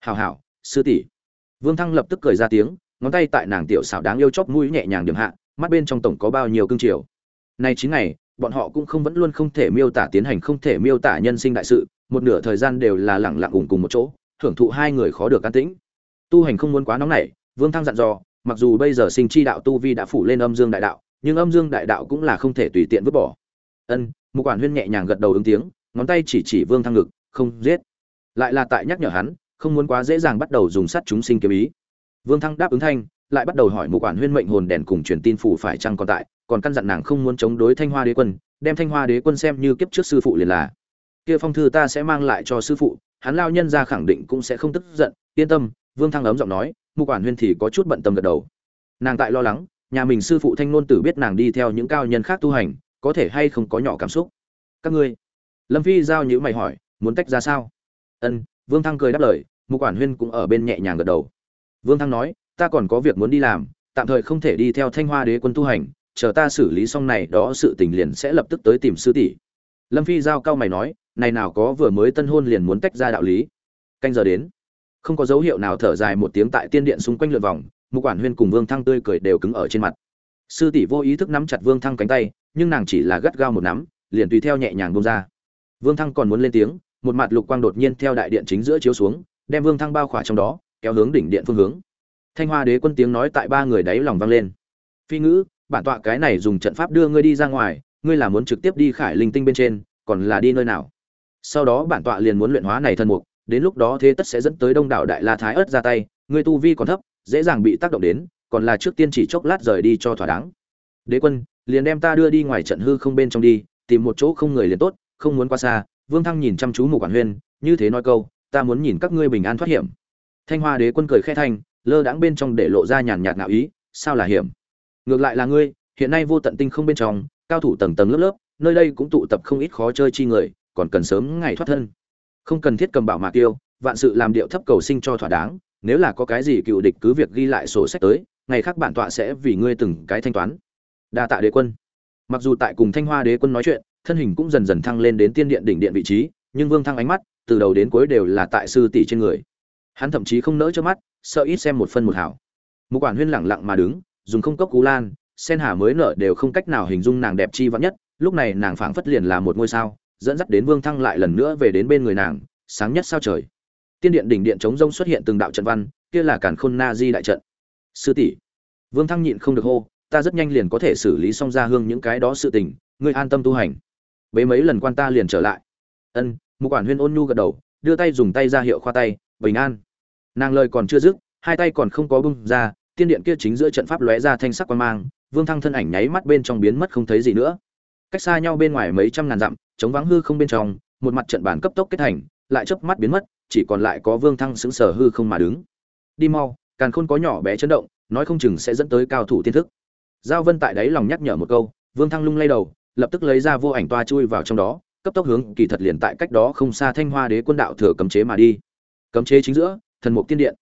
hào hào sư tỷ. Vương thăng lập tức cười ra tiếng, ngón tay tại nàng tiểu xảo đáng yêu chóp mũi nhẹ nhàng điểm hạ, mắt bên trong tổng có bao nhiêu cương triều. Nay chín ngày, bọn họ cũng không vẫn luôn không thể miêu tả tiến hành không thể miêu tả nhân sinh đại sự, một nửa thời gian đều là lẳng lặng ủng cùng một chỗ, thưởng thụ hai người khó được can tĩnh. Tu hành không muốn quá nóng nảy, vương thăng dặn dò, mặc dù bây giờ sinh chi đạo tu vi đã phủ lên âm dương đại đạo, nhưng âm dương đại đạo cũng là không thể tùy tiện vứt bỏ. Ân một quản huyên nhẹ nhàng gật đầu ứng tiếng, ngón tay chỉ chỉ vương thăng ngực, không giết. Lại là tại nhắc nhở hắn không muốn quá dễ dàng bắt đầu dùng sắt chúng sinh kiếm ý. Vương thăng đáp ứng thanh, lại bắt đầu hỏi mục quản huyên mệnh hồn đèn cùng truyền tin phủ phải chăng còn tại, còn căn dặn nàng không muốn chống đối thanh hoa đế quân, đem thanh hoa đế quân xem như kiếp trước sư phụ liền là. Kia phong thư ta sẽ mang lại cho sư phụ, hắn lao nhân ra khẳng định cũng sẽ không tức giận, yên tâm, vương thăng ấm giọng nói mục quản huyên thì có chút bận tâm gật đầu. Nàng tại lo lắng, nhà mình sư phụ thanh nôn tử biết nàng đi theo những cao nhân khác tu hành, có thể hay không có nhỏ cảm xúc. Các ngươi, lâm phi giao nhữ mày hỏi, muốn tách ra sao? Ân, vương thăng cười đáp lời mục quản huyên cũng ở bên nhẹ nhàng gật đầu. Vương thăng nói, ta còn có việc muốn đi làm, tạm thời không thể đi theo thanh hoa đế quân tu hành, chờ ta xử lý xong này đó sự tình liền sẽ lập tức tới tìm sư tỷ. Lâm phi giao cao mày nói, này nào có vừa mới tân hôn liền muốn tách ra đạo lý. Canh giờ đến. Không có dấu hiệu nào thở dài một tiếng tại tiên điện xung quanh lượn vòng, mục quản huyên cùng vương thăng tươi cười đều cứng ở trên mặt. Sư tỷ vô ý thức nắm chặt vương thăng cánh tay, nhưng nàng chỉ là gắt gao một nắm, liền tùy theo nhẹ nhàng bông ra. Vương thăng còn muốn lên tiếng, một mặt lục quang đột nhiên theo đại điện chính giữa chiếu xuống đem vương thăng bao khỏa trong đó, kéo hướng đỉnh điện phương hướng. Thanh hoa đế quân tiếng nói tại ba người đáy lòng vang lên. Phi ngữ, bản tọa cái này dùng trận pháp đưa ngươi đi ra ngoài, ngươi là muốn trực tiếp đi khải linh tinh bên trên, còn là đi nơi nào? Sau đó bản tọa liền muốn luyện hóa này thân mục, đến lúc đó thế tất sẽ dẫn tới đông đảo đại la thái ớt ra tay, ngươi tu vi còn thấp, dễ dàng bị tác động đến, còn là trước tiên chỉ chốc lát rời đi cho thỏa đáng. Đế quân, liền đem ta đưa đi ngoài trận hư không bên trong đi, tìm một chỗ không người liền tốt, không muốn qua xa, vương thăng nhìn chăm chú mục quản huyên, như thế nói câu ta muốn nhìn các ngươi bình an thoát hiểm. Thanh hoa đế quân cười khẽ thanh lơ đãng bên trong để lộ ra nhàn nhạt ngạo ý, sao là hiểm? Ngược lại là ngươi, hiện nay vô tận tinh không bên trong, cao thủ tầng tầng lớp lớp, nơi đây cũng tụ tập không ít khó chơi chi người, còn cần sớm ngày thoát thân. Không cần thiết cầm bảo mạc tiêu, vạn sự làm điệu thấp cầu sinh cho thỏa đáng, nếu là có cái gì cựu địch cứ việc ghi lại sổ sách tới, ngày khác bản tọa sẽ vì ngươi từng cái thanh toán. Đa tạ đế quân. Mặc dù tại cùng thanh hoa đế quân nói chuyện, thân hình cũng dần dần thăng lên đến tiên điện đỉnh điện vị trí, nhưng vương thăng ánh mắt từ đầu đến cuối đều là tại sư tỷ trên người. Hắn thậm chí không nỡ cho mắt, sợ ít xem một phân một hảo một quản huyên lẳng lặng mà đứng, dùng không cốc cú lan, sen hà mới nở đều không cách nào hình dung nàng đẹp chi vắn nhất, lúc này nàng phảng phất liền là một ngôi sao, dẫn dắt đến vương thăng lại lần nữa về đến bên người nàng, sáng nhất sao trời. Tiên điện đỉnh điện chống rông xuất hiện từng đạo trận văn, kia là cản khôn na di đại trận. Sư tỷ. Vương thăng nhịn không được hô, ta rất nhanh liền có thể xử lý xong ra hương những cái đó sự tình, ngươi an tâm tu hành. Bấy mấy lần quan ta liền trở lại. Ân Mục quản huyên ôn nhu gật đầu, đưa tay dùng tay ra hiệu khoa tay, bình an. Nàng lời còn chưa dứt, hai tay còn không có bung ra, tiên điện kia chính giữa trận pháp lóe ra thanh sắc quan mang, vương thăng thân ảnh nháy mắt bên trong biến mất không thấy gì nữa. Cách xa nhau bên ngoài mấy trăm ngàn dặm, chống vắng hư không bên trong, một mặt trận bản cấp tốc kết thành lại chớp mắt biến mất, chỉ còn lại có vương thăng xứng sở hư không mà đứng. Đi mau càng khôn có nhỏ bé chấn động, nói không chừng sẽ dẫn tới cao thủ tiên thức. Giao vân tại đấy lòng nhắc nhở một câu, vương thăng lung lay đầu, lập tức lấy ra vô ảnh toa chui vào trong đó cấp tốc hướng kỳ thật liền tại cách đó không xa thanh hoa đế quân đạo thừa cấm chế mà đi. Cấm chế chính giữa thần mục tiên điện.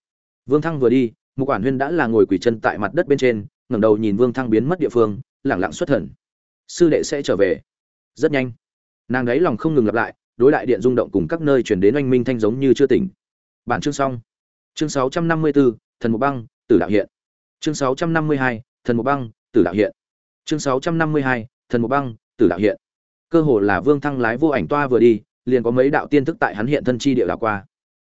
Vương thăng vừa đi mục quản huyên đã là ngồi quỳ chân tại mặt đất bên trên ngẩng đầu nhìn vương thăng biến mất địa phương lẳng lặng xuất thần. Sư đệ sẽ trở về. Rất nhanh. Nàng ấy lòng không ngừng lặp lại đối đại điện rung động cùng các nơi chuyển đến oanh minh thanh giống như chưa tỉnh. Bản chương xong. Chương 654, thần mục băng tử đạo hiện. Chương 652, thần mục băng tử đạo hiện. Chương 652, thần mục băng tử đạo hiện cơ hồ là vương thăng lái vô ảnh toa vừa đi, liền có mấy đạo tiên thức tại hắn hiện thân chi địa đảo qua.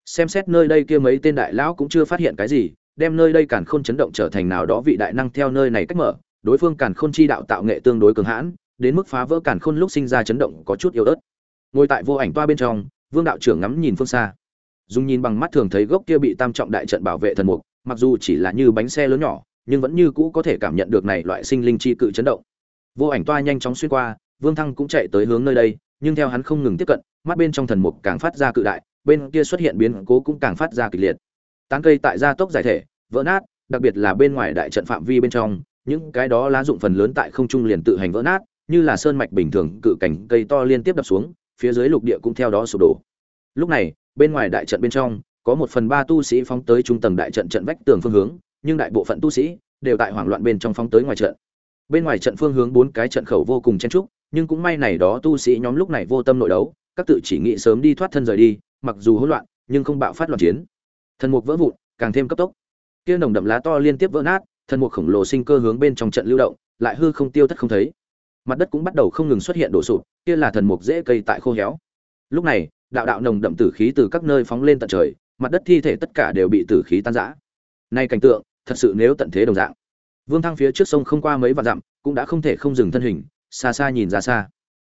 Xem xét nơi đây kia mấy tên đại lão cũng chưa phát hiện cái gì, đem nơi đây càn khôn chấn động trở thành nào đó vị đại năng theo nơi này cách mở, đối phương càn khôn chi đạo tạo nghệ tương đối cường hãn, đến mức phá vỡ càn khôn lúc sinh ra chấn động có chút yếu ớt. Ngồi tại vô ảnh toa bên trong, vương đạo trưởng ngắm nhìn phương xa. Dùng nhìn bằng mắt thường thấy gốc kia bị tam trọng đại trận bảo vệ thần mục, mặc dù chỉ là như bánh xe lớn nhỏ, nhưng vẫn như cũ có thể cảm nhận được này loại sinh linh chi cự chấn động. Vô ảnh toa nhanh chóng xuyên qua vương thăng cũng chạy tới hướng nơi đây nhưng theo hắn không ngừng tiếp cận mắt bên trong thần mục càng phát ra cự đại bên kia xuất hiện biến cố cũng càng phát ra kịch liệt. Tán cây tại gia tốc giải thể vỡ nát đặc biệt là bên ngoài đại trận phạm vi bên trong những cái đó lá dụng phần lớn tại không trung liền tự hành vỡ nát như là sơn mạch bình thường cự cảnh cây to liên tiếp đập xuống phía dưới lục địa cũng theo đó sụp đổ. Lúc này bên ngoài đại trận bên trong có một phần ba tu sĩ phóng tới trung tầng đại trận trận vách tường phương hướng nhưng đại bộ phận tu sĩ đều tại hoảng loạn bên trong phóng tới ngoài trận. Bên ngoài trận phương hướng bốn cái trận khẩu vô cùng chen chúc, nhưng cũng may này đó tu sĩ nhóm lúc này vô tâm nội đấu, các tự chỉ nghĩ sớm đi thoát thân rời đi, mặc dù hỗn loạn, nhưng không bạo phát loạn chiến. Thần mục vỡ vụn, càng thêm cấp tốc. Kia nồng đậm lá to liên tiếp vỡ nát, thần mục khổng lồ sinh cơ hướng bên trong trận lưu động, lại hư không tiêu thất không thấy. Mặt đất cũng bắt đầu không ngừng xuất hiện đổ sụp, kia là thần mục dễ cây tại khô héo. Lúc này, đạo đạo nồng đậm tử khí từ các nơi phóng lên tận trời, mặt đất thi thể tất cả đều bị tử khí tan rã. Nay cảnh tượng, thật sự nếu tận thế đồng dạng. Vương thăng phía trước sông không qua mấy vạn dặm, cũng đã không thể không dừng thân hình xa xa nhìn ra xa.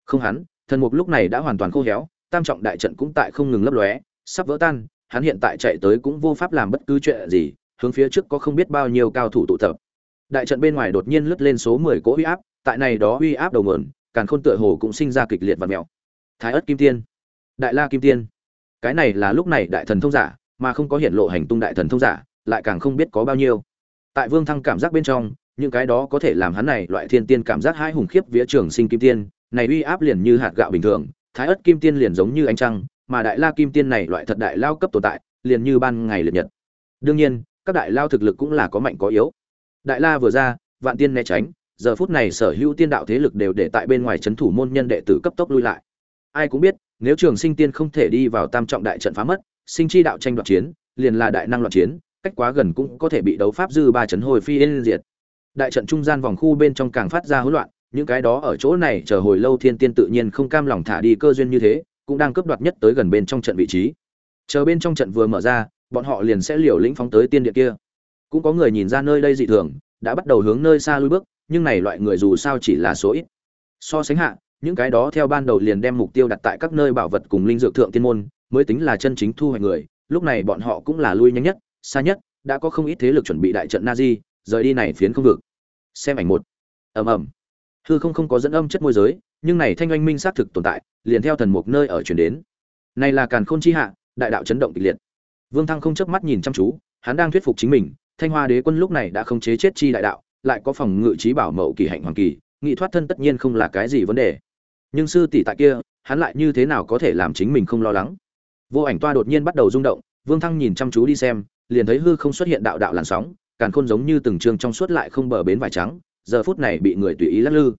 Không hắn, thần mục lúc này đã hoàn toàn khô héo, tam trọng đại trận cũng tại không ngừng lấp lóe, sắp vỡ tan, hắn hiện tại chạy tới cũng vô pháp làm bất cứ chuyện gì, hướng phía trước có không biết bao nhiêu cao thủ tụ tập. Đại trận bên ngoài đột nhiên lướt lên số mười cỗ uy áp, tại này đó uy áp đầu nguồn, càn khôn tựa hồ cũng sinh ra kịch liệt và mèo. Thái ất kim tiên. Đại la kim tiên. Cái này là lúc này đại thần thông giả, mà không có hiện lộ hành tung đại thần thông giả, lại càng không biết có bao nhiêu. Tại vương thăng cảm giác bên trong những cái đó có thể làm hắn này loại thiên tiên cảm giác hai hùng khiếp vía trường sinh kim tiên, này uy áp liền như hạt gạo bình thường, thái ớt kim tiên liền giống như ánh trăng, mà đại la kim tiên này loại thật đại lao cấp tồn tại, liền như ban ngày liệt nhật. Đương nhiên, các đại lao thực lực cũng là có mạnh có yếu. Đại la vừa ra, vạn tiên né tránh, giờ phút này sở hữu tiên đạo thế lực đều để tại bên ngoài c h ấ n thủ môn nhân đệ tử cấp tốc lui lại. Ai cũng biết, nếu trường sinh tiên không thể đi vào tam trọng đại trận phá mất, sinh chi đạo tranh đoạt chiến, liền là đại năng loạn chiến, cách quá gần cũng có thể bị đấu pháp dư ba chấn hồi phi yên diệt đại trận trung gian vòng khu bên trong càng phát ra hỗn loạn, những cái đó ở chỗ này chờ hồi lâu thiên tiên tự nhiên không cam lòng thả đi cơ duyên như thế, cũng đang cướp đoạt nhất tới gần bên trong trận vị trí. Chờ bên trong trận vừa mở ra, bọn họ liền sẽ liều lĩnh phóng tới tiên điện kia. Cũng có người nhìn ra nơi đây dị thường, đã bắt đầu hướng nơi xa lui bước, nhưng này loại người dù sao chỉ là số ít. So sánh hạ, những cái đó theo ban đầu liền đem mục tiêu đặt tại các nơi bảo vật cùng linh dược thượng tiên môn, mới tính là chân chính thu hoạch người, lúc này bọn họ cũng là lui nhanh nhất, xa nhất, đã có không ít thế lực chuẩn bị đại trận na di rời đi này phiến không vực xem ảnh một. Ầm ầm. Hư không không có dẫn âm chất môi giới, nhưng này thanh oanh minh xác thực tồn tại, liền theo thần mục nơi ở chuyển đến. Này là càn khôn chi hạ, đại đạo chấn động kịch liệt. Vương thăng không chớp mắt nhìn chăm chú, hắn đang thuyết phục chính mình, thanh hoa đế quân lúc này đã không chế chết chi đại đạo, lại có phòng ngự trí bảo mậu kỳ hạnh hoàng kỳ, nghị thoát thân tất nhiên không là cái gì vấn đề. Nhưng sư tỷ tại kia, hắn lại như thế nào có thể làm chính mình không lo lắng? Vô ảnh toa đột nhiên bắt đầu rung động, vương thăng nhìn chăm chú đi xem, liền thấy hư không xuất hiện đạo đạo làn sóng càn khôn giống như từng trường trong suốt lại không bờ bến vải trắng, giờ phút này bị người tùy ý lắc lư.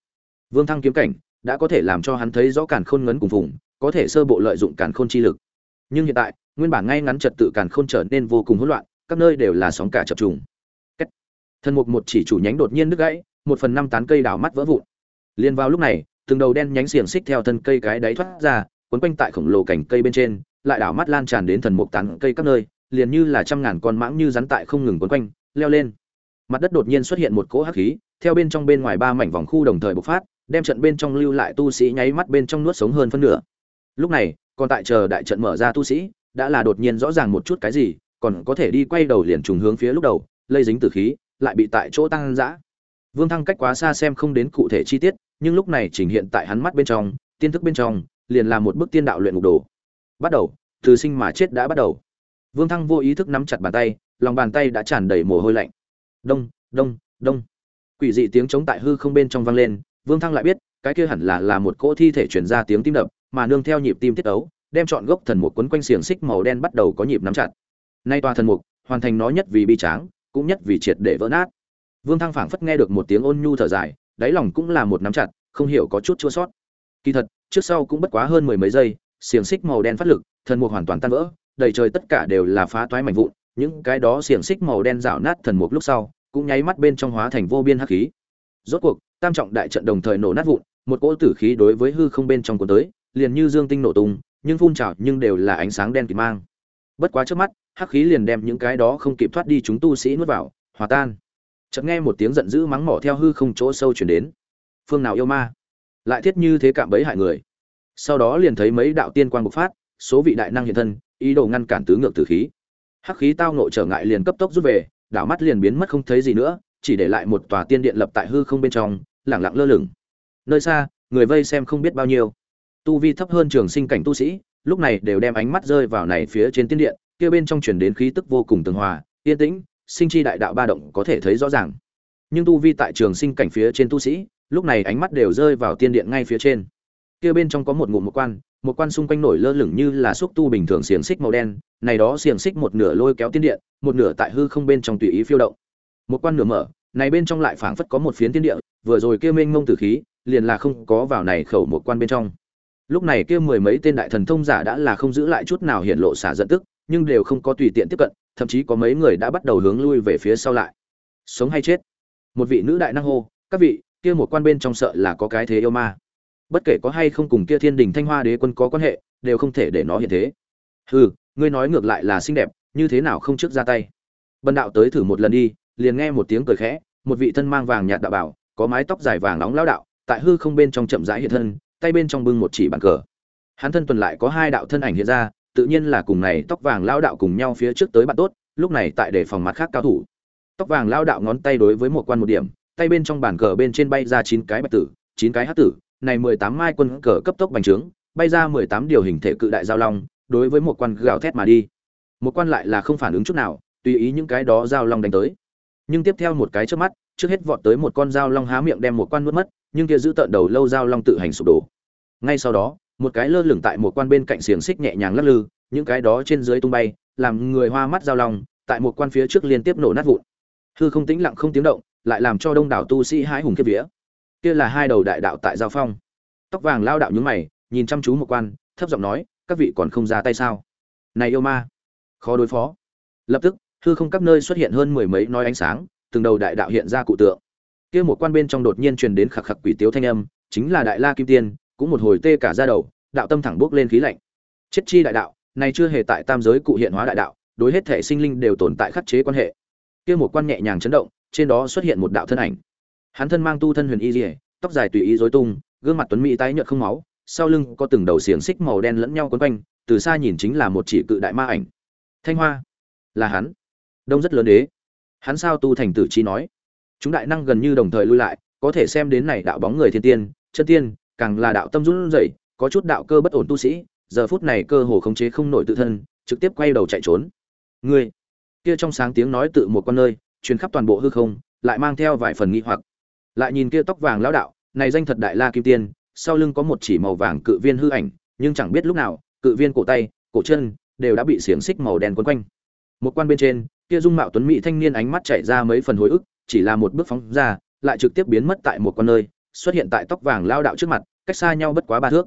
Vương thăng kiếm cảnh đã có thể làm cho hắn thấy rõ càn khôn ngấn cùng vùng có thể sơ bộ lợi dụng càn khôn chi lực. Nhưng hiện tại, nguyên bản ngay ngắn trật tự càn khôn trở nên vô cùng hỗn loạn, các nơi đều là sóng cả chập trùng. Thần mục một chỉ chủ nhánh đột nhiên đứt gãy, một phần năm tán cây đào mắt vỡ vụn. Liền vào lúc này, từng đầu đen nhánh xiềng xích theo thân cây cái đáy thoát ra, quấn quanh tại khổng lồ cảnh cây bên trên, lại đảo mắt lan tràn đến thần mục tán cây các nơi, liền như là trăm ngàn con mãng như rắn tại không ngừng quấn quanh leo lên. Mặt đất đột nhiên xuất hiện một cỗ hắc khí, theo bên trong bên ngoài ba mảnh vòng khu đồng thời bộc phát, đem trận bên trong lưu lại tu sĩ nháy mắt bên trong nuốt sống hơn phân nửa. Lúc này, còn tại chờ đại trận mở ra tu sĩ, đã là đột nhiên rõ ràng một chút cái gì, còn có thể đi quay đầu liền trùng hướng phía lúc đầu, lây dính tử khí, lại bị tại chỗ tăng dã. Vương thăng cách quá xa xem không đến cụ thể chi tiết, nhưng lúc này trình hiện tại hắn mắt bên trong, tiên thức bên trong, liền là một bức tiên đạo luyện ngục đồ. Bắt đầu, từ sinh mà chết đã bắt đầu. Vương thăng vô ý thức nắm chặt bàn tay lòng bàn tay đã tràn đầy mồ hôi lạnh. Đông đông đông. Quỷ dị tiếng chống tại hư không bên trong vang lên, vương thăng lại biết, cái kia hẳn là là một cỗ thi thể truyền ra tiếng tim đập, mà nương theo nhịp tim tiết ấu đem chọn gốc thần mục quấn quanh xiềng xích màu đen bắt đầu có nhịp nắm chặt. Nay tòa thần mục, hoàn thành nó nhất vì bi tráng, cũng nhất vì triệt để vỡ nát. Vương thăng phảng phất nghe được một tiếng ôn nhu thở dài, đáy lòng cũng là một nắm chặt, không hiểu có chút chua sót. Kỳ thật, trước sau cũng bất quá hơn mười mấy giây, xiềng xích màu đen phát lực, thần mục hoàn toàn tan vỡ, đầy trời tất cả đều là phá toái mảnh vụn những cái đó xiềng xích màu đen rảo nát thần mục lúc sau, cũng nháy mắt bên trong hóa thành vô biên hắc khí. Rốt cuộc, tam trọng đại trận đồng thời nổ nát vụn, một cỗ tử khí đối với hư không bên trong cuốn tới, liền như dương tinh nổ tung, nhưng phun trào nhưng đều là ánh sáng đen kịt mang. Bất quá trước mắt, hắc khí liền đem những cái đó không kịp thoát đi chúng tu sĩ nuốt vào, hòa tan. Chợt nghe một tiếng giận dữ mắng mỏ theo hư không chỗ sâu chuyển đến. Phương nào yêu ma? Lại thiết như thế cạm bẫy hại người. Sau đó liền thấy mấy đạo tiên quang bộc phát, số vị đại năng hiện thân, ý đồ ngăn cản tứ ngược tử khí hắc khí tao nộ trở ngại liền cấp tốc rút về, đảo mắt liền biến mất không thấy gì nữa, chỉ để lại một tòa tiên điện lập tại hư không bên trong, lẳng lặng lơ lửng. Nơi xa, người vây xem không biết bao nhiêu. Tu vi thấp hơn trường sinh cảnh tu sĩ, lúc này đều đem ánh mắt rơi vào này phía trên tiên điện, kia bên trong truyền đến khí tức vô cùng tường hòa, yên tĩnh, sinh chi đại đạo ba động có thể thấy rõ ràng. Nhưng tu vi tại trường sinh cảnh phía trên tu sĩ, lúc này ánh mắt đều rơi vào tiên điện ngay phía trên kia bên trong có một ngụm một quan một quan xung quanh nổi lơ lửng như là xúc tu bình thường xiềng xích màu đen, này đó xiềng xích một nửa lôi kéo tiên điện, một nửa tại hư không bên trong tùy ý phiêu động. Một quan nửa mở, này bên trong lại phảng phất có một phiến tiên địa, vừa rồi kia mênh mông tử khí, liền là không có vào này khẩu một quan bên trong. Lúc này kia mười mấy tên đại thần thông giả đã là không giữ lại chút nào hiện lộ xả giận tức, nhưng đều không có tùy tiện tiếp cận, thậm chí có mấy người đã bắt đầu hướng lui về phía sau lại. Sống hay chết? Một vị nữ đại năng hô, các vị, kia một quan bên trong sợ là có cái thế yêu ma bất kể có hay không cùng kia thiên đình thanh hoa đế quân có quan hệ, đều không thể để nó hiện thế. Ừ ngươi nói ngược lại là xinh đẹp, như thế nào không trước ra tay? Bần đạo tới thử một lần đi, liền nghe một tiếng cười khẽ, một vị thân mang vàng nhạt đạo bảo, có mái tóc dài vàng nóng lao đạo, tại hư không bên trong chậm rãi hiện thân, tay bên trong bưng một chỉ bàn cờ. Hắn thân tuần lại có hai đạo thân ảnh hiện ra, tự nhiên là cùng này tóc vàng lao đạo cùng nhau phía trước tới bạn tốt, lúc này tại để phòng mặt khác cao thủ. Tóc vàng lao đạo ngón tay đối với một quan một điểm, tay bên trong bàn cờ bên trên bay ra chín cái bạch tử, chín cái hát tử này mười tám mai quân cờ cấp tốc bành trướng, bay ra mười tám điều hình thể cự đại giao long, đối với một quan gào thét mà đi. Một quan lại là không phản ứng chút nào, tùy ý những cái đó giao long đánh tới. Nhưng tiếp theo một cái chớp mắt, trước hết vọt tới một con dao long há miệng đem một quan nuốt mất, nhưng kia giữ tận đầu lâu dao long tự hành sụp đổ. Ngay sau đó, một cái lơ lửng tại một quan bên cạnh xiềng xích nhẹ nhàng lắc lư, những cái đó trên dưới tung bay, làm người hoa mắt dao long, tại một quan phía trước liên tiếp nổ nát vụn. Hư không tĩnh lặng không tiếng động, lại làm cho đông đảo tu sĩ hái hùng kia vía kia là hai đầu đại đạo tại giao phong. Tóc vàng lao đạo nhúng mày, nhìn chăm chú một quan, thấp giọng nói, các vị còn không ra tay sao? Này yêu ma, khó đối phó. Lập tức, hư không các nơi xuất hiện hơn mười mấy nói ánh sáng, từng đầu đại đạo hiện ra cụ tượng. Kia một quan bên trong đột nhiên truyền đến khạc khặc quỷ tiếu thanh âm, chính là đại la kim tiên, cũng một hồi tê cả ra đầu, đạo tâm thẳng bước lên khí lạnh. Chết chi đại đạo, này chưa hề tại tam giới cụ hiện hóa đại đạo, đối hết thể sinh linh đều tồn tại khắc chế quan hệ. Kia một quan nhẹ nhàng chấn động, trên đó xuất hiện một đạo thân ảnh hắn thân mang tu thân huyền y dỉa tóc dài tùy ý rối tung, gương mặt tuấn mỹ tái nhợt không máu, sau lưng có từng đầu xiềng xích màu đen lẫn nhau quấn quanh, từ xa nhìn chính là một chỉ cự đại ma ảnh. Thanh hoa, là hắn. Đông rất lớn đế. Hắn sao tu thành tử chi nói? Chúng đại năng gần như đồng thời lui lại, có thể xem đến này đạo bóng người thiên tiên, chân tiên, càng là đạo tâm run rẩy, có chút đạo cơ bất ổn tu sĩ, giờ phút này cơ hồ khống chế không nổi tự thân, trực tiếp quay đầu chạy trốn. Ngươi, kia trong sáng tiếng nói tự một con nơi, truyền khắp toàn bộ hư không, lại mang theo vài phần nghi hoặc lại nhìn kia tóc vàng lão đạo, này danh thật đại la kim tiên, sau lưng có một chỉ màu vàng cự viên hư ảnh, nhưng chẳng biết lúc nào, cự viên cổ tay, cổ chân đều đã bị xiềng xích màu đen quấn quanh. Một quan bên trên, kia dung mạo tuấn mỹ thanh niên ánh mắt chảy ra mấy phần hồi ức, chỉ là một bước phóng ra, lại trực tiếp biến mất tại một con nơi, xuất hiện tại tóc vàng lao đạo trước mặt, cách xa nhau bất quá ba thước.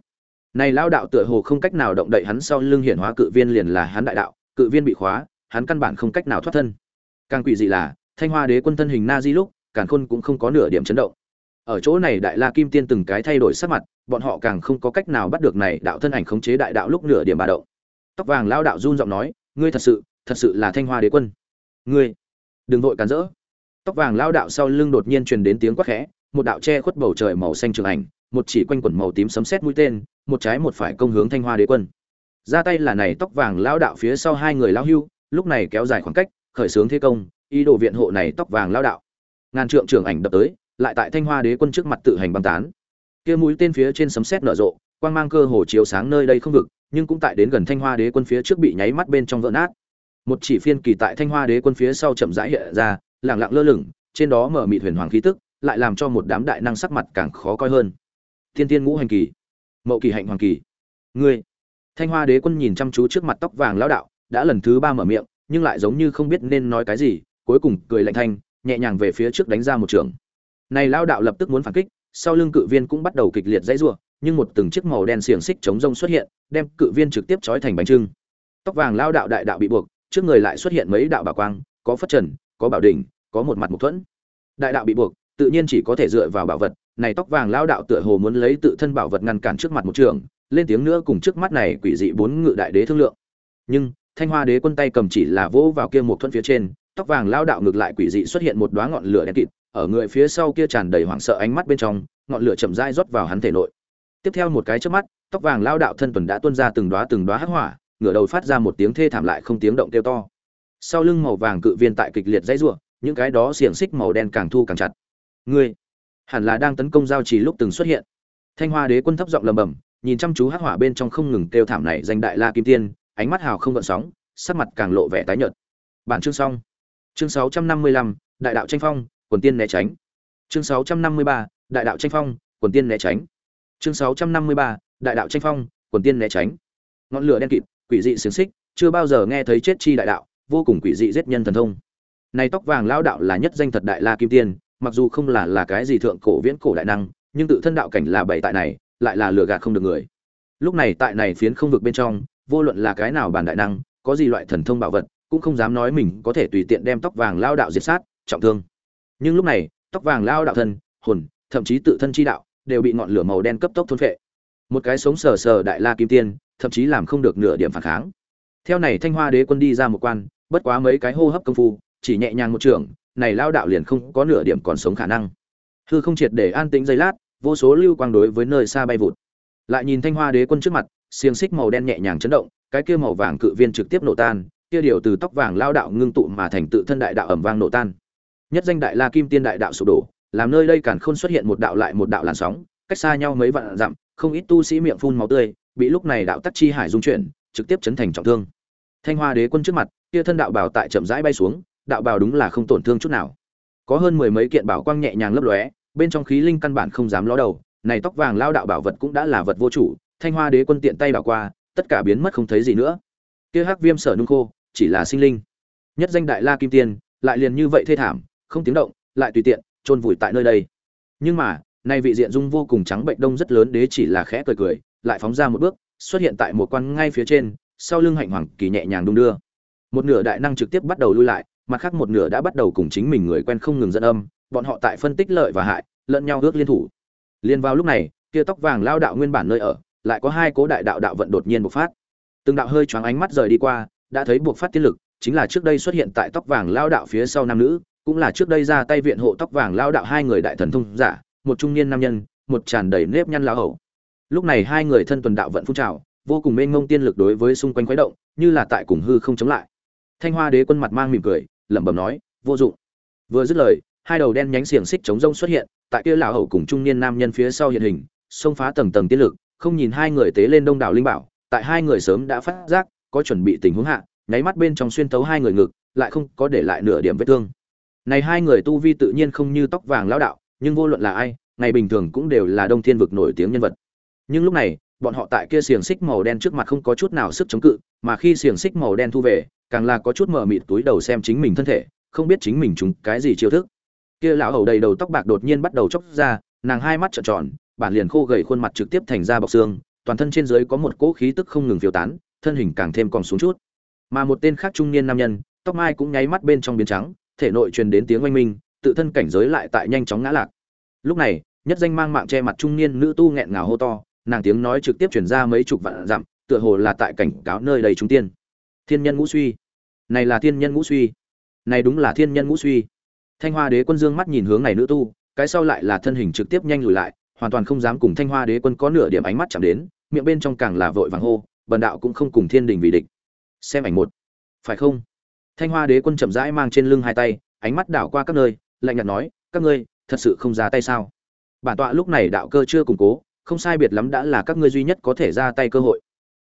Này lao đạo tựa hồ không cách nào động đậy hắn sau lưng hiển hóa cự viên liền là hắn đại đạo, cự viên bị khóa, hắn căn bản không cách nào thoát thân. Càng quỷ dị là, thanh hoa đế quân thân hình na di lúc càng khôn cũng không có nửa điểm chấn động. Ở chỗ này đại la kim tiên từng cái thay đổi sắc mặt, bọn họ càng không có cách nào bắt được này đạo thân ảnh khống chế đại đạo lúc nửa điểm bà động. Tóc vàng lao đạo run giọng nói, ngươi thật sự thật sự là thanh hoa đế quân. Ngươi, đừng vội cản rỡ. Tóc vàng lao đạo sau lưng đột nhiên truyền đến tiếng quát khẽ, một đạo che khuất bầu trời màu xanh trường ảnh, một chỉ quanh quần màu tím sấm sét mũi tên, một trái một phải công hướng thanh hoa đế quân. Ra tay là này tóc vàng lao đạo phía sau hai người lao hưu, lúc này kéo dài khoảng cách, khởi xướng thế công, ý đồ viện hộ này tóc vàng lao đạo ngàn trượng trưởng ảnh đập tới, lại tại thanh hoa đế quân trước mặt tự hành băng tán. Kia mũi tên phía trên sấm sét nở rộ, quang mang cơ hồ chiếu sáng nơi đây không vực, nhưng cũng tại đến gần thanh hoa đế quân phía trước bị nháy mắt bên trong vỡ nát. Một chỉ phiên kỳ tại thanh hoa đế quân phía sau chậm rãi hiện ra lẳng lặng lơ lửng, trên đó mở mịt huyền hoàng khí tức, lại làm cho một đám đại năng sắc mặt càng khó coi hơn. Thiên tiên ngũ hành kỳ, mậu kỳ hạnh hoàng kỳ, ngươi. Thanh hoa đế quân nhìn chăm chú trước mặt tóc vàng lão đạo, đã lần thứ ba mở miệng, nhưng lại giống như không biết nên nói cái gì, cuối cùng cười lạnh thanh nhẹ nhàng về phía trước đánh ra một trường. Này lão đạo lập tức muốn phản kích, sau lưng cự viên cũng bắt đầu kịch liệt dãy rủa, nhưng một từng chiếc màu đen xiềng xích chống rông xuất hiện, đem cự viên trực tiếp trói thành bánh trưng. Tóc vàng lão đạo đại đạo bị buộc, trước người lại xuất hiện mấy đạo bảo quang, có phất trần, có bảo đỉnh, có một mặt mục thuẫn. Đại đạo bị buộc, tự nhiên chỉ có thể dựa vào bảo vật, này tóc vàng lão đạo tựa hồ muốn lấy tự thân bảo vật ngăn cản trước mặt một trường, lên tiếng nữa cùng trước mắt này quỷ dị bốn ngự đại đế thương lượng. Nhưng, thanh hoa đế quân tay cầm chỉ là vỗ vào kia một thuẫn phía trên tóc vàng lao đạo ngược lại quỷ dị xuất hiện một đóa ngọn lửa đen kịt, ở người phía sau kia tràn đầy hoảng sợ ánh mắt bên trong, ngọn lửa chậm rãi rót vào hắn thể nội. Tiếp theo một cái chớp mắt, tóc vàng lao đạo thân tuần đã tuôn ra từng đóa từng đóa hắc hỏa, ngửa đầu phát ra một tiếng thê thảm lại không tiếng động kêu to. Sau lưng màu vàng cự viên tại kịch liệt dãy rủa, những cái đó xiềng xích màu đen càng thu càng chặt. Ngươi, hẳn là đang tấn công giao trì lúc từng xuất hiện. Thanh hoa đế quân thấp giọng lầm bầm nhìn chăm chú hắc hỏa bên trong không ngừng kêu thảm này danh đại la kim tiên, ánh mắt hào không gợn sóng, sắc mặt càng lộ vẻ tái nhợt. Bản chương xong chương 655, đại đạo tranh phong quần tiên né tránh. Chương 653, đại đạo tranh phong quần tiên né tránh. Chương 653, đại đạo tranh phong quần tiên né tránh. Ngọn lửa đen kịt quỷ dị xiềng xích chưa bao giờ nghe thấy chết chi đại đạo vô cùng quỷ dị giết nhân thần thông. Này tóc vàng lão đạo là nhất danh thật đại la kim tiên mặc dù không là là cái gì thượng cổ viễn cổ đại năng nhưng tự thân đạo cảnh là bảy tại này lại là lừa gạt không được người. Lúc này tại này phiến không vực bên trong vô luận là cái nào bản đại năng có gì loại thần thông bảo vật cũng không dám nói mình có thể tùy tiện đem tóc vàng lao đạo diệt sát, trọng thương. Nhưng lúc này, tóc vàng lao đạo thân, hồn, thậm chí tự thân chi đạo, đều bị ngọn lửa màu đen cấp tốc thôn phệ. Một cái sống sờ sờ đại la kim tiên, thậm chí làm không được nửa điểm phản kháng. Theo này thanh hoa đế quân đi ra một quan, bất quá mấy cái hô hấp công phu, chỉ nhẹ nhàng một trường, này lao đạo liền không có nửa điểm còn sống khả năng. Hư không triệt để an tĩnh giây lát, vô số lưu quang đối với nơi xa bay vụt. Lại nhìn thanh hoa đế quân trước mặt, xiềng xích màu đen nhẹ nhàng chấn động, cái kia màu vàng cự viên trực tiếp nổ tan kia điều từ tóc vàng lao đạo ngưng tụ mà thành tự thân đại đạo ẩm vang nổ tan. Nhất danh đại la kim tiên đại đạo sụp đổ, làm nơi đây càn khôn xuất hiện một đạo lại một đạo làn sóng, cách xa nhau mấy vạn dặm, không ít tu sĩ miệng phun máu tươi, bị lúc này đạo tắc chi hải dung chuyển, trực tiếp chấn thành trọng thương. Thanh hoa đế quân trước mặt, kia thân đạo bào tại chậm rãi bay xuống, đạo bào đúng là không tổn thương chút nào. Có hơn mười mấy kiện bảo quang nhẹ nhàng lấp lóe, bên trong khí linh căn bản không dám ló đầu, này tóc vàng lao đạo bảo vật cũng đã là vật vô chủ, thanh hoa đế quân tiện tay bảo qua, tất cả biến mất không thấy gì nữa. Kia hắc viêm sở nung khô chỉ là sinh linh. Nhất danh đại la kim tiên, lại liền như vậy thê thảm, không tiếng động, lại tùy tiện, chôn vùi tại nơi đây. Nhưng mà, nay vị diện dung vô cùng trắng bệnh đông rất lớn đế chỉ là khẽ cười cười, lại phóng ra một bước, xuất hiện tại một quan ngay phía trên, sau lưng hạnh hoàng kỳ nhẹ nhàng đung đưa. Một nửa đại năng trực tiếp bắt đầu lui lại, mặt khác một nửa đã bắt đầu cùng chính mình người quen không ngừng dẫn âm, bọn họ tại phân tích lợi và hại, lẫn nhau ước liên thủ. Liên vào lúc này, kia tóc vàng lao đạo nguyên bản nơi ở, lại có hai cố đại đạo đạo vận đột nhiên bộc phát. Từng đạo hơi choáng ánh mắt rời đi qua đã thấy buộc phát tiên lực, chính là trước đây xuất hiện tại tóc vàng lao đạo phía sau nam nữ, cũng là trước đây ra tay viện hộ tóc vàng lao đạo hai người đại thần thông giả, một trung niên nam nhân, một tràn đầy nếp nhăn lao hầu. Lúc này hai người thân tuần đạo vận phun trào, vô cùng mênh mông tiên lực đối với xung quanh khuấy động, như là tại cùng hư không chống lại. Thanh hoa đế quân mặt mang mỉm cười, lẩm bẩm nói, vô dụng. Vừa dứt lời, hai đầu đen nhánh xiềng xích chống rông xuất hiện, tại kia lão hầu cùng trung niên nam nhân phía sau hiện hình, xông phá tầng tầng tiên lực, không nhìn hai người tế lên đông đảo linh bảo, tại hai người sớm đã phát giác có chuẩn bị tình huống hạ, nháy mắt bên trong xuyên tấu hai người ngực, lại không có để lại nửa điểm vết thương. Này hai người tu vi tự nhiên không như tóc vàng lão đạo, nhưng vô luận là ai, ngày bình thường cũng đều là đông thiên vực nổi tiếng nhân vật. Nhưng lúc này, bọn họ tại kia xiềng xích màu đen trước mặt không có chút nào sức chống cự, mà khi xiềng xích màu đen thu về, càng là có chút mờ mịt túi đầu xem chính mình thân thể, không biết chính mình chúng cái gì chiêu thức. Kia lão hầu đầy đầu tóc bạc đột nhiên bắt đầu chốc ra, nàng hai mắt trợn tròn, bản liền khô gầy khuôn mặt trực tiếp thành ra bọc xương, toàn thân trên dưới có một cỗ khí tức không ngừng phiêu tán thân hình càng thêm còn xuống chút. Mà một tên khác trung niên nam nhân, tóc mai cũng nháy mắt bên trong biến trắng, thể nội truyền đến tiếng oanh minh, tự thân cảnh giới lại tại nhanh chóng ngã lạc. Lúc này, nhất danh mang mạng che mặt trung niên nữ tu nghẹn ngào hô to, nàng tiếng nói trực tiếp truyền ra mấy chục vạn dặm, tựa hồ là tại cảnh cáo nơi đầy chúng tiên. Thiên nhân ngũ suy. Này là thiên nhân ngũ suy. Này đúng là thiên nhân ngũ suy. Thanh hoa đế quân dương mắt nhìn hướng này nữ tu, cái sau lại là thân hình trực tiếp nhanh lùi lại, hoàn toàn không dám cùng thanh hoa đế quân có nửa điểm ánh mắt chạm đến, miệng bên trong càng là vội vàng hô bần đạo cũng không cùng thiên đình vì địch. Xem ảnh một. Phải không? Thanh hoa đế quân chậm rãi mang trên lưng hai tay, ánh mắt đảo qua các nơi, lạnh nhạt nói, các ngươi, thật sự không ra tay sao? Bản tọa lúc này đạo cơ chưa củng cố, không sai biệt lắm đã là các ngươi duy nhất có thể ra tay cơ hội.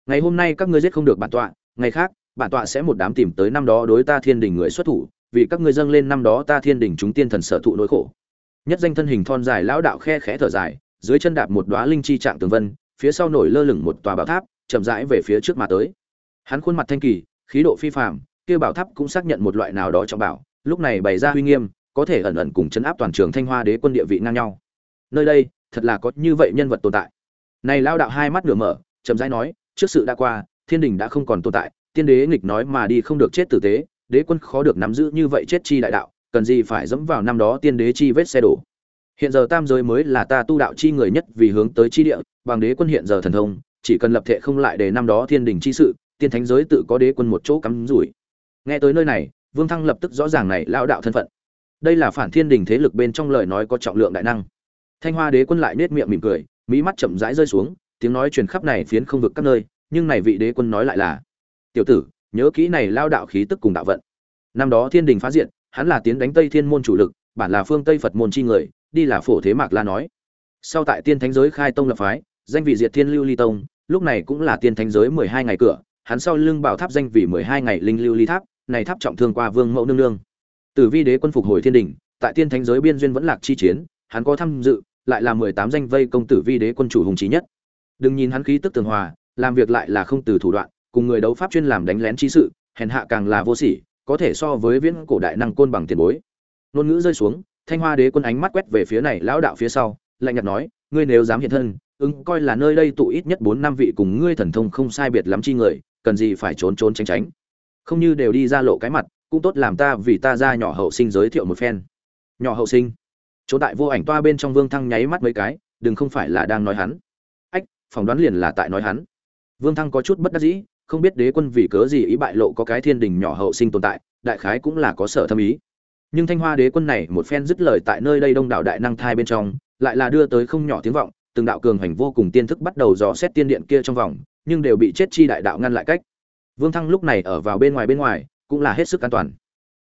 Ngày hôm nay các ngươi giết không được bản tọa, ngày khác, bản tọa sẽ một đám tìm tới năm đó đối ta thiên đình người xuất thủ, vì các ngươi dâng lên năm đó ta thiên đình chúng tiên thần sở thụ nỗi khổ. Nhất danh thân hình thon dài lão đạo khe khẽ thở dài, dưới chân đạp một đóa linh chi trạng tường vân, phía sau nổi lơ lửng một tòa bảo tháp chậm rãi về phía trước mà tới. Hắn khuôn mặt thanh kỳ, khí độ phi phàm, kia bảo tháp cũng xác nhận một loại nào đó trọng bảo, lúc này bày ra uy nghiêm, có thể ẩn ẩn cùng chấn áp toàn trường thanh hoa đế quân địa vị ngang nhau. Nơi đây, thật là có như vậy nhân vật tồn tại. Này lao đạo hai mắt nửa mở, chậm rãi nói, trước sự đã qua, thiên đình đã không còn tồn tại, tiên đế nghịch nói mà đi không được chết tử tế, đế quân khó được nắm giữ như vậy chết chi đại đạo, cần gì phải dẫm vào năm đó tiên đế chi vết xe đổ. Hiện giờ tam giới mới là ta tu đạo chi người nhất vì hướng tới chi địa, bằng đế quân hiện giờ thần thông chỉ cần lập thệ không lại để năm đó thiên đình chi sự, tiên thánh giới tự có đế quân một chỗ cắm rủi. Nghe tới nơi này, vương thăng lập tức rõ ràng này lão đạo thân phận. Đây là phản thiên đình thế lực bên trong lời nói có trọng lượng đại năng. Thanh hoa đế quân lại nết miệng mỉm cười mỹ mắt chậm rãi rơi xuống, tiếng nói truyền khắp này phiến không vực các nơi, nhưng này vị đế quân nói lại là, tiểu tử, nhớ kỹ này lao đạo khí tức cùng đạo vận. Năm đó thiên đình phá diện hắn là tiến đánh tây thiên môn chủ lực, bản là phương tây phật môn chi người, đi là phổ thế mạc la nói. Sau tại tiên thánh giới khai tông lập phái danh vị diệt thiên lưu ly tông, lúc này cũng là tiên thánh giới mười hai ngày cửa, hắn sau lưng bảo tháp danh vị mười hai ngày linh lưu ly tháp, này tháp trọng thương qua vương mẫu nương nương. Tử vi đế quân phục hồi thiên đình, tại tiên thánh giới biên duyên vẫn lạc chi chiến, hắn có tham dự, lại là mười tám danh vây công tử vi đế quân chủ hùng trí nhất. Đừng nhìn hắn khí tức tường hòa, làm việc lại là không từ thủ đoạn, cùng người đấu pháp chuyên làm đánh lén chi sự, hèn hạ càng là vô sỉ, có thể so với viễn cổ đại năng côn bằng tiền bối. Ngôn ngữ rơi xuống, thanh hoa đế quân ánh mắt quét về phía này lão đạo phía sau, lạnh nhạt nói, ngươi nếu dám hiện thân ứng coi là nơi đây tụ ít nhất bốn năm vị cùng ngươi thần thông không sai biệt lắm chi người, cần gì phải trốn trốn tránh tránh. Không như đều đi ra lộ cái mặt, cũng tốt làm ta vì ta ra nhỏ hậu sinh giới thiệu một phen. Nhỏ hậu sinh. Chỗ tại vô ảnh toa bên trong vương thăng nháy mắt mấy cái, đừng không phải là đang nói hắn. Ách, phỏng đoán liền là tại nói hắn. Vương thăng có chút bất đắc dĩ, không biết đế quân vì cớ gì ý bại lộ có cái thiên đình nhỏ hậu sinh tồn tại, đại khái cũng là có sở thâm ý. Nhưng thanh hoa đế quân này một phen dứt lời tại nơi đây đông đảo đại năng thai bên trong, lại là đưa tới không nhỏ tiếng vọng từng đạo cường hành vô cùng tiên thức bắt đầu dò xét tiên điện kia trong vòng, nhưng đều bị chết chi đại đạo ngăn lại cách. Vương thăng lúc này ở vào bên ngoài bên ngoài, cũng là hết sức an toàn.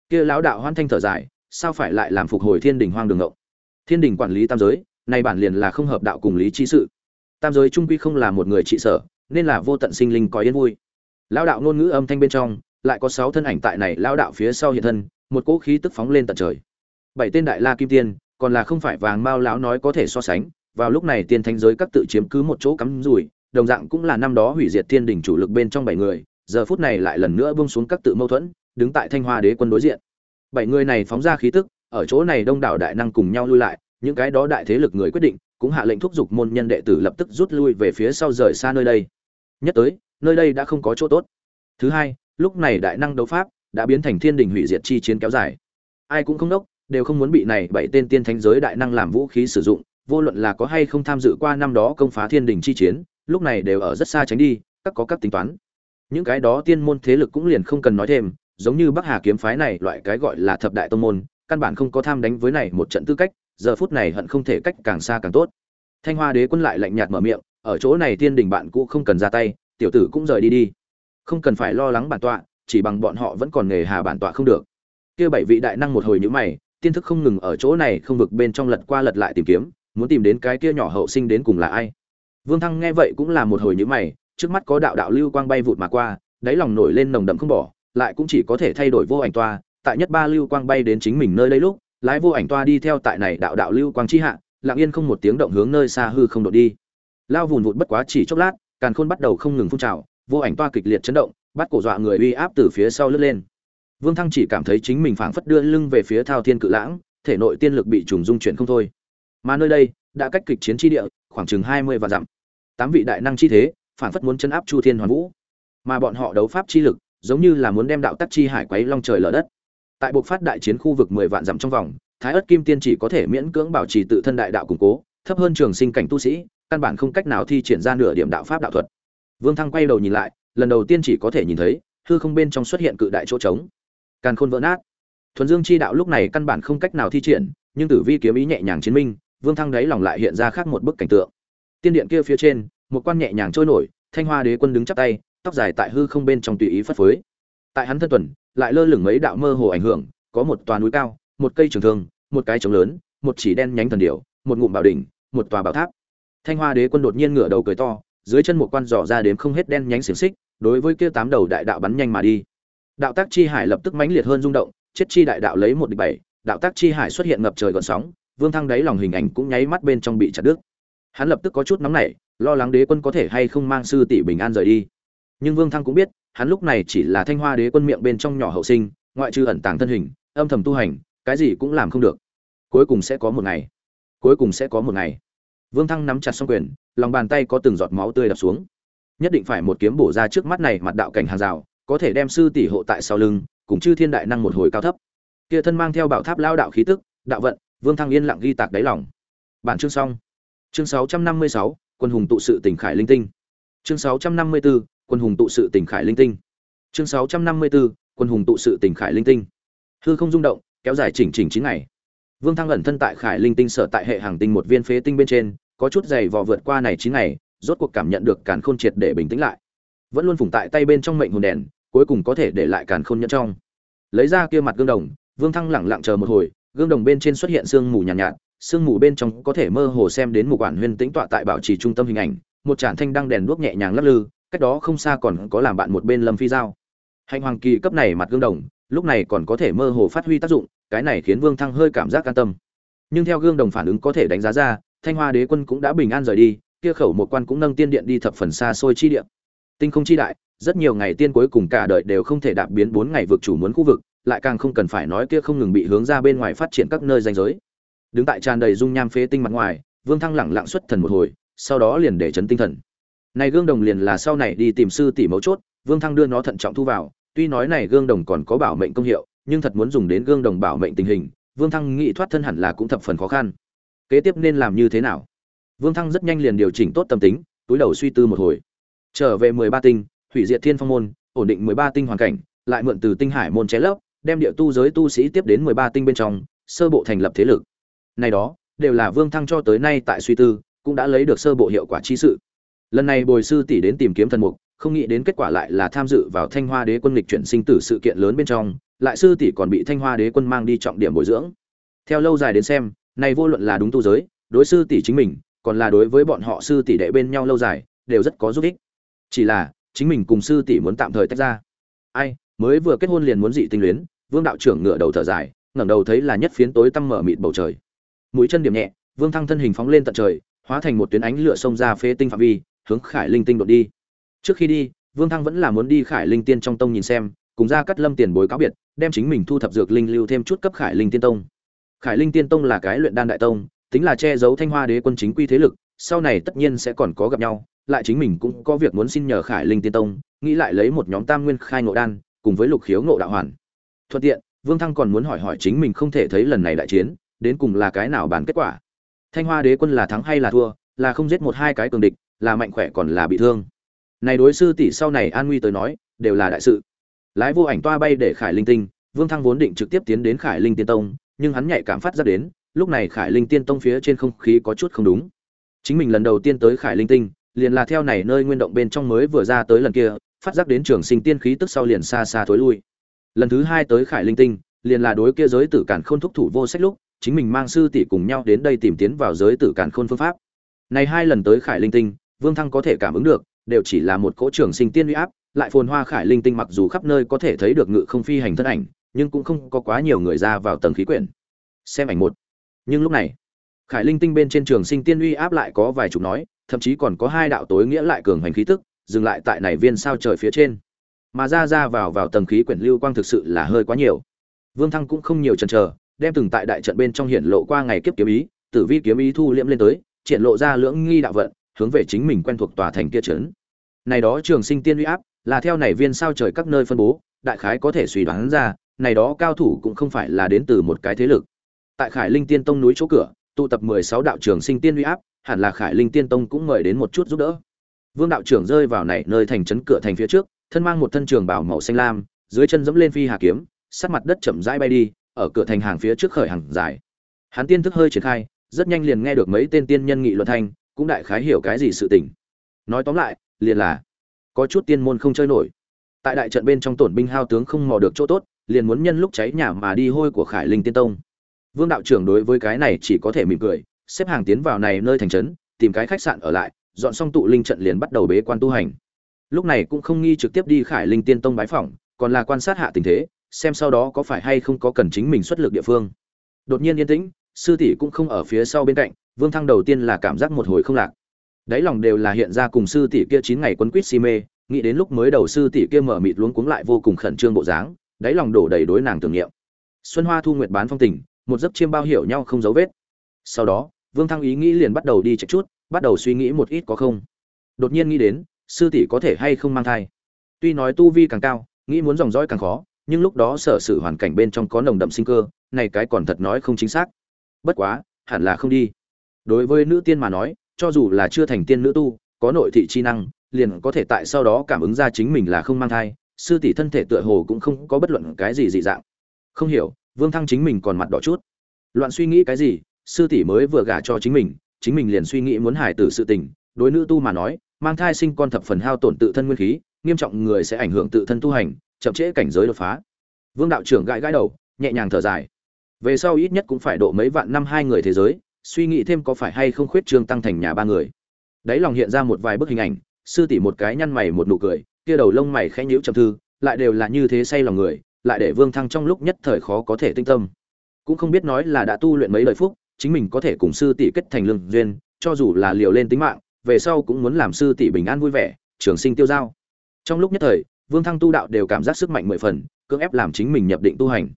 Kia lão đạo hoan thanh thở dài, sao phải lại làm phục hồi thiên đình hoang đường ngộng? Thiên đình quản lý tam giới, nay bản liền là không hợp đạo cùng lý trí sự. Tam giới trung quy không là một người trị sở, nên là vô tận sinh linh có yên vui. Lão đạo ngôn ngữ âm thanh bên trong, lại có sáu thân ảnh tại này lão đạo phía sau hiện thân, một cỗ khí tức phóng lên tận trời. Bảy tên đại la kim tiên, còn là không phải vàng mao lão nói có thể so sánh vào lúc này tiên thánh giới các tự chiếm cứ một chỗ cắm rủi, đồng dạng cũng là năm đó hủy diệt thiên đình chủ lực bên trong bảy người, giờ phút này lại lần nữa buông xuống các tự mâu thuẫn, đứng tại thanh hoa đế quân đối diện. Bảy người này phóng ra khí tức, ở chỗ này đông đảo đại năng cùng nhau lui lại, những cái đó đại thế lực người quyết định, cũng hạ lệnh thúc giục môn nhân đệ tử lập tức rút lui về phía sau rời xa nơi đây. Nhất tới, nơi đây đã không có chỗ tốt. Thứ hai, lúc này đại năng đấu pháp đã biến thành thiên đình hủy diệt chi chiến kéo dài. Ai cũng không đốc, đều không muốn bị này bảy tên tiên thánh giới đại năng làm vũ khí sử dụng vô luận là có hay không tham dự qua năm đó công phá thiên đình chi chiến, lúc này đều ở rất xa tránh đi, các có các tính toán. Những cái đó tiên môn thế lực cũng liền không cần nói thêm, giống như bắc hà kiếm phái này loại cái gọi là thập đại tông môn, căn bản không có tham đánh với này một trận tư cách, giờ phút này hận không thể cách càng xa càng tốt. Thanh hoa đế quân lại lạnh nhạt mở miệng, ở chỗ này tiên đình bạn cũ không cần ra tay, tiểu tử cũng rời đi đi. Không cần phải lo lắng bản tọa, chỉ bằng bọn họ vẫn còn nghề hà bản tọa không được. Kia bảy vị đại năng một hồi nhữ mày, tiên thức không ngừng ở chỗ này không vực bên trong lật qua lật lại tìm kiếm muốn tìm đến cái kia nhỏ hậu sinh đến cùng là ai. Vương thăng nghe vậy cũng là một hồi nhữ mày, trước mắt có đạo đạo lưu quang bay vụt mà qua, đáy lòng nổi lên nồng đậm không bỏ, lại cũng chỉ có thể thay đổi vô ảnh toa, tại nhất ba lưu quang bay đến chính mình nơi đây lúc, lái vô ảnh toa đi theo tại này đạo đạo lưu quang chi hạ, lặng yên không một tiếng động hướng nơi xa hư không đột đi. Lao vùn vụt bất quá chỉ chốc lát, càn khôn bắt đầu không ngừng phun trào, vô ảnh toa kịch liệt chấn động, bắt cổ dọa người uy áp từ phía sau lướt lên. Vương thăng chỉ cảm thấy chính mình phảng phất đưa lưng về phía thao thiên cự lãng, thể nội tiên lực bị trùng dung chuyển không thôi mà nơi đây, đã cách kịch chiến tri địa khoảng chừng hai mươi vạn dặm. Tám vị đại năng chi thế, phản phất muốn chấn áp chu thiên hoàn vũ. Mà bọn họ đấu pháp chi lực, giống như là muốn đem đạo tắc chi hải quấy long trời lở đất. Tại buộc phát đại chiến khu vực mười vạn dặm trong vòng, thái ất kim tiên chỉ có thể miễn cưỡng bảo trì tự thân đại đạo củng cố, thấp hơn trường sinh cảnh tu sĩ, căn bản không cách nào thi triển ra nửa điểm đạo pháp đạo thuật. Vương thăng quay đầu nhìn lại, lần đầu tiên chỉ có thể nhìn thấy, hư không bên trong xuất hiện cự đại chỗ trống. Càn khôn vỡ nát. Thuần dương chi đạo lúc này căn bản không cách nào thi triển, nhưng tử vi kiếm ý nhẹ nhàng chiến minh vương thăng đáy lòng lại hiện ra khác một bức cảnh tượng. Tiên điện kia phía trên, một quan nhẹ nhàng trôi nổi, thanh hoa đế quân đứng chắp tay, tóc dài tại hư không bên trong tùy ý phất phới. Tại hắn thân tuần, lại lơ lửng mấy đạo mơ hồ ảnh hưởng, có một tòa núi cao, một cây trường thương, một cái trống lớn, một chỉ đen nhánh thần điểu, một ngụm bảo đỉnh, một tòa bảo tháp. Thanh hoa đế quân đột nhiên ngửa đầu cười to, dưới chân một quan dò ra đếm không hết đen nhánh xiềng xích, đối với kia tám đầu đại đạo bắn nhanh mà đi. Đạo tác chi hải lập tức mãnh liệt hơn rung động, chết chi đại đạo lấy một địch bảy, đạo tác chi hải xuất hiện ngập trời gợn sóng vương thăng đáy lòng hình ảnh cũng nháy mắt bên trong bị chặt đứt. Hắn lập tức có chút nóng nảy, lo lắng đế quân có thể hay không mang sư tỷ bình an rời đi. Nhưng vương thăng cũng biết, hắn lúc này chỉ là thanh hoa đế quân miệng bên trong nhỏ hậu sinh, ngoại trừ ẩn tàng thân hình, âm thầm tu hành, cái gì cũng làm không được. Cuối cùng sẽ có một ngày. Cuối cùng sẽ có một ngày. Vương thăng nắm chặt xong quyền, lòng bàn tay có từng giọt máu tươi đập xuống. Nhất định phải một kiếm bổ ra trước mắt này mặt đạo cảnh hàng rào, có thể đem sư tỷ hộ tại sau lưng, cùng chư thiên đại năng một hồi cao thấp. Kia thân mang theo bảo tháp lao đạo khí tức, đạo vận vương thăng yên lặng ghi tạc đáy lòng. Bản chương xong. Chương 656, quân hùng tụ sự tỉnh khải linh tinh. Chương 654, quân hùng tụ sự tỉnh khải linh tinh. Chương 654, quân hùng tụ sự tỉnh khải linh tinh. Hư không rung động kéo dài chỉnh chỉnh chín ngày. Vương thăng ẩn thân tại khải linh tinh sở tại hệ hàng tinh một viên phế tinh bên trên có chút dày vò vượt qua này chín ngày rốt cuộc cảm nhận được càn khôn triệt để bình tĩnh lại. Vẫn luôn phủng tại tay bên trong mệnh hồn đèn cuối cùng có thể để lại càn khôn nhẫn trong. Lấy ra kia mặt gương đồng vương thăng lẳng lặng chờ một hồi gương đồng bên trên xuất hiện sương mù nhàn nhạt, nhạt sương mù bên trong có thể mơ hồ xem đến một quản huyên tĩnh tọa tại bảo trì trung tâm hình ảnh một tràn thanh đăng đèn đuốc nhẹ nhàng lắc lư cách đó không xa còn có làm bạn một bên lâm phi giao. Hành hoàng kỳ cấp này mặt gương đồng lúc này còn có thể mơ hồ phát huy tác dụng cái này khiến vương thăng hơi cảm giác an tâm. Nhưng theo gương đồng phản ứng có thể đánh giá ra thanh hoa đế quân cũng đã bình an rời đi kia khẩu một quan cũng nâng tiên điện đi thập phần xa xôi chi điện tinh không chi đại rất nhiều ngày tiên cuối cùng cả đời đều không thể đạp biến bốn ngày vực chủ muốn khu vực lại càng không cần phải nói kia không ngừng bị hướng ra bên ngoài phát triển các nơi danh giới. Đứng tại tràn đầy dung nham phế tinh mặt ngoài, vương thăng lẳng lặng xuất thần một hồi, sau đó liền để chấn tinh thần. Này gương đồng liền là sau này đi tìm sư tỷ mấu chốt, vương thăng đưa nó thận trọng thu vào, tuy nói này gương đồng còn có bảo mệnh công hiệu, nhưng thật muốn dùng đến gương đồng bảo mệnh tình hình, vương thăng nghĩ thoát thân hẳn là cũng thập phần khó khăn. Kế tiếp nên làm như thế nào? Vương thăng rất nhanh liền điều chỉnh tốt tâm tính, túi đầu suy tư một hồi. Trở về mười ba tinh, hủy diệt thiên phong môn, ổn định mười ba tinh hoàn cảnh, lại mượn từ tinh hải môn ché lấp đem địa tu giới tu sĩ tiếp đến mười ba tinh bên trong, sơ bộ thành lập thế lực. Này đó, đều là vương thăng cho tới nay tại suy tư, cũng đã lấy được sơ bộ hiệu quả chi sự. Lần này bồi sư tỷ đến tìm kiếm thần mục, không nghĩ đến kết quả lại là tham dự vào thanh hoa đế quân lịch chuyển sinh tử sự kiện lớn bên trong, lại sư tỷ còn bị thanh hoa đế quân mang đi trọng điểm bồi dưỡng. Theo lâu dài đến xem, này vô luận là đúng tu giới, đối sư tỷ chính mình, còn là đối với bọn họ sư tỷ đệ bên nhau lâu dài, đều rất có giúp ích. Chỉ là, chính mình cùng sư tỷ muốn tạm thời tách ra. Ai, mới vừa kết hôn liền muốn dị tình luyến vương đạo trưởng ngửa đầu thở dài, ngẩng đầu thấy là nhất phiến tối tăm mở mịt bầu trời. Mũi chân điểm nhẹ, vương thăng thân hình phóng lên tận trời, hóa thành một tuyến ánh lửa xông ra phế tinh phạm vi, hướng khải linh tinh đột đi. Trước khi đi, vương thăng vẫn là muốn đi khải linh tiên trong tông nhìn xem, cùng ra cắt lâm tiền bối cáo biệt, đem chính mình thu thập dược linh lưu thêm chút cấp khải linh tiên tông. Khải linh tiên tông là cái luyện đan đại tông, tính là che giấu thanh hoa đế quân chính quy thế lực, sau này tất nhiên sẽ còn có gặp nhau, lại chính mình cũng có việc muốn xin nhờ khải linh tiên tông, nghĩ lại lấy một nhóm tam nguyên khai ngộ đan, cùng với lục khiếu ngộ đạo hoàn thuận tiện, vương thăng còn muốn hỏi hỏi chính mình không thể thấy lần này đại chiến, đến cùng là cái nào bàn kết quả. Thanh hoa đế quân là thắng hay là thua, là không giết một hai cái cường địch, là mạnh khỏe còn là bị thương. Này đối sư tỷ sau này an nguy tới nói, đều là đại sự. Lái vô ảnh toa bay để khải linh tinh, vương thăng vốn định trực tiếp tiến đến khải linh tiên tông, nhưng hắn nhạy cảm phát ra đến, lúc này khải linh tiên tông phía trên không khí có chút không đúng. Chính mình lần đầu tiên tới khải linh tinh, liền là theo này nơi nguyên động bên trong mới vừa ra tới lần kia, phát giác đến trường sinh tiên khí tức sau liền xa xa thối lui lần thứ hai tới khải linh tinh, liền là đối kia giới tử cản khôn thúc thủ vô sách lúc, chính mình mang sư tỷ cùng nhau đến đây tìm tiến vào giới tử cản khôn phương pháp. Này hai lần tới khải linh tinh, vương thăng có thể cảm ứng được, đều chỉ là một cỗ trưởng sinh tiên uy áp, lại phồn hoa khải linh tinh mặc dù khắp nơi có thể thấy được ngự không phi hành thân ảnh, nhưng cũng không có quá nhiều người ra vào tầng khí quyển. Xem ảnh một. Nhưng lúc này, khải linh tinh bên trên trường sinh tiên uy áp lại có vài chục nói, thậm chí còn có hai đạo tối nghĩa lại cường hành khí tức, dừng lại tại này viên sao trời phía trên mà ra ra vào vào tầng khí quyển lưu quang thực sự là hơi quá nhiều. Vương thăng cũng không nhiều chần chờ, đem từng tại đại trận bên trong hiện lộ qua ngày kiếp kiếm ý, tử vi kiếm ý thu liễm lên tới, triển lộ ra lưỡng nghi đạo vận, hướng về chính mình quen thuộc tòa thành kia trấn. Này đó trường sinh tiên uy áp, là theo này viên sao trời các nơi phân bố, đại khái có thể suy đoán ra, này đó cao thủ cũng không phải là đến từ một cái thế lực. Tại khải linh tiên tông núi chỗ cửa, tụ tập mười sáu đạo trường sinh tiên uy áp, hẳn là khải linh tiên tông cũng mời đến một chút giúp đỡ vương đạo trưởng rơi vào này nơi thành trấn cửa thành phía trước, thân mang một thân trường bảo màu xanh lam, dưới chân giẫm lên phi hà kiếm sát mặt đất chậm rãi bay đi, ở cửa thành hàng phía trước khởi hàng dài. Hắn tiên thức hơi triển khai, rất nhanh liền nghe được mấy tên tiên nhân nghị luận thanh, cũng đại khái hiểu cái gì sự tình. Nói tóm lại, liền là, có chút tiên môn không chơi nổi. Tại đại trận bên trong tổn binh hao tướng không mò được chỗ tốt, liền muốn nhân lúc cháy nhà mà đi hôi của khải linh tiên tông. Vương đạo trưởng đối với cái này chỉ có thể mỉm cười, xếp hàng tiến vào này nơi thành trấn, tìm cái khách sạn ở lại dọn xong tụ linh trận liền bắt đầu bế quan tu hành. Lúc này cũng không nghi trực tiếp đi khải linh tiên tông bái phỏng, còn là quan sát hạ tình thế, xem sau đó có phải hay không có cần chính mình xuất lực địa phương. Đột nhiên yên tĩnh, sư tỷ cũng không ở phía sau bên cạnh, vương thăng đầu tiên là cảm giác một hồi không lạc. Đáy lòng đều là hiện ra cùng sư tỷ kia chín ngày quấn quýt si mê, nghĩ đến lúc mới đầu sư tỷ kia mở mịt luống cuống lại vô cùng khẩn trương bộ dáng, đáy lòng đổ đầy đối nàng tưởng niệm. Xuân hoa thu nguyệt bán phong tình, một giấc chiêm bao hiểu nhau không dấu vết. Sau đó, vương thăng ý nghĩ liền bắt đầu đi chạy chút bắt đầu suy nghĩ một ít có không. Đột nhiên nghĩ đến, sư tỷ có thể hay không mang thai. Tuy nói tu vi càng cao, nghĩ muốn dòng dõi càng khó, nhưng lúc đó sở sự hoàn cảnh bên trong có nồng đậm sinh cơ, này cái còn thật nói không chính xác. Bất quá, hẳn là không đi. Đối với nữ tiên mà nói, cho dù là chưa thành tiên nữ tu, có nội thị chi năng, liền có thể tại sau đó cảm ứng ra chính mình là không mang thai, sư tỷ thân thể tựa hồ cũng không có bất luận cái gì dị dạng. Không hiểu, vương thăng chính mình còn mặt đỏ chút. Loạn suy nghĩ cái gì, sư tỷ mới vừa gả cho chính mình chính mình liền suy nghĩ muốn hài tử sự tình, đối nữ tu mà nói, mang thai sinh con thập phần hao tổn tự thân nguyên khí, nghiêm trọng người sẽ ảnh hưởng tự thân tu hành, chậm trễ cảnh giới đột phá. Vương đạo trưởng gãi gãi đầu, nhẹ nhàng thở dài. Về sau ít nhất cũng phải độ mấy vạn năm hai người thế giới, suy nghĩ thêm có phải hay không khuyết trương tăng thành nhà ba người. Đấy lòng hiện ra một vài bức hình ảnh, sư tỷ một cái nhăn mày một nụ cười, kia đầu lông mày khẽ nhíu trầm thư, lại đều là như thế say lòng người, lại để vương thăng trong lúc nhất thời khó có thể tinh tâm. Cũng không biết nói là đã tu luyện mấy lời phúc chính mình có thể cùng sư tỷ kết thành lương duyên cho dù là liều lên tính mạng về sau cũng muốn làm sư tỷ bình an vui vẻ trường sinh tiêu giao trong lúc nhất thời vương thăng tu đạo đều cảm giác sức mạnh mười phần cưỡng ép làm chính mình nhập định tu hành.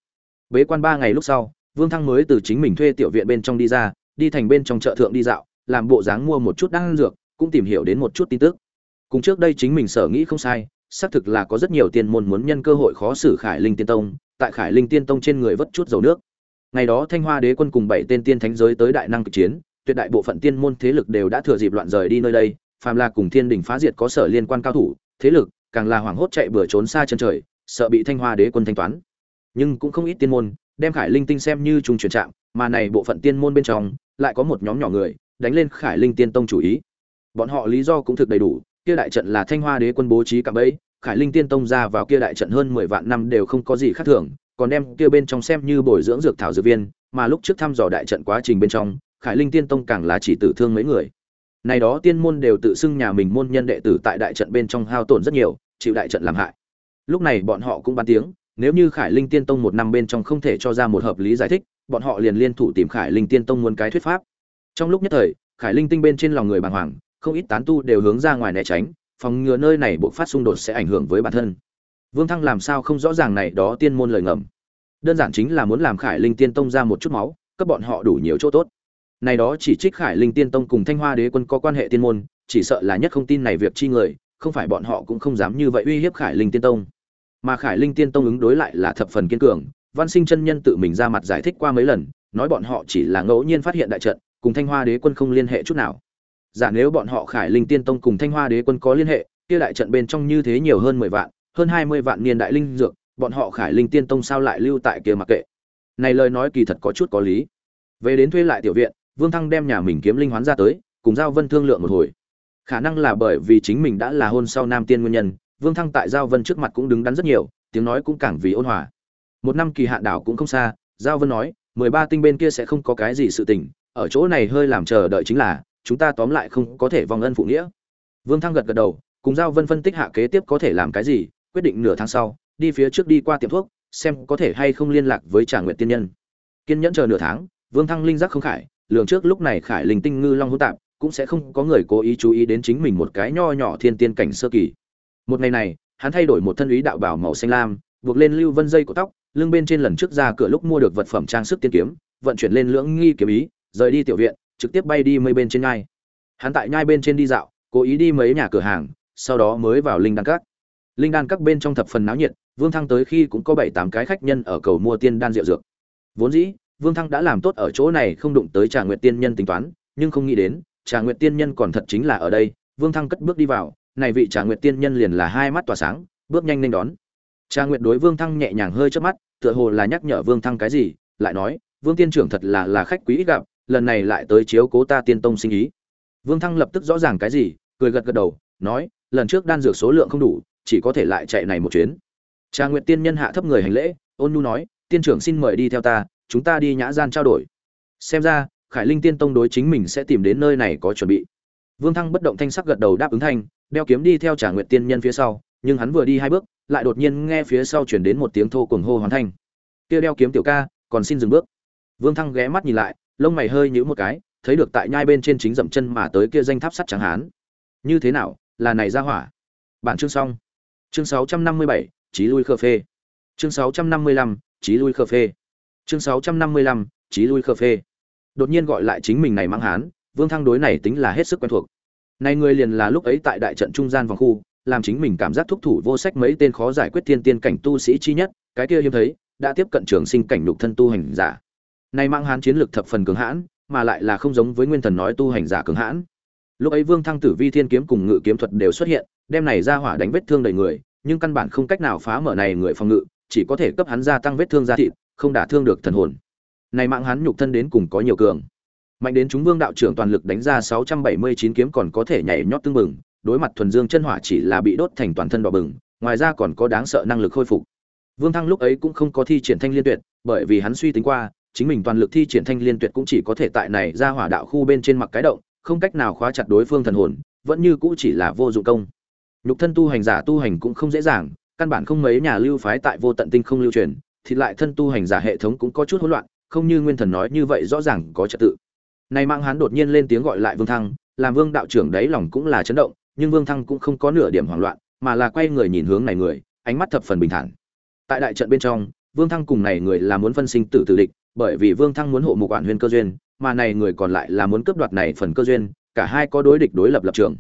Bế quan ba ngày lúc sau vương thăng mới từ chính mình thuê tiểu viện bên trong đi ra đi thành bên trong chợ thượng đi dạo làm bộ dáng mua một chút đan dược cũng tìm hiểu đến một chút tin tức. Cùng trước đây chính mình sở nghĩ không sai xác thực là có rất nhiều tiên môn muốn nhân cơ hội khó xử Khải Linh Tiên Tông, tại Khải Linh Tiên Tông trên người vất chút dầu nước. Ngày đó Thanh Hoa Đế quân cùng bảy tên tiên thánh giới tới đại năng cực chiến, tuyệt đại bộ phận tiên môn thế lực đều đã thừa dịp loạn rời đi nơi đây, phàm là cùng Thiên đỉnh phá diệt có sở liên quan cao thủ, thế lực, càng là hoảng hốt chạy bừa trốn xa chân trời, sợ bị Thanh Hoa Đế quân thanh toán. Nhưng cũng không ít tiên môn, đem Khải Linh Tinh xem như trung chuyển trạng, mà này bộ phận tiên môn bên trong, lại có một nhóm nhỏ người, đánh lên Khải Linh Tiên Tông chủ ý. Bọn họ lý do cũng thực đầy đủ, kia đại trận là Thanh Hoa Đế quân bố trí cả bẫy, Khải Linh Tiên Tông ra vào kia đại trận hơn 10 vạn năm đều không có gì khác thường, còn đem kia bên trong xem như bồi dưỡng dược thảo dược viên, mà lúc trước thăm dò đại trận quá trình bên trong, Khải Linh Tiên Tông càng là chỉ tử thương mấy người. Này đó tiên môn đều tự xưng nhà mình môn nhân đệ tử tại đại trận bên trong hao tổn rất nhiều, chịu đại trận làm hại. Lúc này bọn họ cũng bán tiếng, nếu như Khải Linh Tiên Tông một năm bên trong không thể cho ra một hợp lý giải thích, bọn họ liền liên thủ tìm Khải Linh Tiên Tông muốn cái thuyết pháp. Trong lúc nhất thời, Khải Linh Tinh bên trên lòng người bàng hoàng, không ít tán tu đều hướng ra ngoài né tránh, phòng ngừa nơi này bộc phát xung đột sẽ ảnh hưởng với bản thân. Vương Thăng làm sao không rõ ràng này đó tiên môn lời ngầm. Đơn giản chính là muốn làm Khải Linh Tiên Tông ra một chút máu, cấp bọn họ đủ nhiều chỗ tốt. Này đó chỉ trích Khải Linh Tiên Tông cùng Thanh Hoa Đế quân có quan hệ tiên môn, chỉ sợ là nhất không tin này việc chi người, không phải bọn họ cũng không dám như vậy uy hiếp Khải Linh Tiên Tông. Mà Khải Linh Tiên Tông ứng đối lại là thập phần kiên cường, Văn Sinh chân nhân tự mình ra mặt giải thích qua mấy lần, nói bọn họ chỉ là ngẫu nhiên phát hiện đại trận, cùng Thanh Hoa Đế quân không liên hệ chút nào. Giả nếu bọn họ Khải Linh Tiên Tông cùng Thanh Hoa Đế quân có liên hệ, kia đại trận bên trong như thế nhiều hơn mười vạn, hơn hai mươi vạn niên đại linh dược, bọn họ Khải Linh Tiên Tông sao lại lưu tại kia mặc kệ. Này lời nói kỳ thật có chút có lý. Về đến thuê lại tiểu viện, Vương Thăng đem nhà mình kiếm linh hoán ra tới, cùng Giao Vân thương lượng một hồi. Khả năng là bởi vì chính mình đã là hôn sau nam tiên nguyên nhân, Vương Thăng tại Giao Vân trước mặt cũng đứng đắn rất nhiều, tiếng nói cũng càng vì ôn hòa. Một năm kỳ hạn đảo cũng không xa, Giao Vân nói, mười ba tinh bên kia sẽ không có cái gì sự tình, ở chỗ này hơi làm chờ đợi chính là, chúng ta tóm lại không có thể vong ân phụ nghĩa. Vương Thăng gật gật đầu, cùng Giao Vân phân tích hạ kế tiếp có thể làm cái gì, quyết định nửa tháng sau, đi phía trước đi qua tiệm thuốc, xem có thể hay không liên lạc với Trà nguyện tiên nhân. Kiên nhẫn chờ nửa tháng, Vương Thăng linh giác không khải, lường trước lúc này khải linh tinh ngư long hỗn tạp, cũng sẽ không có người cố ý chú ý đến chính mình một cái nho nhỏ thiên tiên cảnh sơ kỳ. Một ngày này, hắn thay đổi một thân ý đạo bảo màu xanh lam, buộc lên lưu vân dây của tóc, lưng bên trên lần trước ra cửa lúc mua được vật phẩm trang sức tiên kiếm, vận chuyển lên lưỡng nghi kiếm ý, rời đi tiểu viện, trực tiếp bay đi mây bên trên nhai. Hắn tại nhai bên trên đi dạo, cố ý đi mấy nhà cửa hàng, sau đó mới vào linh đan cát. Linh đan các bên trong thập phần náo nhiệt, Vương Thăng tới khi cũng có bảy tám cái khách nhân ở cầu mua tiên đan rượu dược. Vốn dĩ, Vương Thăng đã làm tốt ở chỗ này không đụng tới Trà Nguyệt tiên nhân tính toán, nhưng không nghĩ đến, Trà Nguyệt tiên nhân còn thật chính là ở đây, Vương Thăng cất bước đi vào, này vị Trà Nguyệt tiên nhân liền là hai mắt tỏa sáng, bước nhanh nên đón. Trà Nguyệt đối Vương Thăng nhẹ nhàng hơi chớp mắt, tựa hồ là nhắc nhở Vương Thăng cái gì, lại nói, Vương tiên trưởng thật là là khách quý ít gặp, lần này lại tới chiếu cố ta tiên tông sinh ý. Vương Thăng lập tức rõ ràng cái gì, cười gật gật đầu, nói, lần trước đan dược số lượng không đủ, chỉ có thể lại chạy này một chuyến. Trà Nguyệt tiên nhân hạ thấp người hành lễ, ôn nhu nói, tiên trưởng xin mời đi theo ta, chúng ta đi nhã gian trao đổi. Xem ra, Khải Linh tiên tông đối chính mình sẽ tìm đến nơi này có chuẩn bị. Vương Thăng bất động thanh sắc gật đầu đáp ứng thanh, đeo kiếm đi theo Trà Nguyệt tiên nhân phía sau, nhưng hắn vừa đi hai bước, lại đột nhiên nghe phía sau truyền đến một tiếng thô cuồng hô hoàn thanh. Kia đeo kiếm tiểu ca, còn xin dừng bước. Vương Thăng ghé mắt nhìn lại, lông mày hơi nhíu một cái, thấy được tại nhai bên trên chính dậm chân mà tới kia danh tháp sắt trắng hán. Như thế nào, là này ra hỏa. Bạn chương xong. Chương 657, chí lui khờ phê. Chương 655, chí lui khờ phê. Chương 655, chí lui khờ phê. Đột nhiên gọi lại chính mình này mang hán, Vương Thăng đối này tính là hết sức quen thuộc. Này người liền là lúc ấy tại đại trận trung gian vòng khu, làm chính mình cảm giác thúc thủ vô sách mấy tên khó giải quyết thiên tiên cảnh tu sĩ chi nhất, cái kia hiếm thấy, đã tiếp cận trường sinh cảnh lục thân tu hành giả. Này mang hán chiến lực thập phần cường hãn, mà lại là không giống với nguyên thần nói tu hành giả cường hãn. Lúc ấy Vương Thăng Tử Vi Thiên kiếm cùng ngự kiếm thuật đều xuất hiện, đem này ra hỏa đánh vết thương đầy người, nhưng căn bản không cách nào phá mở này người phòng ngự, chỉ có thể cấp hắn gia tăng vết thương da thịt, không đả thương được thần hồn. Này mạng hắn nhục thân đến cùng có nhiều cường. Mạnh đến chúng Vương đạo trưởng toàn lực đánh ra 679 kiếm còn có thể nhảy nhót tương bừng, đối mặt thuần dương chân hỏa chỉ là bị đốt thành toàn thân đỏ bừng, ngoài ra còn có đáng sợ năng lực khôi phục. Vương Thăng lúc ấy cũng không có thi triển thanh liên tuyệt, bởi vì hắn suy tính qua, chính mình toàn lực thi triển thanh liên tuyệt cũng chỉ có thể tại này ra hỏa đạo khu bên trên mặc cái động, không cách nào khóa chặt đối phương thần hồn, vẫn như cũ chỉ là vô dụng công. Nhục thân tu hành giả tu hành cũng không dễ dàng, căn bản không mấy nhà lưu phái tại vô tận tinh không lưu truyền, thì lại thân tu hành giả hệ thống cũng có chút hỗn loạn, không như nguyên thần nói như vậy rõ ràng có trật tự. Này mạng hắn đột nhiên lên tiếng gọi lại Vương Thăng, làm Vương đạo trưởng đấy lòng cũng là chấn động, nhưng Vương Thăng cũng không có nửa điểm hoảng loạn, mà là quay người nhìn hướng này người, ánh mắt thập phần bình thản. Tại đại trận bên trong, Vương Thăng cùng này người là muốn phân sinh tử tử địch, bởi vì Vương Thăng muốn hộ mục quản huyền cơ duyên, mà này người còn lại là muốn cướp đoạt này phần cơ duyên, cả hai có đối địch đối lập lập trường.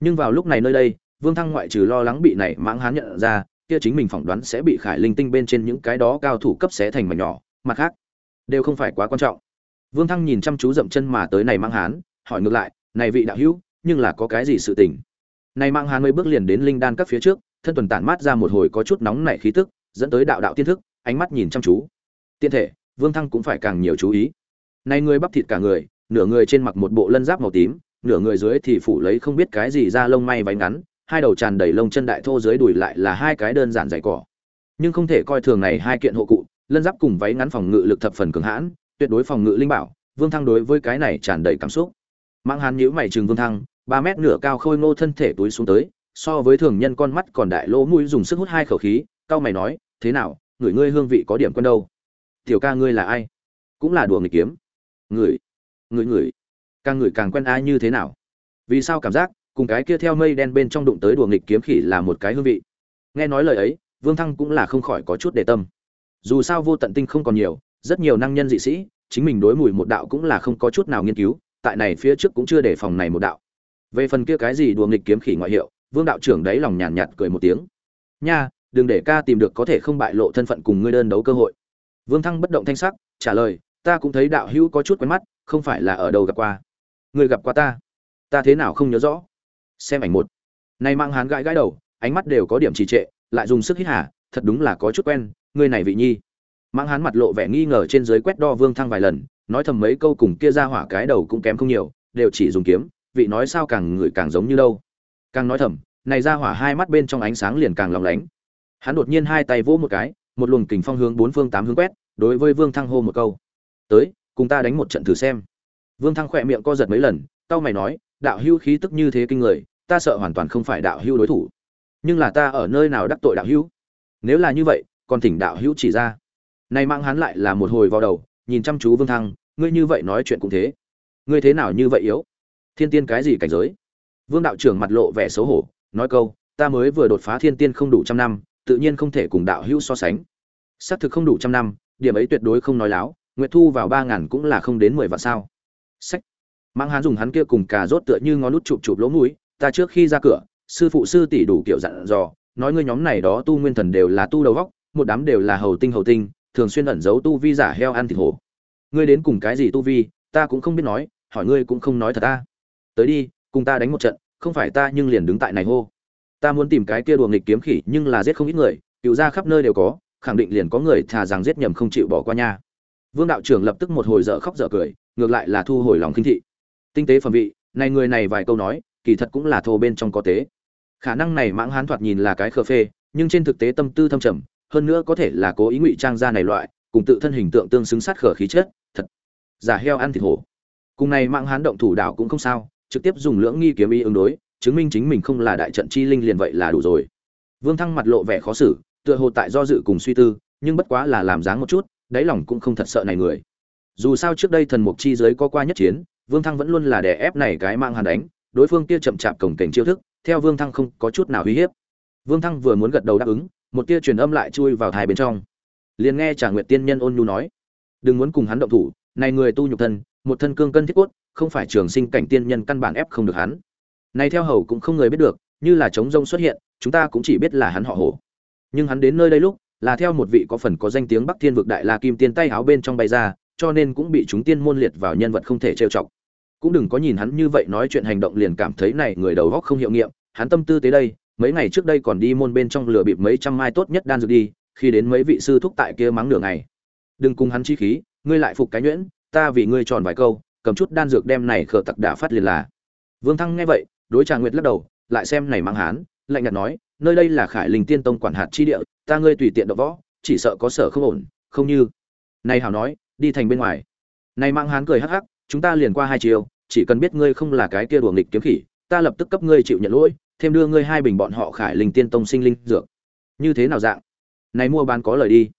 Nhưng vào lúc này nơi đây, vương thăng ngoại trừ lo lắng bị này mãng hán nhận ra kia chính mình phỏng đoán sẽ bị khải linh tinh bên trên những cái đó cao thủ cấp xé thành mảnh nhỏ mặt khác đều không phải quá quan trọng. Vương thăng nhìn chăm chú dậm chân mà tới này mãng hán hỏi ngược lại này vị đạo hữu nhưng là có cái gì sự tình? Này mãng hán mới bước liền đến linh đan các phía trước thân tuần tản mát ra một hồi có chút nóng nảy khí tức dẫn tới đạo đạo tiên thức ánh mắt nhìn chăm chú. Tiên thể vương thăng cũng phải càng nhiều chú ý này người bắp thịt cả người, nửa người trên mặc một bộ lân giáp màu tím, nửa người dưới thì phủ lấy không biết cái gì ra lông may váy ngắn, hai đầu tràn đầy lông chân đại thô dưới đùi lại là hai cái đơn giản giày cỏ. Nhưng không thể coi thường này hai kiện hộ cụ, lân giáp cùng váy ngắn phòng ngự lực thập phần cường hãn, tuyệt đối phòng ngự linh bảo, vương thăng đối với cái này tràn đầy cảm xúc. Mang hàn nhíu mày trừng vương thăng, ba mét nửa cao khôi ngô thân thể túi xuống tới, so với thường nhân con mắt còn đại lỗ mũi dùng sức hút hai khẩu khí cao mày nói, thế nào, người ngươi hương vị có điểm quân đâu? Tiểu ca ngươi là ai? Cũng là đùa nghịch kiếm người người người. Càng người càng quen ai như thế nào? Vì sao cảm giác cùng cái kia theo mây đen bên trong đụng tới đùa nghịch kiếm khỉ là một cái hương vị? Nghe nói lời ấy vương thăng cũng là không khỏi có chút để tâm. Dù sao vô tận tinh không còn nhiều rất nhiều năng nhân dị sĩ chính mình đối mùi một đạo cũng là không có chút nào nghiên cứu tại này phía trước cũng chưa để phòng này một đạo. Về phần kia cái gì đùa nghịch kiếm khỉ ngoại hiệu vương đạo trưởng đấy lòng nhàn nhạt, nhạt cười một tiếng. Nha đừng để ca tìm được có thể không bại lộ thân phận cùng ngươi đơn đấu cơ hội. Vương thăng bất động thanh sắc trả lời ta cũng thấy đạo hữu có chút quen mắt, không phải là ở đâu gặp qua. Người gặp qua ta? Ta thế nào không nhớ rõ? Xem ảnh một. Này mang hán gãi gãi đầu, ánh mắt đều có điểm trì trệ, lại dùng sức hít hà, thật đúng là có chút quen, người này vị nhi. Mang hán mặt lộ vẻ nghi ngờ trên dưới quét đo vương thăng vài lần, nói thầm mấy câu cùng kia ra hỏa cái đầu cũng kém không nhiều, đều chỉ dùng kiếm, vị nói sao càng người càng giống như đâu. Càng nói thầm, này ra hỏa hai mắt bên trong ánh sáng liền càng lóng lánh. Hắn đột nhiên hai tay vỗ một cái, một luồng kình phong hướng bốn phương tám hướng quét, đối với vương thăng hô một câu tới, cùng ta đánh một trận thử xem. Vương thăng khỏe miệng co giật mấy lần tao mày nói, đạo hưu khí tức như thế kinh người, ta sợ hoàn toàn không phải đạo hưu đối thủ. Nhưng là ta ở nơi nào đắc tội đạo hưu nếu là như vậy, còn thỉnh đạo hưu chỉ ra. Nay mang hắn lại là một hồi vào đầu, nhìn chăm chú vương thăng, ngươi như vậy nói chuyện cũng thế. Ngươi thế nào như vậy yếu? Thiên tiên cái gì cảnh giới? Vương đạo trưởng mặt lộ vẻ xấu hổ, nói câu, ta mới vừa đột phá thiên tiên không đủ trăm năm, tự nhiên không thể cùng đạo hữu so sánh. Xác thực không đủ trăm năm, điểm ấy tuyệt đối không nói láo nguyệt thu vào ba ngàn cũng là không đến mười vạn sao. Sách. Mang hắn dùng hắn kia cùng cà rốt tựa như ngón nút chụp chụp lỗ mũi, ta trước khi ra cửa, sư phụ sư tỷ đủ kiểu dặn dò, nói ngươi nhóm này đó tu nguyên thần đều là tu đầu vóc một đám đều là hầu tinh hầu tinh, thường xuyên ẩn giấu tu vi giả heo ăn thịt hổ. Ngươi đến cùng cái gì tu vi, ta cũng không biết nói, hỏi ngươi cũng không nói thật ta. Tới đi, cùng ta đánh một trận, không phải ta nhưng liền đứng tại này hô. Ta muốn tìm cái kia đùa nghịch kiếm khỉ, nhưng là giết không ít người, cựu ra khắp nơi đều có, khẳng định liền có người thà rằng giết nhầm không chịu bỏ qua nha vương đạo trưởng lập tức một hồi dở khóc dở cười, ngược lại là thu hồi lòng khinh thị. Tinh tế phẩm vị, này người này vài câu nói, kỳ thật cũng là thô bên trong có tế. Khả năng này mãng hán thoạt nhìn là cái khờ phê, nhưng trên thực tế tâm tư thâm trầm, hơn nữa có thể là cố ý ngụy trang ra này loại, cùng tự thân hình tượng tương xứng sát khở khí chất, thật giả heo ăn thịt hổ. Cùng này mãng hán động thủ đạo cũng không sao, trực tiếp dùng lưỡng nghi kiếm ý ứng đối, chứng minh chính mình không là đại trận chi linh liền vậy là đủ rồi. Vương thăng mặt lộ vẻ khó xử, tựa hồ tại do dự cùng suy tư, nhưng bất quá là làm dáng một chút đáy lòng cũng không thật sợ này người. Dù sao trước đây thần mục chi giới có qua nhất chiến, vương thăng vẫn luôn là đè ép này cái mang hàn đánh, đối phương kia chậm chạp cổng cảnh chiêu thức, theo vương thăng không có chút nào uy hiếp. Vương thăng vừa muốn gật đầu đáp ứng, một tia truyền âm lại chui vào thai bên trong. Liền nghe trả nguyện tiên nhân ôn nhu nói, đừng muốn cùng hắn động thủ, này người tu nhục thân, một thân cương cân thiết cốt, không phải trường sinh cảnh tiên nhân căn bản ép không được hắn. Này theo hầu cũng không người biết được, như là trống rông xuất hiện, chúng ta cũng chỉ biết là hắn họ hổ. Nhưng hắn đến nơi đây lúc là theo một vị có phần có danh tiếng bắc thiên vực đại la kim tiên tay áo bên trong bay ra, cho nên cũng bị chúng tiên môn liệt vào nhân vật không thể trêu chọc. Cũng đừng có nhìn hắn như vậy nói chuyện hành động liền cảm thấy này người đầu óc không hiệu nghiệm, hắn tâm tư tới đây, mấy ngày trước đây còn đi môn bên trong lừa bịp mấy trăm mai tốt nhất đan dược đi, khi đến mấy vị sư thúc tại kia mắng nửa ngày. Đừng cùng hắn chí khí, ngươi lại phục cái nhuyễn, ta vì ngươi tròn vài câu, cầm chút đan dược đem này khở tặc đả phát liền là. Vương thăng nghe vậy, đối trà nguyệt lắc đầu, lại xem này mắng hắn, lạnh nhạt nói nơi đây là khải linh tiên tông quản hạt chi địa, ta ngươi tùy tiện đọ võ, chỉ sợ có sở không ổn, không như. Này hảo nói, đi thành bên ngoài. Này mang hán cười hắc hắc, chúng ta liền qua hai chiều, chỉ cần biết ngươi không là cái kia đùa nghịch kiếm khỉ, ta lập tức cấp ngươi chịu nhận lỗi, thêm đưa ngươi hai bình bọn họ khải linh tiên tông sinh linh dược. Như thế nào dạng? Này mua bán có lời đi.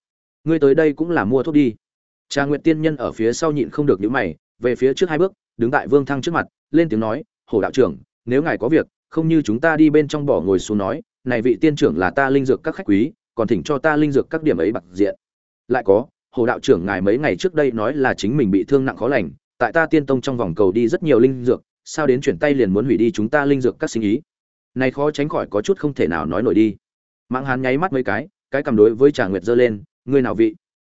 Ngươi tới đây cũng là mua thuốc đi. Trà nguyệt tiên nhân ở phía sau nhịn không được nhíu mày, về phía trước hai bước, đứng tại vương thăng trước mặt, lên tiếng nói, hổ đạo trưởng, nếu ngài có việc, không như chúng ta đi bên trong bỏ ngồi xuống nói này vị tiên trưởng là ta linh dược các khách quý, còn thỉnh cho ta linh dược các điểm ấy bạc diện. Lại có, hồ đạo trưởng ngài mấy ngày trước đây nói là chính mình bị thương nặng khó lành, tại ta tiên tông trong vòng cầu đi rất nhiều linh dược, sao đến chuyển tay liền muốn hủy đi chúng ta linh dược các sinh ý? Này khó tránh khỏi có chút không thể nào nói nổi đi. Mãng hán nháy mắt mấy cái cái cầm đối với trà nguyệt giơ lên, ngươi nào vị?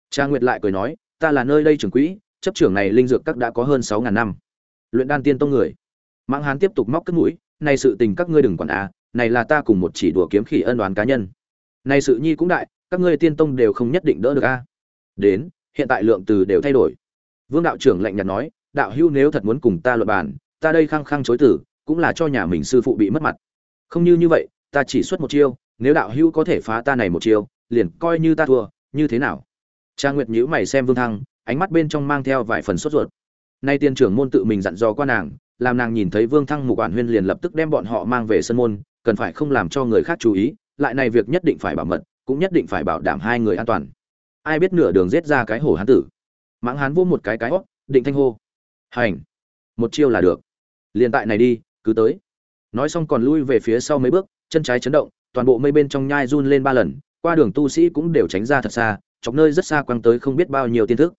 Trà nguyệt lại cười nói, ta là nơi đây trưởng quỹ, chấp trưởng này linh dược các đã có hơn sáu ngàn năm. Luyện đan tiên tông người. Mãng hán tiếp tục móc cất mũi, này sự tình các ngươi đừng quản à này là ta cùng một chỉ đùa kiếm khỉ ân đoán cá nhân. Này sự nhi cũng đại, các ngươi tiên tông đều không nhất định đỡ được a. Đến, hiện tại lượng từ đều thay đổi. Vương đạo trưởng lạnh nhạt nói, đạo hữu nếu thật muốn cùng ta luận bàn, ta đây khăng khăng chối tử cũng là cho nhà mình sư phụ bị mất mặt. Không như như vậy, ta chỉ xuất một chiêu, nếu đạo hữu có thể phá ta này một chiêu, liền coi như ta thua, như thế nào? Trang nguyệt nhíu mày xem vương thăng, ánh mắt bên trong mang theo vài phần sốt ruột. Nay tiên trưởng môn tự mình dặn dò qua nàng, làm nàng nhìn thấy vương thăng mục quản huyên liền lập tức đem bọn họ mang về sân môn cần phải không làm cho người khác chú ý, lại này việc nhất định phải bảo mật, cũng nhất định phải bảo đảm hai người an toàn. Ai biết nửa đường giết ra cái hổ hán tử. Mãng hán vô một cái cái hót định thanh hô. Hành. Một chiêu là được. Liền tại này đi, cứ tới. Nói xong còn lui về phía sau mấy bước, chân trái chấn động, toàn bộ mây bên trong nhai run lên ba lần, qua đường tu sĩ cũng đều tránh ra thật xa, chọc nơi rất xa quăng tới không biết bao nhiêu tiên thức.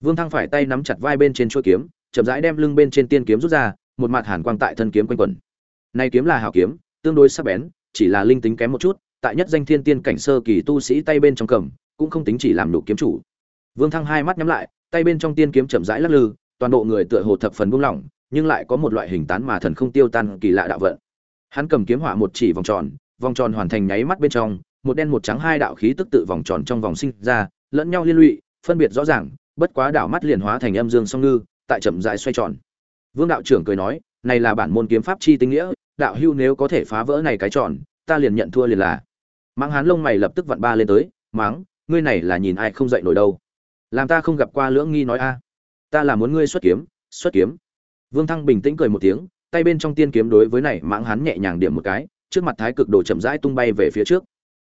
Vương thăng phải tay nắm chặt vai bên trên chuôi kiếm, chậm rãi đem lưng bên trên tiên kiếm rút ra, một mặt hàn quang tại thân kiếm quanh quẩn. Này kiếm là hảo kiếm tương đối sắc bén, chỉ là linh tính kém một chút, tại nhất danh thiên tiên cảnh sơ kỳ tu sĩ tay bên trong cầm, cũng không tính chỉ làm đủ kiếm chủ. Vương thăng hai mắt nhắm lại, tay bên trong tiên kiếm chậm rãi lắc lư, toàn bộ người tựa hồ thập phần buông lỏng, nhưng lại có một loại hình tán mà thần không tiêu tan kỳ lạ đạo vận. Hắn cầm kiếm hỏa một chỉ vòng tròn vòng tròn hoàn thành nháy mắt bên trong, một đen một trắng hai đạo khí tức tự vòng tròn trong vòng sinh ra, lẫn nhau liên lụy, phân biệt rõ ràng, bất quá đảo mắt liền hóa thành âm dương song ngư, tại chậm rãi xoay tròn. Vương đạo trưởng cười nói, này là bản môn kiếm pháp chi tinh nghĩa đạo hưu nếu có thể phá vỡ này cái tròn, ta liền nhận thua liền là. Mãng hán lông mày lập tức vặn ba lên tới máng ngươi này là nhìn ai không dậy nổi đâu? Làm ta không gặp qua lưỡng nghi nói a. Ta là muốn ngươi xuất kiếm xuất kiếm. Vương thăng bình tĩnh cười một tiếng, tay bên trong tiên kiếm đối với này mãng hán nhẹ nhàng điểm một cái, trước mặt thái cực đồ chậm rãi tung bay về phía trước.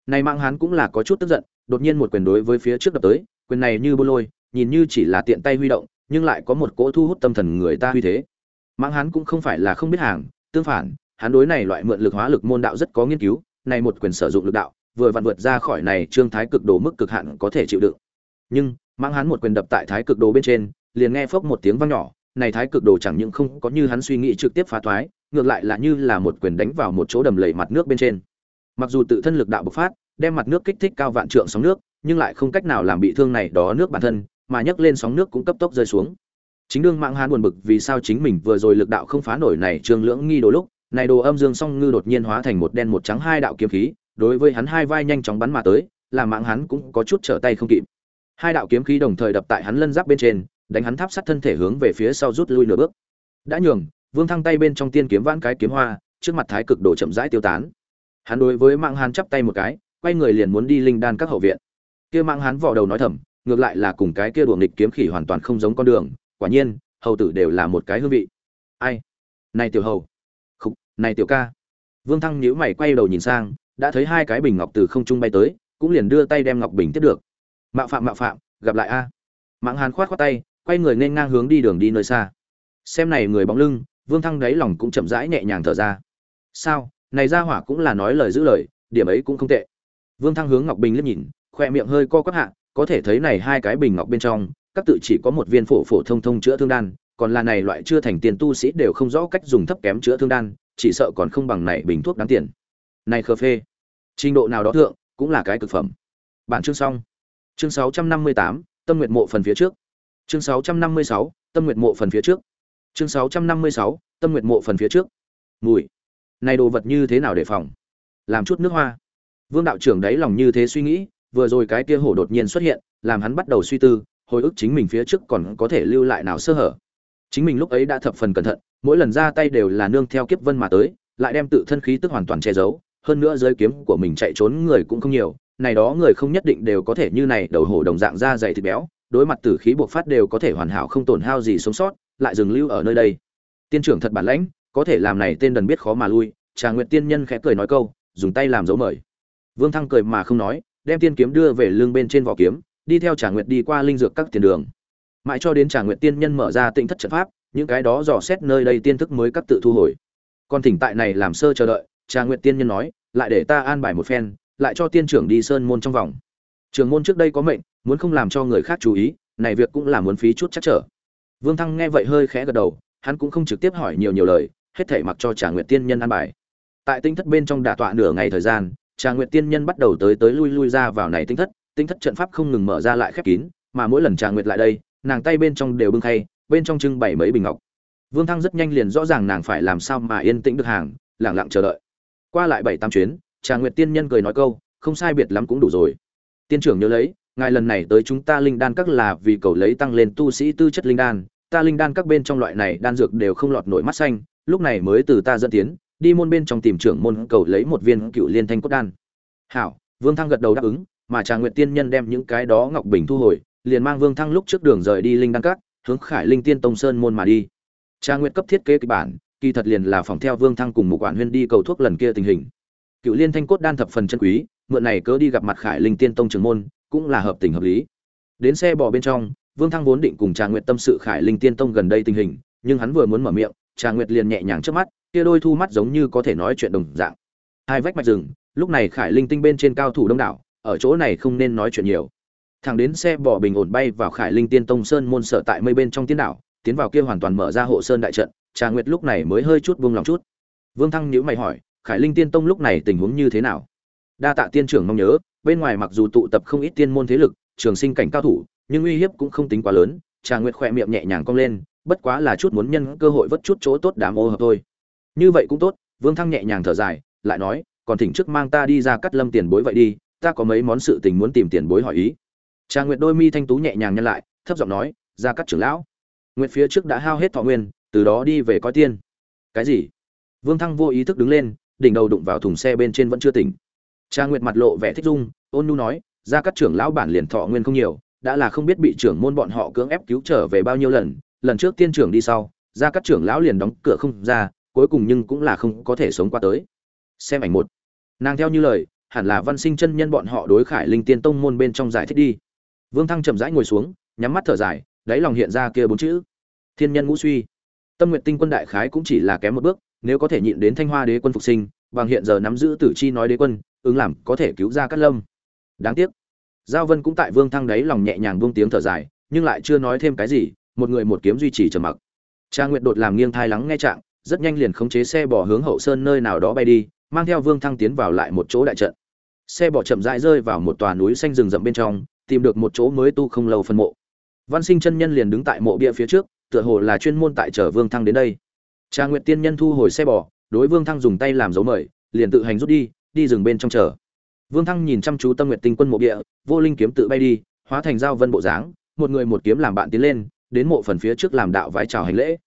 Này mãng hán cũng là có chút tức giận, đột nhiên một quyền đối với phía trước đập tới, quyền này như bô lôi, nhìn như chỉ là tiện tay huy động, nhưng lại có một cỗ thu hút tâm thần người ta huy thế. Mãng hán cũng không phải là không biết hàng, tương phản hắn đối này loại mượn lực hóa lực môn đạo rất có nghiên cứu, này một quyền sử dụng lực đạo, vừa vặn vượt ra khỏi này trương thái cực đồ mức cực hạn có thể chịu đựng. Nhưng, mãng hắn một quyền đập tại thái cực đồ bên trên, liền nghe phốc một tiếng vang nhỏ, này thái cực đồ chẳng những không có như hắn suy nghĩ trực tiếp phá thoái, ngược lại là như là một quyền đánh vào một chỗ đầm lầy mặt nước bên trên. Mặc dù tự thân lực đạo bộc phát, đem mặt nước kích thích cao vạn trượng sóng nước, nhưng lại không cách nào làm bị thương này đó nước bản thân, mà nhấc lên sóng nước cũng cấp tốc rơi xuống. Chính đương mạng hán buồn bực vì sao chính mình vừa rồi lực đạo không phá nổi này trương lưỡng nghi đồ lúc này đồ âm dương song ngư đột nhiên hóa thành một đen một trắng hai đạo kiếm khí, đối với hắn hai vai nhanh chóng bắn mà tới làm mạng hắn cũng có chút trở tay không kịp. Hai đạo kiếm khí đồng thời đập tại hắn lân giáp bên trên, đánh hắn tháp sát thân thể hướng về phía sau rút lui nửa bước. Đã nhường, vương thăng tay bên trong tiên kiếm vãn cái kiếm hoa, trước mặt thái cực đồ chậm rãi tiêu tán. Hắn đối với mạng hắn chắp tay một cái, quay người liền muốn đi linh đan các hậu viện. Kia mạng hắn vò đầu nói thầm, ngược lại là cùng cái kia đuổi nghịch kiếm khỉ hoàn toàn không giống con đường, quả nhiên, hầu tử đều là một cái hương vị. Ai? Này tiểu hầu này tiểu ca. Vương thăng nhíu mày quay đầu nhìn sang, đã thấy hai cái bình ngọc từ không trung bay tới, cũng liền đưa tay đem ngọc bình tiếp được. Mạo phạm mạo phạm, gặp lại a. Mạng hàn khoát khoát tay, quay người nên ngang hướng đi đường đi nơi xa. Xem này người bóng lưng, vương thăng đáy lòng cũng chậm rãi nhẹ nhàng thở ra. Sao? Này ra hỏa cũng là nói lời giữ lời, điểm ấy cũng không tệ. Vương thăng hướng ngọc bình liếc nhìn, khoe miệng hơi co quắp hạ, có thể thấy này hai cái bình ngọc bên trong, các tự chỉ có một viên phổ phổ thông thông chữa thương đan còn là này loại chưa thành tiền tu sĩ đều không rõ cách dùng thấp kém chữa thương đan chỉ sợ còn không bằng này bình thuốc đáng tiền. Này khờ phê trình độ nào đó thượng cũng là cái cực phẩm. Bản chương xong. Chương 658, tâm nguyện mộ phần phía trước. Chương 656, tâm nguyện mộ phần phía trước. Chương 656, tâm nguyện mộ phần phía trước. Mùi. Này đồ vật như thế nào để phòng? Làm chút nước hoa. Vương đạo trưởng đấy lòng như thế suy nghĩ vừa rồi cái kia hổ đột nhiên xuất hiện làm hắn bắt đầu suy tư hồi ức chính mình phía trước còn có thể lưu lại nào sơ hở chính mình lúc ấy đã thập phần cẩn thận, mỗi lần ra tay đều là nương theo kiếp vân mà tới, lại đem tự thân khí tức hoàn toàn che giấu, hơn nữa giới kiếm của mình chạy trốn người cũng không nhiều, này đó người không nhất định đều có thể như này đầu hổ đồng dạng da dày thịt béo, đối mặt tử khí buộc phát đều có thể hoàn hảo không tổn hao gì sống sót, lại dừng lưu ở nơi đây. Tiên trưởng thật bản lãnh, có thể làm này tên đần biết khó mà lui, trà nguyệt tiên nhân khẽ cười nói câu, dùng tay làm dấu mời. Vương thăng cười mà không nói, đem tiên kiếm đưa về lưng bên trên vỏ kiếm, đi theo trà nguyệt đi qua linh dược các tiền đường mãi cho đến trà nguyện tiên nhân mở ra tinh thất trận pháp, những cái đó dò xét nơi đây tiên thức mới cắt tự thu hồi. Còn thỉnh tại này làm sơ chờ đợi, trà nguyện tiên nhân nói, lại để ta an bài một phen, lại cho tiên trưởng đi sơn môn trong vòng. Trường môn trước đây có mệnh, muốn không làm cho người khác chú ý, này việc cũng là muốn phí chút chắc trở. Vương thăng nghe vậy hơi khẽ gật đầu, hắn cũng không trực tiếp hỏi nhiều nhiều lời, hết thảy mặc cho trà nguyện tiên nhân an bài. Tại tinh thất bên trong đả tọa nửa ngày thời gian, trà nguyện tiên nhân bắt đầu tới tới lui lui ra vào này tinh thất tinh thất trận pháp không ngừng mở ra lại khép kín, mà mỗi lần trà nguyệt lại đây nàng tay bên trong đều bưng khay, bên trong trưng bày mấy bình ngọc. Vương thăng rất nhanh liền rõ ràng nàng phải làm sao mà yên tĩnh được hàng lẳng lặng chờ đợi. Qua lại bảy tám chuyến, trà nguyệt tiên nhân cười nói câu, không sai biệt lắm cũng đủ rồi. Tiên trưởng nhớ lấy, ngài lần này tới chúng ta linh đan các là vì cầu lấy tăng lên tu sĩ tư chất linh đan. Ta linh đan các bên trong loại này đan dược đều không lọt nổi mắt xanh, lúc này mới từ ta dẫn tiến, đi môn bên trong tìm trưởng môn cầu lấy một viên cựu liên thanh cốt đan. Hảo. Vương thăng gật đầu đáp ứng, mà trà nguyệt tiên nhân đem những cái đó ngọc bình thu hồi liền mang vương thăng lúc trước đường rời đi linh đan các, hướng khải linh tiên tông sơn môn mà đi. Trà nguyệt cấp thiết kế kịch bản, kỳ thật liền là phòng theo vương thăng cùng một quản huyên đi cầu thuốc lần kia tình hình. Cựu liên thanh cốt đan thập phần chân quý, mượn này cớ đi gặp mặt khải linh tiên tông trưởng môn, cũng là hợp tình hợp lý. Đến xe bò bên trong, vương thăng vốn định cùng trà nguyệt tâm sự khải linh tiên tông gần đây tình hình, nhưng hắn vừa muốn mở miệng trà nguyệt liền nhẹ nhàng trước mắt, kia đôi thu mắt giống như có thể nói chuyện đồng dạng. Hai vách mạch rừng, lúc này khải linh tinh bên trên cao thủ đông đảo, ở chỗ này không nên nói chuyện nhiều thẳng đến xe bò bình ổn bay vào khải linh tiên tông sơn môn sở tại mây bên trong tiên đảo, tiến vào kia hoàn toàn mở ra hộ sơn đại trận, trà nguyệt lúc này mới hơi chút buông lòng chút. Vương thăng nhữ mày hỏi, khải linh tiên tông lúc này tình huống như thế nào? Đa tạ tiên trưởng mong nhớ, bên ngoài mặc dù tụ tập không ít tiên môn thế lực, trường sinh cảnh cao thủ, nhưng uy hiếp cũng không tính quá lớn, trà nguyệt khỏe miệng nhẹ nhàng cong lên, bất quá là chút muốn nhân cơ hội vất chút chỗ tốt đám ô hợp thôi. Như vậy cũng tốt, vương thăng nhẹ nhàng thở dài, lại nói, còn thỉnh trước mang ta đi ra cắt lâm tiền bối vậy đi, ta có mấy món sự tình muốn tìm tiền bối hỏi ý trà nguyệt đôi mi thanh tú nhẹ nhàng nhân lại, thấp giọng nói, ra các trưởng lão. Nguyệt phía trước đã hao hết thọ nguyên, từ đó đi về coi tiên. Cái gì? Vương thăng vô ý thức đứng lên, đỉnh đầu đụng vào thùng xe bên trên vẫn chưa tỉnh. Trà nguyệt mặt lộ vẻ thích dung, ôn nu nói, ra các trưởng lão bản liền thọ nguyên không nhiều, đã là không biết bị trưởng môn bọn họ cưỡng ép cứu trở về bao nhiêu lần lần trước tiên trưởng đi sau, ra các trưởng lão liền đóng cửa không ra, cuối cùng nhưng cũng là không có thể sống qua tới. Xem ảnh một. Nàng theo như lời, hẳn là văn sinh chân nhân bọn họ đối khải linh tiên tông môn bên trong giải thích đi vương thăng chậm rãi ngồi xuống, nhắm mắt thở dài, đáy lòng hiện ra kia bốn chữ. Thiên nhân ngũ suy. Tâm nguyện tinh quân đại khái cũng chỉ là kém một bước, nếu có thể nhịn đến thanh hoa đế quân phục sinh, bằng hiện giờ nắm giữ tử chi nói đế quân, ứng làm có thể cứu ra cát lâm. Đáng tiếc. Giao vân cũng tại vương thăng đáy lòng nhẹ nhàng buông tiếng thở dài, nhưng lại chưa nói thêm cái gì, một người một kiếm duy trì trầm mặc. Trang nguyệt đột làm nghiêng thai lắng nghe trạng, rất nhanh liền khống chế xe bỏ hướng hậu sơn nơi nào đó bay đi, mang theo vương thăng tiến vào lại một chỗ đại trận. Xe bỏ chậm rãi rơi vào một tòa núi xanh rừng rậm bên trong tìm được một chỗ mới tu không lâu phân mộ. Văn sinh chân nhân liền đứng tại mộ bia phía trước, tựa hồ là chuyên môn tại chở vương thăng đến đây. Cha nguyệt tiên nhân thu hồi xe bò, đối vương thăng dùng tay làm dấu mời, liền tự hành rút đi đi rừng bên trong chờ. Vương thăng nhìn chăm chú tâm nguyệt tinh quân mộ địa vô linh kiếm tự bay đi, hóa thành dao vân bộ dáng, một người một kiếm làm bạn tiến lên, đến mộ phần phía trước làm đạo vái chào hành lễ.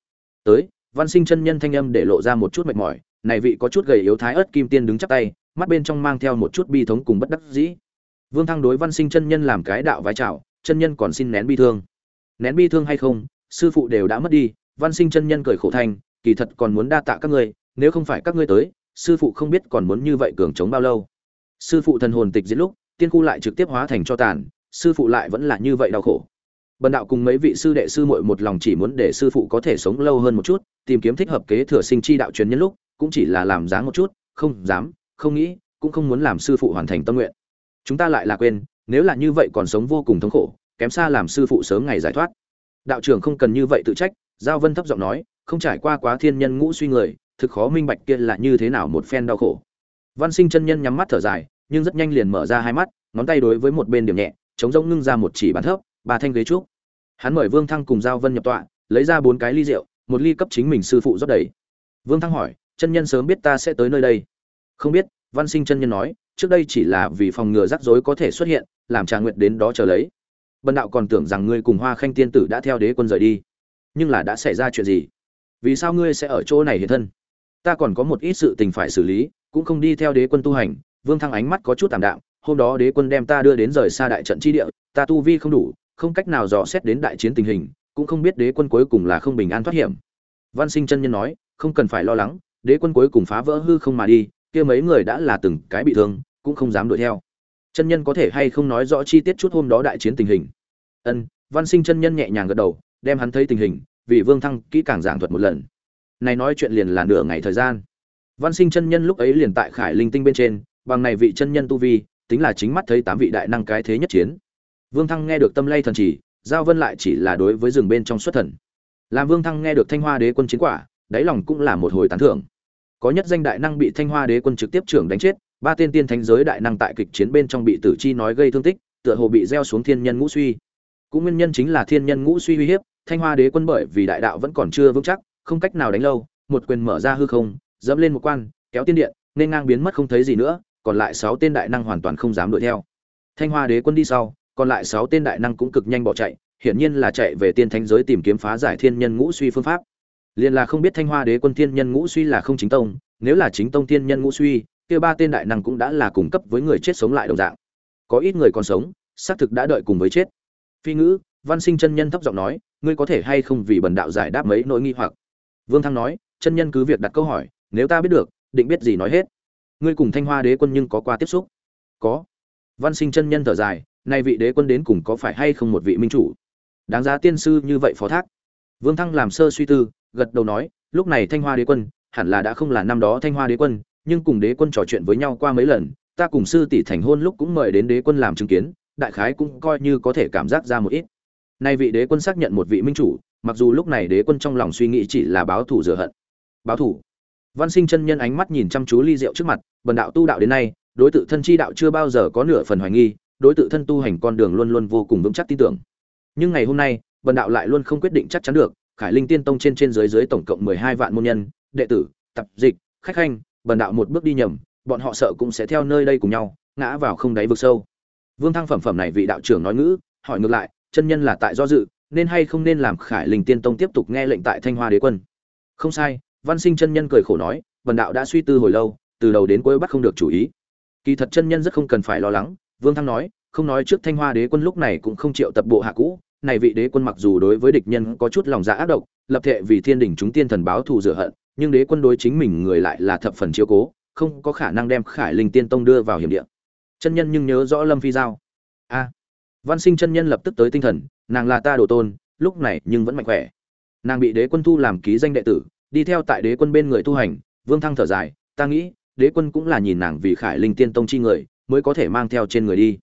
Tới, văn sinh chân nhân thanh âm để lộ ra một chút mệt mỏi, này vị có chút gầy yếu thái ớt kim tiên đứng chắp tay, mắt bên trong mang theo một chút bi thống cùng bất đắc dĩ vương thăng đối văn sinh chân nhân làm cái đạo vái chào, chân nhân còn xin nén bi thương. Nén bi thương hay không, sư phụ đều đã mất đi, văn sinh chân nhân cười khổ thanh kỳ thật còn muốn đa tạ các ngươi, nếu không phải các ngươi tới, sư phụ không biết còn muốn như vậy cường chống bao lâu. Sư phụ thần hồn tịch diệt lúc, tiên khu lại trực tiếp hóa thành cho tàn, sư phụ lại vẫn là như vậy đau khổ. Bần đạo cùng mấy vị sư đệ sư muội một lòng chỉ muốn để sư phụ có thể sống lâu hơn một chút, tìm kiếm thích hợp kế thừa sinh chi đạo truyền nhân lúc, cũng chỉ là làm dáng một chút, không dám, không nghĩ, cũng không muốn làm sư phụ hoàn thành tâm nguyện chúng ta lại là quên, nếu là như vậy còn sống vô cùng thống khổ, kém xa làm sư phụ sớm ngày giải thoát. Đạo trưởng không cần như vậy tự trách, giao vân thấp giọng nói, không trải qua quá thiên nhân ngũ suy người, thực khó minh bạch kia là như thế nào một phen đau khổ. Văn sinh chân nhân nhắm mắt thở dài, nhưng rất nhanh liền mở ra hai mắt, ngón tay đối với một bên điểm nhẹ, chống rỗng ngưng ra một chỉ bàn thấp, ba thanh ghế trúc. Hắn mời vương thăng cùng giao vân nhập tọa, lấy ra bốn cái ly rượu, một ly cấp chính mình sư phụ rót đầy. Vương thăng hỏi, chân nhân sớm biết ta sẽ tới nơi đây? Không biết, văn sinh chân nhân nói trước đây chỉ là vì phòng ngừa rắc rối có thể xuất hiện, làm trà nguyện đến đó chờ lấy. Bần đạo còn tưởng rằng ngươi cùng hoa khanh tiên tử đã theo đế quân rời đi. Nhưng là đã xảy ra chuyện gì? Vì sao ngươi sẽ ở chỗ này hiện thân? Ta còn có một ít sự tình phải xử lý, cũng không đi theo đế quân tu hành. Vương thăng ánh mắt có chút tạm đạm, hôm đó đế quân đem ta đưa đến rời xa đại trận chi địa, ta tu vi không đủ, không cách nào dò xét đến đại chiến tình hình, cũng không biết đế quân cuối cùng là không bình an thoát hiểm. Văn sinh chân nhân nói, không cần phải lo lắng, đế quân cuối cùng phá vỡ hư không mà đi kia mấy người đã là từng cái bị thương, cũng không dám đuổi theo. Chân nhân có thể hay không nói rõ chi tiết chút hôm đó đại chiến tình hình? Ân, văn sinh chân nhân nhẹ nhàng gật đầu, đem hắn thấy tình hình, vì vương thăng kỹ càng giảng thuật một lần. Này nói chuyện liền là nửa ngày thời gian. Văn sinh chân nhân lúc ấy liền tại khải linh tinh bên trên, bằng này vị chân nhân tu vi, tính là chính mắt thấy tám vị đại năng cái thế nhất chiến. Vương thăng nghe được tâm lay thần chỉ, giao vân lại chỉ là đối với rừng bên trong xuất thần. Làm vương thăng nghe được thanh hoa đế quân chiến quả, đáy lòng cũng là một hồi tán thưởng có nhất danh đại năng bị thanh hoa đế quân trực tiếp trưởng đánh chết, ba tên tiên thánh giới đại năng tại kịch chiến bên trong bị tử chi nói gây thương tích, tựa hồ bị gieo xuống thiên nhân ngũ suy. Cũng nguyên nhân chính là thiên nhân ngũ suy uy hiếp, thanh hoa đế quân bởi vì đại đạo vẫn còn chưa vững chắc, không cách nào đánh lâu, một quyền mở ra hư không, dẫm lên một quan, kéo tiên điện, nên ngang biến mất không thấy gì nữa, còn lại sáu tên đại năng hoàn toàn không dám đuổi theo. Thanh hoa đế quân đi sau, còn lại sáu tên đại năng cũng cực nhanh bỏ chạy, hiển nhiên là chạy về tiên thánh giới tìm kiếm phá giải thiên nhân ngũ suy phương pháp liền là không biết thanh hoa đế quân thiên nhân ngũ suy là không chính tông, nếu là chính tông thiên nhân ngũ suy, kia ba tên đại năng cũng đã là cùng cấp với người chết sống lại đồng dạng. Có ít người còn sống, xác thực đã đợi cùng với chết. Phi ngữ, văn sinh chân nhân thấp giọng nói, ngươi có thể hay không vì bần đạo giải đáp mấy nỗi nghi hoặc? Vương thăng nói, chân nhân cứ việc đặt câu hỏi, nếu ta biết được, định biết gì nói hết. Ngươi cùng thanh hoa đế quân nhưng có qua tiếp xúc? Có. Văn sinh chân nhân thở dài, nay vị đế quân đến cùng có phải hay không một vị minh chủ? Đáng giá tiên sư như vậy phó thác. Vương thăng làm sơ suy tư gật đầu nói, lúc này thanh hoa đế quân, hẳn là đã không là năm đó thanh hoa đế quân, nhưng cùng đế quân trò chuyện với nhau qua mấy lần, ta cùng sư tỷ thành hôn lúc cũng mời đến đế quân làm chứng kiến, đại khái cũng coi như có thể cảm giác ra một ít. Nay vị đế quân xác nhận một vị minh chủ, mặc dù lúc này đế quân trong lòng suy nghĩ chỉ là báo thủ rửa hận. Báo thủ văn sinh chân nhân ánh mắt nhìn chăm chú ly rượu trước mặt, bần đạo tu đạo đến nay, đối tự thân chi đạo chưa bao giờ có nửa phần hoài nghi, đối tự thân tu hành con đường luôn luôn vô cùng vững chắc tin tưởng. Nhưng ngày hôm nay, bần đạo lại luôn không quyết định chắc chắn được khải linh tiên tông trên trên dưới dưới tổng cộng mười hai vạn môn nhân, đệ tử, tập, dịch, khách khanh, bần đạo một bước đi nhầm, bọn họ sợ cũng sẽ theo nơi đây cùng nhau, ngã vào không đáy vực sâu. Vương thăng phẩm phẩm này vị đạo trưởng nói ngữ, hỏi ngược lại, chân nhân là tại do dự, nên hay không nên làm khải linh tiên tông tiếp tục nghe lệnh tại thanh hoa đế quân? Không sai, văn sinh chân nhân cười khổ nói, bần đạo đã suy tư hồi lâu, từ đầu đến cuối bắt không được chủ ý. Kỳ thật chân nhân rất không cần phải lo lắng, vương thăng nói, không nói trước thanh hoa đế quân lúc này cũng không chịu tập bộ hạ cũ này vị đế quân mặc dù đối với địch nhân có chút lòng dạ ác độc, lập thệ vì thiên đình chúng tiên thần báo thù rửa hận, nhưng đế quân đối chính mình người lại là thập phần chiếu cố, không có khả năng đem khải linh tiên tông đưa vào hiểm địa. Chân nhân nhưng nhớ rõ lâm phi giao. A. Văn sinh chân nhân lập tức tới tinh thần, nàng là ta đồ tôn, lúc này nhưng vẫn mạnh khỏe. Nàng bị đế quân thu làm ký danh đệ tử, đi theo tại đế quân bên người tu hành, vương thăng thở dài, ta nghĩ, đế quân cũng là nhìn nàng vì khải linh tiên tông chi người, mới có thể mang theo trên người đi.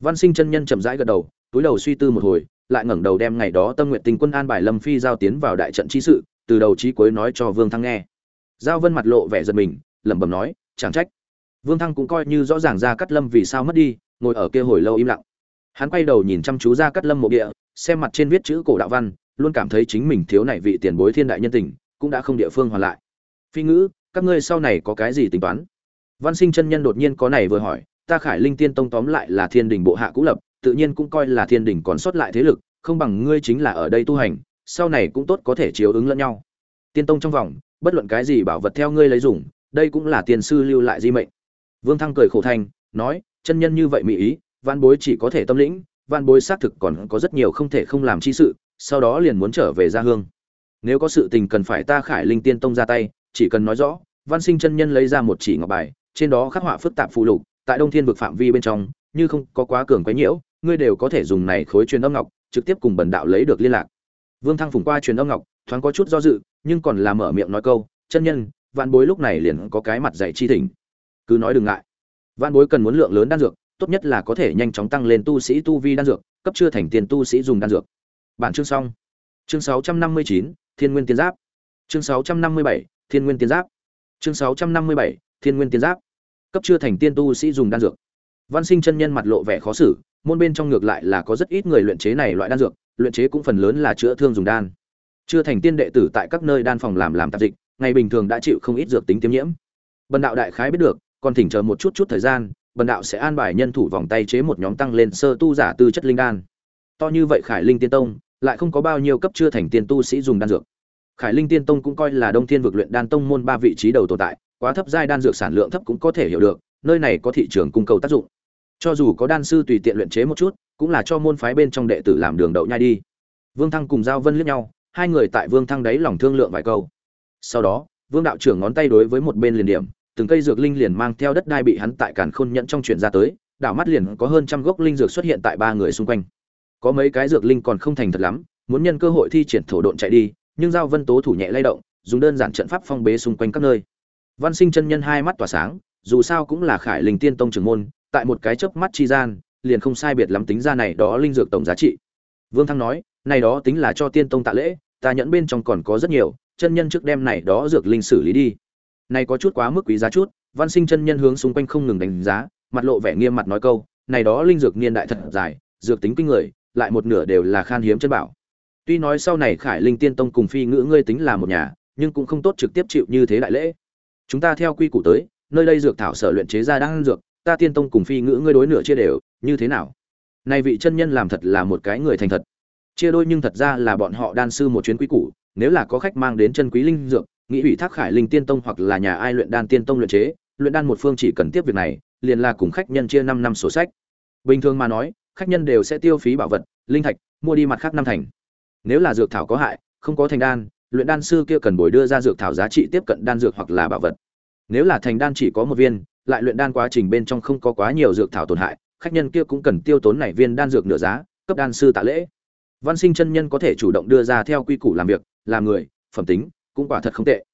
Văn sinh chân nhân chậm rãi gật đầu, túi đầu suy tư một hồi lại ngẩng đầu đem ngày đó tâm nguyện tình quân an bài lâm phi giao tiến vào đại trận chi sự, từ đầu chí cuối nói cho vương thăng nghe. Giao vân mặt lộ vẻ giật mình, lẩm bẩm nói, chẳng trách. Vương thăng cũng coi như rõ ràng ra cắt lâm vì sao mất đi, ngồi ở kia hồi lâu im lặng. Hắn quay đầu nhìn chăm chú ra cắt lâm mộ địa, xem mặt trên viết chữ cổ đạo văn, luôn cảm thấy chính mình thiếu này vị tiền bối thiên đại nhân tình, cũng đã không địa phương hoàn lại. Phi ngữ, các ngươi sau này có cái gì tính toán? Văn sinh chân nhân đột nhiên có này vừa hỏi, ta khải linh tiên tông tóm lại là thiên đình bộ hạ cũ lập tự nhiên cũng coi là thiên đình còn sót lại thế lực, không bằng ngươi chính là ở đây tu hành, sau này cũng tốt có thể chiếu ứng lẫn nhau. Tiên tông trong vòng, bất luận cái gì bảo vật theo ngươi lấy dùng, đây cũng là tiền sư lưu lại di mệnh. Vương thăng cười khổ thành, nói, chân nhân như vậy mỹ ý văn bối chỉ có thể tâm lĩnh văn bối xác thực còn có rất nhiều không thể không làm chi sự, sau đó liền muốn trở về gia hương. Nếu có sự tình cần phải ta khải linh tiên tông ra tay, chỉ cần nói rõ văn sinh chân nhân lấy ra một chỉ ngọc bài, trên đó khắc họa phức tạp phụ lục, tại đông thiên vực phạm vi bên trong, như không có quá cường quấy nhiễu ngươi đều có thể dùng này khối truyền âm ngọc trực tiếp cùng bần đạo lấy được liên lạc. Vương thăng phùng qua truyền âm ngọc thoáng có chút do dự nhưng còn là mở miệng nói câu chân nhân vạn bối lúc này liền có cái mặt dạy chi thỉnh. Cứ nói đừng ngại. Vạn bối cần muốn lượng lớn đan dược tốt nhất là có thể nhanh chóng tăng lên tu sĩ tu vi đan dược cấp chưa thành tiền tu sĩ dùng đan dược. Bản chương xong. Chương 659, thiên nguyên tiên giáp. Chương 657, thiên nguyên tiên giáp. Chương 657, thiên nguyên tiên giáp. Cấp chưa thành tiên tu sĩ dùng đan dược. Văn sinh chân nhân mặt lộ vẻ khó xử môn bên trong ngược lại là có rất ít người luyện chế này loại đan dược, luyện chế cũng phần lớn là chữa thương dùng đan. Chưa thành tiên đệ tử tại các nơi đan phòng làm làm tạp dịch, ngày bình thường đã chịu không ít dược tính tiêm nhiễm. Bần đạo đại khái biết được, còn thỉnh chờ một chút chút thời gian, bần đạo sẽ an bài nhân thủ vòng tay chế một nhóm tăng lên sơ tu giả tư chất linh đan. To như vậy khải linh tiên tông, lại không có bao nhiêu cấp chưa thành tiên tu sĩ dùng đan dược. Khải linh tiên tông cũng coi là đông thiên vực luyện đan tông môn ba vị trí đầu tồn tại, quá thấp giai đan dược sản lượng thấp cũng có thể hiểu được, nơi này có thị trường cung cầu tác dụng cho dù có đan sư tùy tiện luyện chế một chút, cũng là cho môn phái bên trong đệ tử làm đường đậu nhai đi. Vương thăng cùng giao vân liếc nhau, hai người tại vương thăng đấy lòng thương lượng vài câu. Sau đó, vương đạo trưởng ngón tay đối với một bên liền điểm, từng cây dược linh liền mang theo đất đai bị hắn tại càn khôn nhẫn trong chuyển ra tới, đảo mắt liền có hơn trăm gốc linh dược xuất hiện tại ba người xung quanh. Có mấy cái dược linh còn không thành thật lắm, muốn nhân cơ hội thi triển thổ độn chạy đi, nhưng giao vân tố thủ nhẹ lay động, dùng đơn giản trận pháp phong bế xung quanh các nơi. Văn sinh chân nhân hai mắt tỏa sáng, dù sao cũng là khải linh tiên tông trưởng môn tại một cái chớp mắt chi gian, liền không sai biệt lắm tính ra này đó linh dược tổng giá trị. Vương thăng nói, này đó tính là cho tiên tông tạ lễ, ta nhẫn bên trong còn có rất nhiều, chân nhân trước đem này đó dược linh xử lý đi. Này có chút quá mức quý giá chút, văn sinh chân nhân hướng xung quanh không ngừng đánh giá, mặt lộ vẻ nghiêm mặt nói câu, này đó linh dược niên đại thật dài, dược tính kinh người, lại một nửa đều là khan hiếm chân bảo. Tuy nói sau này khải linh tiên tông cùng phi ngữ ngươi tính là một nhà, nhưng cũng không tốt trực tiếp chịu như thế đại lễ. Chúng ta theo quy củ tới, nơi đây dược thảo sở luyện chế ra đang dược ta tiên tông cùng phi ngữ ngươi đối nửa chia đều, như thế nào? Này vị chân nhân làm thật là một cái người thành thật. Chia đôi nhưng thật ra là bọn họ đan sư một chuyến quý củ, nếu là có khách mang đến chân quý linh dược, nghĩ ủy thác khải linh tiên tông hoặc là nhà ai luyện đan tiên tông luyện chế, luyện đan một phương chỉ cần tiếp việc này, liền là cùng khách nhân chia năm năm sổ sách. Bình thường mà nói, khách nhân đều sẽ tiêu phí bảo vật, linh thạch, mua đi mặt khác năm thành. Nếu là dược thảo có hại, không có thành đan, luyện đan sư kia cần bồi đưa ra dược thảo giá trị tiếp cận đan dược hoặc là bảo vật. Nếu là thành đan chỉ có một viên lại luyện đan quá trình bên trong không có quá nhiều dược thảo tổn hại, khách nhân kia cũng cần tiêu tốn này viên đan dược nửa giá, cấp đan sư tạ lễ. Văn sinh chân nhân có thể chủ động đưa ra theo quy củ làm việc, làm người, phẩm tính, cũng quả thật không tệ.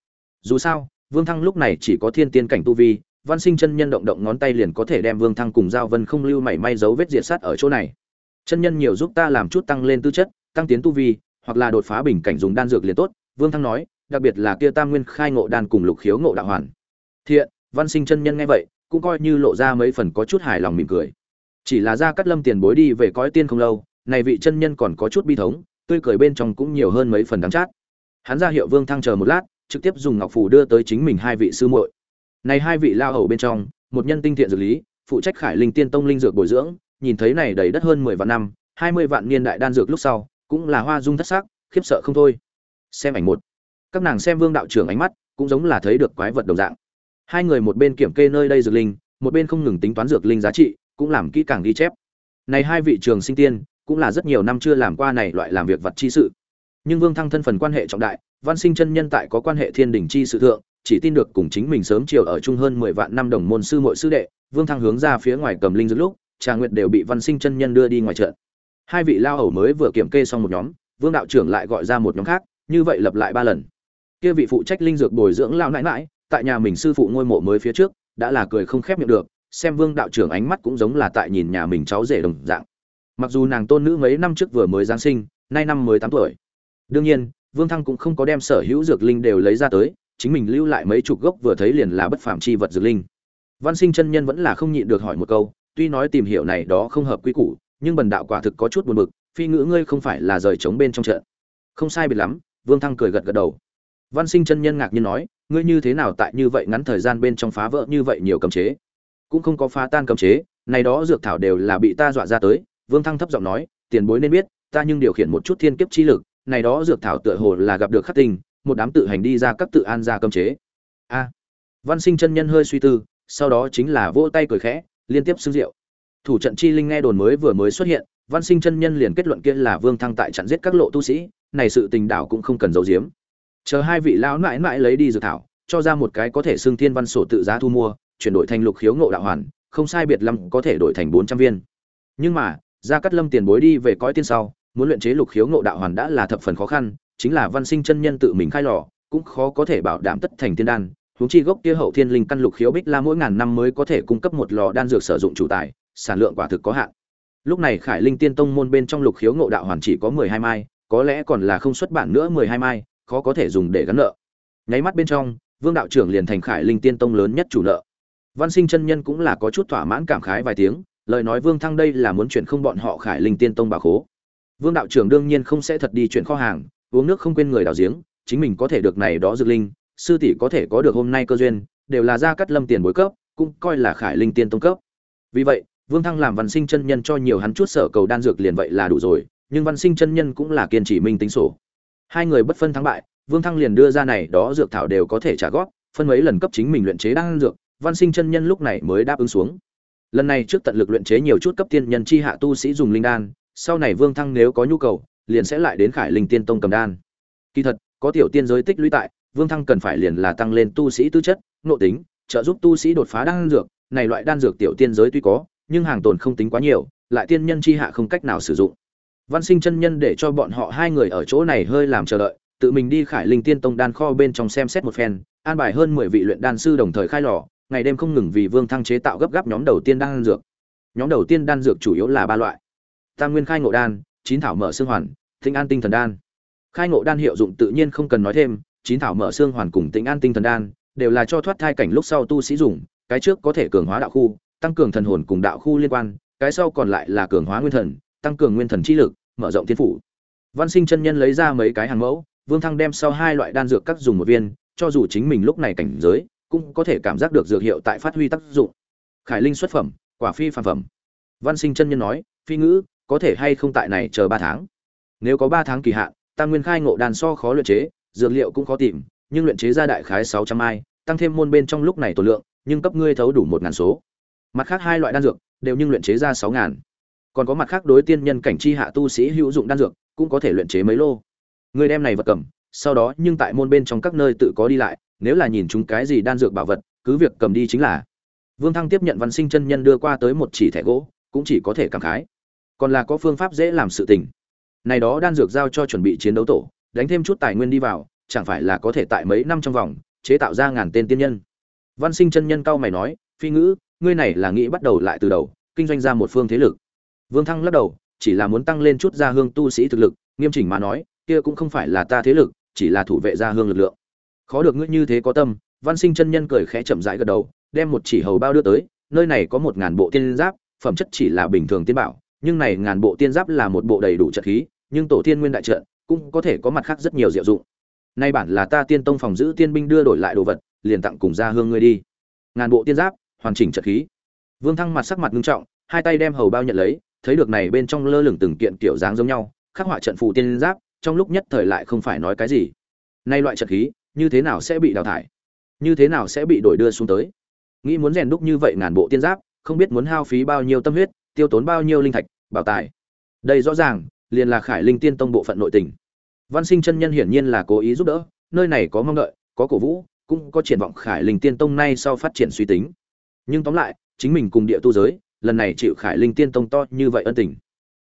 Dù sao, vương thăng lúc này chỉ có thiên tiên cảnh tu vi, văn sinh chân nhân động động ngón tay liền có thể đem vương thăng cùng giao vân không lưu mảy may dấu vết diệt sát ở chỗ này. Chân nhân nhiều giúp ta làm chút tăng lên tư chất, tăng tiến tu vi, hoặc là đột phá bình cảnh dùng đan dược liền tốt, vương thăng nói, đặc biệt là kia tam nguyên khai ngộ đan cùng lục khiếu ngộ đạo hoàn. Thiện văn sinh chân nhân nghe vậy, cũng coi như lộ ra mấy phần có chút hài lòng mỉm cười. Chỉ là ra cắt lâm tiền bối đi về cõi tiên không lâu, này vị chân nhân còn có chút bi thống, tươi cười bên trong cũng nhiều hơn mấy phần đắng chát. Hắn ra hiệu vương thăng chờ một lát, trực tiếp dùng ngọc phủ đưa tới chính mình hai vị sư muội. Này hai vị lao hầu bên trong, một nhân tinh thiện dược lý, phụ trách khải linh tiên tông linh dược bồi dưỡng, nhìn thấy này đầy đất hơn mười vạn năm, hai mươi vạn niên đại đan dược lúc sau, cũng là hoa dung thất sắc, khiếp sợ không thôi. Xem ảnh một. Các nàng xem vương đạo trưởng ánh mắt, cũng giống là thấy được quái vật đồng dạng hai người một bên kiểm kê nơi đây dược linh, một bên không ngừng tính toán dược linh giá trị, cũng làm kỹ càng ghi chép. Này hai vị trường sinh tiên, cũng là rất nhiều năm chưa làm qua này loại làm việc vật chi sự. Nhưng vương thăng thân phần quan hệ trọng đại, văn sinh chân nhân tại có quan hệ thiên đình chi sự thượng, chỉ tin được cùng chính mình sớm chiều ở chung hơn mười vạn năm đồng môn sư muội sư đệ, vương thăng hướng ra phía ngoài cầm linh dược lúc, trà nguyệt đều bị văn sinh chân nhân đưa đi ngoài trận. Hai vị lao hầu mới vừa kiểm kê xong một nhóm, vương đạo trưởng lại gọi ra một nhóm khác, như vậy lập lại ba lần. Kia vị phụ trách linh dược bồi dưỡng lao nãi nãi tại nhà mình sư phụ ngôi mộ mới phía trước, đã là cười không khép miệng được, xem vương đạo trưởng ánh mắt cũng giống là tại nhìn nhà mình cháu rể đồng dạng. Mặc dù nàng tôn nữ mấy năm trước vừa mới giáng sinh, nay năm mới tám tuổi. Đương nhiên, vương thăng cũng không có đem sở hữu dược linh đều lấy ra tới, chính mình lưu lại mấy chục gốc vừa thấy liền là bất phạm chi vật dược linh. Văn sinh chân nhân vẫn là không nhịn được hỏi một câu, tuy nói tìm hiểu này đó không hợp quy củ, nhưng bần đạo quả thực có chút buồn bực, phi ngữ ngươi không phải là rời trống bên trong trận. Không sai biệt lắm, vương thăng cười gật gật đầu. Văn sinh chân nhân ngạc nhiên nói ngươi như thế nào tại như vậy ngắn thời gian bên trong phá vỡ như vậy nhiều cấm chế? Cũng không có phá tan cấm chế, này đó dược thảo đều là bị ta dọa ra tới, vương thăng thấp giọng nói, tiền bối nên biết, ta nhưng điều khiển một chút thiên kiếp chi lực, này đó dược thảo tựa hồ là gặp được khắc tình một đám tự hành đi ra các tự an ra cấm chế. A. Văn sinh chân nhân hơi suy tư, sau đó chính là vỗ tay cười khẽ, liên tiếp xưng rượu. Thủ trận chi linh nghe đồn mới vừa mới xuất hiện, văn sinh chân nhân liền kết luận kia là vương thăng tại chặn giết các lộ tu sĩ, này sự tình đảo cũng không cần giấu giếm chờ hai vị lão mãi mãi lấy đi dược thảo, cho ra một cái có thể xưng thiên văn sổ tự giá thu mua, chuyển đổi thành lục khiếu ngộ đạo hoàn, không sai biệt lắm có thể đổi thành bốn trăm viên. Nhưng mà, gia cát lâm tiền bối đi về cõi tiên sau, muốn luyện chế lục khiếu ngộ đạo hoàn đã là thập phần khó khăn, chính là văn sinh chân nhân tự mình khai lò, cũng khó có thể bảo đảm tất thành tiên đan. Huống chi gốc kia hậu thiên linh căn lục khiếu bích la mỗi ngàn năm mới có thể cung cấp một lò đan dược sử dụng chủ tài, sản lượng quả thực có hạn. Lúc này khải linh tiên tông môn bên trong lục khiếu ngộ đạo hoàn chỉ có mười hai mai, có lẽ còn là không xuất bản nữa mười hai mai khó có thể dùng để gắn nợ. Nháy mắt bên trong, vương đạo trưởng liền thành khải linh tiên tông lớn nhất chủ nợ. Văn sinh chân nhân cũng là có chút thỏa mãn cảm khái vài tiếng, lời nói vương thăng đây là muốn chuyển không bọn họ khải linh tiên tông bà khố. Vương đạo trưởng đương nhiên không sẽ thật đi chuyển kho hàng, uống nước không quên người đào giếng, chính mình có thể được này đó dược linh, sư tỷ có thể có được hôm nay cơ duyên, đều là ra cắt lâm tiền bối cấp, cũng coi là khải linh tiên tông cấp. Vì vậy, vương thăng làm văn sinh chân nhân cho nhiều hắn chút sở cầu đan dược liền vậy là đủ rồi, nhưng văn sinh chân nhân cũng là kiên trì minh tính sổ hai người bất phân thắng bại, vương thăng liền đưa ra này đó dược thảo đều có thể trả góp, phân mấy lần cấp chính mình luyện chế đan dược, văn sinh chân nhân lúc này mới đáp ứng xuống. Lần này trước tận lực luyện chế nhiều chút cấp tiên nhân chi hạ tu sĩ dùng linh đan, sau này vương thăng nếu có nhu cầu, liền sẽ lại đến khải linh tiên tông cầm đan. Kỳ thật, có tiểu tiên giới tích lũy tại, vương thăng cần phải liền là tăng lên tu sĩ tư chất, nội tính, trợ giúp tu sĩ đột phá đan dược, này loại đan dược tiểu tiên giới tuy có, nhưng hàng tồn không tính quá nhiều, lại tiên nhân chi hạ không cách nào sử dụng văn sinh chân nhân để cho bọn họ hai người ở chỗ này hơi làm chờ đợi, tự mình đi khải linh tiên tông đan kho bên trong xem xét một phen, an bài hơn mười vị luyện đan sư đồng thời khai lò, ngày đêm không ngừng vì vương thăng chế tạo gấp gáp nhóm đầu tiên đan dược. Nhóm đầu tiên đan dược chủ yếu là ba loại. Tam nguyên khai ngộ đan, chín thảo mở xương hoàn Thinh an tinh thần đan. Khai ngộ đan hiệu dụng tự nhiên không cần nói thêm, chín thảo mở xương hoàn cùng tĩnh an tinh thần đan đều là cho thoát thai cảnh lúc sau tu sĩ dùng, cái trước có thể cường hóa đạo khu, tăng cường thần hồn cùng đạo khu liên quan, cái sau còn lại là cường hóa nguyên thần tăng cường nguyên thần chi lực, mở rộng thiên phủ. Văn sinh chân nhân lấy ra mấy cái hàng mẫu, vương thăng đem sau hai loại đan dược các dùng một viên, cho dù chính mình lúc này cảnh giới, cũng có thể cảm giác được dược hiệu tại phát huy tác dụng. Khải linh xuất phẩm, quả phi phàm phẩm. Văn sinh chân nhân nói, phi ngữ, có thể hay không tại này chờ ba tháng? Nếu có ba tháng kỳ hạn tam nguyên khai ngộ đàn so khó luyện chế, dược liệu cũng khó tìm, nhưng luyện chế ra đại khái sáu trăm ai, tăng thêm môn bên trong lúc này tổ lượng, nhưng cấp ngươi thấu đủ một ngàn số. Mặt khác hai loại đan dược, đều nhưng luyện chế ra sáu ngàn còn có mặt khác đối tiên nhân cảnh chi hạ tu sĩ hữu dụng đan dược, cũng có thể luyện chế mấy lô. Người đem này vật cầm, sau đó nhưng tại môn bên trong các nơi tự có đi lại, nếu là nhìn chúng cái gì đan dược bảo vật, cứ việc cầm đi chính là. Vương thăng tiếp nhận văn sinh chân nhân đưa qua tới một chỉ thẻ gỗ, cũng chỉ có thể cảm khái. Còn là có phương pháp dễ làm sự tình. Này đó đan dược giao cho chuẩn bị chiến đấu tổ, đánh thêm chút tài nguyên đi vào, chẳng phải là có thể tại mấy năm trong vòng, chế tạo ra ngàn tên tiên nhân. Văn sinh chân nhân cao mày nói, phi ngữ, ngươi này là nghĩ bắt đầu lại từ đầu, kinh doanh ra một phương thế lực vương thăng lắc đầu, chỉ là muốn tăng lên chút gia hương tu sĩ thực lực, nghiêm chỉnh mà nói, kia cũng không phải là ta thế lực, chỉ là thủ vệ gia hương lực lượng. Khó được ngươi như thế có tâm, văn sinh chân nhân cười khẽ chậm rãi gật đầu, đem một chỉ hầu bao đưa tới, nơi này có một ngàn bộ tiên giáp, phẩm chất chỉ là bình thường tiên bảo, nhưng này ngàn bộ tiên giáp là một bộ đầy đủ trận khí, nhưng tổ tiên nguyên đại trận cũng có thể có mặt khác rất nhiều diệu dụng. Nay bản là ta tiên tông phòng giữ tiên binh đưa đổi lại đồ vật, liền tặng cùng gia hương ngươi đi. Ngàn bộ tiên giáp, hoàn chỉnh trận khí. Vương thăng mặt sắc mặt nghiêm trọng, hai tay đem hầu bao nhận lấy thấy được này bên trong lơ lửng từng kiện kiểu dáng giống nhau, khắc họa trận phù tiên giáp, trong lúc nhất thời lại không phải nói cái gì. Nay loại trận khí, như thế nào sẽ bị đào thải? Như thế nào sẽ bị đổi đưa xuống tới? Nghĩ muốn rèn đúc như vậy ngàn bộ tiên giáp, không biết muốn hao phí bao nhiêu tâm huyết, tiêu tốn bao nhiêu linh thạch, bảo tài. Đây rõ ràng, liền là khải linh tiên tông bộ phận nội tình. Văn sinh chân nhân hiển nhiên là cố ý giúp đỡ, nơi này có mong đợi, có cổ vũ, cũng có triển vọng khải linh tiên tông nay sau phát triển suy tính. Nhưng tóm lại, chính mình cùng địa tu giới lần này chịu khải linh tiên tông to như vậy ân tình.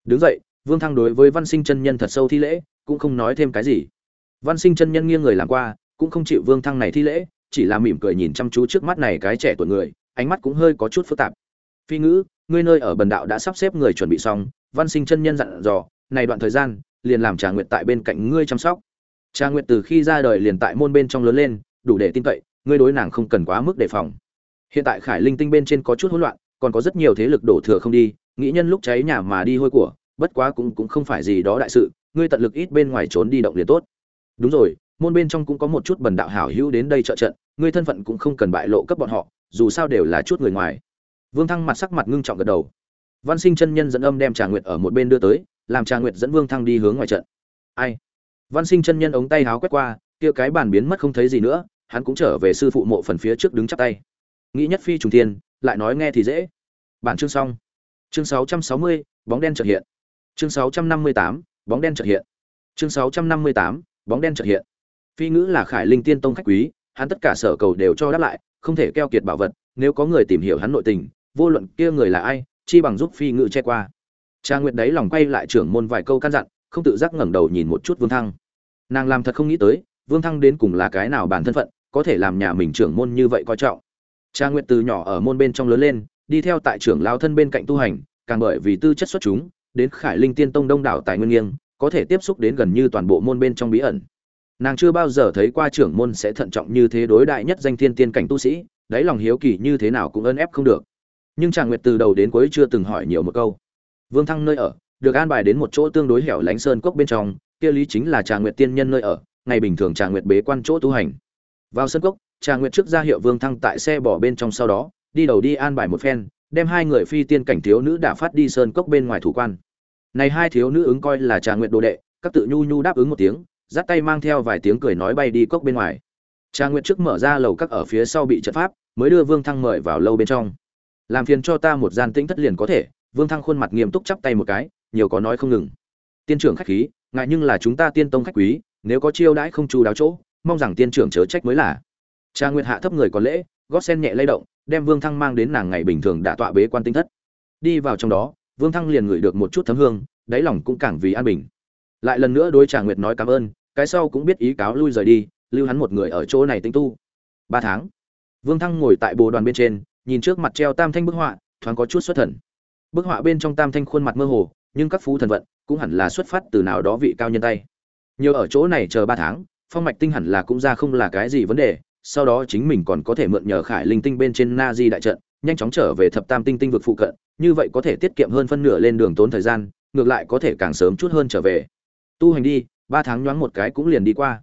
Đứng dậy, vương thăng đối với văn sinh chân nhân thật sâu thi lễ, cũng không nói thêm cái gì. Văn sinh chân nhân nghiêng người làm qua, cũng không chịu vương thăng này thi lễ, chỉ là mỉm cười nhìn chăm chú trước mắt này cái trẻ tuổi người, ánh mắt cũng hơi có chút phức tạp. Phi ngữ, ngươi nơi ở bần đạo đã sắp xếp người chuẩn bị xong, văn sinh chân nhân dặn dò, này đoạn thời gian, liền làm trà nguyệt tại bên cạnh ngươi chăm sóc. Trà nguyệt từ khi ra đời liền tại môn bên trong lớn lên, đủ để tin cậy, ngươi đối nàng không cần quá mức đề phòng. Hiện tại khải linh tinh bên trên có chút hỗn loạn còn có rất nhiều thế lực đổ thừa không đi, nghĩ nhân lúc cháy nhà mà đi hôi của, bất quá cũng cũng không phải gì đó đại sự, ngươi tận lực ít bên ngoài trốn đi động liền tốt. Đúng rồi, môn bên trong cũng có một chút bần đạo hảo hữu đến đây trợ trận, ngươi thân phận cũng không cần bại lộ cấp bọn họ, dù sao đều là chút người ngoài. Vương thăng mặt sắc mặt ngưng trọng gật đầu. Văn sinh chân nhân dẫn âm đem trà nguyệt ở một bên đưa tới, làm trà nguyệt dẫn vương thăng đi hướng ngoài trận. Ai? Văn sinh chân nhân ống tay háo quét qua, kia cái bàn biến mất không thấy gì nữa, hắn cũng trở về sư phụ mộ phần phía trước đứng chắp tay. Nghĩ nhất phi trùng thiên lại nói nghe thì dễ. Bản chương xong. Chương 660, bóng đen chợt hiện. Chương 658, bóng đen chợt hiện. Chương 658, bóng đen chợt hiện. Phi ngữ là khải linh tiên tông khách quý hắn tất cả sở cầu đều cho đáp lại không thể keo kiệt bảo vật nếu có người tìm hiểu hắn nội tình vô luận kia người là ai chi bằng giúp phi ngữ che qua. Cha nguyệt đấy lòng quay lại trưởng môn vài câu căn dặn không tự giác ngẩng đầu nhìn một chút vương thăng. Nàng làm thật không nghĩ tới vương thăng đến cùng là cái nào bản thân phận có thể làm nhà mình trưởng môn như vậy coi trọng cha nguyệt từ nhỏ ở môn bên trong lớn lên, đi theo tại trưởng lao thân bên cạnh tu hành, càng bởi vì tư chất xuất chúng, đến khải linh tiên tông đông đảo tài nguyên nghiêng, có thể tiếp xúc đến gần như toàn bộ môn bên trong bí ẩn. Nàng chưa bao giờ thấy qua trưởng môn sẽ thận trọng như thế đối đại nhất danh thiên tiên cảnh tu sĩ, đáy lòng hiếu kỳ như thế nào cũng ân ép không được. Nhưng Trà nguyệt từ đầu đến cuối chưa từng hỏi nhiều một câu. Vương thăng nơi ở, được an bài đến một chỗ tương đối hẻo lánh sơn cốc bên trong, kia lý chính là Trà nguyệt tiên nhân nơi ở, ngày bình thường Trà nguyệt bế quan chỗ tu hành. Vào sân cốc Trà nguyệt trước ra hiệu vương thăng tại xe bỏ bên trong sau đó, đi đầu đi an bài một phen, đem hai người phi tiên cảnh thiếu nữ đã phát đi sơn cốc bên ngoài thủ quan. Này hai thiếu nữ ứng coi là trà nguyệt đồ đệ, các tự nhu nhu đáp ứng một tiếng dắt tay mang theo vài tiếng cười nói bay đi cốc bên ngoài. Trà nguyệt trước mở ra lầu các ở phía sau bị trận pháp, mới đưa vương thăng mời vào lâu bên trong. Làm phiền cho ta một gian tĩnh thất liền có thể, vương thăng khuôn mặt nghiêm túc chắp tay một cái, nhiều có nói không ngừng. Tiên trưởng khách khí, ngại nhưng là chúng ta tiên tông khách quý, nếu có chiêu đãi không chu đáo chỗ, mong rằng tiên trưởng chớ trách mới là. Trà nguyệt hạ thấp người có lễ, gót sen nhẹ lay động, đem vương thăng mang đến nàng ngày bình thường đã tọa bế quan tinh thất. Đi vào trong đó, vương thăng liền ngửi được một chút thấm hương, đáy lòng cũng càng vì an bình. Lại lần nữa đối trà nguyệt nói cảm ơn, cái sau cũng biết ý cáo lui rời đi, lưu hắn một người ở chỗ này tinh tu. Ba tháng, vương thăng ngồi tại bồ đoàn bên trên, nhìn trước mặt treo tam thanh bức họa, thoáng có chút xuất thần. Bức họa bên trong tam thanh khuôn mặt mơ hồ, nhưng các phú thần vận cũng hẳn là xuất phát từ nào đó vị cao nhân tay. Nhiều ở chỗ này chờ ba tháng, phong mạch tinh hẳn là cũng ra không là cái gì vấn đề sau đó chính mình còn có thể mượn nhờ khải linh tinh bên trên na di đại trận, nhanh chóng trở về thập tam tinh tinh vực phụ cận, như vậy có thể tiết kiệm hơn phân nửa lên đường tốn thời gian, ngược lại có thể càng sớm chút hơn trở về. Tu hành đi, ba tháng nhoáng một cái cũng liền đi qua.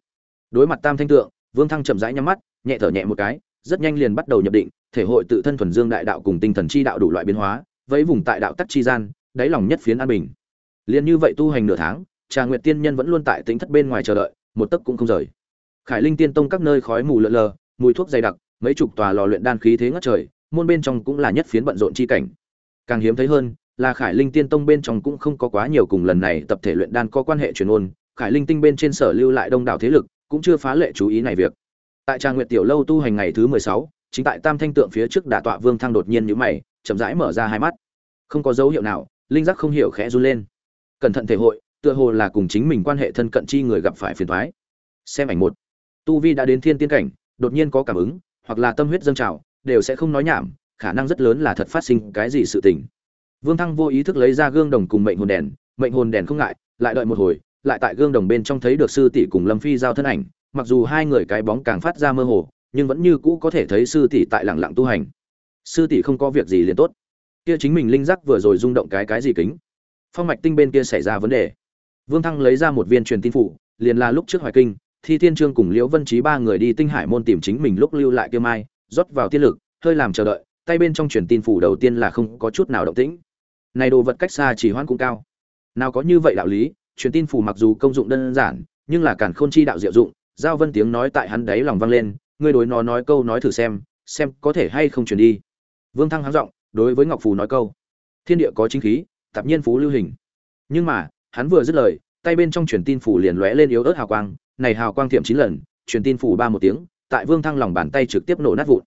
Đối mặt tam thanh tượng, vương thăng chậm rãi nhắm mắt, nhẹ thở nhẹ một cái, rất nhanh liền bắt đầu nhập định, thể hội tự thân thuần dương đại đạo cùng tinh thần chi đạo đủ loại biến hóa, vẫy vùng tại đạo tắc chi gian, đáy lòng nhất phiến an bình. Liền như vậy tu hành nửa tháng, trà nguyệt tiên nhân vẫn luôn tại tính thất bên ngoài chờ đợi, một tấc cũng không rời khải linh tiên tông các nơi khói mù lợn lờ, mùi thuốc dày đặc, mấy chục tòa lò luyện đan khí thế ngất trời, môn bên trong cũng là nhất phiến bận rộn chi cảnh. Càng hiếm thấy hơn, là khải linh tiên tông bên trong cũng không có quá nhiều cùng lần này tập thể luyện đan có quan hệ truyền ôn, khải linh tinh bên trên sở lưu lại đông đảo thế lực, cũng chưa phá lệ chú ý này việc. Tại trà nguyệt tiểu lâu tu hành ngày thứ mười sáu, chính tại tam thanh tượng phía trước đả tọa vương thăng đột nhiên nhíu mày, chậm rãi mở ra hai mắt. Không có dấu hiệu nào, linh giác không hiểu khẽ run lên. Cẩn thận thể hội, tựa hồ là cùng chính mình quan hệ thân cận chi người gặp phải phiền toái. Xem ảnh một tu vi đã đến thiên tiên cảnh, đột nhiên có cảm ứng, hoặc là tâm huyết dâng trào, đều sẽ không nói nhảm, khả năng rất lớn là thật phát sinh cái gì sự tình. Vương thăng vô ý thức lấy ra gương đồng cùng mệnh hồn đèn, mệnh hồn đèn không ngại, lại đợi một hồi, lại tại gương đồng bên trong thấy được sư tỷ cùng lâm phi giao thân ảnh, mặc dù hai người cái bóng càng phát ra mơ hồ, nhưng vẫn như cũ có thể thấy sư tỷ tại lẳng lặng tu hành. Sư tỷ không có việc gì liền tốt. Kia chính mình linh giác vừa rồi rung động cái cái gì kính? Phong mạch tinh bên kia xảy ra vấn đề. Vương thăng lấy ra một viên truyền tin phủ, liền là lúc trước hoài kinh thi thiên trương cùng liễu vân trí ba người đi tinh hải môn tìm chính mình lúc lưu lại kia mai, rót vào tiên lực, hơi làm chờ đợi, tay bên trong truyền tin phủ đầu tiên là không có chút nào động tĩnh. Này đồ vật cách xa chỉ hoan cũng cao. Nào có như vậy đạo lý, truyền tin phủ mặc dù công dụng đơn giản, nhưng là cản khôn chi đạo diệu dụng, giao vân tiếng nói tại hắn đáy lòng vang lên, ngươi đối nó nói câu nói thử xem xem có thể hay không truyền đi. Vương thăng háng giọng, đối với ngọc phù nói câu. Thiên địa có chính khí, tạp nhiên phú lưu hình. Nhưng mà, hắn vừa dứt lời, tay bên trong truyền tin phủ liền lóe lên yếu ớt hào quang này hào quang thiểm chín lần, truyền tin phủ ba một tiếng, tại vương thăng lòng bàn tay trực tiếp nổ nát vụn.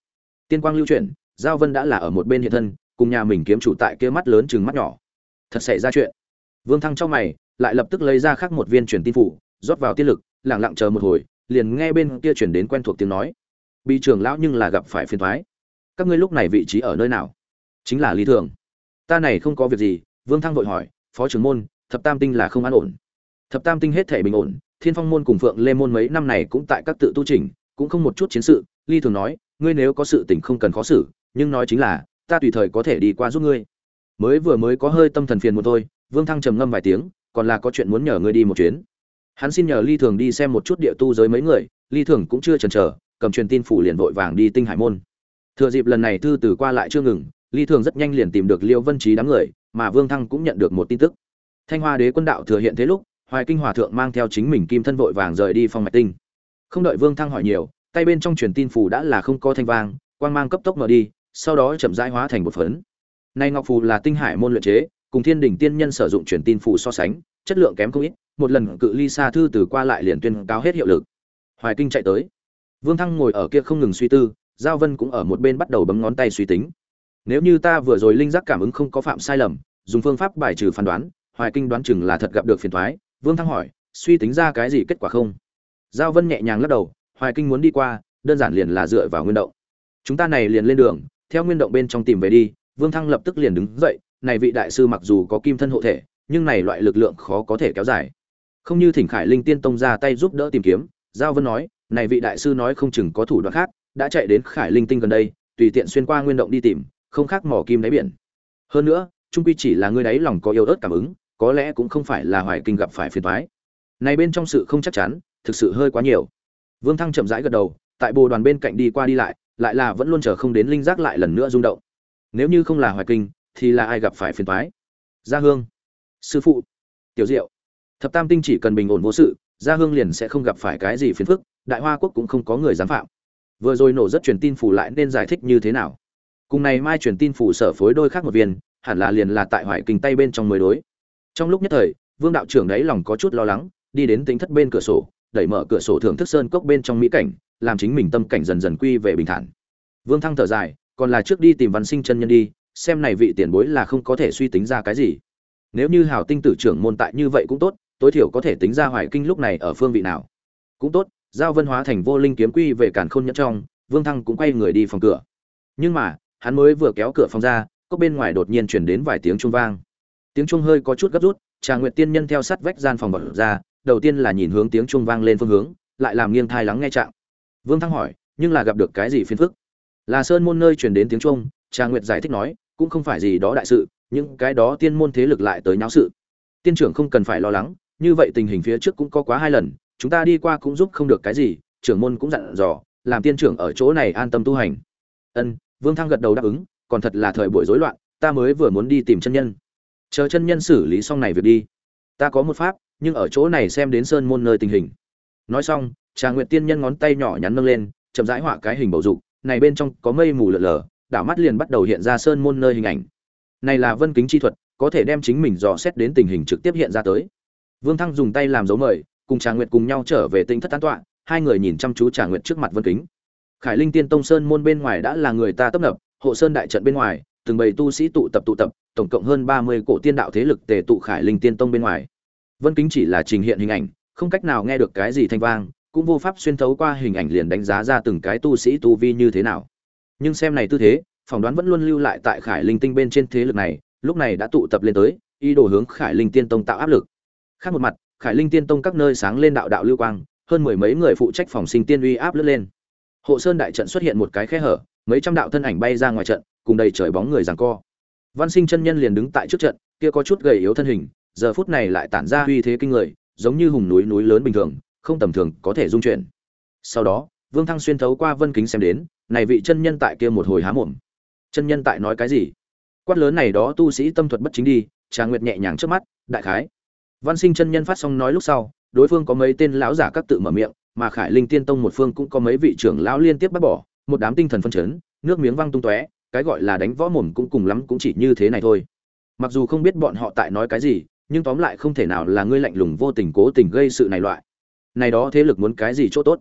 Tiên quang lưu chuyển, giao vân đã là ở một bên hiện thân, cùng nhà mình kiếm chủ tại kia mắt lớn chừng mắt nhỏ. Thật xảy ra chuyện. Vương thăng trong mày, lại lập tức lấy ra khác một viên truyền tin phủ, rót vào tiên lực, lặng lặng chờ một hồi, liền nghe bên kia truyền đến quen thuộc tiếng nói. Bị trưởng lão nhưng là gặp phải phiền toái. các ngươi lúc này vị trí ở nơi nào? Chính là lý thường. Ta này không có việc gì, vương thăng vội hỏi, phó trưởng môn, thập tam tinh là không an ổn thập tam tinh hết thể bình ổn, thiên phong môn cùng phượng lê môn mấy năm này cũng tại các tự tu trình cũng không một chút chiến sự. Ly thường nói, ngươi nếu có sự tình không cần khó xử, nhưng nói chính là, ta tùy thời có thể đi qua giúp ngươi. Mới vừa mới có hơi tâm thần phiền một thôi, vương thăng trầm ngâm vài tiếng, còn là có chuyện muốn nhờ ngươi đi một chuyến. Hắn xin nhờ ly thường đi xem một chút địa tu giới mấy người, ly thường cũng chưa chần chờ, cầm truyền tin phủ liền vội vàng đi tinh hải môn. Thừa dịp lần này thư từ qua lại chưa ngừng, ly thường rất nhanh liền tìm được liêu vân trí đám người, mà vương thăng cũng nhận được một tin tức. Thanh hoa đế quân đạo thừa hiện thế lúc hoài kinh hòa thượng mang theo chính mình kim thân vội vàng rời đi phong mạch tinh. Không đợi vương thăng hỏi nhiều, tay bên trong truyền tin phù đã là không có thanh vang, quang mang cấp tốc mở đi, sau đó chậm rãi hóa thành một phấn. Nay ngọc phù là tinh hải môn luyện chế, cùng thiên đỉnh tiên nhân sử dụng truyền tin phù so sánh, chất lượng kém không ít, một lần cự ly xa thư từ qua lại liền tuyên cáo hết hiệu lực. Hoài kinh chạy tới. Vương thăng ngồi ở kia không ngừng suy tư, giao vân cũng ở một bên bắt đầu bấm ngón tay suy tính. Nếu như ta vừa rồi linh giác cảm ứng không có phạm sai lầm, dùng phương pháp bài trừ phán đoán, hoài kinh đoán chừng là thật gặp được phiền thoái vương thăng hỏi, suy tính ra cái gì kết quả không? Giao vân nhẹ nhàng lắc đầu, hoài kinh muốn đi qua, đơn giản liền là dựa vào nguyên động. Chúng ta này liền lên đường, theo nguyên động bên trong tìm về đi, vương thăng lập tức liền đứng dậy, này vị đại sư mặc dù có kim thân hộ thể, nhưng này loại lực lượng khó có thể kéo dài. Không như thỉnh khải linh tiên tông ra tay giúp đỡ tìm kiếm, giao vân nói, này vị đại sư nói không chừng có thủ đoạn khác, đã chạy đến khải linh tinh gần đây, tùy tiện xuyên qua nguyên động đi tìm, không khác mỏ kim đáy biển. Hơn nữa, trung quy chỉ là người đáy lòng có yêu ớt cảm ứng có lẽ cũng không phải là hoài kinh gặp phải phiền toái. Này bên trong sự không chắc chắn, thực sự hơi quá nhiều. Vương thăng chậm rãi gật đầu, tại bồ đoàn bên cạnh đi qua đi lại lại là vẫn luôn chờ không đến linh giác lại lần nữa rung động. Nếu như không là hoài kinh, thì là ai gặp phải phiền toái? Gia hương. Sư phụ. Tiểu diệu. Thập tam tinh chỉ cần bình ổn vô sự, gia hương liền sẽ không gặp phải cái gì phiền phức, đại hoa quốc cũng không có người dám phạm. Vừa rồi nổ rất truyền tin phủ lại nên giải thích như thế nào? Cùng này mai truyền tin phủ sở phối đôi khác một viên, hẳn là liền là tại hoài kinh tay bên trong mới đối trong lúc nhất thời, vương đạo trưởng đấy lòng có chút lo lắng, đi đến tính thất bên cửa sổ, đẩy mở cửa sổ thưởng thức sơn cốc bên trong mỹ cảnh, làm chính mình tâm cảnh dần dần quy về bình thản. Vương thăng thở dài, còn là trước đi tìm văn sinh chân nhân đi, xem này vị tiền bối là không có thể suy tính ra cái gì. Nếu như hào tinh tử trưởng môn tại như vậy cũng tốt, tối thiểu có thể tính ra hoài kinh lúc này ở phương vị nào. Cũng tốt, giao văn hóa thành vô linh kiếm quy về cản khôn nhẫn trong, vương thăng cũng quay người đi phòng cửa. Nhưng mà, hắn mới vừa kéo cửa phòng ra có bên ngoài đột nhiên chuyển đến vài tiếng trung vang tiếng chuông hơi có chút gấp rút, trà nguyệt tiên nhân theo sát vách gian phòng bật ra, đầu tiên là nhìn hướng tiếng chuông vang lên phương hướng, lại làm nghiêng thai lắng nghe trạng. Vương thăng hỏi, nhưng là gặp được cái gì phiền phức? Là sơn môn nơi truyền đến tiếng trung trà nguyệt giải thích nói, cũng không phải gì đó đại sự, những cái đó tiên môn thế lực lại tới nháo sự. Tiên trưởng không cần phải lo lắng, như vậy tình hình phía trước cũng có quá hai lần, chúng ta đi qua cũng giúp không được cái gì, trưởng môn cũng dặn dò, làm tiên trưởng ở chỗ này an tâm tu hành. Ân, vương thăng gật đầu đáp ứng, còn thật là thời buổi rối loạn, ta mới vừa muốn đi tìm chân nhân chờ chân nhân xử lý xong này việc đi. Ta có một pháp, nhưng ở chỗ này xem đến sơn môn nơi tình hình. Nói xong, trà nguyệt tiên nhân ngón tay nhỏ nhắn nâng lên, chậm rãi họa cái hình bầu dục, này bên trong có mây mù lợn lờ đảo mắt liền bắt đầu hiện ra sơn môn nơi hình ảnh. Này là vân kính chi thuật, có thể đem chính mình dò xét đến tình hình trực tiếp hiện ra tới. Vương thăng dùng tay làm dấu mời, cùng trà nguyệt cùng nhau trở về tinh thất tán tọa, hai người nhìn chăm chú trà nguyệt trước mặt vân kính. Khải linh tiên tông sơn môn bên ngoài đã là người ta tấp nập, hộ sơn đại trận bên ngoài từng bầy tu sĩ tụ tập tụ tập, tổng cộng hơn ba mươi cổ tiên đạo thế lực tề tụ khải linh tiên tông bên ngoài. Vân kính chỉ là trình hiện hình ảnh, không cách nào nghe được cái gì thanh vang, cũng vô pháp xuyên thấu qua hình ảnh liền đánh giá ra từng cái tu sĩ tu vi như thế nào. Nhưng xem này tư thế, phỏng đoán vẫn luôn lưu lại tại khải linh tinh bên trên thế lực này, lúc này đã tụ tập lên tới, ý đồ hướng khải linh tiên tông tạo áp lực. Khác một mặt, khải linh tiên tông các nơi sáng lên đạo đạo lưu quang, hơn mười mấy người phụ trách phòng sinh tiên uy áp lướt lên. Hộ sơn đại trận xuất hiện một cái khe hở, mấy trăm đạo thân ảnh bay ra ngoài trận cùng đầy trời bóng người giằng co. Văn sinh chân nhân liền đứng tại trước trận, kia có chút gầy yếu thân hình, giờ phút này lại tản ra uy thế kinh người, giống như hùng núi núi lớn bình thường, không tầm thường có thể dung chuyển. Sau đó, vương thăng xuyên thấu qua vân kính xem đến, này vị chân nhân tại kia một hồi há mồm. Chân nhân tại nói cái gì? Quát lớn này đó tu sĩ tâm thuật bất chính đi, trà nguyệt nhẹ nhàng trước mắt, đại khái. Văn sinh chân nhân phát xong nói lúc sau, đối phương có mấy tên lão giả các tự mở miệng, mà khải linh tiên tông một phương cũng có mấy vị trưởng lão liên tiếp bắt bỏ, một đám tinh thần phân chấn, nước miếng văng tung tóe cái gọi là đánh võ mồm cũng cùng lắm cũng chỉ như thế này thôi. Mặc dù không biết bọn họ tại nói cái gì, nhưng tóm lại không thể nào là ngươi lạnh lùng vô tình cố tình gây sự này loại. Này đó thế lực muốn cái gì chỗ tốt?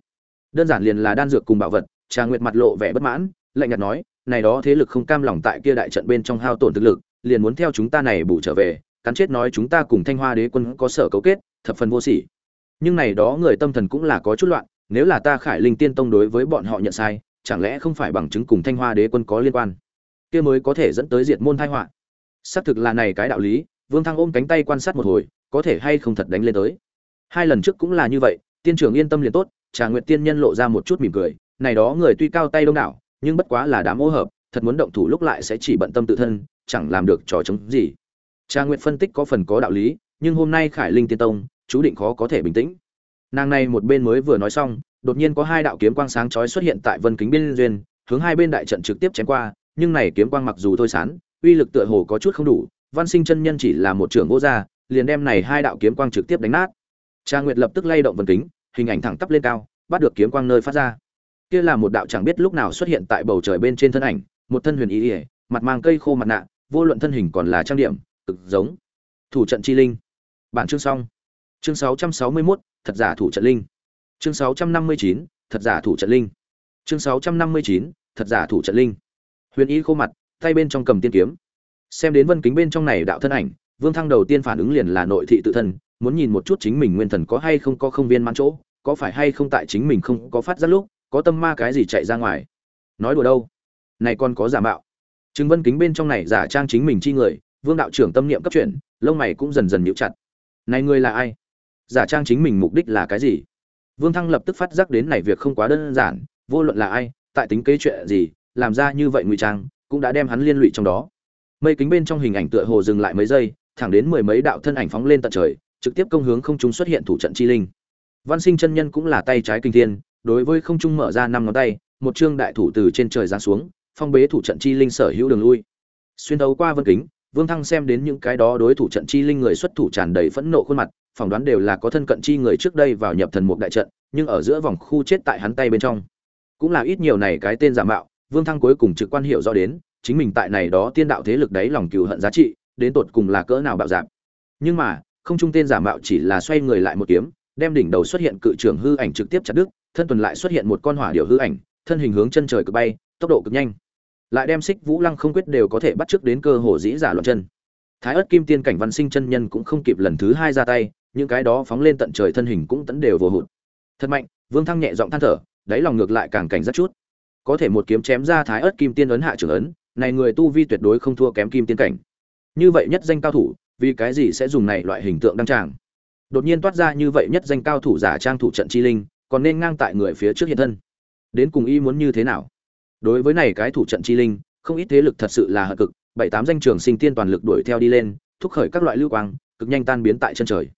Đơn giản liền là đan dược cùng bảo vật, trà nguyệt mặt lộ vẻ bất mãn, lạnh nhạt nói, này đó thế lực không cam lòng tại kia đại trận bên trong hao tổn thực lực, liền muốn theo chúng ta này bù trở về, cắn chết nói chúng ta cùng thanh hoa đế quân có sở cấu kết, thập phần vô sỉ. Nhưng này đó người tâm thần cũng là có chút loạn, nếu là ta khải linh tiên tông đối với bọn họ nhận sai chẳng lẽ không phải bằng chứng cùng thanh hoa đế quân có liên quan? Kia mới có thể dẫn tới diệt môn thai họa. Xác thực là này cái đạo lý, vương thăng ôm cánh tay quan sát một hồi, có thể hay không thật đánh lên tới. Hai lần trước cũng là như vậy, tiên trưởng yên tâm liền tốt, trà nguyệt tiên nhân lộ ra một chút mỉm cười, này đó người tuy cao tay đông đảo, nhưng bất quá là đám ô hợp, thật muốn động thủ lúc lại sẽ chỉ bận tâm tự thân, chẳng làm được trò chống gì. Trà nguyệt phân tích có phần có đạo lý, nhưng hôm nay khải linh tiên tông, chú định khó có thể bình tĩnh nàng này một bên mới vừa nói xong đột nhiên có hai đạo kiếm quang sáng chói xuất hiện tại vân kính biên duyên hướng hai bên đại trận trực tiếp chém qua nhưng này kiếm quang mặc dù thôi sán uy lực tựa hồ có chút không đủ văn sinh chân nhân chỉ là một trưởng vô gia liền đem này hai đạo kiếm quang trực tiếp đánh nát Trang Nguyệt lập tức lay động vân kính, hình ảnh thẳng tắp lên cao, bắt được kiếm quang nơi phát ra. Kia là một đạo chẳng biết lúc nào xuất hiện tại bầu trời bên trên thân ảnh, một thân huyền ý, ỉa mặt mang cây khô mặt nạ, vô luận thân hình còn là trang điểm, cực giống. Thủ trận chi linh. Bản chương xong. Chương 661, thật giả thủ trận linh. Chương 659, thật giả thủ trận linh. Chương 659, thật giả thủ trận linh. Huyền ý khô mặt, tay bên trong cầm tiên kiếm. Xem đến vân kính bên trong này đạo thân ảnh, Vương Thăng đầu tiên phản ứng liền là nội thị tự thân, muốn nhìn một chút chính mình nguyên thần có hay không có không viên mãn chỗ, có phải hay không tại chính mình không có phát giác lúc, có tâm ma cái gì chạy ra ngoài. Nói đùa đâu? Này còn có giả mạo. chứng Vân kính bên trong này giả trang chính mình chi người, Vương đạo trưởng tâm niệm cấp chuyển, lông mày cũng dần dần nhíu chặt. Này người là ai? Giả trang chính mình mục đích là cái gì? Vương Thăng lập tức phát giác đến này việc không quá đơn giản, vô luận là ai, tại tính kế chuyện gì, làm ra như vậy ngụy trang, cũng đã đem hắn liên lụy trong đó. Mây kính bên trong hình ảnh tựa hồ dừng lại mấy giây, thẳng đến mười mấy đạo thân ảnh phóng lên tận trời, trực tiếp công hướng không trung xuất hiện thủ trận chi linh. Văn Sinh chân nhân cũng là tay trái kinh thiên, đối với không trung mở ra năm ngón tay, một chương đại thủ từ trên trời giáng xuống, phong bế thủ trận chi linh sở hữu đường lui. Xuyên đấu qua vân kính, Vương Thăng xem đến những cái đó đối thủ trận chi linh người xuất thủ tràn đầy phẫn nộ khuôn mặt, phỏng đoán đều là có thân cận chi người trước đây vào nhập thần mục đại trận, nhưng ở giữa vòng khu chết tại hắn tay bên trong. Cũng là ít nhiều này cái tên giả mạo, Vương Thăng cuối cùng trực quan hiểu rõ đến, chính mình tại này đó tiên đạo thế lực đấy lòng cừu hận giá trị, đến tột cùng là cỡ nào bạo dạng. Nhưng mà, không trung tên giả mạo chỉ là xoay người lại một kiếm đem đỉnh đầu xuất hiện cự trường hư ảnh trực tiếp chặt đứt thân tuần lại xuất hiện một con hỏa điệu hư ảnh thân hình hướng chân trời cực bay tốc độ cực nhanh lại đem xích vũ lăng không quyết đều có thể bắt trước đến cơ hồ dĩ giả loạn chân thái ất kim tiên cảnh văn sinh chân nhân cũng không kịp lần thứ hai ra tay những cái đó phóng lên tận trời thân hình cũng tẫn đều vô hụt. Thật mạnh, vương thăng nhẹ giọng than thở, đáy lòng ngược lại càng cảnh rất chút. Có thể một kiếm chém ra thái ớt kim tiên ấn hạ trưởng ấn, này người tu vi tuyệt đối không thua kém kim tiên cảnh. Như vậy nhất danh cao thủ, vì cái gì sẽ dùng này loại hình tượng đăng tràng? Đột nhiên toát ra như vậy nhất danh cao thủ giả trang thủ trận chi linh, còn nên ngang tại người phía trước hiện thân. Đến cùng y muốn như thế nào? Đối với này cái thủ trận chi linh, không ít thế lực thật sự là hận cực, bảy tám danh trường sinh tiên toàn lực đuổi theo đi lên, thúc khởi các loại lưu quang, cực nhanh tan biến tại chân trời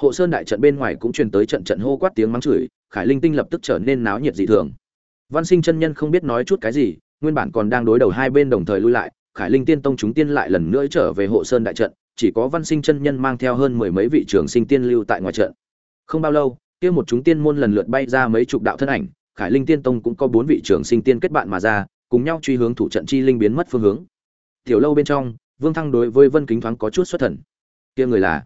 hộ sơn đại trận bên ngoài cũng truyền tới trận trận hô quát tiếng mắng chửi, khải linh tinh lập tức trở nên náo nhiệt dị thường. Văn sinh chân nhân không biết nói chút cái gì, nguyên bản còn đang đối đầu hai bên đồng thời lui lại, khải linh tiên tông chúng tiên lại lần nữa trở về hộ sơn đại trận, chỉ có văn sinh chân nhân mang theo hơn mười mấy vị trường sinh tiên lưu tại ngoài trận. Không bao lâu, kia một chúng tiên môn lần lượt bay ra mấy chục đạo thân ảnh, khải linh tiên tông cũng có bốn vị trường sinh tiên kết bạn mà ra, cùng nhau truy hướng thủ trận chi linh biến mất phương hướng. Tiểu lâu bên trong, vương thăng đối với vân kính thoáng có chút xuất thần. Kia người là?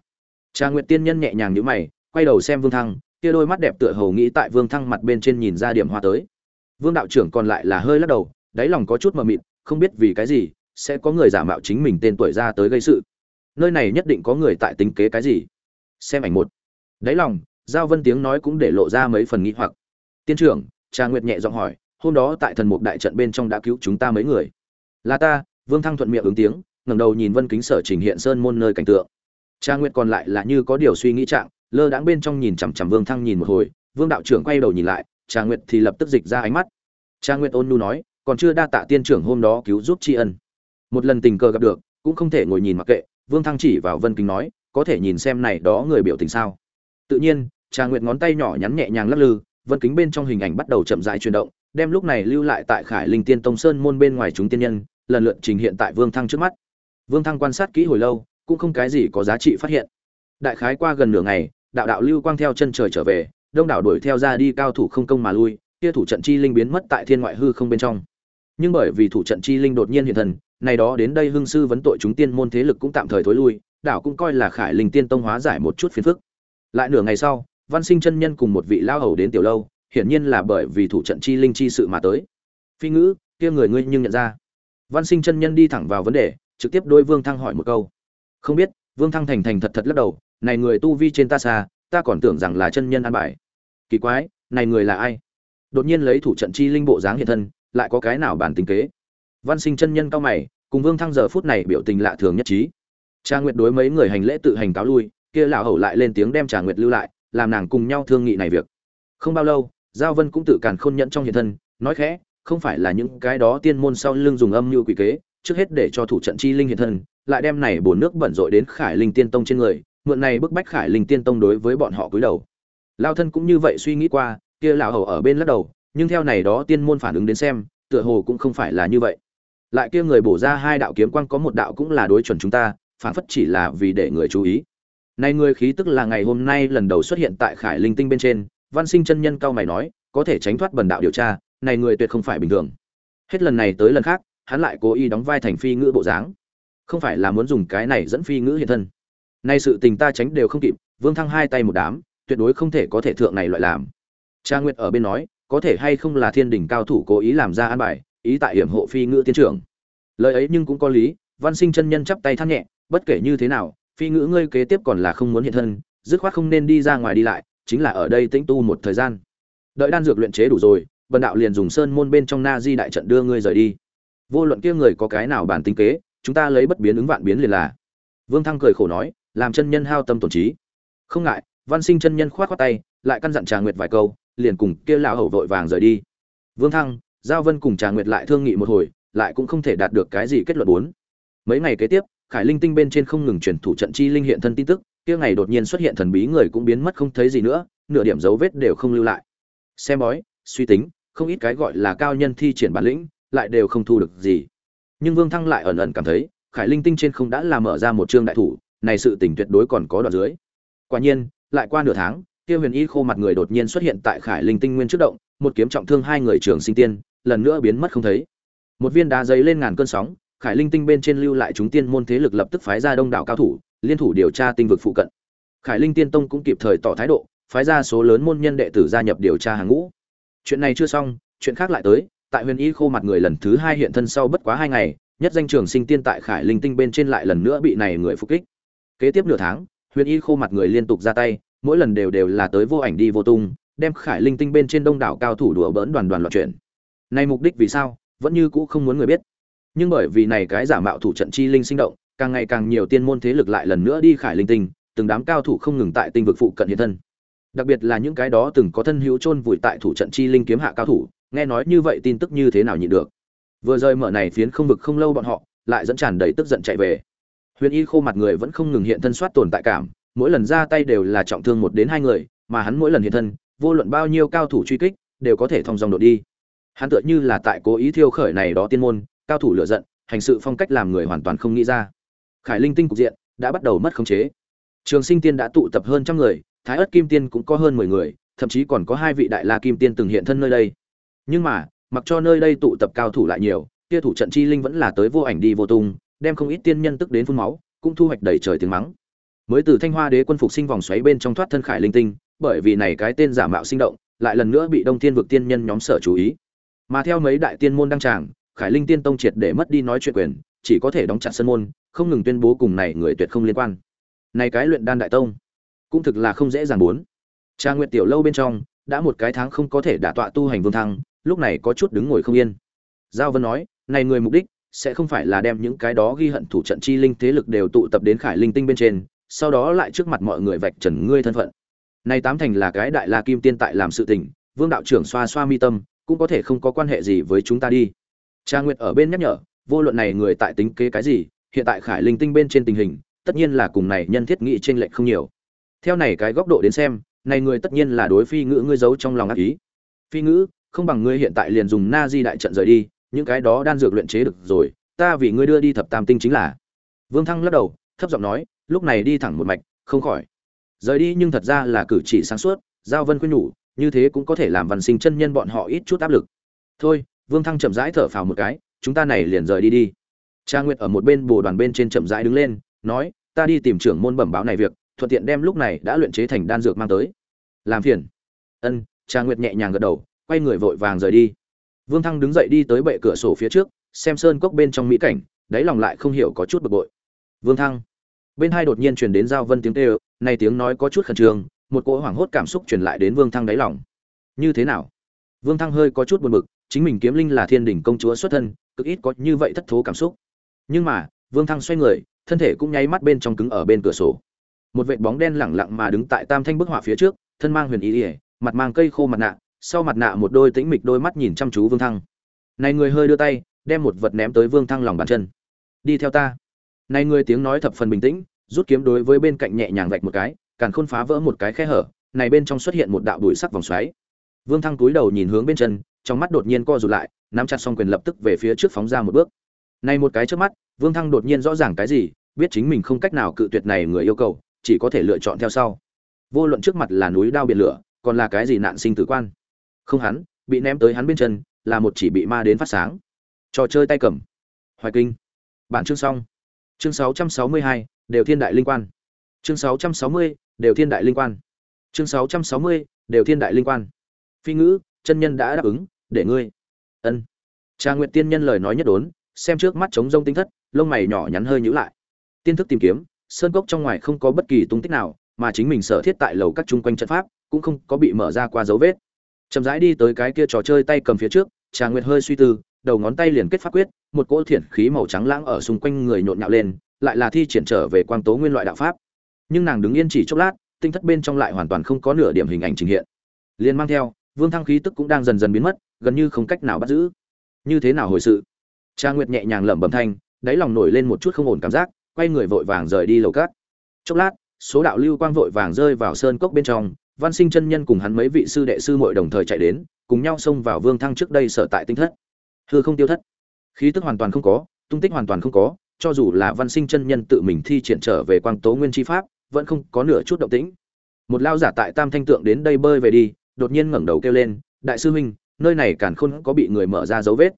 Trà nguyệt tiên nhân nhẹ nhàng nhíu mày, quay đầu xem vương thăng, kia đôi mắt đẹp tựa hồ nghĩ tại vương thăng mặt bên trên nhìn ra điểm hoa tới. Vương đạo trưởng còn lại là hơi lắc đầu, đáy lòng có chút mờ mịt, không biết vì cái gì, sẽ có người giả mạo chính mình tên tuổi ra tới gây sự. Nơi này nhất định có người tại tính kế cái gì? Xem ảnh một. Đáy lòng, giao vân tiếng nói cũng để lộ ra mấy phần nghi hoặc. Tiên trưởng, trà nguyệt nhẹ giọng hỏi, hôm đó tại thần mục đại trận bên trong đã cứu chúng ta mấy người? Là ta, vương thăng thuận miệng ứng tiếng, ngẩng đầu nhìn vân kính sở trình hiện sơn môn nơi cảnh tượng trà nguyệt còn lại là như có điều suy nghĩ trạng, lơ đãng bên trong nhìn chằm chằm vương thăng nhìn một hồi, vương đạo trưởng quay đầu nhìn lại trà nguyệt thì lập tức dịch ra ánh mắt. Trà nguyệt ôn nhu nói, còn chưa đa tạ tiên trưởng hôm đó cứu giúp tri ân. Một lần tình cờ gặp được, cũng không thể ngồi nhìn mặc kệ, vương thăng chỉ vào vân kính nói, có thể nhìn xem này đó người biểu tình sao? Tự nhiên trà nguyệt ngón tay nhỏ nhắn nhẹ nhàng lắc lư, vân kính bên trong hình ảnh bắt đầu chậm rãi chuyển động, đem lúc này lưu lại tại khải linh tiên tông sơn môn bên ngoài chúng tiên nhân, lần lượt trình hiện tại vương thăng trước mắt. Vương thăng quan sát kỹ hồi lâu cũng không cái gì có giá trị phát hiện. Đại khái qua gần nửa ngày, đạo đạo lưu quang theo chân trời trở về, đông đảo đuổi theo ra đi cao thủ không công mà lui, kia thủ trận chi linh biến mất tại thiên ngoại hư không bên trong. Nhưng bởi vì thủ trận chi linh đột nhiên hiện thần, này đó đến đây hưng sư vấn tội chúng tiên môn thế lực cũng tạm thời thối lui đảo cũng coi là khải linh tiên tông hóa giải một chút phiền phức. Lại nửa ngày sau, văn sinh chân nhân cùng một vị lao hầu đến tiểu lâu, hiển nhiên là bởi vì thủ trận chi linh chi sự mà tới. Phi ngữ, kia người ngươi nhưng nhận ra. Văn sinh chân nhân đi thẳng vào vấn đề, trực tiếp đôi vương thăng hỏi một câu không biết, vương thăng thành thành thật thật lắc đầu, này người tu vi trên ta xa, ta còn tưởng rằng là chân nhân an bài. Kỳ quái, này người là ai? Đột nhiên lấy thủ trận chi linh bộ dáng hiện thân, lại có cái nào bản tính kế? Văn sinh chân nhân cao mày, cùng vương thăng giờ phút này biểu tình lạ thường nhất trí. Trà nguyệt đối mấy người hành lễ tự hành cáo lui, kia lão hầu lại lên tiếng đem trà nguyệt lưu lại, làm nàng cùng nhau thương nghị này việc. Không bao lâu, giao vân cũng tự càn khôn nhẫn trong hiện thân, nói khẽ, không phải là những cái đó tiên môn sau lưng dùng âm mưu quỷ kế trước hết để cho thủ trận chi linh hiện thân, lại đem này bổ nước bẩn rội đến khải linh tiên tông trên người, mượn này bức bách khải linh tiên tông đối với bọn họ cúi đầu. Lão thân cũng như vậy suy nghĩ qua, kia lão hầu ở bên lắc đầu, nhưng theo này đó tiên môn phản ứng đến xem, tựa hồ cũng không phải là như vậy. Lại kia người bổ ra hai đạo kiếm quang có một đạo cũng là đối chuẩn chúng ta, phản phất chỉ là vì để người chú ý. Này người khí tức là ngày hôm nay lần đầu xuất hiện tại khải linh tinh bên trên, văn sinh chân nhân cao mày nói, có thể tránh thoát bần đạo điều tra, này người tuyệt không phải bình thường. Hết lần này tới lần khác hắn lại cố ý đóng vai thành phi ngữ bộ dáng. Không phải là muốn dùng cái này dẫn phi ngữ hiện thân. Nay sự tình ta tránh đều không kịp, vương thăng hai tay một đám, tuyệt đối không thể có thể thượng này loại làm. Cha nguyệt ở bên nói, có thể hay không là thiên đình cao thủ cố ý làm ra an bài, ý tại hiểm hộ phi ngữ tiến trưởng. Lời ấy nhưng cũng có lý, văn sinh chân nhân chắp tay thắt nhẹ, bất kể như thế nào, phi ngữ ngươi kế tiếp còn là không muốn hiện thân, dứt khoát không nên đi ra ngoài đi lại, chính là ở đây tĩnh tu một thời gian. Đợi đan dược luyện chế đủ rồi, bần đạo liền dùng sơn môn bên trong na di đại trận đưa ngươi rời đi vô luận kia người có cái nào bản tính kế, chúng ta lấy bất biến ứng vạn biến liền là. Vương thăng cười khổ nói, làm chân nhân hao tâm tổn trí. Không ngại, văn sinh chân nhân khoát khoát tay, lại căn dặn trà nguyệt vài câu, liền cùng kia lão hầu vội vàng rời đi. Vương thăng, giao vân cùng trà nguyệt lại thương nghị một hồi, lại cũng không thể đạt được cái gì kết luận bốn. Mấy ngày kế tiếp, khải linh tinh bên trên không ngừng truyền thủ trận chi linh hiện thân tin tức, kia ngày đột nhiên xuất hiện thần bí người cũng biến mất không thấy gì nữa, nửa điểm dấu vết đều không lưu lại. Xem bói, suy tính, không ít cái gọi là cao nhân thi triển bản lĩnh lại đều không thu được gì. Nhưng vương thăng lại ẩn ẩn cảm thấy, khải linh tinh trên không đã làm mở ra một chương đại thủ, này sự tình tuyệt đối còn có đoạn dưới. Quả nhiên, lại qua nửa tháng, Tiêu huyền y khô mặt người đột nhiên xuất hiện tại khải linh tinh nguyên trước động, một kiếm trọng thương hai người trường sinh tiên, lần nữa biến mất không thấy. Một viên đá giấy lên ngàn cơn sóng, khải linh tinh bên trên lưu lại chúng tiên môn thế lực lập tức phái ra đông đảo cao thủ, liên thủ điều tra tinh vực phụ cận. Khải linh tiên tông cũng kịp thời tỏ thái độ, phái ra số lớn môn nhân đệ tử gia nhập điều tra hàng ngũ. Chuyện này chưa xong, chuyện khác lại tới tại huyền y khô mặt người lần thứ hai hiện thân sau bất quá hai ngày, nhất danh trường sinh tiên tại khải linh tinh bên trên lại lần nữa bị này người phục kích. Kế tiếp nửa tháng, huyền y khô mặt người liên tục ra tay, mỗi lần đều đều là tới vô ảnh đi vô tung, đem khải linh tinh bên trên đông đảo cao thủ đùa bỡn đoàn đoàn loạn chuyển này mục đích vì sao, vẫn như cũ không muốn người biết. Nhưng bởi vì này cái giả mạo thủ trận chi linh sinh động, càng ngày càng nhiều tiên môn thế lực lại lần nữa đi khải linh tinh, từng đám cao thủ không ngừng tại tinh vực phụ cận hiện thân. Đặc biệt là những cái đó từng có thân hữu chôn vùi tại thủ trận chi linh kiếm hạ cao thủ nghe nói như vậy tin tức như thế nào nhịn được. Vừa rời mở này phiến không vực không lâu bọn họ, lại dẫn tràn đầy tức giận chạy về. Huyền y khô mặt người vẫn không ngừng hiện thân soát tồn tại cảm, mỗi lần ra tay đều là trọng thương một đến hai người, mà hắn mỗi lần hiện thân, vô luận bao nhiêu cao thủ truy kích, đều có thể thông dòng đột đi. Hắn tựa như là tại cố ý thiêu khởi này đó tiên môn, cao thủ lựa giận, hành sự phong cách làm người hoàn toàn không nghĩ ra. Khải linh tinh cục diện đã bắt đầu mất khống chế. Trường sinh tiên đã tụ tập hơn trăm người, thái ất kim tiên cũng có hơn mười người, thậm chí còn có hai vị đại la kim tiên từng hiện thân nơi đây nhưng mà mặc cho nơi đây tụ tập cao thủ lại nhiều kia thủ trận chi linh vẫn là tới vô ảnh đi vô tung đem không ít tiên nhân tức đến phun máu cũng thu hoạch đầy trời tiếng mắng. Mới từ thanh hoa đế quân phục sinh vòng xoáy bên trong thoát thân khải linh tinh bởi vì này cái tên giả mạo sinh động lại lần nữa bị đông thiên vực tiên nhân nhóm sở chú ý. Mà theo mấy đại tiên môn đăng tràng khải linh tiên tông triệt để mất đi nói chuyện quyền chỉ có thể đóng chặt sân môn không ngừng tuyên bố cùng này người tuyệt không liên quan. Này cái luyện đan đại tông cũng thực là không dễ dàng muốn Tra Nguyệt tiểu lâu bên trong, đã một cái tháng không có thể đả tọa tu hành vương thăng, lúc này có chút đứng ngồi không yên. Giao Vân nói, này người mục đích sẽ không phải là đem những cái đó ghi hận thủ trận chi linh thế lực đều tụ tập đến Khải Linh Tinh bên trên, sau đó lại trước mặt mọi người vạch trần ngươi thân phận. Này tám thành là cái đại La Kim Tiên tại làm sự tình, Vương đạo trưởng xoa xoa mi tâm, cũng có thể không có quan hệ gì với chúng ta đi. cha Nguyệt ở bên nhắc nhở, vô luận này người tại tính kế cái gì, hiện tại Khải Linh Tinh bên trên tình hình, tất nhiên là cùng này nhân thiết nghị trên lệnh không nhiều. Theo này cái góc độ đến xem, này người tất nhiên là đối phi ngữ ngươi giấu trong lòng ác ý phi ngữ không bằng ngươi hiện tại liền dùng na di đại trận rời đi, những cái đó đan dược luyện chế được rồi, ta vì ngươi đưa đi thập tam tinh chính là. Vương thăng lắc đầu, thấp giọng nói, lúc này đi thẳng một mạch, không khỏi. Rời đi nhưng thật ra là cử chỉ sáng suốt, giao vân khuyên nhủ, như thế cũng có thể làm văn sinh chân nhân bọn họ ít chút áp lực. Thôi, vương thăng chậm rãi thở phào một cái, chúng ta này liền rời đi đi. Cha nguyệt ở một bên bồ đoàn bên trên chậm rãi đứng lên, nói, ta đi tìm trưởng môn bẩm báo này việc, thuận tiện đem lúc này đã luyện chế thành đan dược mang tới. Làm phiền. Ân, Cha nguyệt nhẹ nhàng gật đầu quay người vội vàng rời đi. Vương thăng đứng dậy đi tới bệ cửa sổ phía trước, xem sơn cốc bên trong mỹ cảnh, đáy lòng lại không hiểu có chút bực bội. Vương thăng. Bên hai đột nhiên truyền đến giao vân tiếng kêu, này tiếng nói có chút khẩn trương, một cỗ hoảng hốt cảm xúc truyền lại đến vương thăng đáy lòng. Như thế nào? Vương thăng hơi có chút buồn bực, chính mình kiếm linh là thiên đỉnh công chúa xuất thân, cực ít có như vậy thất thố cảm xúc. Nhưng mà, vương thăng xoay người, thân thể cũng nháy mắt bên trong cứng ở bên cửa sổ. Một vệt bóng đen lẳng lặng mà đứng tại tam thanh bức họa phía trước, thân mang huyền ý ỉa mặt mang cây khô mặt nạ sau mặt nạ một đôi tĩnh mịch đôi mắt nhìn chăm chú vương thăng. Này người hơi đưa tay, đem một vật ném tới vương thăng lòng bàn chân. Đi theo ta. Này người tiếng nói thập phần bình tĩnh, rút kiếm đối với bên cạnh nhẹ nhàng vạch một cái càn khôn phá vỡ một cái khe hở, này bên trong xuất hiện một đạo bụi sắc vòng xoáy. Vương thăng cúi đầu nhìn hướng bên chân, trong mắt đột nhiên co rụt lại, nắm chặt xong quyền lập tức về phía trước phóng ra một bước. Này một cái trước mắt, vương thăng đột nhiên rõ ràng cái gì, biết chính mình không cách nào cự tuyệt này người yêu cầu, chỉ có thể lựa chọn theo sau. Vô luận trước mặt là núi đao biển lửa, còn là cái gì nạn sinh tử quan không hắn bị ném tới hắn bên chân là một chỉ bị ma đến phát sáng. Trò chơi tay cầm. Hoài kinh. Bản chương xong. Chương 662, đều thiên đại linh quan. Chương 660, đều thiên đại linh quan. Chương 660, đều thiên đại linh quan. Phi ngữ chân nhân đã đáp ứng để ngươi. Ân. Cha nguyện tiên nhân lời nói nhất đốn xem trước mắt trống rông tinh thất lông mày nhỏ nhắn hơi nhữ lại. Tiên thức tìm kiếm sơn cốc trong ngoài không có bất kỳ tung tích nào mà chính mình sở thiết tại lầu các chung quanh trận pháp cũng không có bị mở ra qua dấu vết chậm rãi đi tới cái kia trò chơi tay cầm phía trước, trà nguyệt hơi suy tư, đầu ngón tay liền kết pháp quyết, một cỗ thiển khí màu trắng lãng ở xung quanh người nhộn nhạo lên, lại là thi triển trở về quang tố nguyên loại đạo pháp. Nhưng nàng đứng yên chỉ chốc lát, tinh thất bên trong lại hoàn toàn không có nửa điểm hình ảnh trình hiện. Liền mang theo, vương thăng khí tức cũng đang dần dần biến mất, gần như không cách nào bắt giữ. Như thế nào hồi sự? Trà nguyệt nhẹ nhàng lẩm bẩm thanh, đáy lòng nổi lên một chút không ổn cảm giác, quay người vội vàng rời đi lầu cát. Chốc lát, số đạo lưu quang vội vàng rơi vào sơn cốc bên trong văn sinh chân nhân cùng hắn mấy vị sư đệ sư muội đồng thời chạy đến, cùng nhau xông vào vương thăng trước đây sở tại tinh thất. Hư không tiêu thất. Khí tức hoàn toàn không có, tung tích hoàn toàn không có, cho dù là văn sinh chân nhân tự mình thi triển trở về quang tố nguyên chi pháp, vẫn không có nửa chút động tĩnh. Một lao giả tại tam thanh tượng đến đây bơi về đi, đột nhiên ngẩng đầu kêu lên, đại sư huynh, nơi này càn khôn có bị người mở ra dấu vết.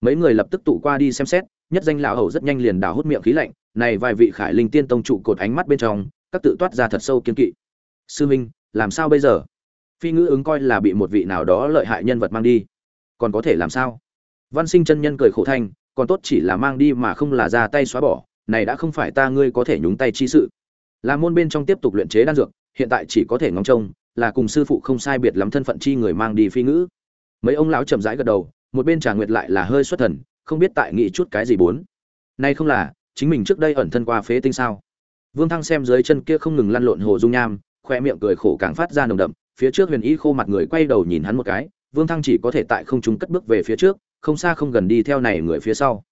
Mấy người lập tức tụ qua đi xem xét, nhất danh lão hầu rất nhanh liền đào hút miệng khí lạnh, này vài vị khải linh tiên tông trụ cột ánh mắt bên trong, các tự toát ra thật sâu kiên kỵ. Sư minh làm sao bây giờ? Phi ngữ ứng coi là bị một vị nào đó lợi hại nhân vật mang đi. Còn có thể làm sao? Văn sinh chân nhân cười khổ thanh còn tốt chỉ là mang đi mà không là ra tay xóa bỏ này đã không phải ta ngươi có thể nhúng tay chi sự. Là môn bên trong tiếp tục luyện chế đan dược hiện tại chỉ có thể ngóng trông là cùng sư phụ không sai biệt lắm thân phận chi người mang đi phi ngữ. Mấy ông lão chậm rãi gật đầu một bên trà nguyệt lại là hơi xuất thần không biết tại nghị chút cái gì bốn. Nay không là chính mình trước đây ẩn thân qua phế tinh sao? Vương Thăng xem dưới chân kia không ngừng lăn lộn hồ dung nham, khoe miệng cười khổ càng phát ra nồng đậm, phía trước Huyền Y khô mặt người quay đầu nhìn hắn một cái, vương thăng chỉ có thể tại không trung cất bước về phía trước không xa không gần đi theo này người phía sau.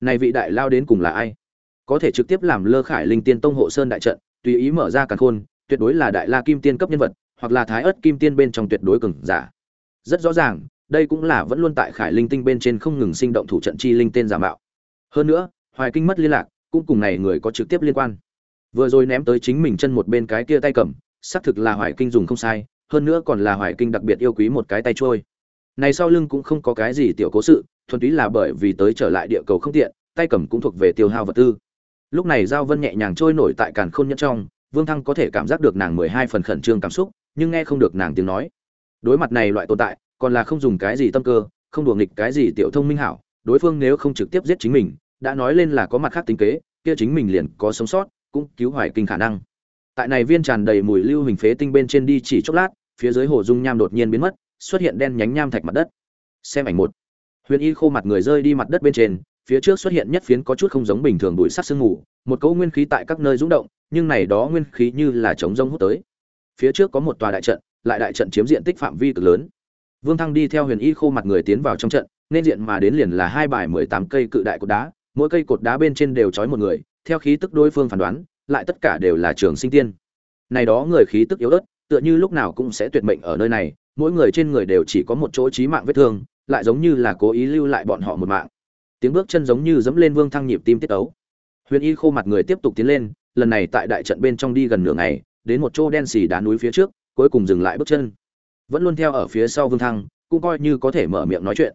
Này vị đại lao đến cùng là ai? Có thể trực tiếp làm lơ khải linh tiên tông hộ sơn đại trận tùy ý mở ra càn khôn tuyệt đối là đại la kim tiên cấp nhân vật hoặc là thái ớt kim tiên bên trong tuyệt đối cường giả. Rất rõ ràng đây cũng là vẫn luôn tại khải linh tinh bên trên không ngừng sinh động thủ trận chi linh tên giả mạo. Hơn nữa hoài kinh mất liên lạc cũng cùng này người có trực tiếp liên quan. Vừa rồi ném tới chính mình chân một bên cái kia tay cầm xác thực là hoài kinh dùng không sai, hơn nữa còn là hoài kinh đặc biệt yêu quý một cái tay trôi. Này sau lưng cũng không có cái gì tiểu cố sự, thuần túy là bởi vì tới trở lại địa cầu không tiện, tay cầm cũng thuộc về tiêu hao vật tư. Lúc này giao vân nhẹ nhàng trôi nổi tại càn khôn nhẫn trong, vương thăng có thể cảm giác được nàng mười hai phần khẩn trương cảm xúc, nhưng nghe không được nàng tiếng nói. Đối mặt này loại tồn tại, còn là không dùng cái gì tâm cơ, không đùa nghịch cái gì tiểu thông minh hảo, đối phương nếu không trực tiếp giết chính mình, đã nói lên là có mặt khác tính kế, kia chính mình liền có sống sót, cũng cứu hoài kinh khả năng tại này viên tràn đầy mùi lưu hình phế tinh bên trên đi chỉ chốc lát, phía dưới hồ dung nham đột nhiên biến mất, xuất hiện đen nhánh nham thạch mặt đất. Xem ảnh một. Huyền y khô mặt người rơi đi mặt đất bên trên, phía trước xuất hiện nhất phiến có chút không giống bình thường bụi sắc sương mù, một cỗ nguyên khí tại các nơi rúng động, nhưng này đó nguyên khí như là chống rông hút tới. Phía trước có một tòa đại trận, lại đại trận chiếm diện tích phạm vi cực lớn. Vương thăng đi theo huyền y khô mặt người tiến vào trong trận, nên diện mà đến liền là hai bài mười tám cây cự đại cột đá, mỗi cây cột đá bên trên đều trói một người, theo khí tức đối phương phán đoán lại tất cả đều là trường sinh tiên. Này đó người khí tức yếu ớt, tựa như lúc nào cũng sẽ tuyệt mệnh ở nơi này, mỗi người trên người đều chỉ có một chỗ chí mạng vết thương, lại giống như là cố ý lưu lại bọn họ một mạng. Tiếng bước chân giống như dẫm lên vương thăng nhịp tim tiết ấu huyền y khô mặt người tiếp tục tiến lên, lần này tại đại trận bên trong đi gần nửa ngày, đến một chỗ đen xì đá núi phía trước, cuối cùng dừng lại bước chân. Vẫn luôn theo ở phía sau vương thăng, cũng coi như có thể mở miệng nói chuyện.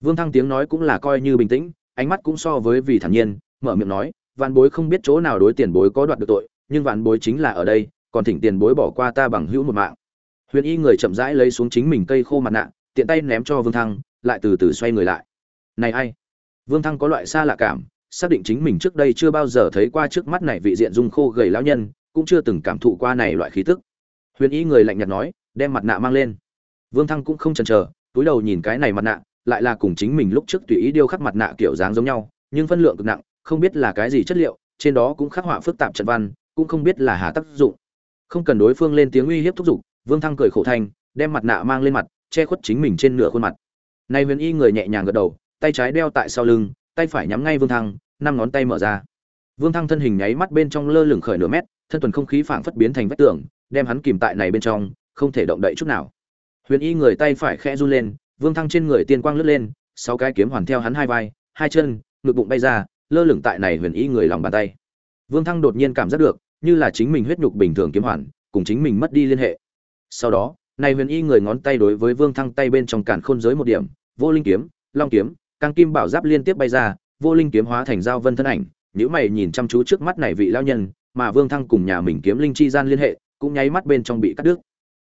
Vương thăng tiếng nói cũng là coi như bình tĩnh, ánh mắt cũng so với vì thản nhiên, mở miệng nói vạn bối không biết chỗ nào đối tiền bối có đoạt được tội, nhưng vạn bối chính là ở đây, còn thỉnh tiền bối bỏ qua ta bằng hữu một mạng. Huyền y người chậm rãi lấy xuống chính mình cây khô mặt nạ, tiện tay ném cho vương thăng, lại từ từ xoay người lại. Này ai? Vương thăng có loại xa lạ cảm, xác định chính mình trước đây chưa bao giờ thấy qua trước mắt này vị diện dung khô gầy lão nhân, cũng chưa từng cảm thụ qua này loại khí tức. Huyền y người lạnh nhạt nói, đem mặt nạ mang lên. Vương thăng cũng không chần chờ, túi đầu nhìn cái này mặt nạ, lại là cùng chính mình lúc trước tùy ý điêu khắc mặt nạ kiểu dáng giống nhau, nhưng phân lượng cực nặng không biết là cái gì chất liệu, trên đó cũng khắc họa phức tạp trận văn, cũng không biết là hà tác dụng. Không cần đối phương lên tiếng uy hiếp thúc giục, vương thăng cười khổ thanh đem mặt nạ mang lên mặt, che khuất chính mình trên nửa khuôn mặt. Nay huyền y người nhẹ nhàng gật đầu, tay trái đeo tại sau lưng, tay phải nhắm ngay vương thăng, năm ngón tay mở ra. Vương thăng thân hình nháy mắt bên trong lơ lửng khởi nửa mét, thân tuần không khí phảng phất biến thành vách tường, đem hắn kìm tại này bên trong, không thể động đậy chút nào. Huyền y người tay phải khẽ run lên, vương thăng trên người tiên quang lướt lên, sáu cái kiếm hoàn theo hắn hai vai, hai chân, ngực bụng bay ra lơ lửng tại này huyền y người lòng bàn tay. Vương thăng đột nhiên cảm giác được, như là chính mình huyết nhục bình thường kiếm hoàn, cùng chính mình mất đi liên hệ. Sau đó, này huyền y người ngón tay đối với vương thăng tay bên trong cản khôn giới một điểm, vô linh kiếm, long kiếm càng kim bảo giáp liên tiếp bay ra, vô linh kiếm hóa thành giao vân thân ảnh nếu mày nhìn chăm chú trước mắt này vị lao nhân, mà vương thăng cùng nhà mình kiếm linh chi gian liên hệ, cũng nháy mắt bên trong bị cắt đứt.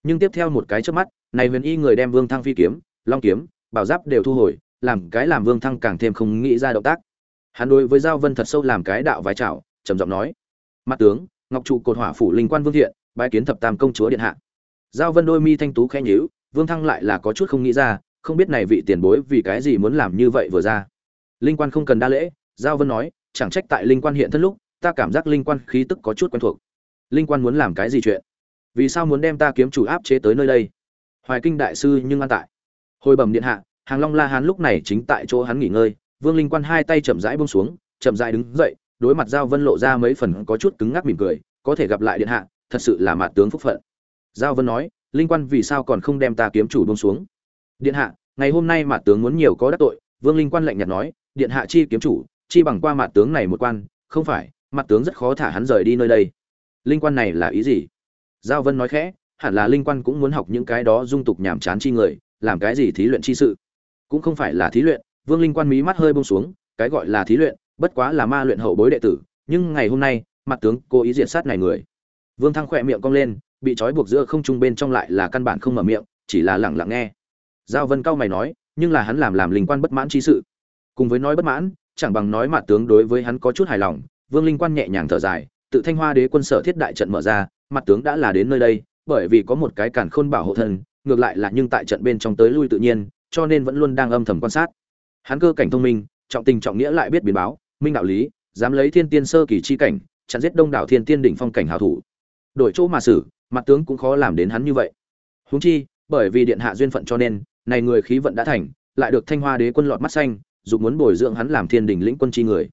Nhưng tiếp theo một cái trước mắt, này huyền y người đem vương thăng phi kiếm, long kiếm, bảo giáp đều thu hồi, làm cái làm vương thăng càng thêm không nghĩ ra động tác hắn đối với giao vân thật sâu làm cái đạo vái chào trầm giọng nói. Mặt tướng, ngọc trụ cột hỏa phủ linh quan vương thiện, bái kiến thập tam công chúa điện hạ. Giao vân đôi mi thanh tú khẽ nhíu, vương thăng lại là có chút không nghĩ ra, không biết này vị tiền bối vì cái gì muốn làm như vậy vừa ra. Linh quan không cần đa lễ, giao vân nói, chẳng trách tại linh quan hiện thân lúc, ta cảm giác linh quan khí tức có chút quen thuộc. Linh quan muốn làm cái gì chuyện? Vì sao muốn đem ta kiếm chủ áp chế tới nơi đây? Hoài kinh đại sư nhưng an tại. Hồi bẩm điện hạ, hàng long la hán lúc này chính tại chỗ hắn nghỉ ngơi vương linh quan hai tay chậm rãi buông xuống, chậm rãi đứng dậy, đối mặt giao vân lộ ra mấy phần có chút cứng ngắc mỉm cười, có thể gặp lại điện hạ, thật sự là mạt tướng phúc phận. Giao vân nói, linh quan vì sao còn không đem ta kiếm chủ buông xuống? Điện hạ, ngày hôm nay mạt tướng muốn nhiều có đắc tội, vương linh quan lạnh nhạt nói, điện hạ chi kiếm chủ, chi bằng qua mạt tướng này một quan, không phải mặt tướng rất khó thả hắn rời đi nơi đây. Linh quan này là ý gì? Giao vân nói khẽ, hẳn là linh quan cũng muốn học những cái đó dung tục nhảm chán chi người, làm cái gì thí luyện chi sự? Cũng không phải là thí luyện vương linh quan mí mắt hơi buông xuống, cái gọi là thí luyện, bất quá là ma luyện hậu bối đệ tử, nhưng ngày hôm nay, mặt tướng cố ý diện sát này người. Vương thăng khỏe miệng cong lên, bị trói buộc giữa không trung bên trong lại là căn bản không mở miệng, chỉ là lặng lặng nghe. Giao vân cao mày nói, nhưng là hắn làm làm linh quan bất mãn chi sự. Cùng với nói bất mãn, chẳng bằng nói mặt tướng đối với hắn có chút hài lòng, vương linh quan nhẹ nhàng thở dài, tự thanh hoa đế quân sở thiết đại trận mở ra, mặt tướng đã là đến nơi đây, bởi vì có một cái cản khôn bảo hộ thân ngược lại là nhưng tại trận bên trong tới lui tự nhiên, cho nên vẫn luôn đang âm thầm quan sát hắn cơ cảnh thông minh, trọng tình trọng nghĩa lại biết biến báo, minh đạo lý, dám lấy thiên tiên sơ kỳ chi cảnh, chặn giết đông đảo thiên tiên đỉnh phong cảnh hào thủ. Đổi chỗ mà xử, mặt tướng cũng khó làm đến hắn như vậy. Huống chi, bởi vì điện hạ duyên phận cho nên, này người khí vận đã thành, lại được thanh hoa đế quân lọt mắt xanh, dù muốn bồi dưỡng hắn làm thiên đình lĩnh quân chi người.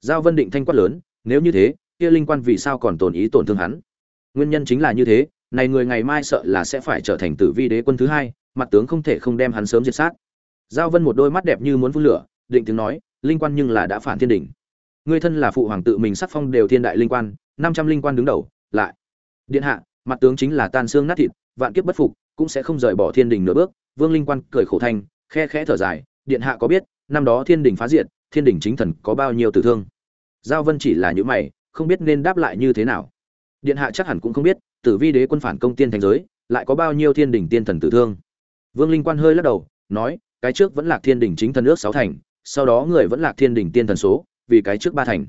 Giao vân định thanh quát lớn, nếu như thế, kia linh quan vì sao còn tổn ý tổn thương hắn? Nguyên nhân chính là như thế, này người ngày mai sợ là sẽ phải trở thành tử vi đế quân thứ hai, mặt tướng không thể không đem hắn sớm diệt sát giao vân một đôi mắt đẹp như muốn phun lửa, định tiếng nói, linh quan nhưng là đã phản thiên đình ngươi thân là phụ hoàng tự mình sắc phong đều thiên đại linh quan, năm trăm linh quan đứng đầu, lại. Điện hạ, mặt tướng chính là tan xương nát thịt, vạn kiếp bất phục, cũng sẽ không rời bỏ thiên đình nửa bước. Vương linh quan cười khổ thanh, khe khẽ thở dài, điện hạ có biết, năm đó thiên đình phá diệt, thiên đình chính thần có bao nhiêu tử thương? Giao vân chỉ là những mày, không biết nên đáp lại như thế nào. Điện hạ chắc hẳn cũng không biết, tử vi đế quân phản công tiên thành giới, lại có bao nhiêu thiên đình tiên thần tử thương. Vương linh quan hơi lắc đầu, nói cái trước vẫn là thiên đình chính thần ước sáu thành, sau đó người vẫn là thiên đình tiên thần số, vì cái trước ba thành.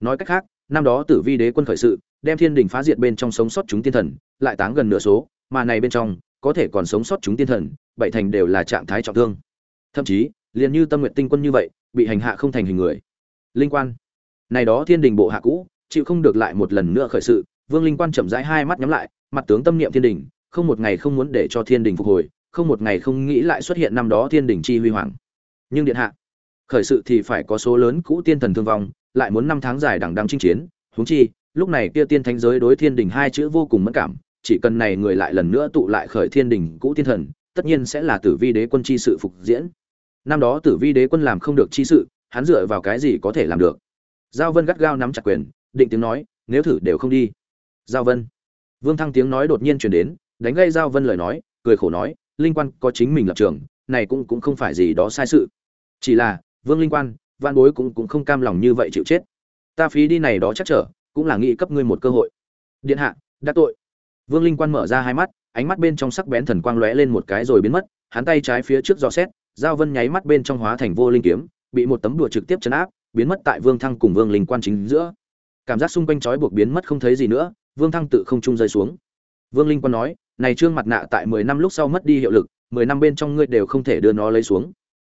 Nói cách khác, năm đó tử vi đế quân khởi sự, đem thiên đình phá diệt bên trong sống sót chúng tiên thần, lại táng gần nửa số, mà này bên trong, có thể còn sống sót chúng tiên thần, bảy thành đều là trạng thái trọng thương. Thậm chí, liền như tâm nguyện tinh quân như vậy, bị hành hạ không thành hình người. Linh quan. Này đó thiên đình bộ hạ cũ, chịu không được lại một lần nữa khởi sự, vương linh quan chậm rãi hai mắt nhắm lại, mặt tướng tâm niệm thiên đình không một ngày không muốn để cho thiên đình phục hồi không một ngày không nghĩ lại xuất hiện năm đó thiên đình chi huy hoàng. Nhưng điện hạ, khởi sự thì phải có số lớn cũ tiên thần thương vong, lại muốn năm tháng dài đằng đằng chinh chiến. Huống chi, lúc này kia tiên thánh giới đối thiên đình hai chữ vô cùng mẫn cảm, chỉ cần này người lại lần nữa tụ lại khởi thiên đình cũ tiên thần, tất nhiên sẽ là tử vi đế quân chi sự phục diễn. Năm đó tử vi đế quân làm không được chi sự, hắn dựa vào cái gì có thể làm được? Giao vân gắt gao nắm chặt quyền, định tiếng nói, nếu thử đều không đi. Giao vân. Vương thăng tiếng nói đột nhiên chuyển đến, đánh gây giao vân lời nói, cười khổ nói linh quan có chính mình lập trường, này cũng cũng không phải gì đó sai sự. Chỉ là, vương linh quan văn bối cũng cũng không cam lòng như vậy chịu chết. Ta phí đi này đó chắc trở, cũng là nghĩ cấp ngươi một cơ hội. Điện hạ, đã tội. Vương linh quan mở ra hai mắt, ánh mắt bên trong sắc bén thần quang lóe lên một cái rồi biến mất, hắn tay trái phía trước dò xét, giao vân nháy mắt bên trong hóa thành vô linh kiếm, bị một tấm đùa trực tiếp chấn áp, biến mất tại vương thăng cùng vương linh quan chính giữa. Cảm giác xung quanh trói buộc biến mất không thấy gì nữa, vương thăng tự không trung rơi xuống. Vương linh quan nói này trương mặt nạ tại mười năm lúc sau mất đi hiệu lực, mười năm bên trong ngươi đều không thể đưa nó lấy xuống.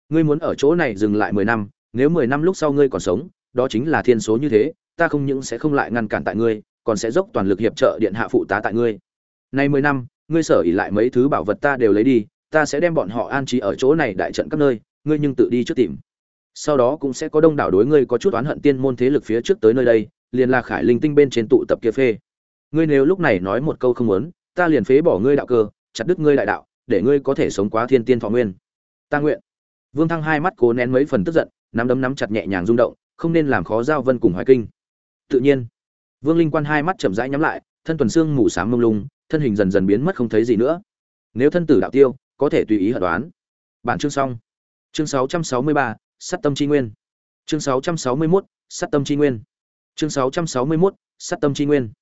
Ngươi muốn ở chỗ này dừng lại mười năm, nếu mười năm lúc sau ngươi còn sống, đó chính là thiên số như thế, ta không những sẽ không lại ngăn cản tại ngươi, còn sẽ dốc toàn lực hiệp trợ điện hạ phụ tá tại ngươi. Nay mười năm, ngươi sở ỉ lại mấy thứ bảo vật ta đều lấy đi, ta sẽ đem bọn họ an trí ở chỗ này đại trận các nơi, ngươi nhưng tự đi trước tìm. Sau đó cũng sẽ có đông đảo đối ngươi có chút oán hận tiên môn thế lực phía trước tới nơi đây, liền là khải linh tinh bên trên tụ tập kia phê. Ngươi nếu lúc này nói một câu không muốn ta liền phế bỏ ngươi đạo cơ chặt đứt ngươi đại đạo để ngươi có thể sống quá thiên tiên thọ nguyên. Ta nguyện. Vương thăng hai mắt cố nén mấy phần tức giận nắm đấm nắm chặt nhẹ nhàng rung động không nên làm khó giao vân cùng hoài kinh. Tự nhiên vương linh quan hai mắt chậm rãi nhắm lại thân tuần xương mù sáng mông lung thân hình dần dần biến mất không thấy gì nữa. Nếu thân tử đạo tiêu có thể tùy ý hận đoán. Bản chương xong. Chương 663, sát tâm chi nguyên. Chương 661, sát tâm chi nguyên. Chương 661, sát tâm chi nguyên.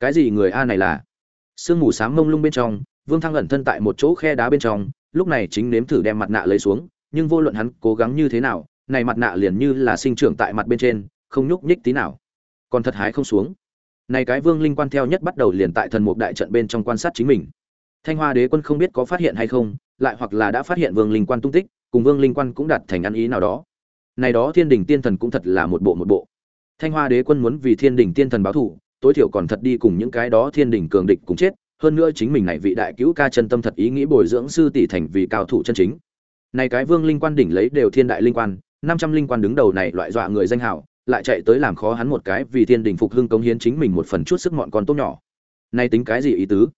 Cái gì người a này là? Sương mù sáng mông lung bên trong, vương thăng ẩn thân tại một chỗ khe đá bên trong, lúc này chính nếm thử đem mặt nạ lấy xuống, nhưng vô luận hắn cố gắng như thế nào, này mặt nạ liền như là sinh trưởng tại mặt bên trên, không nhúc nhích tí nào. Còn thật hái không xuống. Này cái vương linh quan theo nhất bắt đầu liền tại thần mục đại trận bên trong quan sát chính mình. Thanh hoa đế quân không biết có phát hiện hay không, lại hoặc là đã phát hiện vương linh quan tung tích, cùng vương linh quan cũng đặt thành ăn ý nào đó. Này đó thiên đình tiên thần cũng thật là một bộ một bộ. Thanh hoa đế quân muốn vì thiên đình tiên thần báo thù tối thiểu còn thật đi cùng những cái đó thiên đình cường địch cùng chết, hơn nữa chính mình này vị đại cứu ca chân tâm thật ý nghĩ bồi dưỡng sư tỷ thành vì cao thủ chân chính. Này cái vương linh quan đỉnh lấy đều thiên đại linh quan, năm trăm linh quan đứng đầu này loại dọa người danh hảo lại chạy tới làm khó hắn một cái vì thiên đình phục hưng cống hiến chính mình một phần chút sức mọn con tốt nhỏ. Nay tính cái gì ý tứ?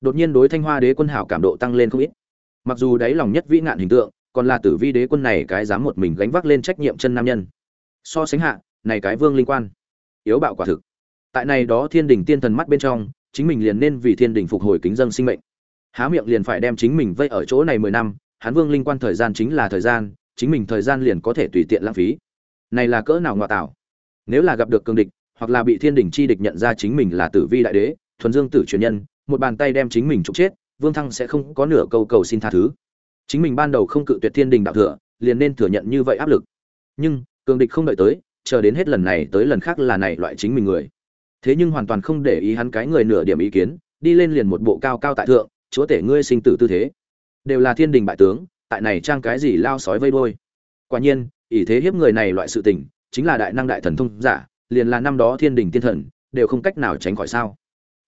Đột nhiên đối thanh hoa đế quân hảo cảm độ tăng lên không ít. Mặc dù đáy lòng nhất vĩ ngạn hình tượng, còn là tử vi đế quân này cái dám một mình gánh vác lên trách nhiệm chân nam nhân. So sánh hạ, này cái vương linh quan, yếu bạo quả thực tại này đó thiên đình tiên thần mắt bên trong, chính mình liền nên vì thiên đình phục hồi kính dân sinh mệnh. Há miệng liền phải đem chính mình vây ở chỗ này mười năm, hán vương linh quan thời gian chính là thời gian, chính mình thời gian liền có thể tùy tiện lãng phí. Này là cỡ nào ngoại tảo nếu là gặp được cường địch, hoặc là bị thiên đình chi địch nhận ra chính mình là tử vi đại đế, thuần dương tử truyền nhân, một bàn tay đem chính mình trục chết, vương thăng sẽ không có nửa câu cầu xin tha thứ. Chính mình ban đầu không cự tuyệt thiên đình đạo thừa, liền nên thừa nhận như vậy áp lực. Nhưng, cường địch không đợi tới, chờ đến hết lần này tới lần khác là này loại chính mình người thế nhưng hoàn toàn không để ý hắn cái người nửa điểm ý kiến, đi lên liền một bộ cao cao tại thượng, chúa tể ngươi sinh tử tư thế. Đều là thiên đình bại tướng, tại này trang cái gì lao sói vây đôi quả nhiên, ỷ thế hiếp người này loại sự tình, chính là đại năng đại thần thông giả, liền là năm đó thiên đình tiên thần, đều không cách nào tránh khỏi sao.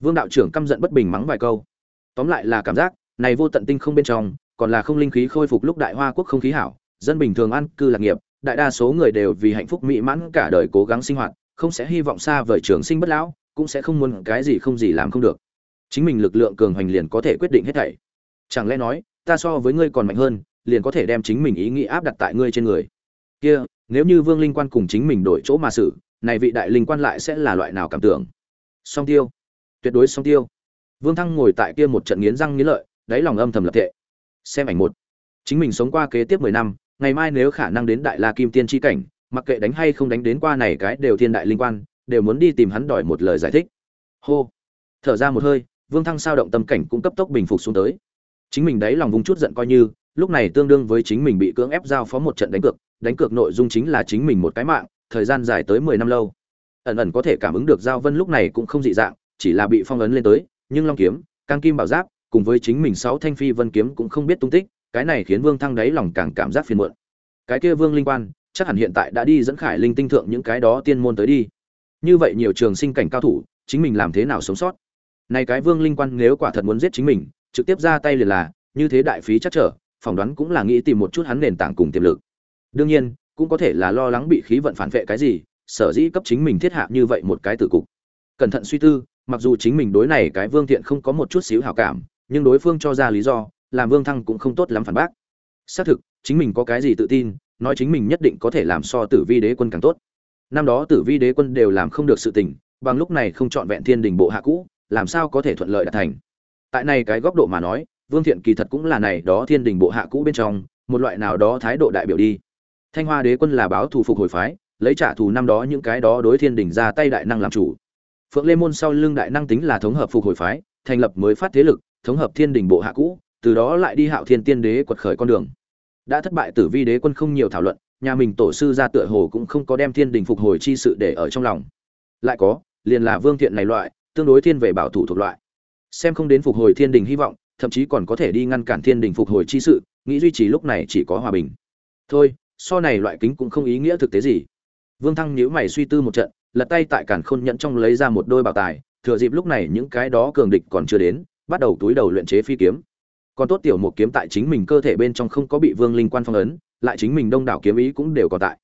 Vương đạo trưởng căm giận bất bình mắng vài câu. Tóm lại là cảm giác, này vô tận tinh không bên trong, còn là không linh khí khôi phục lúc đại hoa quốc không khí hảo, dân bình thường ăn, cư lạc nghiệp, đại đa số người đều vì hạnh phúc mỹ mãn cả đời cố gắng sinh hoạt không sẽ hy vọng xa vời trường sinh bất lão, cũng sẽ không muốn cái gì không gì làm không được. Chính mình lực lượng cường hoành liền có thể quyết định hết thảy. Chẳng lẽ nói, ta so với ngươi còn mạnh hơn, liền có thể đem chính mình ý nghĩ áp đặt tại ngươi trên người? Kia, nếu như vương linh quan cùng chính mình đổi chỗ mà xử, này vị đại linh quan lại sẽ là loại nào cảm tưởng? Song tiêu. Tuyệt đối song tiêu. Vương thăng ngồi tại kia một trận nghiến răng nghiến lợi, đáy lòng âm thầm lập tệ xem ảnh một. Chính mình sống qua kế tiếp mười năm, ngày mai nếu khả năng đến đại la kim tiên tri cảnh mặc kệ đánh hay không đánh đến qua này cái đều thiên đại linh quan, đều muốn đi tìm hắn đòi một lời giải thích. Hô. Thở ra một hơi, vương thăng sao động tâm cảnh cũng cấp tốc bình phục xuống tới. Chính mình đấy lòng vùng chút giận coi như, lúc này tương đương với chính mình bị cưỡng ép giao phó một trận đánh cược đánh cược nội dung chính là chính mình một cái mạng, thời gian dài tới mười năm lâu. Ẩn ẩn có thể cảm ứng được giao vân lúc này cũng không dị dạng, chỉ là bị phong ấn lên tới, nhưng long kiếm, cang kim bảo giáp, cùng với chính mình sáu thanh phi vân kiếm cũng không biết tung tích, cái này khiến vương thăng đáy lòng càng cảm giác phiền muộn. Cái kia vương linh quan chắc hẳn hiện tại đã đi dẫn khải linh tinh thượng những cái đó tiên môn tới đi. Như vậy nhiều trường sinh cảnh cao thủ, chính mình làm thế nào sống sót? Này cái vương linh quan nếu quả thật muốn giết chính mình, trực tiếp ra tay liền là, như thế đại phí chắc trở, phỏng đoán cũng là nghĩ tìm một chút hắn nền tảng cùng tiềm lực. Đương nhiên, cũng có thể là lo lắng bị khí vận phản vệ cái gì, sở dĩ cấp chính mình thiết hạ như vậy một cái tử cục. Cẩn thận suy tư, mặc dù chính mình đối này cái vương thiện không có một chút xíu hảo cảm, nhưng đối phương cho ra lý do, làm vương thăng cũng không tốt lắm phản bác. Xác thực, chính mình có cái gì tự tin nói chính mình nhất định có thể làm so tử vi đế quân càng tốt. Năm đó tử vi đế quân đều làm không được sự tình, bằng lúc này không chọn vẹn thiên đình bộ hạ cũ, làm sao có thể thuận lợi đạt thành? Tại này cái góc độ mà nói, vương thiện kỳ thật cũng là này đó thiên đình bộ hạ cũ bên trong, một loại nào đó thái độ đại biểu đi. Thanh hoa đế quân là báo thù phục hồi phái, lấy trả thù năm đó những cái đó đối thiên đình ra tay đại năng làm chủ. Phượng lê môn sau lưng đại năng tính là thống hợp phục hồi phái, thành lập mới phát thế lực, thống hợp thiên đình bộ hạ cũ, từ đó lại đi hạo thiên tiên đế quật khởi con đường đã thất bại tử vi đế quân không nhiều thảo luận, nhà mình tổ sư ra tựa hồ cũng không có đem thiên đình phục hồi chi sự để ở trong lòng. Lại có, liền là vương thiện này loại, tương đối thiên về bảo thủ thuộc loại. Xem không đến phục hồi thiên đình hy vọng, thậm chí còn có thể đi ngăn cản thiên đình phục hồi chi sự, nghĩ duy trì lúc này chỉ có hòa bình. Thôi, so này loại kính cũng không ý nghĩa thực tế gì. Vương thăng nhíu mày suy tư một trận, lật tay tại cản khôn nhẫn trong lấy ra một đôi bảo tài, thừa dịp lúc này những cái đó cường địch còn chưa đến, bắt đầu túi đầu luyện chế phi kiếm còn tốt tiểu một kiếm tại chính mình cơ thể bên trong không có bị vương linh quan phong ấn, lại chính mình đông đảo kiếm ý cũng đều còn tại.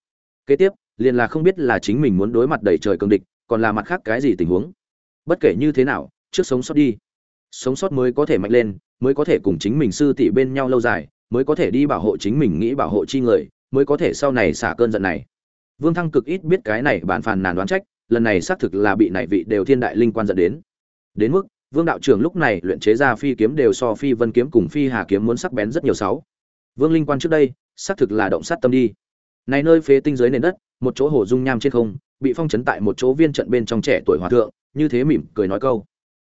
Kế tiếp, liền là không biết là chính mình muốn đối mặt đẩy trời cường địch, còn là mặt khác cái gì tình huống. Bất kể như thế nào, trước sống sót đi. Sống sót mới có thể mạnh lên, mới có thể cùng chính mình sư tỷ bên nhau lâu dài, mới có thể đi bảo hộ chính mình nghĩ bảo hộ chi người, mới có thể sau này xả cơn giận này. Vương thăng cực ít biết cái này bản phàn nàn đoán trách, lần này xác thực là bị nại vị đều thiên đại linh quan dẫn đến. Đến mức vương đạo trưởng lúc này luyện chế ra phi kiếm đều so phi vân kiếm cùng phi hà kiếm muốn sắc bén rất nhiều sáu. Vương linh quan trước đây, xác thực là động sát tâm đi. Này nơi phế tinh dưới nền đất, một chỗ hồ dung nham trên không, bị phong chấn tại một chỗ viên trận bên trong trẻ tuổi hòa thượng, như thế mỉm cười nói câu.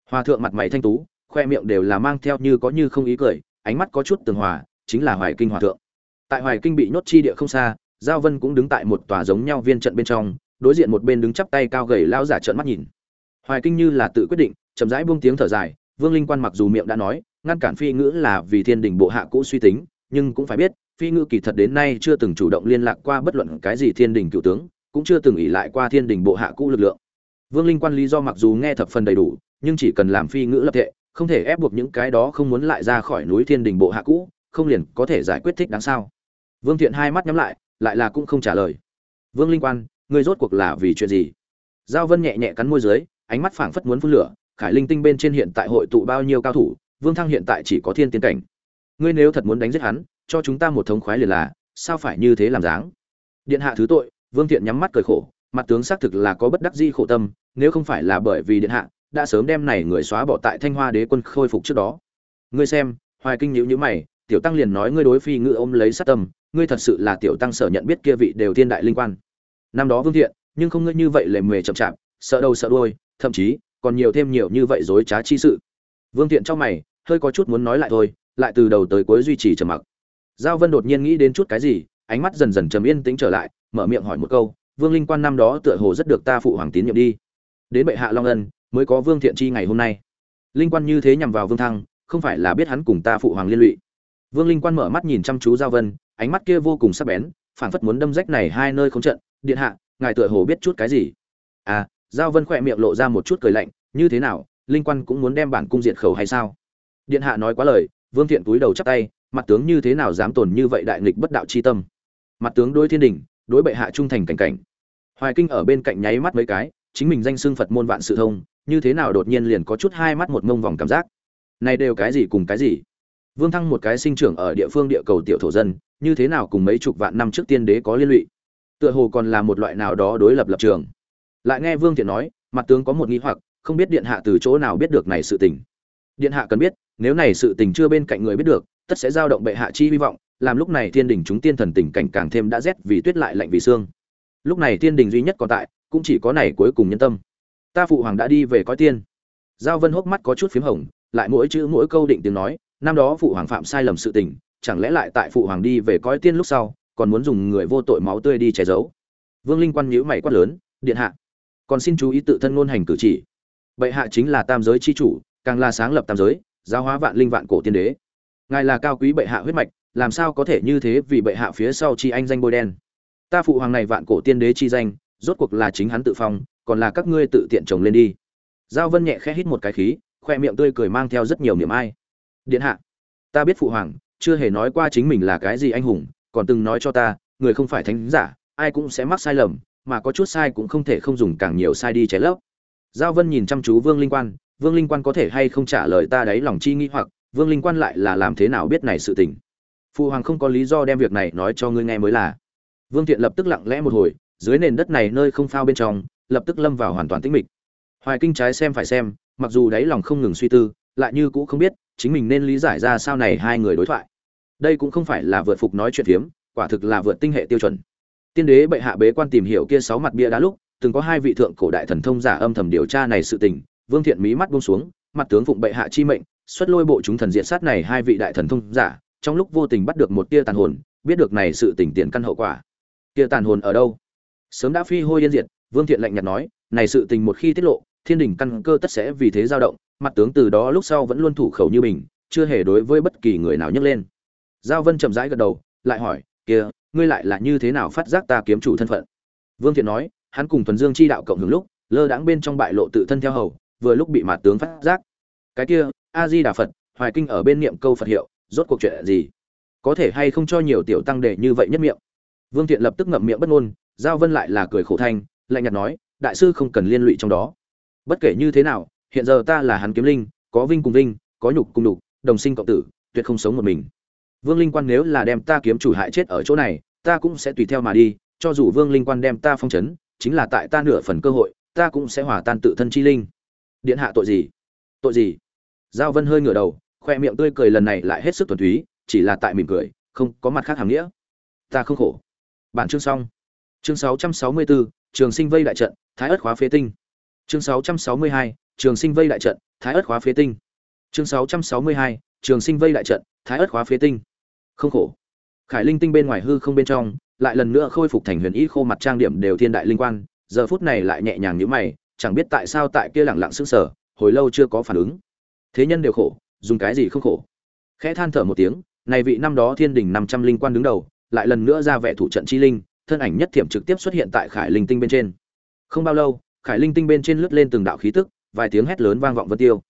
Hòa thượng mặt mày thanh tú, khoe miệng đều là mang theo như có như không ý cười, ánh mắt có chút tường hòa, chính là hoài kinh hòa thượng. Tại hoài kinh bị nhốt chi địa không xa, giao vân cũng đứng tại một tòa giống nhau viên trận bên trong, đối diện một bên đứng chắp tay cao gầy lao giả trợn mắt nhìn. Hoài kinh như là tự quyết định chậm rãi buông tiếng thở dài, vương linh quan mặc dù miệng đã nói, ngăn cản phi ngữ là vì thiên đình bộ hạ cũ suy tính, nhưng cũng phải biết, phi ngữ kỳ thật đến nay chưa từng chủ động liên lạc qua bất luận cái gì thiên đình cựu tướng, cũng chưa từng ỉ lại qua thiên đình bộ hạ cũ lực lượng. Vương linh quan lý do mặc dù nghe thập phần đầy đủ, nhưng chỉ cần làm phi ngữ lập thệ, không thể ép buộc những cái đó không muốn lại ra khỏi núi thiên đình bộ hạ cũ, không liền có thể giải quyết thích đáng sao. Vương thiện hai mắt nhắm lại lại là cũng không trả lời. Vương linh quan, ngươi rốt cuộc là vì chuyện gì? Giao vân nhẹ nhẹ cắn môi dưới, ánh mắt phảng phất muốn phun lửa khải linh tinh bên trên hiện tại hội tụ bao nhiêu cao thủ, vương thăng hiện tại chỉ có thiên tiến cảnh. Ngươi nếu thật muốn đánh giết hắn, cho chúng ta một thống khoái liền là, sao phải như thế làm dáng? Điện hạ thứ tội, vương thiện nhắm mắt cười khổ, mặt tướng xác thực là có bất đắc di khổ tâm, nếu không phải là bởi vì điện hạ, đã sớm đem này người xóa bỏ tại thanh hoa đế quân khôi phục trước đó. Ngươi xem, hoài kinh nhữ nhữ mày, tiểu tăng liền nói ngươi đối phi ngự ôm lấy sát tâm, ngươi thật sự là tiểu tăng sở nhận biết kia vị đều thiên đại linh quan. Năm đó vương thiện, nhưng không ngươi như vậy lề mề chậm chạp, sợ đầu sợ đuôi, thậm chí còn nhiều thêm nhiều như vậy dối trá chi sự. Vương thiện trong mày, hơi có chút muốn nói lại thôi, lại từ đầu tới cuối duy trì trầm mặc. Giao vân đột nhiên nghĩ đến chút cái gì, ánh mắt dần dần trầm yên tĩnh trở lại, mở miệng hỏi một câu, vương linh quan năm đó tựa hồ rất được ta phụ hoàng tín nhiệm đi. Đến bệ hạ long ân, mới có vương thiện chi ngày hôm nay. Linh quan như thế nhằm vào vương thăng, không phải là biết hắn cùng ta phụ hoàng liên lụy. Vương linh quan mở mắt nhìn chăm chú giao vân, ánh mắt kia vô cùng sắc bén, phảng phất muốn đâm rách này hai nơi không trận. Điện hạ, ngài tựa hồ biết chút cái gì? À giao vân khỏe miệng lộ ra một chút cười lạnh, như thế nào, linh quan cũng muốn đem bản cung diệt khẩu hay sao? Điện hạ nói quá lời, vương thiện túi đầu chắp tay, mặt tướng như thế nào dám tồn như vậy đại nghịch bất đạo chi tâm? Mặt tướng đối thiên đình, đối bệ hạ trung thành cảnh cảnh. Hoài kinh ở bên cạnh nháy mắt mấy cái, chính mình danh xưng phật môn vạn sự thông, như thế nào đột nhiên liền có chút hai mắt một mông vòng cảm giác. Này đều cái gì cùng cái gì? Vương thăng một cái sinh trưởng ở địa phương địa cầu tiểu thổ dân, như thế nào cùng mấy chục vạn năm trước tiên đế có liên lụy? Tựa hồ còn là một loại nào đó đối lập lập trường lại nghe vương thiện nói, mặt tướng có một nghi hoặc, không biết điện hạ từ chỗ nào biết được này sự tình. Điện hạ cần biết, nếu này sự tình chưa bên cạnh người biết được, tất sẽ giao động bệ hạ chi hy vọng, làm lúc này thiên đình chúng tiên thần tình cảnh càng thêm đã rét vì tuyết lại lạnh vì xương lúc này thiên đình duy nhất còn tại, cũng chỉ có này cuối cùng nhân tâm. Ta phụ hoàng đã đi về coi tiên. Giao vân hốc mắt có chút phím hồng, lại mỗi chữ mỗi câu định tiếng nói, năm đó phụ hoàng phạm sai lầm sự tình, chẳng lẽ lại tại phụ hoàng đi về coi tiên lúc sau, còn muốn dùng người vô tội máu tươi đi che giấu. Vương linh quan nhíu mày quát lớn, điện hạ còn xin chú ý tự thân ngôn hành cử chỉ. Bệ hạ chính là tam giới chi chủ, càng là sáng lập tam giới, giáo hóa vạn linh vạn cổ tiên đế. Ngài là cao quý bệ hạ huyết mạch, làm sao có thể như thế vì bệ hạ phía sau chi anh danh bôi đen? Ta phụ hoàng này vạn cổ tiên đế chi danh, rốt cuộc là chính hắn tự phong, còn là các ngươi tự tiện trồng lên đi. Giao vân nhẹ khẽ hít một cái khí, khoe miệng tươi cười mang theo rất nhiều niềm ai. Điện hạ, ta biết phụ hoàng, chưa hề nói qua chính mình là cái gì anh hùng, còn từng nói cho ta, người không phải thánh giả, ai cũng sẽ mắc sai lầm mà có chút sai cũng không thể không dùng càng nhiều sai đi trái lấp. Giao vân nhìn chăm chú vương linh quan, vương linh quan có thể hay không trả lời ta đấy lòng chi nghĩ hoặc, vương linh quan lại là làm thế nào biết này sự tình? Phụ hoàng không có lý do đem việc này nói cho ngươi nghe mới là. Vương thiện lập tức lặng lẽ một hồi, dưới nền đất này nơi không phao bên trong, lập tức lâm vào hoàn toàn tĩnh mịch. Hoài kinh trái xem phải xem, mặc dù đáy lòng không ngừng suy tư, lại như cũng không biết, chính mình nên lý giải ra sao này hai người đối thoại. Đây cũng không phải là vượt phục nói chuyện phiếm, quả thực là vượt tinh hệ tiêu chuẩn tiên đế bệ hạ bế quan tìm hiểu kia sáu mặt bia đá lúc, từng có hai vị thượng cổ đại thần thông giả âm thầm điều tra này sự tình, vương thiện mí mắt buông xuống, mặt tướng phụng bệ hạ chi mệnh, xuất lôi bộ chúng thần diện sát này hai vị đại thần thông giả, trong lúc vô tình bắt được một tia tàn hồn, biết được này sự tình tiền căn hậu quả. Tia tàn hồn ở đâu? Sớm đã phi hôi yên diệt, vương thiện lạnh nhạt nói, này sự tình một khi tiết lộ, thiên đình căn cơ tất sẽ vì thế dao động, mặt tướng từ đó lúc sau vẫn luôn thủ khẩu như mình chưa hề đối với bất kỳ người nào nhấc lên. Giao vân chậm rãi gật đầu, lại hỏi, kia ngươi lại là như thế nào phát giác ta kiếm chủ thân phận? Vương thiện nói, hắn cùng thuần dương chi đạo cộng hưởng lúc, lơ đãng bên trong bại lộ tự thân theo hầu, vừa lúc bị Mạt tướng phát giác. Cái kia a di đà phật, hoài kinh ở bên niệm câu phật hiệu, rốt cuộc chuyện gì? Có thể hay không cho nhiều tiểu tăng để như vậy nhất miệng? Vương thiện lập tức ngậm miệng bất ngôn, giao vân lại là cười khổ thanh, lạnh nhạt nói, đại sư không cần liên lụy trong đó. Bất kể như thế nào, hiện giờ ta là hắn kiếm linh, có vinh cùng vinh, có nhục cùng nhục, đồng sinh cộng tử, tuyệt không sống một mình vương linh quan nếu là đem ta kiếm chủ hại chết ở chỗ này ta cũng sẽ tùy theo mà đi cho dù vương linh quan đem ta phong chấn chính là tại ta nửa phần cơ hội ta cũng sẽ hòa tan tự thân chi linh. Điện hạ tội gì? Tội gì? Giao vân hơi ngửa đầu khoe miệng tươi cười lần này lại hết sức thuần túy chỉ là tại mỉm cười không có mặt khác hàm nghĩa. Ta không khổ. Bản chương xong. Chương 664, trường sinh vây đại trận thái ất khóa phế tinh. Chương 662, trường sinh vây đại trận thái ất khóa phế tinh. Chương 662, trường sinh vây đại trận thái ất khóa phế tinh không khổ. Khải linh tinh bên ngoài hư không bên trong, lại lần nữa khôi phục thành huyền ý khô mặt trang điểm đều thiên đại linh quan, giờ phút này lại nhẹ nhàng như mày, chẳng biết tại sao tại kia lẳng lặng sững sờ, hồi lâu chưa có phản ứng. Thế nhân đều khổ, dùng cái gì không khổ? Khẽ than thở một tiếng, này vị năm đó thiên đình năm trăm linh quan đứng đầu, lại lần nữa ra vẻ thủ trận chi linh, thân ảnh nhất thiểm trực tiếp xuất hiện tại khải linh tinh bên trên. Không bao lâu, khải linh tinh bên trên lướt lên từng đạo khí tức, vài tiếng hét lớn vang vọng vân tiêu.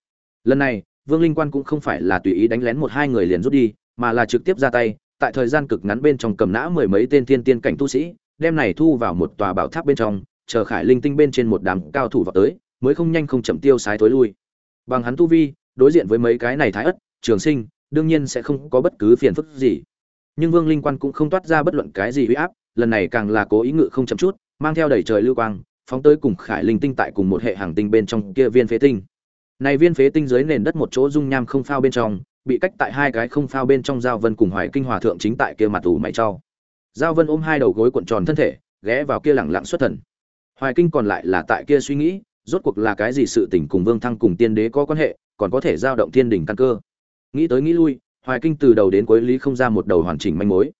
Lần này, vương linh quan cũng không phải là tùy ý đánh lén một hai người liền rút đi mà là trực tiếp ra tay, tại thời gian cực ngắn bên trong cầm nã mười mấy tên thiên tiên cảnh tu sĩ, đem này thu vào một tòa bảo tháp bên trong, chờ khải linh tinh bên trên một đám cao thủ vào tới, mới không nhanh không chậm tiêu sái tối lui. Bằng hắn tu vi, đối diện với mấy cái này thái ất, trường sinh, đương nhiên sẽ không có bất cứ phiền phức gì. Nhưng vương linh quan cũng không toát ra bất luận cái gì uy áp, lần này càng là cố ý ngự không chậm chút, mang theo đầy trời lưu quang, phóng tới cùng khải linh tinh tại cùng một hệ hàng tinh bên trong kia viên phế tinh. Này viên phế tinh dưới nền đất một chỗ dung nham không phao bên trong bị cách tại hai cái không phao bên trong giao vân cùng hoài kinh hòa thượng chính tại kia mặt tủ mày cho. Giao vân ôm hai đầu gối cuộn tròn thân thể, ghé vào kia lẳng lặng xuất thần. Hoài kinh còn lại là tại kia suy nghĩ, rốt cuộc là cái gì sự tình cùng vương thăng cùng tiên đế có quan hệ, còn có thể giao động thiên đình căn cơ. Nghĩ tới nghĩ lui, hoài kinh từ đầu đến cuối lý không ra một đầu hoàn chỉnh manh mối.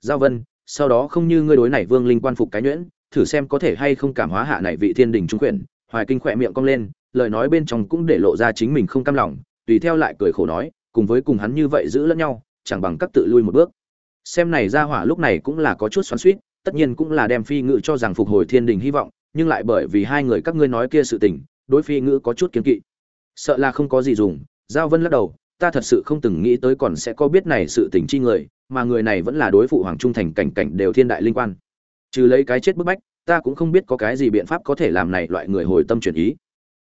Giao vân, sau đó không như ngươi đối này vương linh quan phục cái nhuyễn, thử xem có thể hay không cảm hóa hạ này vị thiên đình trung quyển hoài kinh khỏe miệng cong lên, lời nói bên trong cũng để lộ ra chính mình không cam lòng, tùy theo lại cười khổ nói cùng với cùng hắn như vậy giữ lẫn nhau, chẳng bằng các tự lui một bước. Xem này ra hỏa lúc này cũng là có chút xoắn suýt tất nhiên cũng là đem phi ngự cho rằng phục hồi thiên đình hy vọng, nhưng lại bởi vì hai người các ngươi nói kia sự tình, đối phi ngữ có chút kiến kỵ. Sợ là không có gì dùng, giao vân lắc đầu, ta thật sự không từng nghĩ tới còn sẽ có biết này sự tình chi người, mà người này vẫn là đối phụ hoàng trung thành cảnh cảnh đều thiên đại linh quan. Trừ lấy cái chết bức bách, ta cũng không biết có cái gì biện pháp có thể làm này loại người hồi tâm chuyển ý.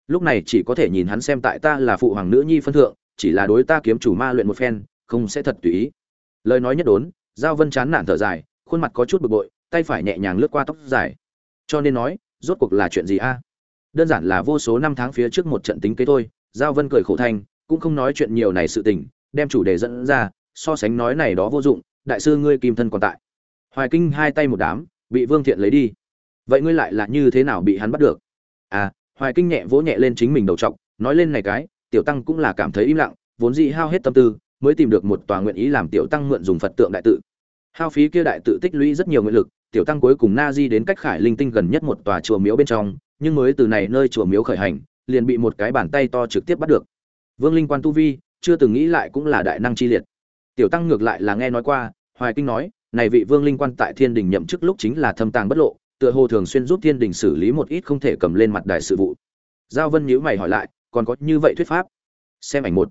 Lúc này chỉ có thể nhìn hắn xem tại ta là phụ hoàng nữ nhi phân thượng chỉ là đối ta kiếm chủ ma luyện một phen không sẽ thật tùy ý. Lời nói nhất đốn giao vân chán nản thở dài khuôn mặt có chút bực bội tay phải nhẹ nhàng lướt qua tóc dài. Cho nên nói rốt cuộc là chuyện gì a? Đơn giản là vô số năm tháng phía trước một trận tính kế thôi giao vân cười khổ thanh cũng không nói chuyện nhiều này sự tình đem chủ đề dẫn ra so sánh nói này đó vô dụng đại sư ngươi kim thân còn tại. Hoài kinh hai tay một đám bị vương thiện lấy đi. Vậy ngươi lại là như thế nào bị hắn bắt được? À hoài kinh nhẹ vỗ nhẹ lên chính mình đầu trọng, nói lên này cái tiểu tăng cũng là cảm thấy im lặng, vốn dĩ hao hết tâm tư, mới tìm được một tòa nguyện ý làm tiểu tăng mượn dùng phật tượng đại tự. Hao phí kia đại tự tích lũy rất nhiều nguyện lực, tiểu tăng cuối cùng na di đến cách khải linh tinh gần nhất một tòa chùa miếu bên trong, nhưng mới từ này nơi chùa miếu khởi hành, liền bị một cái bàn tay to trực tiếp bắt được. Vương linh quan tu vi, chưa từng nghĩ lại cũng là đại năng chi liệt. Tiểu tăng ngược lại là nghe nói qua, hoài kinh nói, này vị vương linh quan tại thiên đình nhậm chức lúc chính là thâm tàng bất lộ, tựa hồ thường xuyên giúp thiên đình xử lý một ít không thể cầm lên mặt đài sự vụ. Giao vân nhữ mày hỏi lại còn có như vậy thuyết pháp. Xem ảnh một.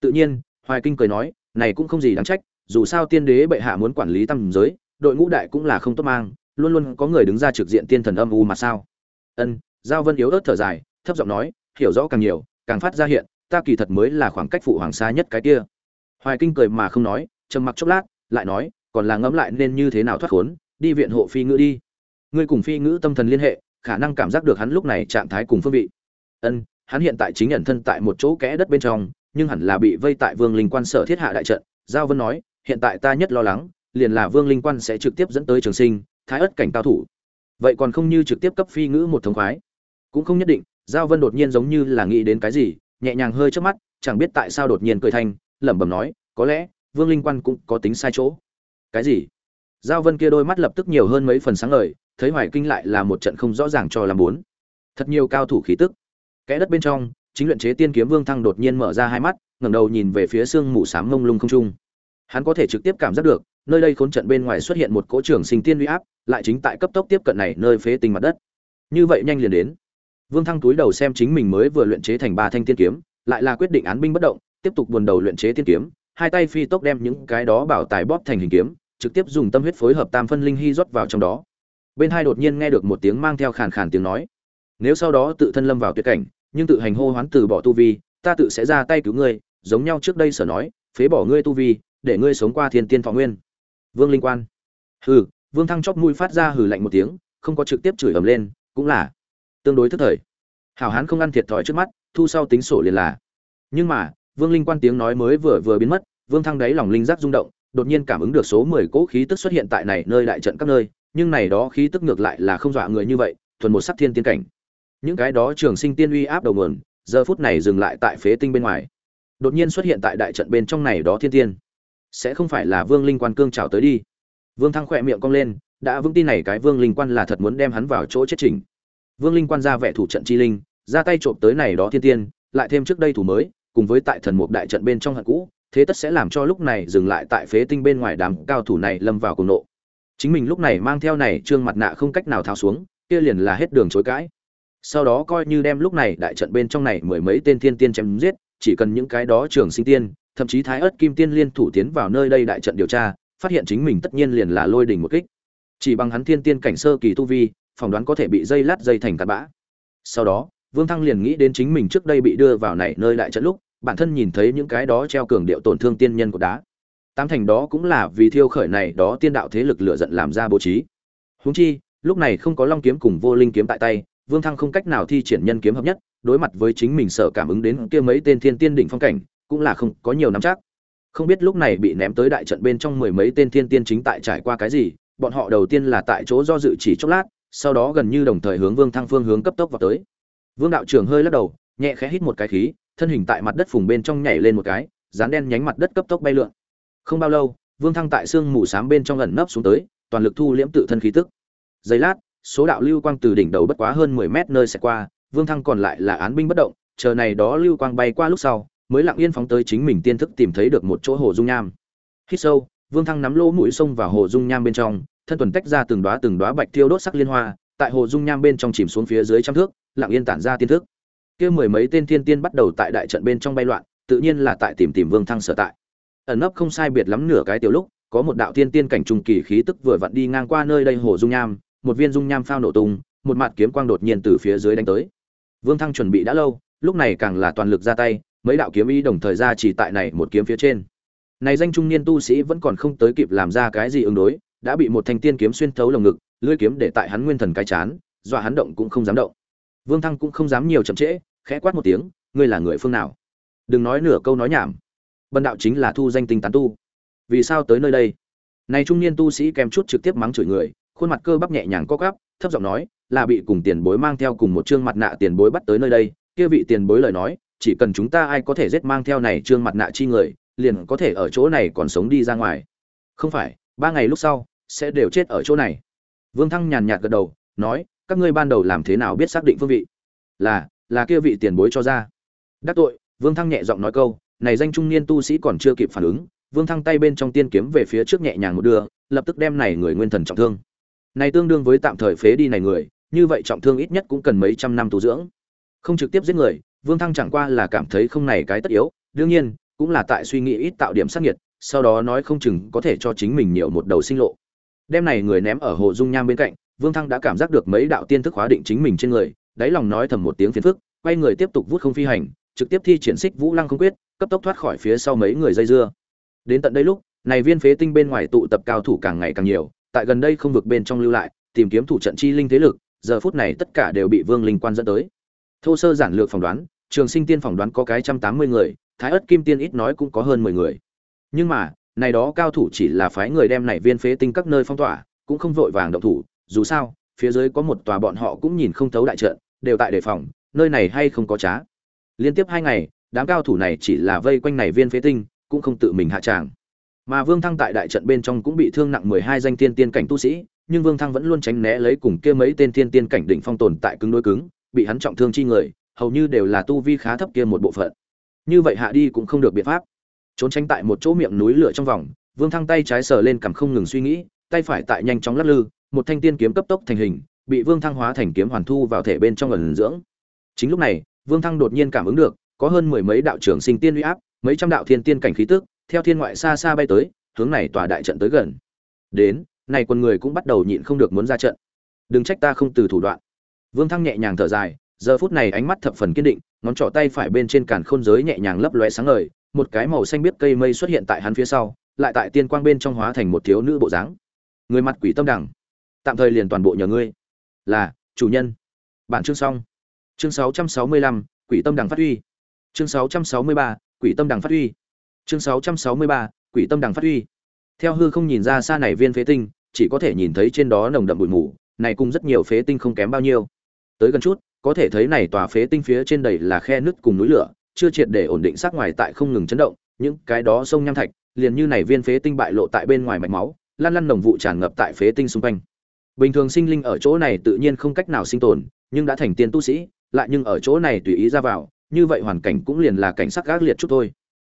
Tự nhiên, hoài kinh cười nói, này cũng không gì đáng trách, dù sao tiên đế bệ hạ muốn quản lý tam giới, đội ngũ đại cũng là không tốt mang, luôn luôn có người đứng ra trực diện tiên thần âm u mà sao. Ân, giao vân yếu ớt thở dài, thấp giọng nói, hiểu rõ càng nhiều, càng phát ra hiện, ta kỳ thật mới là khoảng cách phụ hoàng xa nhất cái kia. Hoài kinh cười mà không nói, trầm mặc chốc lát, lại nói, còn là ngẫm lại nên như thế nào thoát khốn, đi viện hộ phi ngữ đi. Ngươi cùng phi ngữ tâm thần liên hệ, khả năng cảm giác được hắn lúc này trạng thái cùng phương vị. Ân hắn hiện tại chính nhận thân tại một chỗ kẽ đất bên trong, nhưng hẳn là bị vây tại vương linh quan sở thiết hạ đại trận. Giao vân nói, hiện tại ta nhất lo lắng, liền là vương linh quan sẽ trực tiếp dẫn tới trường sinh, thái ất cảnh cao thủ. Vậy còn không như trực tiếp cấp phi ngữ một thống khoái. Cũng không nhất định, giao vân đột nhiên giống như là nghĩ đến cái gì, nhẹ nhàng hơi trước mắt, chẳng biết tại sao đột nhiên cười thanh lẩm bẩm nói, có lẽ, vương linh quan cũng có tính sai chỗ. Cái gì? Giao vân kia đôi mắt lập tức nhiều hơn mấy phần sáng ngời, thấy hoài kinh lại là một trận không rõ ràng cho làm bốn thật nhiều cao thủ khí tức kẽ đất bên trong, chính luyện chế tiên kiếm vương thăng đột nhiên mở ra hai mắt, ngẩng đầu nhìn về phía sương mù sám mông lung không trung. Hắn có thể trực tiếp cảm giác được, nơi đây khốn trận bên ngoài xuất hiện một cỗ trưởng sinh tiên uy áp, lại chính tại cấp tốc tiếp cận này nơi phế tinh mặt đất. Như vậy nhanh liền đến. Vương thăng túi đầu xem chính mình mới vừa luyện chế thành ba thanh tiên kiếm, lại là quyết định án binh bất động, tiếp tục buồn đầu luyện chế tiên kiếm, hai tay phi tốc đem những cái đó bảo tài bóp thành hình kiếm, trực tiếp dùng tâm huyết phối hợp tam phân linh hy rót vào trong đó. Bên hai đột nhiên nghe được một tiếng mang theo khàn khàn tiếng nói. Nếu sau đó tự thân lâm vào tuyệt cảnh nhưng tự hành hô hoán từ bỏ tu vi, ta tự sẽ ra tay cứu ngươi, giống nhau trước đây sở nói, phế bỏ ngươi tu vi, để ngươi sống qua thiên tiên thọ nguyên. Vương linh quan. Hừ, vương thăng chóp mũi phát ra hừ lạnh một tiếng, không có trực tiếp chửi ầm lên, cũng là tương đối thất thời. Hảo hán không ăn thiệt thòi trước mắt, thu sau tính sổ liền là. Nhưng mà, vương linh quan tiếng nói mới vừa vừa biến mất, vương thăng đáy lòng linh giác rung động, đột nhiên cảm ứng được số mười cỗ khí tức xuất hiện tại này nơi đại trận các nơi, nhưng này đó khí tức ngược lại là không dọa người như vậy, thuần một sắc thiên tiên cảnh những cái đó trường sinh tiên uy áp đầu nguồn, giờ phút này dừng lại tại phế tinh bên ngoài. Đột nhiên xuất hiện tại đại trận bên trong này đó thiên tiên. Sẽ không phải là vương linh quan cương trào tới đi. Vương thăng khỏe miệng cong lên, đã vững tin này cái vương linh quan là thật muốn đem hắn vào chỗ chết trình vương linh quan ra vẻ thủ trận chi linh, ra tay trộm tới này đó thiên tiên, lại thêm trước đây thủ mới, cùng với tại thần mục đại trận bên trong hận cũ, thế tất sẽ làm cho lúc này dừng lại tại phế tinh bên ngoài đám cao thủ này lâm vào cùng nộ. Chính mình lúc này mang theo này trương mặt nạ không cách nào tháo xuống, kia liền là hết đường chối cãi sau đó coi như đem lúc này đại trận bên trong này mười mấy tên thiên tiên chém giết, chỉ cần những cái đó trường sinh tiên, thậm chí thái ớt kim tiên liên thủ tiến vào nơi đây đại trận điều tra, phát hiện chính mình tất nhiên liền là lôi đỉnh một kích. Chỉ bằng hắn thiên tiên cảnh sơ kỳ tu vi, phỏng đoán có thể bị dây lát dây thành cát bã. Sau đó, vương thăng liền nghĩ đến chính mình trước đây bị đưa vào này nơi đại trận lúc, bản thân nhìn thấy những cái đó treo cường điệu tổn thương tiên nhân của đá. Tám thành đó cũng là vì thiêu khởi này đó tiên đạo thế lực lựa giận làm ra bố trí. Huống chi, lúc này không có long kiếm cùng vô linh kiếm tại tay vương thăng không cách nào thi triển nhân kiếm hợp nhất, đối mặt với chính mình sợ cảm ứng đến kia mấy tên thiên tiên đỉnh phong cảnh, cũng là không có nhiều nắm chắc. Không biết lúc này bị ném tới đại trận bên trong mười mấy tên thiên tiên chính tại trải qua cái gì, bọn họ đầu tiên là tại chỗ do dự chỉ chốc lát, sau đó gần như đồng thời hướng vương thăng phương hướng cấp tốc vào tới. Vương đạo trưởng hơi lắc đầu, nhẹ khẽ hít một cái khí, thân hình tại mặt đất phùng bên trong nhảy lên một cái, dán đen nhánh mặt đất cấp tốc bay lượn. Không bao lâu, vương thăng tại xương mù xám bên trong ẩn nấp xuống tới, toàn lực thu liễm tự thân khí tức. Giây lát số đạo lưu quang từ đỉnh đầu bất quá hơn mười mét nơi sẽ qua vương thăng còn lại là án binh bất động chờ này đó lưu quang bay qua lúc sau mới lặng yên phóng tới chính mình tiên thức tìm thấy được một chỗ hồ dung nham hít sâu vương thăng nắm lỗ mũi sông vào hồ dung nham bên trong thân tuần tách ra từng đóa từng đóa bạch tiêu đốt sắc liên hoa tại hồ dung nham bên trong chìm xuống phía dưới trăm thước lặng yên tản ra tiên thức kia mười mấy tên thiên tiên bắt đầu tại đại trận bên trong bay loạn tự nhiên là tại tìm tìm Vương Thăng sở tại. Ẩn nấp không sai biệt lắm nửa cái tiểu lúc, có một đạo tiên tiên cảnh trung kỳ khí tức vừa vặn đi ngang qua nơi đây hồ dung nham, một viên dung nham phao nổ tung, một mặt kiếm quang đột nhiên từ phía dưới đánh tới. Vương Thăng chuẩn bị đã lâu, lúc này càng là toàn lực ra tay, mấy đạo kiếm ý đồng thời ra chỉ tại này một kiếm phía trên. Này danh trung niên tu sĩ vẫn còn không tới kịp làm ra cái gì ứng đối, đã bị một thanh tiên kiếm xuyên thấu lồng ngực, lưỡi kiếm để tại hắn nguyên thần cái chán, dọa hắn động cũng không dám động. Vương Thăng cũng không dám nhiều chậm trễ, khẽ quát một tiếng, ngươi là người phương nào? Đừng nói nửa câu nói nhảm. Bần đạo chính là thu danh tinh tán tu. Vì sao tới nơi đây? Này trung niên tu sĩ kèm chút trực tiếp mắng chửi người, khuôn mặt cơ bắp nhẹ nhàng co gắp, thấp giọng nói, là bị cùng tiền bối mang theo cùng một trương mặt nạ tiền bối bắt tới nơi đây, kia vị tiền bối lời nói, chỉ cần chúng ta ai có thể giết mang theo này trương mặt nạ chi người, liền có thể ở chỗ này còn sống đi ra ngoài. Không phải, ba ngày lúc sau sẽ đều chết ở chỗ này. Vương Thăng nhàn nhạt gật đầu, nói, các ngươi ban đầu làm thế nào biết xác định phương vị? Là, là kia vị tiền bối cho ra. Đắc tội, Vương Thăng nhẹ giọng nói câu, này danh trung niên tu sĩ còn chưa kịp phản ứng, Vương Thăng tay bên trong tiên kiếm về phía trước nhẹ nhàng một đưa, lập tức đem này người nguyên thần trọng thương. Này tương đương với tạm thời phế đi này người, như vậy trọng thương ít nhất cũng cần mấy trăm năm tu dưỡng. Không trực tiếp giết người, Vương Thăng chẳng qua là cảm thấy không này cái tất yếu, đương nhiên, cũng là tại suy nghĩ ít tạo điểm sát nghiệt, sau đó nói không chừng có thể cho chính mình nhiều một đầu sinh lộ. Đem này người ném ở hồ dung nham bên cạnh, Vương Thăng đã cảm giác được mấy đạo tiên thức hóa định chính mình trên người, đáy lòng nói thầm một tiếng phiền phức, quay người tiếp tục vút không phi hành, trực tiếp thi triển xích Vũ Lăng không quyết, cấp tốc thoát khỏi phía sau mấy người dây dưa. Đến tận đây lúc, này viên phế tinh bên ngoài tụ tập cao thủ càng ngày càng nhiều, tại gần đây không vực bên trong lưu lại, tìm kiếm thủ trận chi linh thế lực, giờ phút này tất cả đều bị Vương Linh Quan dẫn tới. Thô sơ giản lược phỏng đoán, Trường Sinh Tiên phỏng đoán có cái trăm tám mươi người, Thái ất Kim Tiên ít nói cũng có hơn mười người. Nhưng mà, này đó cao thủ chỉ là phái người đem này viên phế tinh các nơi phong tỏa, cũng không vội vàng động thủ, dù sao, phía dưới có một tòa bọn họ cũng nhìn không thấu đại trận, đều tại đề phòng, nơi này hay không có trá. Liên tiếp hai ngày, đám cao thủ này chỉ là vây quanh này viên phế tinh, cũng không tự mình hạ tràng. Mà Vương Thăng tại đại trận bên trong cũng bị thương nặng mười hai danh tiên tiên cảnh tu sĩ, nhưng Vương Thăng vẫn luôn tránh né lấy cùng kia mấy tên tiên tiên cảnh đỉnh phong tồn tại cứng đối cứng, bị hắn trọng thương chi người, hầu như đều là tu vi khá thấp kia một bộ phận. Như vậy hạ đi cũng không được biện pháp. Trốn tránh tại một chỗ miệng núi lửa trong vòng, Vương Thăng tay trái sờ lên cằm không ngừng suy nghĩ, tay phải tại nhanh chóng lắc lư, một thanh tiên kiếm cấp tốc thành hình, bị Vương Thăng hóa thành kiếm hoàn thu vào thể bên trong ẩn dưỡng. Chính lúc này, Vương Thăng đột nhiên cảm ứng được, có hơn mười mấy đạo trưởng sinh tiên uy áp, mấy trăm đạo thiên tiên cảnh khí tức, theo thiên ngoại xa xa bay tới, hướng này tòa đại trận tới gần. Đến, này quân người cũng bắt đầu nhịn không được muốn ra trận. Đừng trách ta không từ thủ đoạn. Vương Thăng nhẹ nhàng thở dài, giờ phút này ánh mắt thập phần kiên định, ngón trỏ tay phải bên trên càn khôn giới nhẹ nhàng lấp lóe sáng ngời, một cái màu xanh biết cây mây xuất hiện tại hắn phía sau, lại tại tiên quang bên trong hóa thành một thiếu nữ bộ dáng. Người mặt quỷ tâm đẳng, tạm thời liền toàn bộ nhờ ngươi. Là, chủ nhân. Bản chương xong. Chương 665, quỷ tâm đẳng phát huy. Chương 663, quỷ tâm đẳng phát huy. Chương 663, quỷ tâm đằng phát huy. Theo hư không nhìn ra xa này viên phế tinh, chỉ có thể nhìn thấy trên đó nồng đậm bụi mù, này cùng rất nhiều phế tinh không kém bao nhiêu. Tới gần chút, có thể thấy này tòa phế tinh phía trên đầy là khe nứt cùng núi lửa, chưa triệt để ổn định sát ngoài tại không ngừng chấn động, những cái đó sông nham thạch, liền như này viên phế tinh bại lộ tại bên ngoài mạch máu, lan lăn đồng vụ tràn ngập tại phế tinh xung quanh. Bình thường sinh linh ở chỗ này tự nhiên không cách nào sinh tồn, nhưng đã thành tiên tu sĩ, lại nhưng ở chỗ này tùy ý ra vào, như vậy hoàn cảnh cũng liền là cảnh sắc gác liệt chút thôi.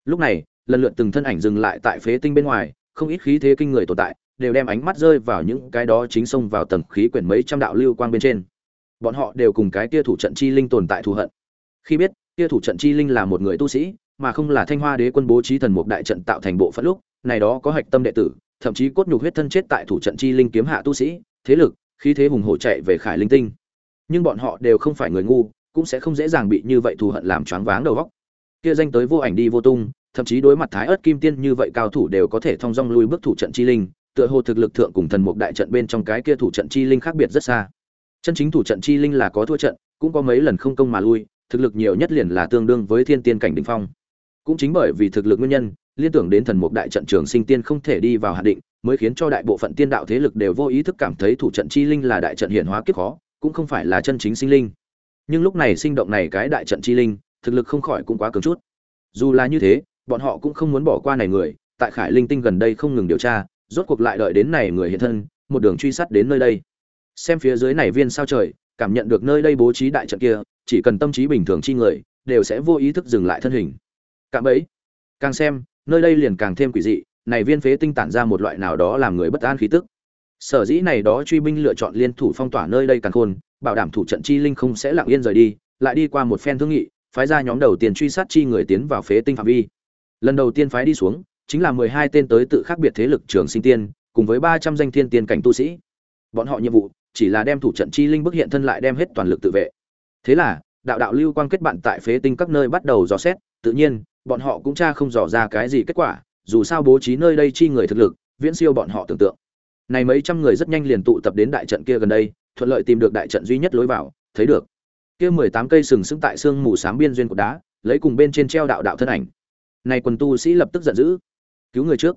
Lúc này, lần lượt từng thân ảnh dừng lại tại phế tinh bên ngoài, không ít khí thế kinh người tồn tại, đều đem ánh mắt rơi vào những cái đó chính xông vào tầng khí quyển mấy trăm đạo lưu quang bên trên. Bọn họ đều cùng cái kia thủ trận chi linh tồn tại thù hận. Khi biết, kia thủ trận chi linh là một người tu sĩ, mà không là Thanh Hoa Đế quân bố trí thần mục đại trận tạo thành bộ phận lúc, này đó có hạch tâm đệ tử, thậm chí cốt nhục huyết thân chết tại thủ trận chi linh kiếm hạ tu sĩ, thế lực, khí thế hùng hổ chạy về Khải Linh Tinh. Nhưng bọn họ đều không phải người ngu, cũng sẽ không dễ dàng bị như vậy thù hận làm choáng váng đầu óc. Kia danh tới vô ảnh đi vô tung, thậm chí đối mặt Thái ớt Kim Tiên như vậy cao thủ đều có thể thông dong lui bước thủ trận chi linh, tựa hồ thực lực thượng cùng thần mục đại trận bên trong cái kia thủ trận chi linh khác biệt rất xa. Chân chính thủ trận chi linh là có thua trận, cũng có mấy lần không công mà lui, thực lực nhiều nhất liền là tương đương với thiên tiên cảnh đỉnh phong. Cũng chính bởi vì thực lực nguyên nhân, liên tưởng đến thần mục đại trận trường sinh tiên không thể đi vào hạn định, mới khiến cho đại bộ phận tiên đạo thế lực đều vô ý thức cảm thấy thủ trận chi linh là đại trận hiển hóa kiếp khó, cũng không phải là chân chính sinh linh. Nhưng lúc này sinh động này cái đại trận chi linh, thực lực không khỏi cũng quá cứng chút. Dù là như thế, bọn họ cũng không muốn bỏ qua này người, tại Khải Linh Tinh gần đây không ngừng điều tra, rốt cuộc lại đợi đến này người hiện thân, một đường truy sát đến nơi đây. Xem phía dưới này viên sao trời, cảm nhận được nơi đây bố trí đại trận kia, chỉ cần tâm trí bình thường chi người, đều sẽ vô ý thức dừng lại thân hình. Cạm bẫy. Càng xem, nơi đây liền càng thêm quỷ dị, này viên phế tinh tản ra một loại nào đó làm người bất an khí tức. Sở dĩ này đó truy binh lựa chọn liên thủ phong tỏa nơi đây càng khôn, bảo đảm thủ trận chi linh không sẽ lặng yên rời đi, lại đi qua một phen thương nghị, phái ra nhóm đầu tiên truy sát chi người tiến vào phế tinh phạm vi lần đầu tiên phái đi xuống, chính là mười hai tên tới tự khác biệt thế lực trường sinh tiên, cùng với ba trăm danh thiên tiên cảnh tu sĩ. Bọn họ nhiệm vụ, chỉ là đem thủ trận chi linh bức hiện thân lại đem hết toàn lực tự vệ. Thế là, đạo đạo lưu quang kết bạn tại phế tinh các nơi bắt đầu dò xét, tự nhiên, bọn họ cũng tra không dò ra cái gì kết quả, dù sao bố trí nơi đây chi người thực lực, viễn siêu bọn họ tưởng tượng. Này mấy trăm người rất nhanh liền tụ tập đến đại trận kia gần đây, thuận lợi tìm được đại trận duy nhất lối vào, thấy được. Kia mười tám cây sừng sững tại xương mù sám biên duyên của đá, lấy cùng bên trên treo đạo đạo thân ảnh này quần tu sĩ lập tức giận dữ. Cứu người trước.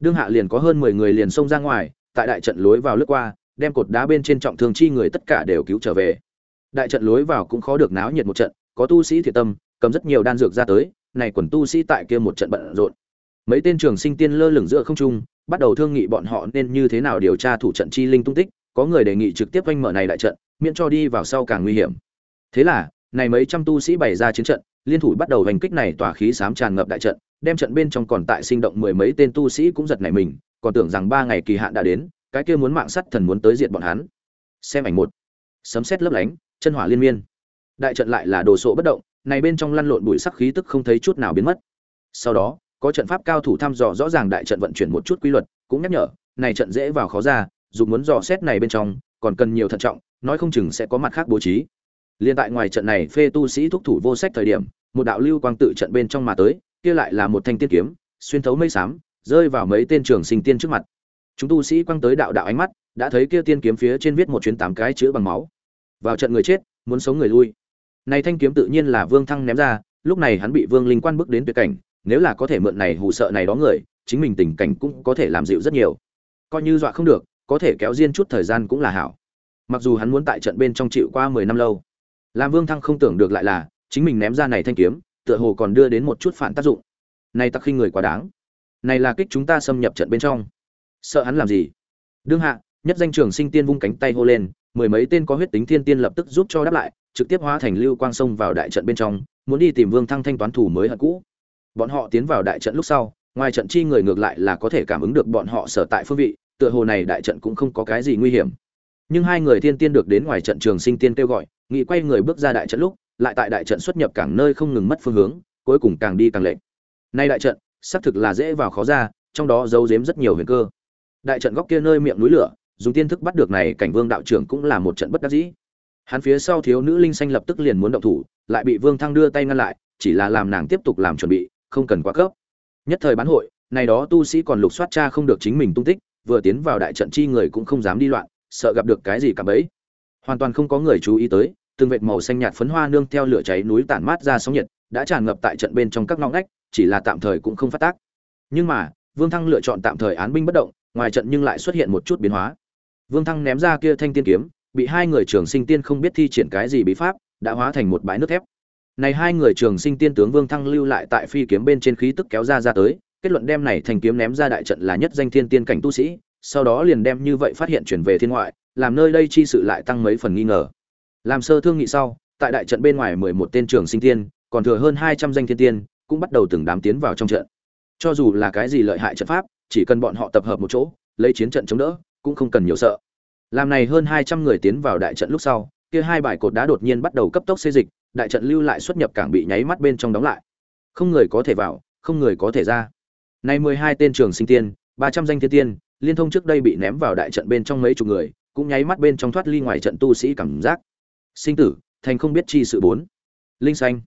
Đương hạ liền có hơn mười người liền xông ra ngoài, tại đại trận lối vào lướt qua, đem cột đá bên trên trọng thương chi người tất cả đều cứu trở về. Đại trận lối vào cũng khó được náo nhiệt một trận, có tu sĩ thiệt tâm, cầm rất nhiều đan dược ra tới, này quần tu sĩ tại kia một trận bận rộn. Mấy tên trường sinh tiên lơ lửng giữa không trung, bắt đầu thương nghị bọn họ nên như thế nào điều tra thủ trận chi linh tung tích, có người đề nghị trực tiếp oanh mở này đại trận, miễn cho đi vào sau càng nguy hiểm. Thế là, này mấy trăm tu sĩ bày ra chiến trận liên thủ bắt đầu hành kích này tỏa khí sám tràn ngập đại trận, đem trận bên trong còn tại sinh động mười mấy tên tu sĩ cũng giật nảy mình, còn tưởng rằng ba ngày kỳ hạn đã đến, cái kia muốn mạng sắt thần muốn tới diện bọn hắn. Xem ảnh một. Sấm sét lấp lánh, chân hỏa liên miên. Đại trận lại là đồ sộ bất động, này bên trong lăn lộn bụi sắc khí tức không thấy chút nào biến mất. Sau đó, có trận pháp cao thủ thăm dò rõ ràng đại trận vận chuyển một chút quy luật, cũng nhắc nhở, này trận dễ vào khó ra, dù muốn dò xét này bên trong, còn cần nhiều thận trọng, nói không chừng sẽ có mặt khác bố trí liên tại ngoài trận này, phê tu sĩ thúc thủ vô sách thời điểm, một đạo lưu quang tự trận bên trong mà tới, kia lại là một thanh tiên kiếm, xuyên thấu mây xám, rơi vào mấy tên trưởng sinh tiên trước mặt. Chúng tu sĩ quăng tới đạo đạo ánh mắt, đã thấy kia tiên kiếm phía trên viết một chuyến tám cái chữ bằng máu. Vào trận người chết, muốn sống người lui. Này thanh kiếm tự nhiên là vương thăng ném ra, lúc này hắn bị vương linh quan bước đến tuyệt cảnh, nếu là có thể mượn này hù sợ này đó người, chính mình tình cảnh cũng có thể làm dịu rất nhiều. Coi như dọa không được, có thể kéo riêng chút thời gian cũng là hảo. Mặc dù hắn muốn tại trận bên trong chịu qua mười năm lâu làm vương thăng không tưởng được lại là, chính mình ném ra này thanh kiếm, tựa hồ còn đưa đến một chút phản tác dụng. Này tặc khinh người quá đáng. Này là kích chúng ta xâm nhập trận bên trong. Sợ hắn làm gì? Đương hạ, nhất danh trường sinh tiên vung cánh tay hô lên, mười mấy tên có huyết tính thiên tiên lập tức giúp cho đáp lại, trực tiếp hóa thành lưu quang sông vào đại trận bên trong, muốn đi tìm vương thăng thanh toán thủ mới hận cũ. Bọn họ tiến vào đại trận lúc sau, ngoài trận chi người ngược lại là có thể cảm ứng được bọn họ sở tại phương vị, tựa hồ này đại trận cũng không có cái gì nguy hiểm nhưng hai người thiên tiên được đến ngoài trận trường sinh tiên kêu gọi nghị quay người bước ra đại trận lúc, lại tại đại trận xuất nhập cảng nơi không ngừng mất phương hướng, cuối cùng càng đi càng lệch. Nay đại trận, xác thực là dễ vào khó ra, trong đó giấu giếm rất nhiều huyền cơ. Đại trận góc kia nơi miệng núi lửa, dùng tiên thức bắt được này cảnh vương đạo trưởng cũng là một trận bất đắc dĩ. Hắn phía sau thiếu nữ linh xanh lập tức liền muốn động thủ, lại bị vương thăng đưa tay ngăn lại, chỉ là làm nàng tiếp tục làm chuẩn bị, không cần quá cấp nhất thời bán hội, này đó tu sĩ còn lục soát cha không được chính mình tung tích, vừa tiến vào đại trận chi người cũng không dám đi loạn sợ gặp được cái gì cả bấy. Hoàn toàn không có người chú ý tới, từng vệt màu xanh nhạt phấn hoa nương theo lửa cháy núi tản mát ra sóng nhiệt, đã tràn ngập tại trận bên trong các ngõ ngách, chỉ là tạm thời cũng không phát tác. Nhưng mà, vương thăng lựa chọn tạm thời án binh bất động, ngoài trận nhưng lại xuất hiện một chút biến hóa. Vương thăng ném ra kia thanh tiên kiếm, bị hai người trường sinh tiên không biết thi triển cái gì bí pháp, đã hóa thành một bãi nước thép. Này hai người trường sinh tiên tướng vương thăng lưu lại tại phi kiếm bên trên khí tức kéo ra ra tới, kết luận đem này thành kiếm ném ra đại trận là nhất danh thiên tiên cảnh tu sĩ sau đó liền đem như vậy phát hiện chuyển về thiên ngoại, làm nơi đây chi sự lại tăng mấy phần nghi ngờ. Làm sơ thương nghị sau, tại đại trận bên ngoài mười một tên trường sinh tiên, còn thừa hơn hai trăm danh thiên tiên, cũng bắt đầu từng đám tiến vào trong trận. Cho dù là cái gì lợi hại trận pháp, chỉ cần bọn họ tập hợp một chỗ, lấy chiến trận chống đỡ, cũng không cần nhiều sợ. Làm này hơn hai trăm người tiến vào đại trận lúc sau, kia hai bài cột đá đột nhiên bắt đầu cấp tốc xây dịch, đại trận lưu lại xuất nhập cảng bị nháy mắt bên trong đóng lại. Không người có thể vào, không người có thể ra. Nay mười hai tên trường sinh tiên, ba trăm danh thiên tiên liên thông trước đây bị ném vào đại trận bên trong mấy chục người, cũng nháy mắt bên trong thoát ly ngoài trận tu sĩ cảm giác. Sinh tử, thành không biết chi sự bốn. Linh xanh.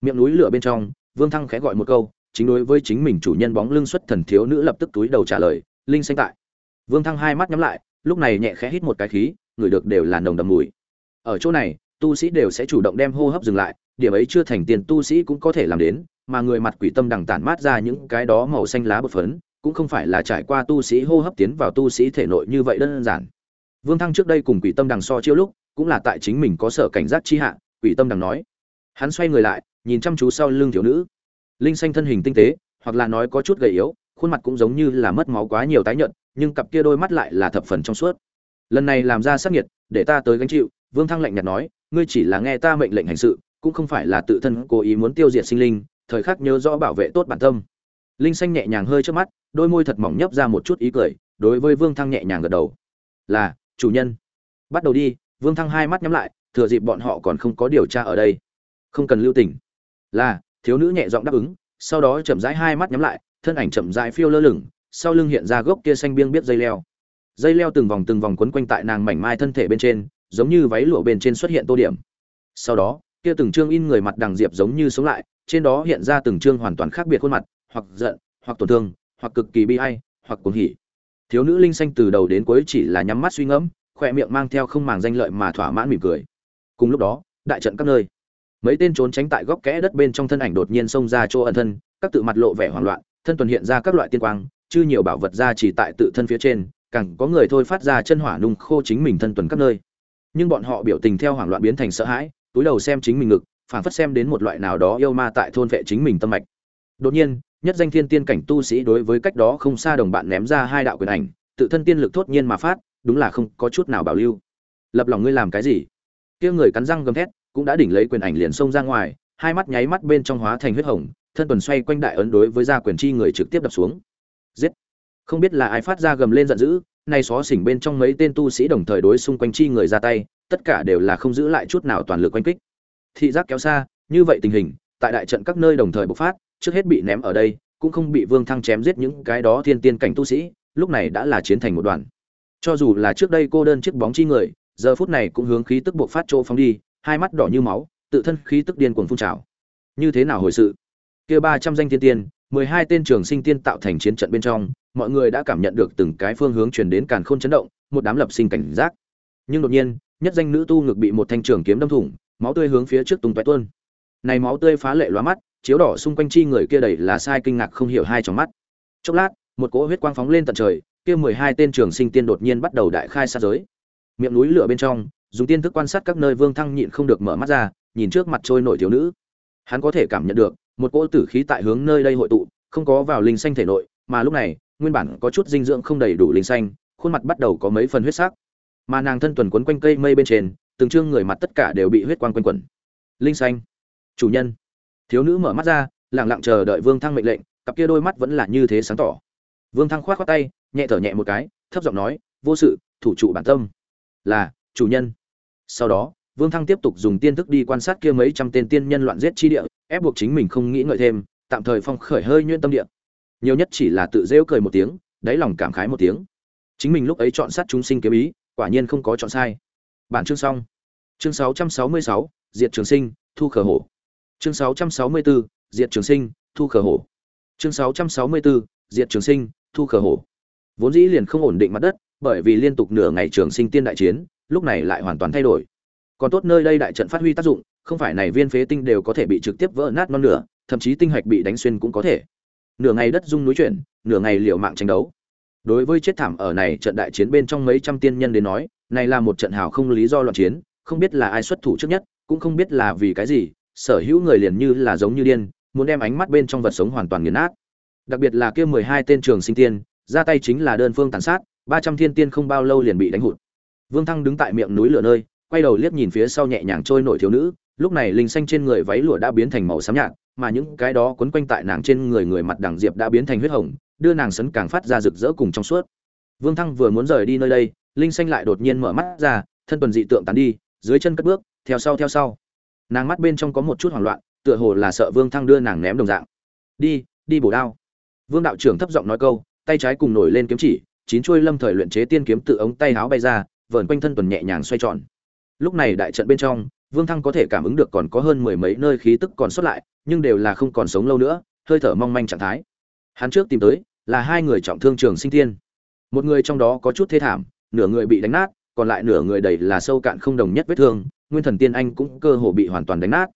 Miệng núi lửa bên trong, vương thăng khẽ gọi một câu, chính đối với chính mình chủ nhân bóng lưng xuất thần thiếu nữ lập tức túi đầu trả lời, linh xanh tại. Vương thăng hai mắt nhắm lại, lúc này nhẹ khẽ hít một cái khí, người được đều là nồng đầm mùi. Ở chỗ này, tu sĩ đều sẽ chủ động đem hô hấp dừng lại, điểm ấy chưa thành tiền tu sĩ cũng có thể làm đến, mà người mặt quỷ tâm đằng tản mát ra những cái đó màu xanh lá bột phấn cũng không phải là trải qua tu sĩ hô hấp tiến vào tu sĩ thể nội như vậy đơn giản. Vương thăng trước đây cùng quỷ tâm đằng so chiêu lúc, cũng là tại chính mình có sở cảnh giác chi hạ, quỷ tâm đằng nói. Hắn xoay người lại, nhìn chăm chú sau lưng thiếu nữ. Linh xanh thân hình tinh tế, hoặc là nói có chút gầy yếu, khuôn mặt cũng giống như là mất máu quá nhiều tái nhợt, nhưng cặp kia đôi mắt lại là thập phần trong suốt. Lần này làm ra sát nhiệt để ta tới gánh chịu, vương thăng lạnh nhạt nói, ngươi chỉ là nghe ta mệnh lệnh hành sự, cũng không phải là tự thân cố ý muốn tiêu diệt sinh linh, thời khắc nhớ rõ bảo vệ tốt bản tâm linh xanh nhẹ nhàng hơi trước mắt, đôi môi thật mỏng nhấp ra một chút ý cười, đối với vương thăng nhẹ nhàng gật đầu. Là, chủ nhân. Bắt đầu đi. Vương thăng hai mắt nhắm lại, thừa dịp bọn họ còn không có điều tra ở đây. Không cần lưu tình. Là, thiếu nữ nhẹ giọng đáp ứng, sau đó chậm rãi hai mắt nhắm lại, thân ảnh chậm rãi phiêu lơ lửng, sau lưng hiện ra gốc kia xanh biêng biết dây leo. Dây leo từng vòng từng vòng quấn quanh tại nàng mảnh mai thân thể bên trên, giống như váy lụa bên trên xuất hiện tô điểm. Sau đó, kia từng trương in người mặt đằng diệp giống như sống lại, trên đó hiện ra từng trương hoàn toàn khác biệt khuôn mặt hoặc giận, hoặc tổn thương, hoặc cực kỳ bi ai, hoặc cuồng hỉ. Thiếu nữ linh xanh từ đầu đến cuối chỉ là nhắm mắt suy ngẫm khoe miệng mang theo không màng danh lợi mà thỏa mãn mỉm cười. Cùng lúc đó, đại trận các nơi. Mấy tên trốn tránh tại góc kẽ đất bên trong thân ảnh đột nhiên xông ra chỗ ẩn thân, các tự mặt lộ vẻ hoảng loạn, thân tuần hiện ra các loại tiên quang, chư nhiều bảo vật ra chỉ tại tự thân phía trên, càng có người thôi phát ra chân hỏa nung khô chính mình thân tuần các nơi. Nhưng bọn họ biểu tình theo hoảng loạn biến thành sợ hãi, túi đầu xem chính mình ngực, phảng phất xem đến một loại nào đó yêu ma tại thôn vệ chính mình tâm mạch. Đột nhiên nhất danh thiên tiên cảnh tu sĩ đối với cách đó không xa đồng bạn ném ra hai đạo quyền ảnh, tự thân tiên lực thốt nhiên mà phát, đúng là không có chút nào bảo lưu. Lập lòng ngươi làm cái gì? Kia người cắn răng gầm thét, cũng đã đỉnh lấy quyền ảnh liền xông ra ngoài, hai mắt nháy mắt bên trong hóa thành huyết hồng, thân tuần xoay quanh đại ấn đối với gia quyền chi người trực tiếp đập xuống. Giết! Không biết là ai phát ra gầm lên giận dữ, nay xó xỉnh bên trong mấy tên tu sĩ đồng thời đối xung quanh chi người ra tay, tất cả đều là không giữ lại chút nào toàn lực quanh kích. Thị giác kéo xa, như vậy tình hình, tại đại trận các nơi đồng thời bộc phát trước hết bị ném ở đây, cũng không bị vương thăng chém giết những cái đó thiên tiên cảnh tu sĩ, lúc này đã là chiến thành một đoàn. Cho dù là trước đây cô đơn chiếc bóng chi người, giờ phút này cũng hướng khí tức bộc phát chỗ phóng đi, hai mắt đỏ như máu, tự thân khí tức điên cuồng phun trào. Như thế nào hồi sự? Kia ba trăm danh thiên tiên, mười hai tên trường sinh tiên tạo thành chiến trận bên trong, mọi người đã cảm nhận được từng cái phương hướng truyền đến càn khôn chấn động, một đám lập sinh cảnh giác. Nhưng đột nhiên, nhất danh nữ tu ngực bị một thanh trường kiếm đâm thủng, máu tươi hướng phía trước tung tóe tuôn. Này máu tươi phá lệ lóa mắt chiếu đỏ xung quanh chi người kia đầy là sai kinh ngạc không hiểu hai trong mắt. Chốc lát, một cỗ huyết quang phóng lên tận trời, kia mười hai tên trường sinh tiên đột nhiên bắt đầu đại khai sát giới. Miệng núi lửa bên trong, dùng tiên thức quan sát các nơi vương thăng nhịn không được mở mắt ra, nhìn trước mặt trôi nổi thiếu nữ. Hắn có thể cảm nhận được, một cỗ tử khí tại hướng nơi đây hội tụ, không có vào linh xanh thể nội, mà lúc này, nguyên bản có chút dinh dưỡng không đầy đủ linh xanh, khuôn mặt bắt đầu có mấy phần huyết sắc. Mà nàng thân tuần quấn quanh cây mây bên trên, từng trương người mặt tất cả đều bị huyết quang quanh quẩn. Linh xanh. Chủ nhân thiếu nữ mở mắt ra lẳng lặng chờ đợi vương thăng mệnh lệnh cặp kia đôi mắt vẫn là như thế sáng tỏ. Vương thăng khoát khoát tay nhẹ thở nhẹ một cái thấp giọng nói vô sự thủ trụ bản tâm. Là chủ nhân. Sau đó vương thăng tiếp tục dùng tiên thức đi quan sát kia mấy trăm tên tiên nhân loạn giết chi địa ép buộc chính mình không nghĩ ngợi thêm tạm thời phong khởi hơi nhuyễn tâm địa. Nhiều nhất chỉ là tự rêu cười một tiếng đáy lòng cảm khái một tiếng. Chính mình lúc ấy chọn sát chúng sinh kiếm ý quả nhiên không có chọn sai. Bản chương xong. Chương 666, diệt trường sinh thu khở hổ chương 664, diệt trường sinh thu khờ hổ. Chương 664, diệt trường sinh thu khờ hổ. Vốn dĩ liền không ổn định mặt đất bởi vì liên tục nửa ngày trường sinh tiên đại chiến lúc này lại hoàn toàn thay đổi. Còn tốt nơi đây đại trận phát huy tác dụng không phải này viên phế tinh đều có thể bị trực tiếp vỡ nát non nửa thậm chí tinh hạch bị đánh xuyên cũng có thể. Nửa ngày đất rung núi chuyển nửa ngày liệu mạng tranh đấu. Đối với chết thảm ở này trận đại chiến bên trong mấy trăm tiên nhân đến nói này là một trận hào không lý do loạn chiến không biết là ai xuất thủ trước nhất cũng không biết là vì cái gì sở hữu người liền như là giống như điên, muốn đem ánh mắt bên trong vật sống hoàn toàn nghiền nát. Đặc biệt là kia mười hai tên trường sinh tiên, ra tay chính là đơn phương tàn sát, ba trăm thiên tiên không bao lâu liền bị đánh hụt. Vương thăng đứng tại miệng núi lửa nơi, quay đầu liếc nhìn phía sau nhẹ nhàng trôi nổi thiếu nữ, lúc này linh xanh trên người váy lụa đã biến thành màu xám nhạt, mà những cái đó quấn quanh tại nàng trên người người mặt đằng diệp đã biến thành huyết hồng, đưa nàng sấn càng phát ra rực rỡ cùng trong suốt. Vương thăng vừa muốn rời đi nơi đây, linh xanh lại đột nhiên mở mắt ra, thân tuần dị tượng tán đi, dưới chân cất bước, theo sau theo sau nàng mắt bên trong có một chút hoảng loạn, tựa hồ là sợ vương thăng đưa nàng ném đồng dạng. Đi đi bổ đao. Vương đạo trưởng thấp giọng nói câu, tay trái cùng nổi lên kiếm chỉ, chín chuôi lâm thời luyện chế tiên kiếm tự ống tay háo bay ra, vờn quanh thân tuần nhẹ nhàng xoay tròn. Lúc này đại trận bên trong, vương thăng có thể cảm ứng được còn có hơn mười mấy nơi khí tức còn sót lại, nhưng đều là không còn sống lâu nữa, hơi thở mong manh trạng thái. Hắn trước tìm tới, là hai người trọng thương trường sinh tiên. Một người trong đó có chút thê thảm, nửa người bị đánh nát, còn lại nửa người đầy là sâu cạn không đồng nhất vết thương nguyên thần tiên anh cũng cơ hồ bị hoàn toàn đánh nát.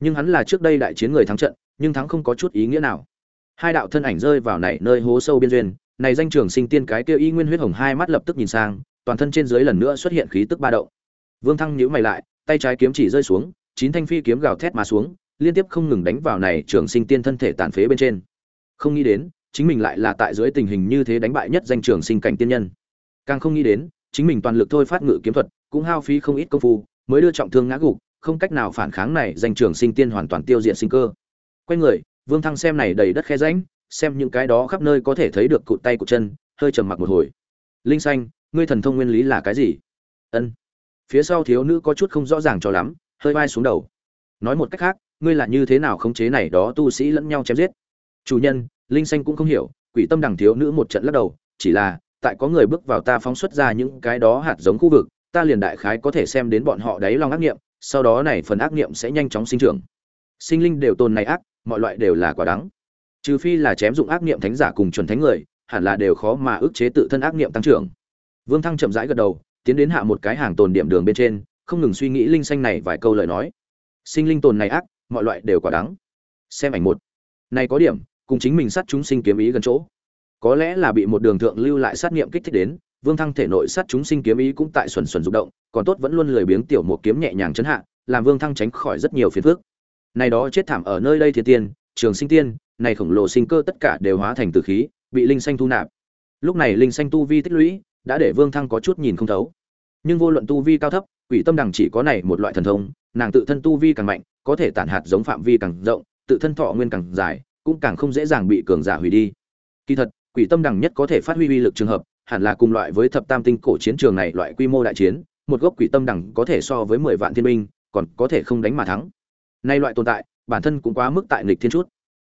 Nhưng hắn là trước đây đại chiến người thắng trận, nhưng thắng không có chút ý nghĩa nào. Hai đạo thân ảnh rơi vào này nơi hố sâu biên duyên, này danh trường sinh tiên cái kia y nguyên huyết hồng hai mắt lập tức nhìn sang, toàn thân trên dưới lần nữa xuất hiện khí tức ba động. Vương thăng nhíu mày lại, tay trái kiếm chỉ rơi xuống, chín thanh phi kiếm gào thét mà xuống, liên tiếp không ngừng đánh vào này trường sinh tiên thân thể tàn phế bên trên. Không nghĩ đến, chính mình lại là tại dưới tình hình như thế đánh bại nhất danh trường sinh cảnh tiên nhân. Càng không nghĩ đến, chính mình toàn lực thôi phát ngự kiếm thuật, cũng hao phí không ít công phu mới đưa trọng thương ngã gục, không cách nào phản kháng này, danh trường sinh tiên hoàn toàn tiêu diệt sinh cơ. Quay người, vương thăng xem này đầy đất khe rãnh, xem những cái đó khắp nơi có thể thấy được cụt tay cụt chân, hơi trầm mặc một hồi. Linh xanh, ngươi thần thông nguyên lý là cái gì? Ân. Phía sau thiếu nữ có chút không rõ ràng cho lắm, hơi vai xuống đầu. Nói một cách khác, ngươi là như thế nào khống chế này đó tu sĩ lẫn nhau chém giết? Chủ nhân, linh xanh cũng không hiểu, quỷ tâm đằng thiếu nữ một trận lắc đầu, chỉ là, tại có người bước vào ta phóng xuất ra những cái đó hạt giống khu vực ta liền đại khái có thể xem đến bọn họ đáy lòng ác nghiệm, sau đó này phần ác nghiệm sẽ nhanh chóng sinh trưởng. Sinh linh đều tồn này ác, mọi loại đều là quả đắng. Trừ phi là chém dụng ác nghiệm thánh giả cùng chuẩn thánh người, hẳn là đều khó mà ức chế tự thân ác nghiệm tăng trưởng. Vương thăng chậm rãi gật đầu, tiến đến hạ một cái hàng tồn điểm đường bên trên, không ngừng suy nghĩ linh xanh này vài câu lời nói. Sinh linh tồn này ác, mọi loại đều quả đắng. Xem ảnh một. Này có điểm, cùng chính mình sát chúng sinh kiếm ý gần chỗ. Có lẽ là bị một đường thượng lưu lại sát nghiệm kích thích đến vương thăng thể nội sát chúng sinh kiếm ý cũng tại xuẩn xuẩn rụng động, còn tốt vẫn luôn lười biếng tiểu một kiếm nhẹ nhàng chấn hạ, làm vương thăng tránh khỏi rất nhiều phiền phức. Này đó chết thảm ở nơi đây thiên tiên, trường sinh tiên, này khổng lồ sinh cơ tất cả đều hóa thành tử khí, bị linh xanh thu nạp. Lúc này linh xanh tu vi tích lũy, đã để vương thăng có chút nhìn không thấu. Nhưng vô luận tu vi cao thấp, quỷ tâm đằng chỉ có này một loại thần thông, nàng tự thân tu vi càng mạnh, có thể tản hạt giống phạm vi càng rộng, tự thân thọ nguyên càng dài, cũng càng không dễ dàng bị cường giả hủy đi. Kỳ thật, quỷ tâm đằng nhất có thể phát huy uy lực trường hợp hẳn là cùng loại với thập tam tinh cổ chiến trường này loại quy mô đại chiến, một gốc quỷ tâm đẳng có thể so với mười vạn thiên binh, còn có thể không đánh mà thắng. Nay loại tồn tại, bản thân cũng quá mức tại nghịch thiên chút.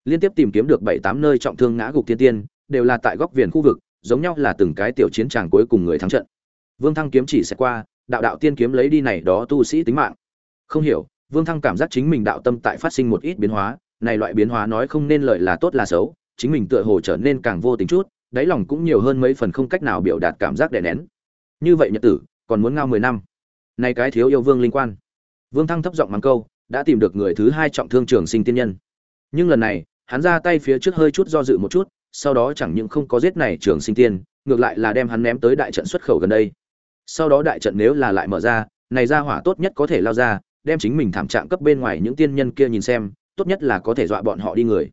Liên tiếp tìm kiếm được bảy tám nơi trọng thương ngã gục tiên tiên, đều là tại góc viền khu vực, giống nhau là từng cái tiểu chiến tràng cuối cùng người thắng trận. Vương thăng kiếm chỉ sẽ qua, đạo đạo tiên kiếm lấy đi này đó tu sĩ tính mạng. Không hiểu, vương thăng cảm giác chính mình đạo tâm tại phát sinh một ít biến hóa, này loại biến hóa nói không nên lợi là tốt là xấu, chính mình tựa hồ trở nên càng vô tình chút đáy lòng cũng nhiều hơn mấy phần không cách nào biểu đạt cảm giác đè nén. Như vậy nhật tử, còn muốn ngao mười năm. Này cái thiếu yêu vương linh quan. Vương thăng thấp giọng mắng câu, đã tìm được người thứ hai trọng thương trường sinh tiên nhân. Nhưng lần này, hắn ra tay phía trước hơi chút do dự một chút, sau đó chẳng những không có giết này trường sinh tiên, ngược lại là đem hắn ném tới đại trận xuất khẩu gần đây. Sau đó đại trận nếu là lại mở ra, này ra hỏa tốt nhất có thể lao ra, đem chính mình thảm trạng cấp bên ngoài những tiên nhân kia nhìn xem, tốt nhất là có thể dọa bọn họ đi người.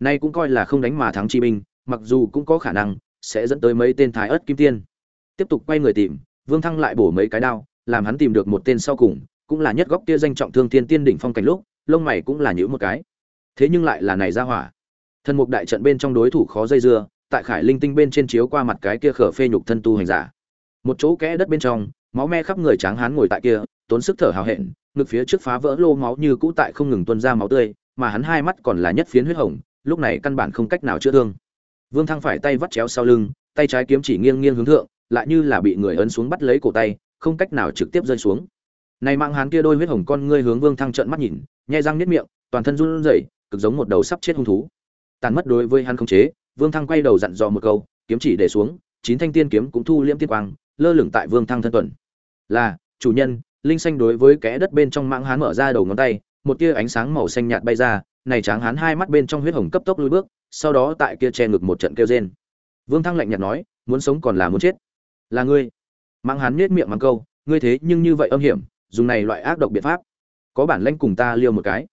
Nay cũng coi là không đánh mà thắng chi binh mặc dù cũng có khả năng sẽ dẫn tới mấy tên thái ớt kim tiên. Tiếp tục quay người tìm, vương thăng lại bổ mấy cái đao, làm hắn tìm được một tên sau cùng, cũng là nhất góc kia danh trọng thương tiên tiên đỉnh phong cảnh lúc, lông mày cũng là nhữ một cái. Thế nhưng lại là này ra hỏa. Thần mục đại trận bên trong đối thủ khó dây dưa, tại khải linh tinh bên trên chiếu qua mặt cái kia khở phê nhục thân tu hành giả. Một chỗ kẽ đất bên trong, máu me khắp người tráng hán ngồi tại kia, tốn sức thở hào hẹn, ngực phía trước phá vỡ lô máu như cũ tại không ngừng tuôn ra máu tươi, mà hắn hai mắt còn là nhất phiến huyết hồng, lúc này căn bản không cách nào chữa thương vương thăng phải tay vắt chéo sau lưng, tay trái kiếm chỉ nghiêng nghiêng hướng thượng, lại như là bị người ấn xuống bắt lấy cổ tay, không cách nào trực tiếp rơi xuống. Này mạng hắn kia đôi huyết hồng con ngươi hướng vương thăng trợn mắt nhìn, nhai răng niết miệng, toàn thân run rẩy, cực giống một đầu sắp chết hung thú. Tàn mất đối với hắn không chế, vương thăng quay đầu dặn dò một câu, kiếm chỉ để xuống, chín thanh tiên kiếm cũng thu liễm tiên quang, lơ lửng tại vương thăng thân tuần. Là, chủ nhân, linh xanh đối với kẽ đất bên trong mạng hán mở ra đầu ngón tay, một tia ánh sáng màu xanh nhạt bay ra, này tráng hán hai mắt bên trong huyết hồng cấp tốc lùi bước sau đó tại kia che ngực một trận kêu rên. Vương thăng lạnh nhạt nói, muốn sống còn là muốn chết. Là ngươi. Mãng hắn nết miệng mắng câu, ngươi thế nhưng như vậy âm hiểm, dùng này loại ác độc biện pháp. Có bản lãnh cùng ta liêu một cái.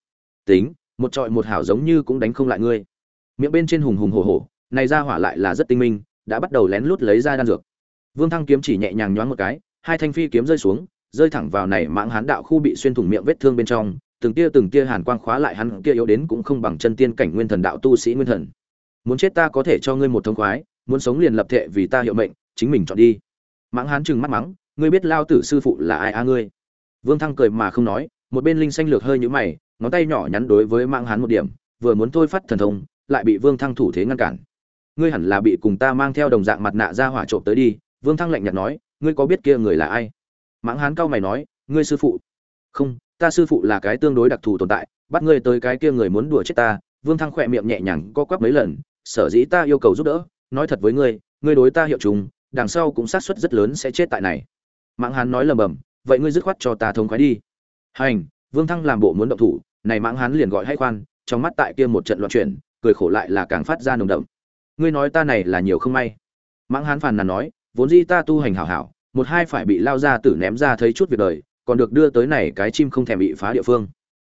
Tính, một trọi một hảo giống như cũng đánh không lại ngươi. Miệng bên trên hùng hùng hổ hổ, này ra hỏa lại là rất tinh minh, đã bắt đầu lén lút lấy ra đan dược. Vương thăng kiếm chỉ nhẹ nhàng nhoáng một cái, hai thanh phi kiếm rơi xuống, rơi thẳng vào này mãng hán đạo khu bị xuyên thủng miệng vết thương bên trong từng tia từng tia hàn quang khóa lại hắn kia yếu đến cũng không bằng chân tiên cảnh nguyên thần đạo tu sĩ nguyên thần. Muốn chết ta có thể cho ngươi một thông khoái, muốn sống liền lập thệ vì ta hiệu mệnh, chính mình chọn đi. Mãng hán chừng mắt mắng, ngươi biết lao tử sư phụ là ai a ngươi? Vương thăng cười mà không nói, một bên linh xanh lược hơi nhũ mày, ngón tay nhỏ nhắn đối với mãng hán một điểm, vừa muốn thôi phát thần thông, lại bị vương thăng thủ thế ngăn cản. Ngươi hẳn là bị cùng ta mang theo đồng dạng mặt nạ ra hỏa trộm tới đi, vương thăng lạnh nhạt nói, ngươi có biết kia người là ai? Mãng hán cao mày nói, ngươi sư phụ. Không ta sư phụ là cái tương đối đặc thù tồn tại, bắt ngươi tới cái kia người muốn đùa chết ta, vương thăng khỏe miệng nhẹ nhàng co quắp mấy lần, sở dĩ ta yêu cầu giúp đỡ, nói thật với ngươi ngươi đối ta hiệu trùng, đằng sau cũng xác suất rất lớn sẽ chết tại này. Mãng hán nói lầm bầm, vậy ngươi dứt khoát cho ta thông khoái đi. Hành, vương thăng làm bộ muốn động thủ, này mãng hán liền gọi hay khoan, trong mắt tại kia một trận loạn chuyển, cười khổ lại là càng phát ra nồng đậm. Ngươi nói ta này là nhiều không may. Mãng hán phàn nàn nói, vốn dĩ ta tu hành hảo hảo, một hai phải bị lao ra tử ném ra thấy chút việc đời còn được đưa tới này cái chim không thèm bị phá địa phương.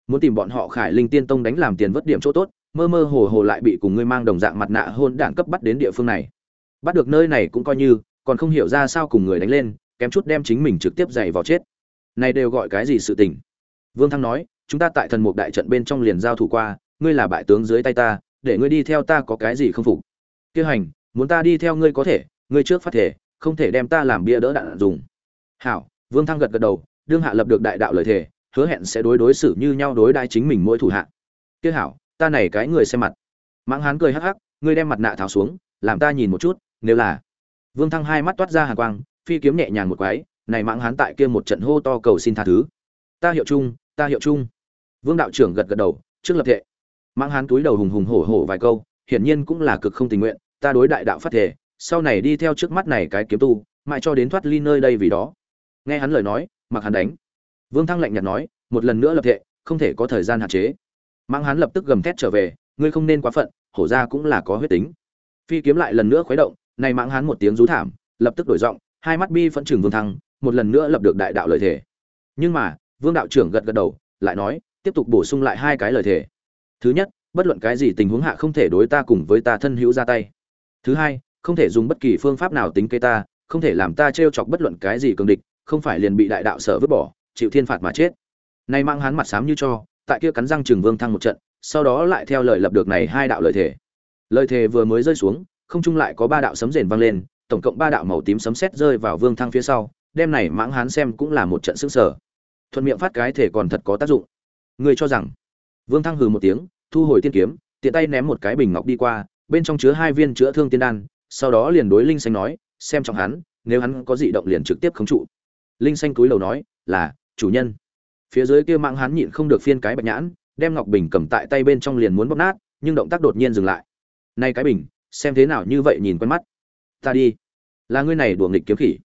Muốn tìm bọn họ khải linh tiên tông đánh làm tiền vất điểm chỗ tốt, mơ mơ hồ hồ lại bị cùng ngươi mang đồng dạng mặt nạ hôn đạn cấp bắt đến địa phương này. Bắt được nơi này cũng coi như, còn không hiểu ra sao cùng người đánh lên, kém chút đem chính mình trực tiếp dày vào chết. Này đều gọi cái gì sự tình? Vương thăng nói, chúng ta tại thần mục đại trận bên trong liền giao thủ qua, ngươi là bại tướng dưới tay ta, để ngươi đi theo ta có cái gì không phục? Kia hành, muốn ta đi theo ngươi có thể, ngươi trước phát thể, không thể đem ta làm bia đỡ đạn dùng. Hảo, vương thăng gật gật đầu đương hạ lập được đại đạo lời thể hứa hẹn sẽ đối đối xử như nhau đối đai chính mình mỗi thủ hạ. Kia hảo, ta này cái người xem mặt. Mãng hán cười hắc hắc, ngươi đem mặt nạ tháo xuống, làm ta nhìn một chút, nếu là. Vương thăng hai mắt toát ra hàng quang, phi kiếm nhẹ nhàng một quái, này mãng hán tại kia một trận hô to cầu xin tha thứ. Ta hiệu chung, ta hiệu chung. Vương đạo trưởng gật gật đầu, trước lập thệ. Mãng hán túi đầu hùng hùng hổ hổ vài câu, hiển nhiên cũng là cực không tình nguyện, ta đối đại đạo phát thể sau này đi theo trước mắt này cái kiếm tu, mãi cho đến thoát ly nơi đây vì đó. Nghe hắn lời nói mặc hắn đánh. Vương thăng lạnh nhạt nói, một lần nữa lập thệ, không thể có thời gian hạn chế. Mãng hán lập tức gầm thét trở về, ngươi không nên quá phận, hổ ra cũng là có huyết tính. Phi kiếm lại lần nữa khuấy động này mãng hán một tiếng rú thảm, lập tức đổi giọng, hai mắt bi phẫn trừng vương thăng, một lần nữa lập được đại đạo lời thể nhưng mà, vương đạo trưởng gật gật đầu, lại nói, tiếp tục bổ sung lại hai cái lời thể thứ nhất, bất luận cái gì tình huống hạ không thể đối ta cùng với ta thân hữu ra tay. Thứ hai, không thể dùng bất kỳ phương pháp nào tính kế ta, không thể làm ta t chọc bất luận cái gì cường địch không phải liền bị đại đạo sở vứt bỏ, chịu thiên phạt mà chết. Nay mang hắn mặt sám như cho, tại kia cắn răng trường vương thăng một trận, sau đó lại theo lời lập được này hai đạo lời thể lời thề vừa mới rơi xuống, không trung lại có ba đạo sấm rền vang lên, tổng cộng ba đạo màu tím sấm sét rơi vào vương thăng phía sau đem này mãng hán xem cũng là một trận sức sở thuận miệng phát cái thể còn thật có tác dụng. Người cho rằng, vương thăng hừ một tiếng, thu hồi tiên kiếm, tiện tay ném một cái bình ngọc đi qua, bên trong chứa hai viên chữa thương tiên đan, sau đó liền đối linh xanh nói, xem trọng hắn, nếu hắn có dị động liền trực tiếp khống trụ linh xanh túi lầu nói, là, chủ nhân. Phía dưới kia mạng hắn nhịn không được phiên cái bạch nhãn, đem ngọc bình cầm tại tay bên trong liền muốn bóp nát, nhưng động tác đột nhiên dừng lại. Nay cái bình, xem thế nào như vậy nhìn quen mắt. Ta đi. Là ngươi này đùa nghịch kiếm khỉ.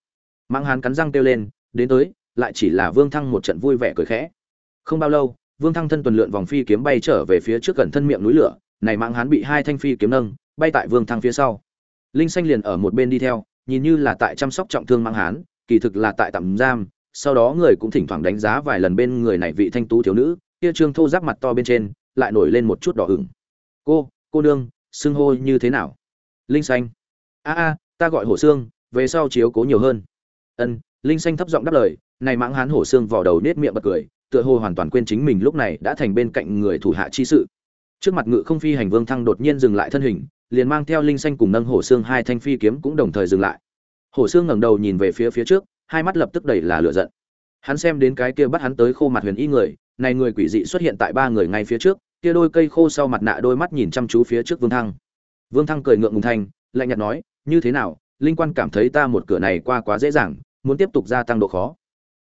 Mạng hắn cắn răng kêu lên, đến tới, lại chỉ là vương thăng một trận vui vẻ cười khẽ. Không bao lâu, vương thăng thân tuần lượn vòng phi kiếm bay trở về phía trước gần thân miệng núi lửa, này mạng hắn bị hai thanh phi kiếm nâng, bay tại vương thăng phía sau. Linh xanh liền ở một bên đi theo, nhìn như là tại chăm sóc trọng thương mạng hán kỳ thực là tại tạm giam, sau đó người cũng thỉnh thoảng đánh giá vài lần bên người này vị thanh tú thiếu nữ, kia trương thô giáp mặt to bên trên, lại nổi lên một chút đỏ ửng. Cô cô nương, xưng hô như thế nào? Linh xanh. A a, ta gọi hổ xương về sau chiếu cố nhiều hơn. Ân. Linh xanh thấp giọng đáp lời, này mãng hán hổ xương vò đầu nết miệng bật cười, tựa hồ hoàn toàn quên chính mình lúc này đã thành bên cạnh người thủ hạ chi sự. Trước mặt ngự không phi hành vương thăng đột nhiên dừng lại thân hình, liền mang theo linh xanh cùng nâng hổ xương hai thanh phi kiếm cũng đồng thời dừng lại hổ xương ngẩng đầu nhìn về phía phía trước hai mắt lập tức đầy là lửa giận. Hắn xem đến cái kia bắt hắn tới khô mặt huyền y người này người quỷ dị xuất hiện tại ba người ngay phía trước kia đôi cây khô sau mặt nạ đôi mắt nhìn chăm chú phía trước vương thăng. Vương thăng cười ngượng ngùng thanh lạnh nhạt nói như thế nào linh quan cảm thấy ta một cửa này qua quá dễ dàng muốn tiếp tục gia tăng độ khó.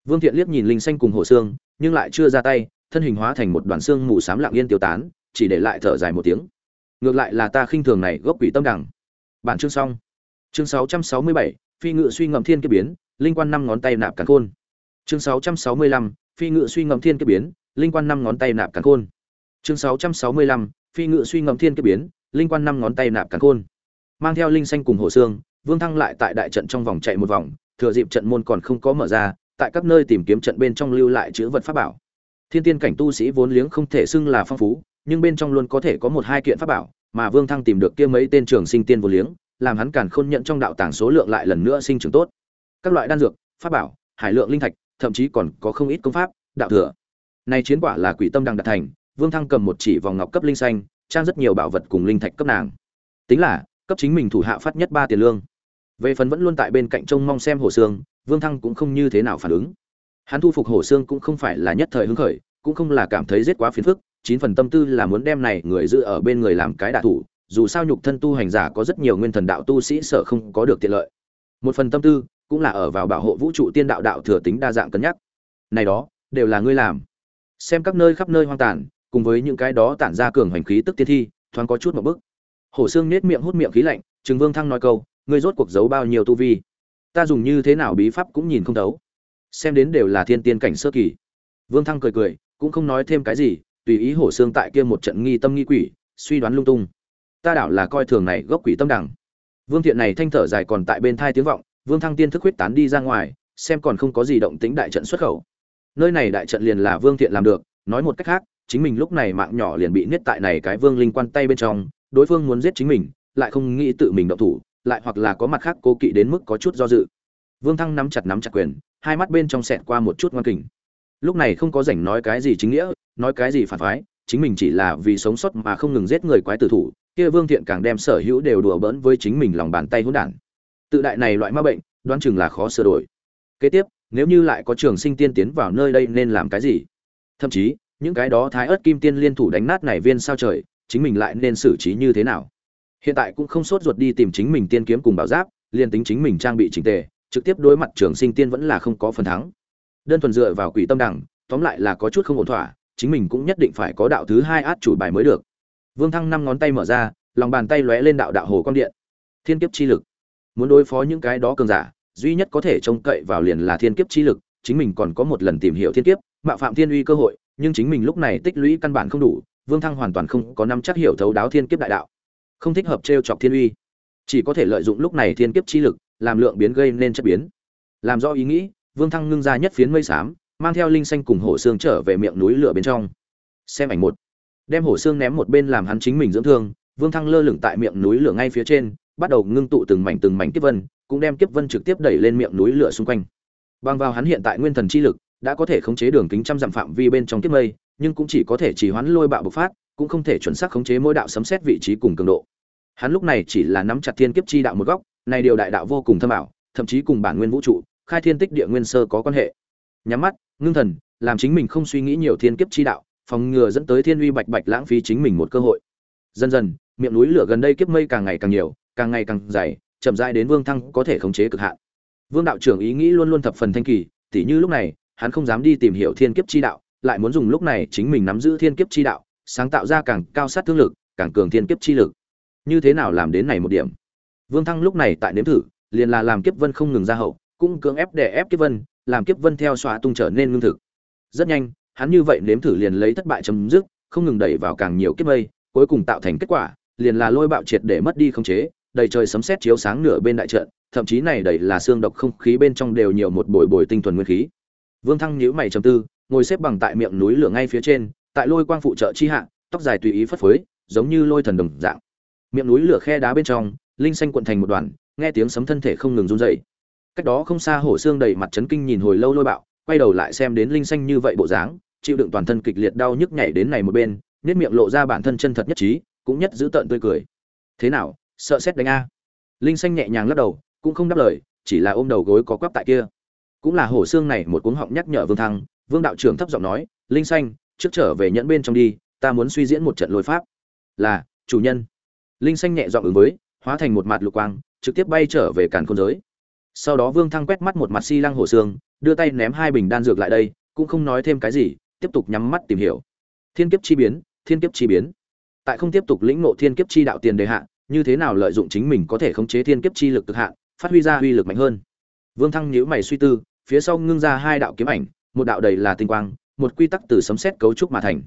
Vương thiện liếc nhìn linh xanh cùng hồ xương nhưng lại chưa ra tay thân hình hóa thành một đoàn xương mù xám lặng yên tiêu tán chỉ để lại thở dài một tiếng. Ngược lại là ta khinh thường này gốc quỷ tâm đẳng bản chương xong. Chương 667, phi ngự suy ngẫm thiên kiếp biến linh quan năm ngón tay nạp càn khôn. Chương 665, phi ngự suy ngẫm thiên kiếp biến linh quan năm ngón tay nạp càn khôn. Chương 665, phi ngự suy ngẫm thiên kiếp biến linh quan năm ngón tay nạp càn khôn. Mang theo linh xanh cùng hồ xương vương thăng lại tại đại trận trong vòng chạy một vòng thừa dịp trận môn còn không có mở ra tại các nơi tìm kiếm trận bên trong lưu lại chữ vật pháp bảo. Thiên tiên cảnh tu sĩ vốn liếng không thể xưng là phong phú nhưng bên trong luôn có thể có một hai kiện pháp bảo mà vương thăng tìm được kia mấy tên trường sinh tiên vô liếng làm hắn càn khôn nhận trong đạo tàng số lượng lại lần nữa sinh trưởng tốt. Các loại đan dược, pháp bảo, hải lượng linh thạch, thậm chí còn có không ít công pháp, đạo thừa. Này chiến quả là quỷ tâm đang đạt thành, vương thăng cầm một chỉ vòng ngọc cấp linh xanh, trang rất nhiều bảo vật cùng linh thạch cấp nàng. Tính là, cấp chính mình thủ hạ phát nhất ba tiền lương. Về phần vẫn luôn tại bên cạnh trông mong xem hồ xương vương thăng cũng không như thế nào phản ứng. Hắn thu phục hồ xương cũng không phải là nhất thời hứng khởi, cũng không là cảm thấy giết quá phiền phức, chín phần tâm tư là muốn đem này người giữ ở bên người làm cái đả thủ dù sao nhục thân tu hành giả có rất nhiều nguyên thần đạo tu sĩ sợ không có được tiện lợi. Một phần tâm tư cũng là ở vào bảo hộ vũ trụ tiên đạo đạo thừa tính đa dạng cân nhắc. Này đó, đều là ngươi làm. Xem các nơi khắp nơi hoang tàn, cùng với những cái đó tản ra cường hành khí tức tiên thi, thoáng có chút một bức hổ xương nết miệng hút miệng khí lạnh, trừng vương thăng nói câu, ngươi rốt cuộc giấu bao nhiêu tu vi? Ta dùng như thế nào bí pháp cũng nhìn không thấu. Xem đến đều là thiên tiên cảnh sơ kỳ. Vương thăng cười cười, cũng không nói thêm cái gì, tùy ý hổ xương tại kia một trận nghi tâm nghi quỷ, suy đoán lung tung ta đảo là coi thường này gốc quỷ tâm đằng. vương thiện này thanh thở dài còn tại bên thai tiếng vọng, vương thăng tiên thức huyết tán đi ra ngoài, xem còn không có gì động tĩnh đại trận xuất khẩu. Nơi này đại trận liền là vương thiện làm được, nói một cách khác, chính mình lúc này mạng nhỏ liền bị niết tại này cái vương linh quan tay bên trong, đối phương muốn giết chính mình, lại không nghĩ tự mình động thủ, lại hoặc là có mặt khác cố kỵ đến mức có chút do dự. Vương thăng nắm chặt nắm chặt quyền, hai mắt bên trong sẹt qua một chút ngoan kình. Lúc này không có rảnh nói cái gì chính nghĩa, nói cái gì phản phái, chính mình chỉ là vì sống sót mà không ngừng giết người quái tử thủ kia vương thiện càng đem sở hữu đều đùa bỡn với chính mình lòng bàn tay hỗn đản. Tự đại này loại ma bệnh, đoán chừng là khó sửa đổi. Kế tiếp, nếu như lại có trường sinh tiên tiến vào nơi đây nên làm cái gì? Thậm chí, những cái đó thái ớt kim tiên liên thủ đánh nát này viên sao trời, chính mình lại nên xử trí như thế nào? Hiện tại cũng không sốt ruột đi tìm chính mình tiên kiếm cùng bảo giáp liên tính chính mình trang bị chỉnh tề, trực tiếp đối mặt trường sinh tiên vẫn là không có phần thắng. Đơn thuần dựa vào quỷ tâm đẳng, tóm lại là có chút không ổn thỏa, chính mình cũng nhất định phải có đạo thứ hai át chủ bài mới được vương thăng năm ngón tay mở ra, lòng bàn tay lóe lên đạo đạo hồ quang điện. Thiên kiếp chi lực. Muốn đối phó những cái đó cường giả, duy nhất có thể trông cậy vào liền là thiên kiếp chi lực, chính mình còn có một lần tìm hiểu thiên kiếp, mạo phạm thiên uy cơ hội, nhưng chính mình lúc này tích lũy căn bản không đủ, vương thăng hoàn toàn không có năm chắc hiểu thấu đáo thiên kiếp đại đạo. Không thích hợp trêu chọc thiên uy. Chỉ có thể lợi dụng lúc này thiên kiếp chi lực, làm lượng biến gây nên chất biến. Làm rõ ý nghĩ, vương thăng ngưng ra nhất phiến mây xám, mang theo linh xanh cùng hổ xương trở về miệng núi lửa bên trong. Xem ảnh một đem hổ xương ném một bên làm hắn chính mình dưỡng thương, vương thăng lơ lửng tại miệng núi lửa ngay phía trên, bắt đầu ngưng tụ từng mảnh từng mảnh kiếp vân, cũng đem kiếp vân trực tiếp đẩy lên miệng núi lửa xung quanh. Bằng vào hắn hiện tại nguyên thần chi lực, đã có thể khống chế đường kính trăm dặm phạm vi bên trong kiếp mây, nhưng cũng chỉ có thể chỉ hoán lôi bạo bộc phát, cũng không thể chuẩn xác khống chế mỗi đạo sấm xét vị trí cùng cường độ. Hắn lúc này chỉ là nắm chặt thiên kiếp chi đạo một góc, này điều đại đạo vô cùng thâm ảo, thậm chí cùng bản nguyên vũ trụ, khai thiên tích địa nguyên sơ có quan hệ. Nhắm mắt, ngưng thần, làm chính mình không suy nghĩ nhiều thiên kiếp chi đạo phòng ngừa dẫn tới thiên uy bạch bạch lãng phí chính mình một cơ hội. Dần dần, miệng núi lửa gần đây kiếp mây càng ngày càng nhiều, càng ngày càng dày, chậm rãi đến vương thăng có thể khống chế cực hạn. Vương đạo trưởng ý nghĩ luôn luôn thập phần thanh kỳ, tỉ như lúc này, hắn không dám đi tìm hiểu thiên kiếp chi đạo, lại muốn dùng lúc này chính mình nắm giữ thiên kiếp chi đạo, sáng tạo ra càng cao sát thương lực, càng cường thiên kiếp chi lực. Như thế nào làm đến này một điểm? Vương thăng lúc này tại nếm thử, liền là làm kiếp vân không ngừng ra hậu, cũng cưỡng ép để ép kiếp vân, làm kiếp vân theo xóa tung trở nên ngưng thực. Rất nhanh hắn như vậy nếm thử liền lấy thất bại chấm dứt, không ngừng đẩy vào càng nhiều kiếp mây, cuối cùng tạo thành kết quả, liền là lôi bạo triệt để mất đi không chế, đầy trời sấm sét chiếu sáng nửa bên đại trận, thậm chí này đầy là xương độc không khí bên trong đều nhiều một bồi bồi tinh thuần nguyên khí. Vương thăng nhíu mày trầm tư, ngồi xếp bằng tại miệng núi lửa ngay phía trên, tại lôi quang phụ trợ chi hạ, tóc dài tùy ý phất phới, giống như lôi thần đồng dạng. Miệng núi lửa khe đá bên trong, linh xanh cuộn thành một đoàn, nghe tiếng sấm thân thể không ngừng run rẩy. Cách đó không xa hổ xương đầy mặt chấn kinh nhìn hồi lâu lôi bạo, quay đầu lại xem đến linh xanh như vậy bộ dáng chịu đựng toàn thân kịch liệt đau nhức nhảy đến này một bên, nét miệng lộ ra bản thân chân thật nhất trí, cũng nhất giữ tợn tươi cười. Thế nào, sợ xét đánh a? Linh xanh nhẹ nhàng lắc đầu, cũng không đáp lời, chỉ là ôm đầu gối có quắp tại kia. Cũng là hổ xương này một cuống họng nhắc nhở vương thăng, vương đạo trưởng thấp giọng nói, linh xanh, trước trở về nhẫn bên trong đi, ta muốn suy diễn một trận lôi pháp. Là, chủ nhân. Linh xanh nhẹ dọn ứng với, hóa thành một mặt lục quang, trực tiếp bay trở về càn khôn giới. Sau đó vương thăng quét mắt một mặt si lăng hổ xương, đưa tay ném hai bình đan dược lại đây, cũng không nói thêm cái gì tiếp tục nhắm mắt tìm hiểu. Thiên kiếp chi biến, thiên kiếp chi biến. Tại không tiếp tục lĩnh ngộ thiên kiếp chi đạo tiền đề hạ, như thế nào lợi dụng chính mình có thể khống chế thiên kiếp chi lực cực hạn, phát huy ra uy lực mạnh hơn. Vương thăng nhíu mày suy tư, phía sau ngưng ra hai đạo kiếm ảnh, một đạo đầy là tinh quang, một quy tắc từ sấm xét cấu trúc mà thành.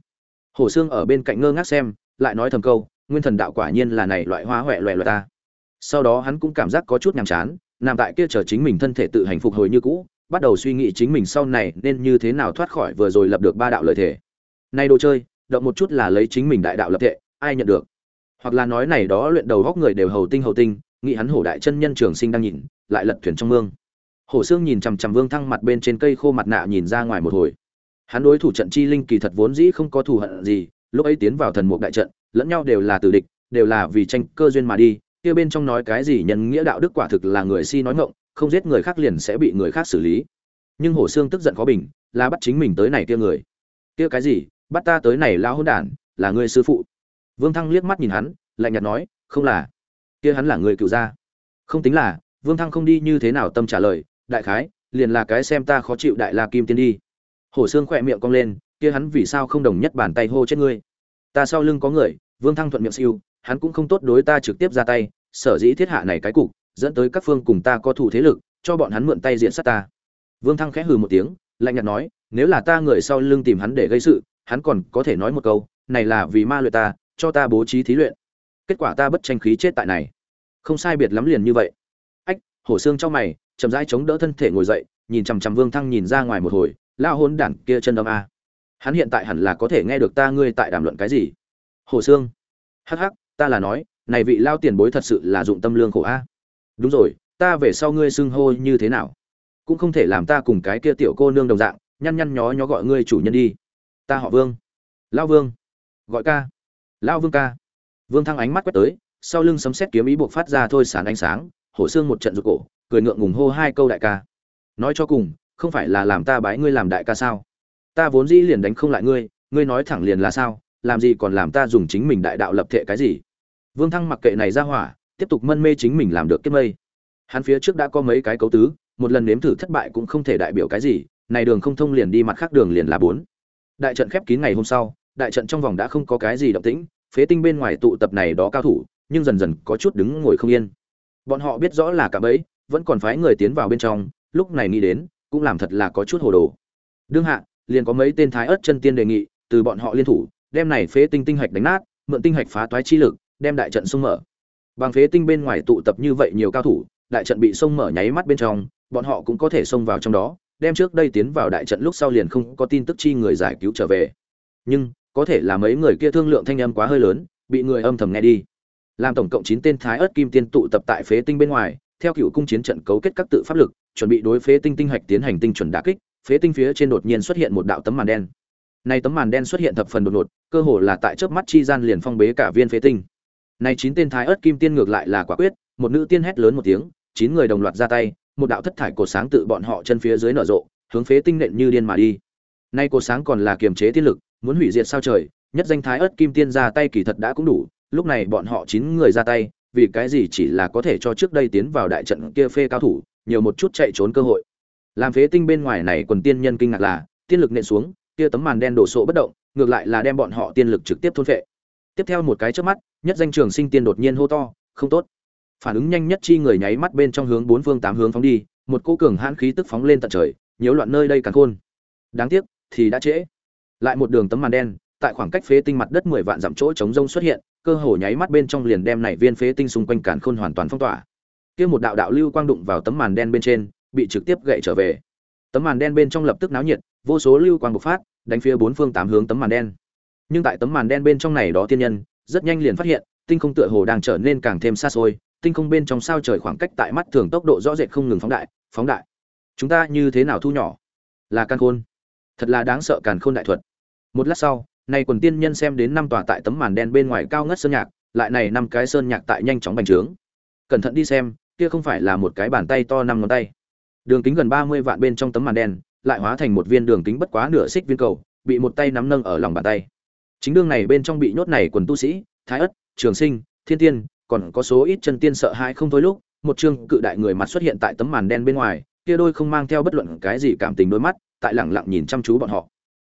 Hổ xương ở bên cạnh ngơ ngác xem, lại nói thầm câu, nguyên thần đạo quả nhiên là này loại hoa huệ loẹ loẹ ta. Sau đó hắn cũng cảm giác có chút nhàm chán, nằm tại kia chờ chính mình thân thể tự hành phục hồi như cũ bắt đầu suy nghĩ chính mình sau này nên như thế nào thoát khỏi vừa rồi lập được ba đạo lợi thể. Nay đồ chơi, động một chút là lấy chính mình đại đạo lập thể, ai nhận được? Hoặc là nói này đó luyện đầu góc người đều hầu tinh hầu tinh, nghĩ hắn hổ đại chân nhân trường sinh đang nhìn, lại lật thuyền trong mương. Hổ xương nhìn chằm chằm vương thăng mặt bên trên cây khô mặt nạ nhìn ra ngoài một hồi. Hắn đối thủ trận chi linh kỳ thật vốn dĩ không có thù hận gì, lúc ấy tiến vào thần mục đại trận, lẫn nhau đều là tử địch, đều là vì tranh cơ duyên mà đi, kia bên trong nói cái gì nhân nghĩa đạo đức quả thực là người si nói ngọng không giết người khác liền sẽ bị người khác xử lý. Nhưng hổ xương tức giận khó bình, là bắt chính mình tới này kia người. Kia cái gì? Bắt ta tới này lão hôn đản, là người sư phụ. Vương thăng liếc mắt nhìn hắn, lạnh nhạt nói, không là. Kia hắn là người cựu gia. Không tính là, vương thăng không đi như thế nào tâm trả lời, đại khái, liền là cái xem ta khó chịu đại la kim tiên đi. Hổ xương khỏe miệng cong lên, kia hắn vì sao không đồng nhất bàn tay hô chết ngươi? Ta sau lưng có người, vương thăng thuận miệng siêu, hắn cũng không tốt đối ta trực tiếp ra tay, sở dĩ thiết hạ này cái cục dẫn tới các phương cùng ta có thủ thế lực, cho bọn hắn mượn tay diện sát ta. Vương thăng khẽ hừ một tiếng, lạnh nhạt nói, nếu là ta người sau lưng tìm hắn để gây sự, hắn còn có thể nói một câu, này là vì ma luyện ta, cho ta bố trí thí luyện. Kết quả ta bất tranh khí chết tại này. Không sai biệt lắm liền như vậy. Ách, hổ xương trong mày, chậm rãi chống đỡ thân thể ngồi dậy, nhìn chằm chằm vương thăng nhìn ra ngoài một hồi, lao hôn đản kia chân đâm a. Hắn hiện tại hẳn là có thể nghe được ta ngươi tại đàm luận cái gì. Hổ xương. Hắc hắc, ta là nói, này vị lao tiền bối thật sự là dụng tâm lương khổ a đúng rồi, ta về sau ngươi xưng hô như thế nào? Cũng không thể làm ta cùng cái kia tiểu cô nương đồng dạng, nhăn nhăn nhó nhó gọi ngươi chủ nhân đi. Ta họ vương. Lao vương. Gọi ca. Lao vương ca. Vương thăng ánh mắt quét tới, sau lưng sấm xét kiếm ý buộc phát ra thôi sàn ánh sáng, hổ xương một trận rụt cổ, cười ngượng ngùng hô hai câu đại ca. Nói cho cùng, không phải là làm ta bái ngươi làm đại ca sao? Ta vốn dĩ liền đánh không lại ngươi ngươi nói thẳng liền là sao? Làm gì còn làm ta dùng chính mình đại đạo lập thệ cái gì? Vương thăng mặc kệ này ra hỏa tiếp tục mân mê chính mình làm được kiếp mây. Hắn phía trước đã có mấy cái cấu tứ, một lần nếm thử thất bại cũng không thể đại biểu cái gì, này đường không thông liền đi mặt khác đường liền là bốn. Đại trận khép kín ngày hôm sau, đại trận trong vòng đã không có cái gì động tĩnh, phế tinh bên ngoài tụ tập này đó cao thủ, nhưng dần dần có chút đứng ngồi không yên. Bọn họ biết rõ là cả bẫy, vẫn còn phái người tiến vào bên trong, lúc này nghĩ đến, cũng làm thật là có chút hồ đồ. Đương hạ, liền có mấy tên thái ớt chân tiên đề nghị, từ bọn họ liên thủ, đem này phế tinh tinh hạch đánh nát, mượn tinh hạch phá toái chi lực, đem đại trận xung mở bằng phế tinh bên ngoài tụ tập như vậy nhiều cao thủ, đại trận bị xông mở nháy mắt bên trong, bọn họ cũng có thể xông vào trong đó, đem trước đây tiến vào đại trận lúc sau liền không có tin tức chi người giải cứu trở về. Nhưng, có thể là mấy người kia thương lượng thanh âm quá hơi lớn, bị người âm thầm nghe đi. Làm tổng cộng chín tên thái ớt kim tiên tụ tập tại phế tinh bên ngoài, theo cựu cung chiến trận cấu kết các tự pháp lực, chuẩn bị đối phế tinh tinh hạch tiến hành tinh chuẩn đả kích, phế tinh phía trên đột nhiên xuất hiện một đạo tấm màn đen. Nay tấm màn đen xuất hiện thập phần đột ngột, cơ hồ là tại chớp mắt chi gian liền phong bế cả viên phế tinh nay chín tên thái ớt kim tiên ngược lại là quả quyết, một nữ tiên hét lớn một tiếng, chín người đồng loạt ra tay, một đạo thất thải cổ sáng tự bọn họ chân phía dưới nở rộ, hướng phế tinh nện như điên mà đi. Nay cổ sáng còn là kiềm chế tiên lực, muốn hủy diệt sao trời, nhất danh thái ớt kim tiên ra tay kỳ thật đã cũng đủ, lúc này bọn họ chín người ra tay, vì cái gì chỉ là có thể cho trước đây tiến vào đại trận kia phê cao thủ, nhiều một chút chạy trốn cơ hội. Làm phế tinh bên ngoài này quần tiên nhân kinh ngạc là, tiên lực nện xuống, kia tấm màn đen đổ sộ bất động, ngược lại là đem bọn họ tiên lực trực tiếp thôn phệ tiếp theo một cái trước mắt, nhất danh trường sinh tiên đột nhiên hô to, không tốt. Phản ứng nhanh nhất chi người nháy mắt bên trong hướng bốn phương tám hướng phóng đi, một cỗ cường hãn khí tức phóng lên tận trời, nhiễu loạn nơi đây càng khôn. Đáng tiếc, thì đã trễ. Lại một đường tấm màn đen, tại khoảng cách phế tinh mặt đất mười vạn dặm chỗ chống rông xuất hiện, cơ hồ nháy mắt bên trong liền đem này viên phế tinh xung quanh càn khôn hoàn toàn phong tỏa. Kia một đạo đạo lưu quang đụng vào tấm màn đen bên trên, bị trực tiếp gậy trở về. Tấm màn đen bên trong lập tức náo nhiệt, vô số lưu quang bộc phát, đánh phía bốn phương tám hướng tấm màn đen nhưng tại tấm màn đen bên trong này đó tiên nhân, rất nhanh liền phát hiện, tinh không tựa hồ đang trở nên càng thêm xa xôi, tinh không bên trong sao trời khoảng cách tại mắt thường tốc độ rõ rệt không ngừng phóng đại phóng đại. Chúng ta như thế nào thu nhỏ? Là càn khôn. Thật là đáng sợ càn khôn đại thuật. Một lát sau, nay quần tiên nhân xem đến năm tòa tại tấm màn đen bên ngoài cao ngất sơn nhạc, lại này năm cái sơn nhạc tại nhanh chóng bành trướng. Cẩn thận đi xem, kia không phải là một cái bàn tay to năm ngón tay. Đường kính gần ba mươi vạn bên trong tấm màn đen, lại hóa thành một viên đường kính bất quá nửa xích viên cầu, bị một tay nắm nâng ở lòng bàn tay chính đương này bên trong bị nhốt này quần tu sĩ, thái ất, trường sinh, thiên tiên, còn có số ít chân tiên sợ hãi không thôi lúc, một chương cự đại người mặt xuất hiện tại tấm màn đen bên ngoài, kia đôi không mang theo bất luận cái gì cảm tình đôi mắt, tại lẳng lặng nhìn chăm chú bọn họ.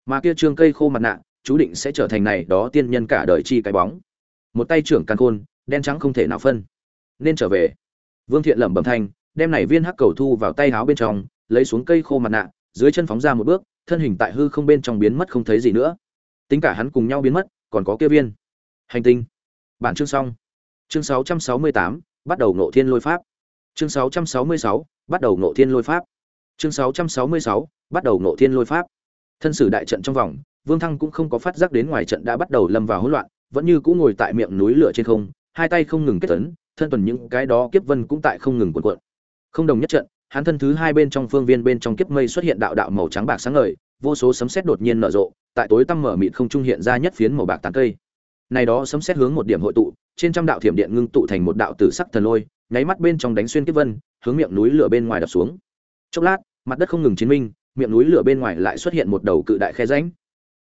Mà kia trương cây khô mặt nạ, chú định sẽ trở thành này đó tiên nhân cả đời chi cái bóng. Một tay trưởng căn khôn, đen trắng không thể nào phân. Nên trở về. Vương thiện lẩm bẩm thanh, đem này viên hắc cầu thu vào tay háo bên trong, lấy xuống cây khô mặt nạ, dưới chân phóng ra một bước, thân hình tại hư không bên trong biến mất không thấy gì nữa tính cả hắn cùng nhau biến mất còn có kia viên. Hành tinh. Bản chương xong. Chương 668, bắt đầu ngộ thiên lôi pháp. Chương 666, bắt đầu ngộ thiên lôi pháp. Chương 666, bắt đầu ngộ thiên lôi pháp. Thân sử đại trận trong vòng vương thăng cũng không có phát giác đến ngoài trận đã bắt đầu lâm vào hỗn loạn vẫn như cũ ngồi tại miệng núi lửa trên không hai tay không ngừng kết tấn thân tuần những cái đó kiếp vân cũng tại không ngừng cuộn cuộn. Không đồng nhất trận hắn thân thứ hai bên trong phương viên bên trong kiếp mây xuất hiện đạo đạo màu trắng bạc sáng ngời vô số sấm sét đột nhiên nở rộ, tại tối tăm mở mịt không trung hiện ra nhất phiến màu bạc tán cây. Này đó sấm sét hướng một điểm hội tụ, trên trăm đạo thiểm điện ngưng tụ thành một đạo tử sắc thần lôi, nháy mắt bên trong đánh xuyên kiếp vân, hướng miệng núi lửa bên ngoài đập xuống. Chốc lát, mặt đất không ngừng chiến minh, miệng núi lửa bên ngoài lại xuất hiện một đầu cự đại khe rãnh.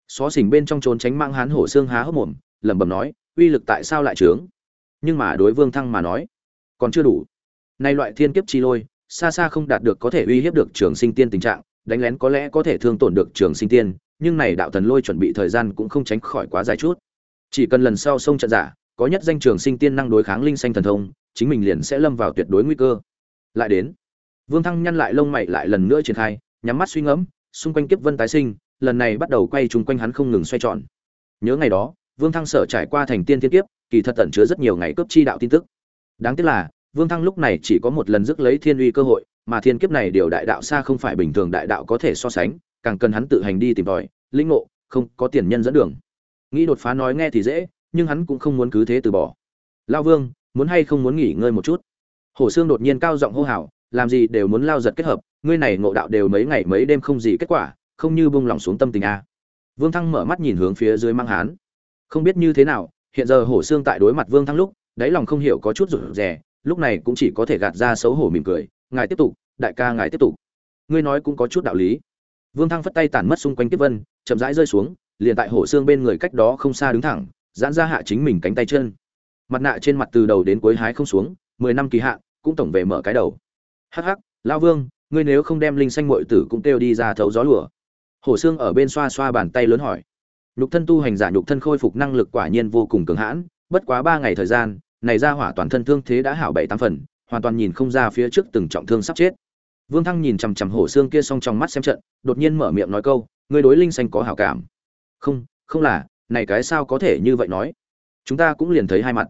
Xó xỉnh bên trong trốn tránh mang hán hổ xương há hốc mồm, lẩm bẩm nói, uy lực tại sao lại trướng? Nhưng mà đối vương thăng mà nói, còn chưa đủ. Nay loại thiên kiếp chi lôi, xa xa không đạt được có thể uy hiếp được trường sinh tiên tình trạng đánh lén có lẽ có thể thương tổn được trường sinh tiên, nhưng này đạo thần lôi chuẩn bị thời gian cũng không tránh khỏi quá dài chút. Chỉ cần lần sau sông trận giả, có nhất danh trường sinh tiên năng đối kháng linh xanh thần thông, chính mình liền sẽ lâm vào tuyệt đối nguy cơ. Lại đến, vương thăng nhăn lại lông mày lại lần nữa triển khai, nhắm mắt suy ngẫm, xung quanh kiếp vân tái sinh, lần này bắt đầu quay chung quanh hắn không ngừng xoay tròn. Nhớ ngày đó, vương thăng sở trải qua thành tiên thiên kiếp, kỳ thật tẩn chứa rất nhiều ngày cướp chi đạo tin tức. Đáng tiếc là, vương thăng lúc này chỉ có một lần rước lấy thiên uy cơ hội mà thiên kiếp này điều đại đạo xa không phải bình thường đại đạo có thể so sánh, càng cần hắn tự hành đi tìm tòi linh ngộ, không có tiền nhân dẫn đường. Nghĩ đột phá nói nghe thì dễ, nhưng hắn cũng không muốn cứ thế từ bỏ. Lao vương, muốn hay không muốn nghỉ ngơi một chút? Hổ xương đột nhiên cao giọng hô hào, làm gì đều muốn lao giật kết hợp, ngươi này ngộ đạo đều mấy ngày mấy đêm không gì kết quả, không như buông lòng xuống tâm tình a. Vương thăng mở mắt nhìn hướng phía dưới mang hán. Không biết như thế nào, hiện giờ hổ xương tại đối mặt vương thăng lúc, đáy lòng không hiểu có chút rủ rè, lúc này cũng chỉ có thể gạt ra xấu hổ mỉm cười ngài tiếp tục, đại ca ngài tiếp tục. Ngươi nói cũng có chút đạo lý. Vương thăng phất tay tản mất xung quanh tiếp vân, chậm rãi rơi xuống, liền tại hổ xương bên người cách đó không xa đứng thẳng, giãn ra hạ chính mình cánh tay chân. Mặt nạ trên mặt từ đầu đến cuối hái không xuống, mười năm kỳ hạn, cũng tổng về mở cái đầu. Hắc hắc lao vương, ngươi nếu không đem linh xanh mội tử cũng kêu đi ra thấu gió lửa. hổ xương ở bên xoa xoa bàn tay lớn hỏi. Nhục thân tu hành giả nhục thân khôi phục năng lực quả nhiên vô cùng cường hãn, bất quá ba ngày thời gian, này ra hỏa toàn thân thương thế đã hảo bảy tám phần hoàn toàn nhìn không ra phía trước từng trọng thương sắp chết. Vương thăng nhìn chằm chằm hổ xương kia xong trong mắt xem trận, đột nhiên mở miệng nói câu người đối linh xanh có hảo cảm. Không không là, này cái sao có thể như vậy nói? Chúng ta cũng liền thấy hai mặt.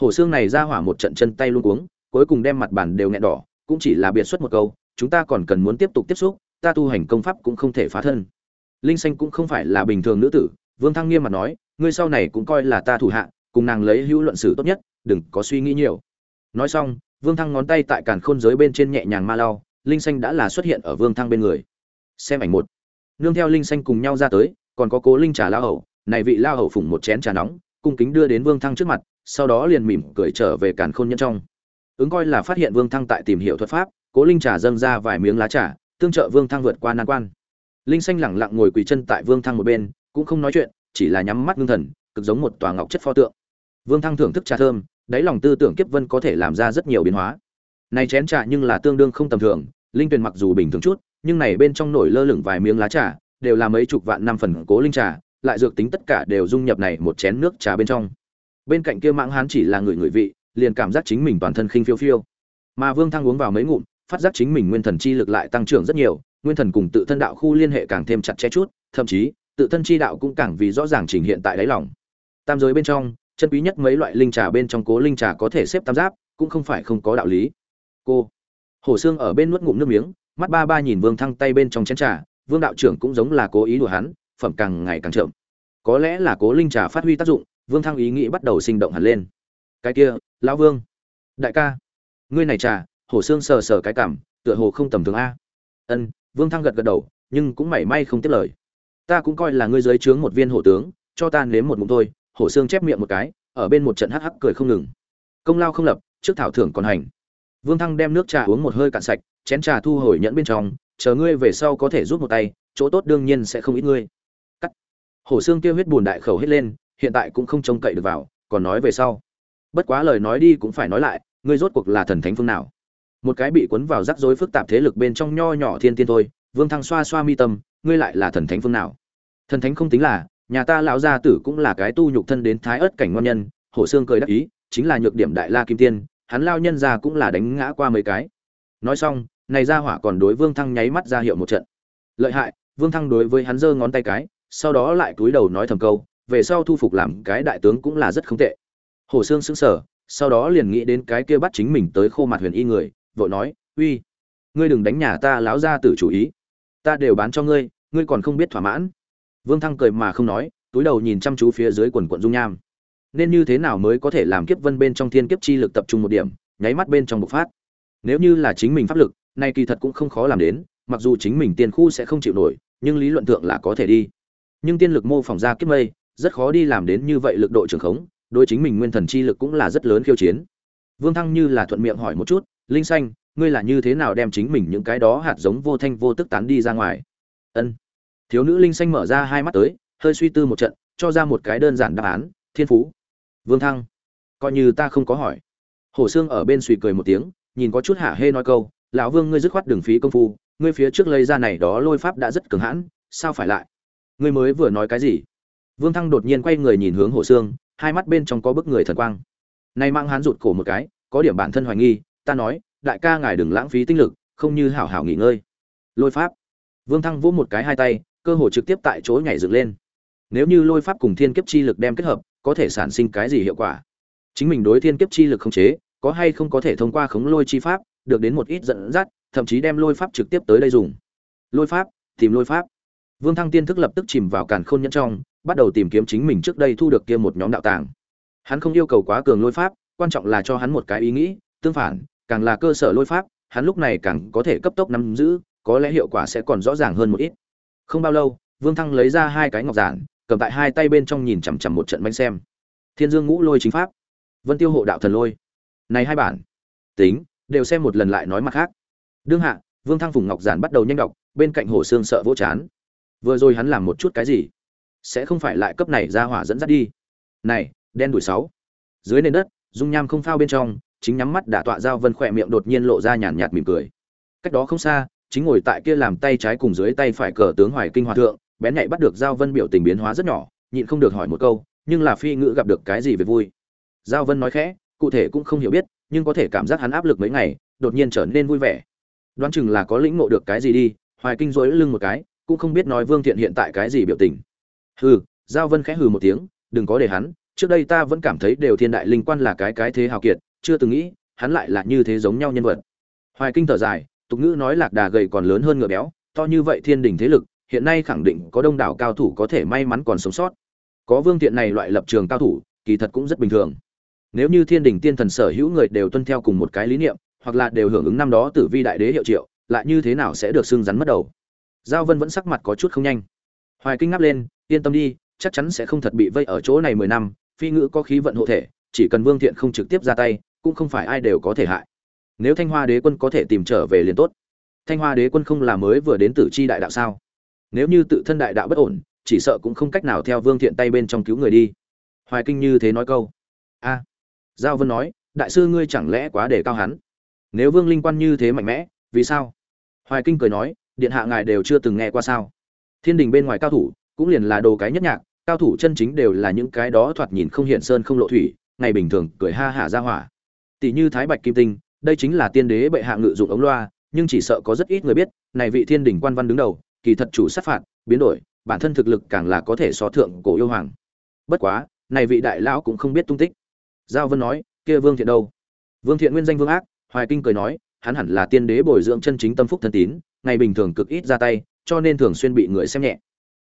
Hổ xương này ra hỏa một trận chân tay luôn cuống, cuối cùng đem mặt bàn đều nghẹn đỏ, cũng chỉ là biệt xuất một câu, chúng ta còn cần muốn tiếp tục tiếp xúc, ta tu hành công pháp cũng không thể phá thân. Linh xanh cũng không phải là bình thường nữ tử, vương thăng nghiêm mặt nói, ngươi sau này cũng coi là ta thủ hạ, cùng nàng lấy hữu luận sử tốt nhất, đừng có suy nghĩ nhiều. Nói xong vương thăng ngón tay tại càn khôn giới bên trên nhẹ nhàng ma lao, linh xanh đã là xuất hiện ở vương thăng bên người. Xem ảnh một. Nương theo linh xanh cùng nhau ra tới còn có cố linh trà lao hầu, này vị lao hầu phủng một chén trà nóng cung kính đưa đến vương thăng trước mặt sau đó liền mỉm cười trở về càn khôn nhân trong. Ứng coi là phát hiện vương thăng tại tìm hiểu thuật pháp cố linh trà dâng ra vài miếng lá trà tương trợ vương thăng vượt qua nan quan. Linh xanh lẳng lặng ngồi quỳ chân tại vương thăng một bên cũng không nói chuyện chỉ là nhắm mắt ngưng thần cực giống một tòa ngọc chất pho tượng. Vương thăng thưởng thức trà thơm đáy lòng tư tưởng kiếp vân có thể làm ra rất nhiều biến hóa. Này chén trà nhưng là tương đương không tầm thường, linh tuyền mặc dù bình thường chút, nhưng này bên trong nổi lơ lửng vài miếng lá trà, đều là mấy chục vạn năm phần cố linh trà, lại dược tính tất cả đều dung nhập này một chén nước trà bên trong. Bên cạnh kia mãng hán chỉ là người người vị, liền cảm giác chính mình toàn thân khinh phiêu phiêu. Mà vương thăng uống vào mấy ngụm, phát giác chính mình nguyên thần chi lực lại tăng trưởng rất nhiều, nguyên thần cùng tự thân đạo khu liên hệ càng thêm chặt chẽ chút, thậm chí, tự thân chi đạo cũng càng vì rõ ràng trình hiện tại đáy lòng. Tam giới bên trong chân quý nhất mấy loại linh trà bên trong cố linh trà có thể xếp tam giáp, cũng không phải không có đạo lý. Cô hổ xương ở bên nuốt ngụm nước miếng, mắt ba ba nhìn vương thăng tay bên trong chén trà, vương đạo trưởng cũng giống là cố ý đùa hắn, phẩm càng ngày càng chậm. Có lẽ là cố linh trà phát huy tác dụng, vương thăng ý nghĩ bắt đầu sinh động hẳn lên. Cái kia, lão vương, đại ca, ngươi này trà hổ xương sờ sờ cái cảm, tựa hồ không tầm thường a. Ân, vương thăng gật gật đầu, nhưng cũng mảy may không tiếp lời. Ta cũng coi là ngươi dưới trướng một viên hổ tướng, cho ta nếm một ngụm thôi hổ xương chép miệng một cái, ở bên một trận hắc hắc cười không ngừng. Công lao không lập, trước thảo thưởng còn hành. Vương thăng đem nước trà uống một hơi cạn sạch, chén trà thu hồi nhẫn bên trong, chờ ngươi về sau có thể rút một tay, chỗ tốt đương nhiên sẽ không ít ngươi. Cắt. Hổ xương tiêu huyết buồn đại khẩu hết lên, hiện tại cũng không trông cậy được vào, còn nói về sau. Bất quá lời nói đi cũng phải nói lại, ngươi rốt cuộc là thần thánh phương nào? Một cái bị cuốn vào rắc rối phức tạp thế lực bên trong nho nhỏ thiên tiên thôi, vương thăng xoa xoa mi tâm, ngươi lại là thần thánh phương nào? Thần thánh không tính là nhà ta lão gia tử cũng là cái tu nhục thân đến thái ớt cảnh ngon nhân, hổ xương cười đắc ý, chính là nhược điểm đại la kim tiên, hắn lao nhân ra cũng là đánh ngã qua mấy cái. Nói xong, này ra hỏa còn đối vương thăng nháy mắt ra hiệu một trận. Lợi hại, vương thăng đối với hắn giơ ngón tay cái, sau đó lại cúi đầu nói thầm câu, về sau thu phục làm cái đại tướng cũng là rất không tệ. Hổ xương sững sờ, sau đó liền nghĩ đến cái kia bắt chính mình tới khô mặt huyền y người, vội nói, uy, ngươi đừng đánh nhà ta láo ra tử chủ ý. Ta đều bán cho ngươi ngươi còn không biết thỏa mãn vương thăng cười mà không nói, túi đầu nhìn chăm chú phía dưới quần quần dung nham. Nên như thế nào mới có thể làm kiếp vân bên trong thiên kiếp chi lực tập trung một điểm, nháy mắt bên trong bộc phát. Nếu như là chính mình pháp lực, nay kỳ thật cũng không khó làm đến, mặc dù chính mình tiên khu sẽ không chịu nổi, nhưng lý luận thượng là có thể đi. Nhưng tiên lực mô phỏng ra kiếp mây, rất khó đi làm đến như vậy lực độ trường khống, đối chính mình nguyên thần chi lực cũng là rất lớn khiêu chiến. Vương thăng như là thuận miệng hỏi một chút, linh xanh, ngươi là như thế nào đem chính mình những cái đó hạt giống vô thanh vô tức tán đi ra ngoài? Ân thiếu nữ linh xanh mở ra hai mắt tới, hơi suy tư một trận, cho ra một cái đơn giản đáp án, thiên phú. Vương thăng, coi như ta không có hỏi. Hổ xương ở bên suy cười một tiếng, nhìn có chút hả hê nói câu, lão vương ngươi dứt khoát đường phí công phu, ngươi phía trước lấy ra này đó lôi pháp đã rất cường hãn, sao phải lại? Ngươi mới vừa nói cái gì? Vương thăng đột nhiên quay người nhìn hướng hổ xương hai mắt bên trong có bức người thần quang. Nay mang hắn rụt cổ một cái, có điểm bản thân hoài nghi, ta nói, đại ca ngài đừng lãng phí tinh lực, không như hảo hảo nghỉ ngơi. Lôi pháp. Vương thăng vỗ một cái hai tay cơ hồ trực tiếp tại chỗ nhảy dựng lên. Nếu như lôi pháp cùng thiên kiếp chi lực đem kết hợp, có thể sản sinh cái gì hiệu quả? Chính mình đối thiên kiếp chi lực khống chế, có hay không có thể thông qua khống lôi chi pháp, được đến một ít dẫn dắt, thậm chí đem lôi pháp trực tiếp tới đây dùng. Lôi pháp, tìm lôi pháp. Vương thăng tiên thức lập tức chìm vào càn khôn nhẫn trong, bắt đầu tìm kiếm chính mình trước đây thu được kia một nhóm đạo tàng. Hắn không yêu cầu quá cường lôi pháp, quan trọng là cho hắn một cái ý nghĩ, tương phản, càng là cơ sở lôi pháp, hắn lúc này càng có thể cấp tốc nắm giữ, có lẽ hiệu quả sẽ còn rõ ràng hơn một ít không bao lâu, vương thăng lấy ra hai cái ngọc giản, cầm tại hai tay bên trong nhìn chằm chằm một trận bánh xem. Thiên dương ngũ lôi chính pháp. Vân tiêu hộ đạo thần lôi. Này hai bản. Tính, đều xem một lần lại nói mặt khác. Đương hạ, vương thăng phùng ngọc giản bắt đầu nhanh đọc, bên cạnh hồ Sương sợ vỗ chán. Vừa rồi hắn làm một chút cái gì? Sẽ không phải lại cấp này ra hỏa dẫn dắt đi. Này, đen đuổi sáu. Dưới nền đất, dung nham không phao bên trong, chính nhắm mắt đả tọa giao vân khỏe miệng đột nhiên lộ ra nhàn nhạt mỉm cười. Cách đó không xa chính ngồi tại kia làm tay trái cùng dưới tay phải cờ tướng hoài kinh hòa thượng, bén nhạy bắt được giao vân biểu tình biến hóa rất nhỏ, nhịn không được hỏi một câu, nhưng là phi ngữ gặp được cái gì về vui? Giao vân nói khẽ, cụ thể cũng không hiểu biết, nhưng có thể cảm giác hắn áp lực mấy ngày, đột nhiên trở nên vui vẻ. Đoán chừng là có lĩnh ngộ được cái gì đi, hoài kinh dối lưng một cái, cũng không biết nói vương thiện hiện tại cái gì biểu tình. Hừ, giao vân khẽ hừ một tiếng, đừng có để hắn, trước đây ta vẫn cảm thấy đều thiên đại linh quan là cái cái thế hào kiệt, chưa từng nghĩ, hắn lại là như thế giống nhau nhân vật. Hoài kinh thở dài tục ngữ nói lạc đà gầy còn lớn hơn ngựa béo, to như vậy thiên đình thế lực, hiện nay khẳng định có đông đảo cao thủ có thể may mắn còn sống sót. Có vương thiện này loại lập trường cao thủ, kỳ thật cũng rất bình thường. Nếu như thiên đình tiên thần sở hữu người đều tuân theo cùng một cái lý niệm, hoặc là đều hưởng ứng năm đó tử vi đại đế hiệu triệu, lại như thế nào sẽ được xưng rắn mất đầu? Giao vân vẫn sắc mặt có chút không nhanh. Hoài kinh ngáp lên, yên tâm đi, chắc chắn sẽ không thật bị vây ở chỗ này mười năm, phi ngữ có khí vận hộ thể, chỉ cần vương thiện không trực tiếp ra tay, cũng không phải ai đều có thể hại nếu thanh hoa đế quân có thể tìm trở về liền tốt. Thanh hoa đế quân không là mới vừa đến tử chi đại đạo sao? Nếu như tự thân đại đạo bất ổn, chỉ sợ cũng không cách nào theo vương thiện tay bên trong cứu người đi. Hoài kinh như thế nói câu. A. Giao vân nói, đại sư ngươi chẳng lẽ quá để cao hắn? Nếu vương linh quan như thế mạnh mẽ, vì sao? Hoài kinh cười nói, điện hạ ngài đều chưa từng nghe qua sao? Thiên đình bên ngoài cao thủ, cũng liền là đồ cái nhất nhạc, cao thủ chân chính đều là những cái đó thoạt nhìn không hiện sơn không lộ thủy, ngày bình thường cười ha hả ra hỏa. Tỷ như thái bạch kim tinh đây chính là tiên đế bệ hạ ngự dụng ống loa, nhưng chỉ sợ có rất ít người biết, này vị thiên đình quan văn đứng đầu, kỳ thật chủ sát phạt, biến đổi, bản thân thực lực càng là có thể so thượng cổ yêu hoàng. Bất quá, này vị đại lão cũng không biết tung tích. Giao vân nói, kia vương thiện đâu? Vương thiện nguyên danh vương ác, hoài kinh cười nói, hắn hẳn là tiên đế bồi dưỡng chân chính tâm phúc thân tín, ngày bình thường cực ít ra tay, cho nên thường xuyên bị người xem nhẹ.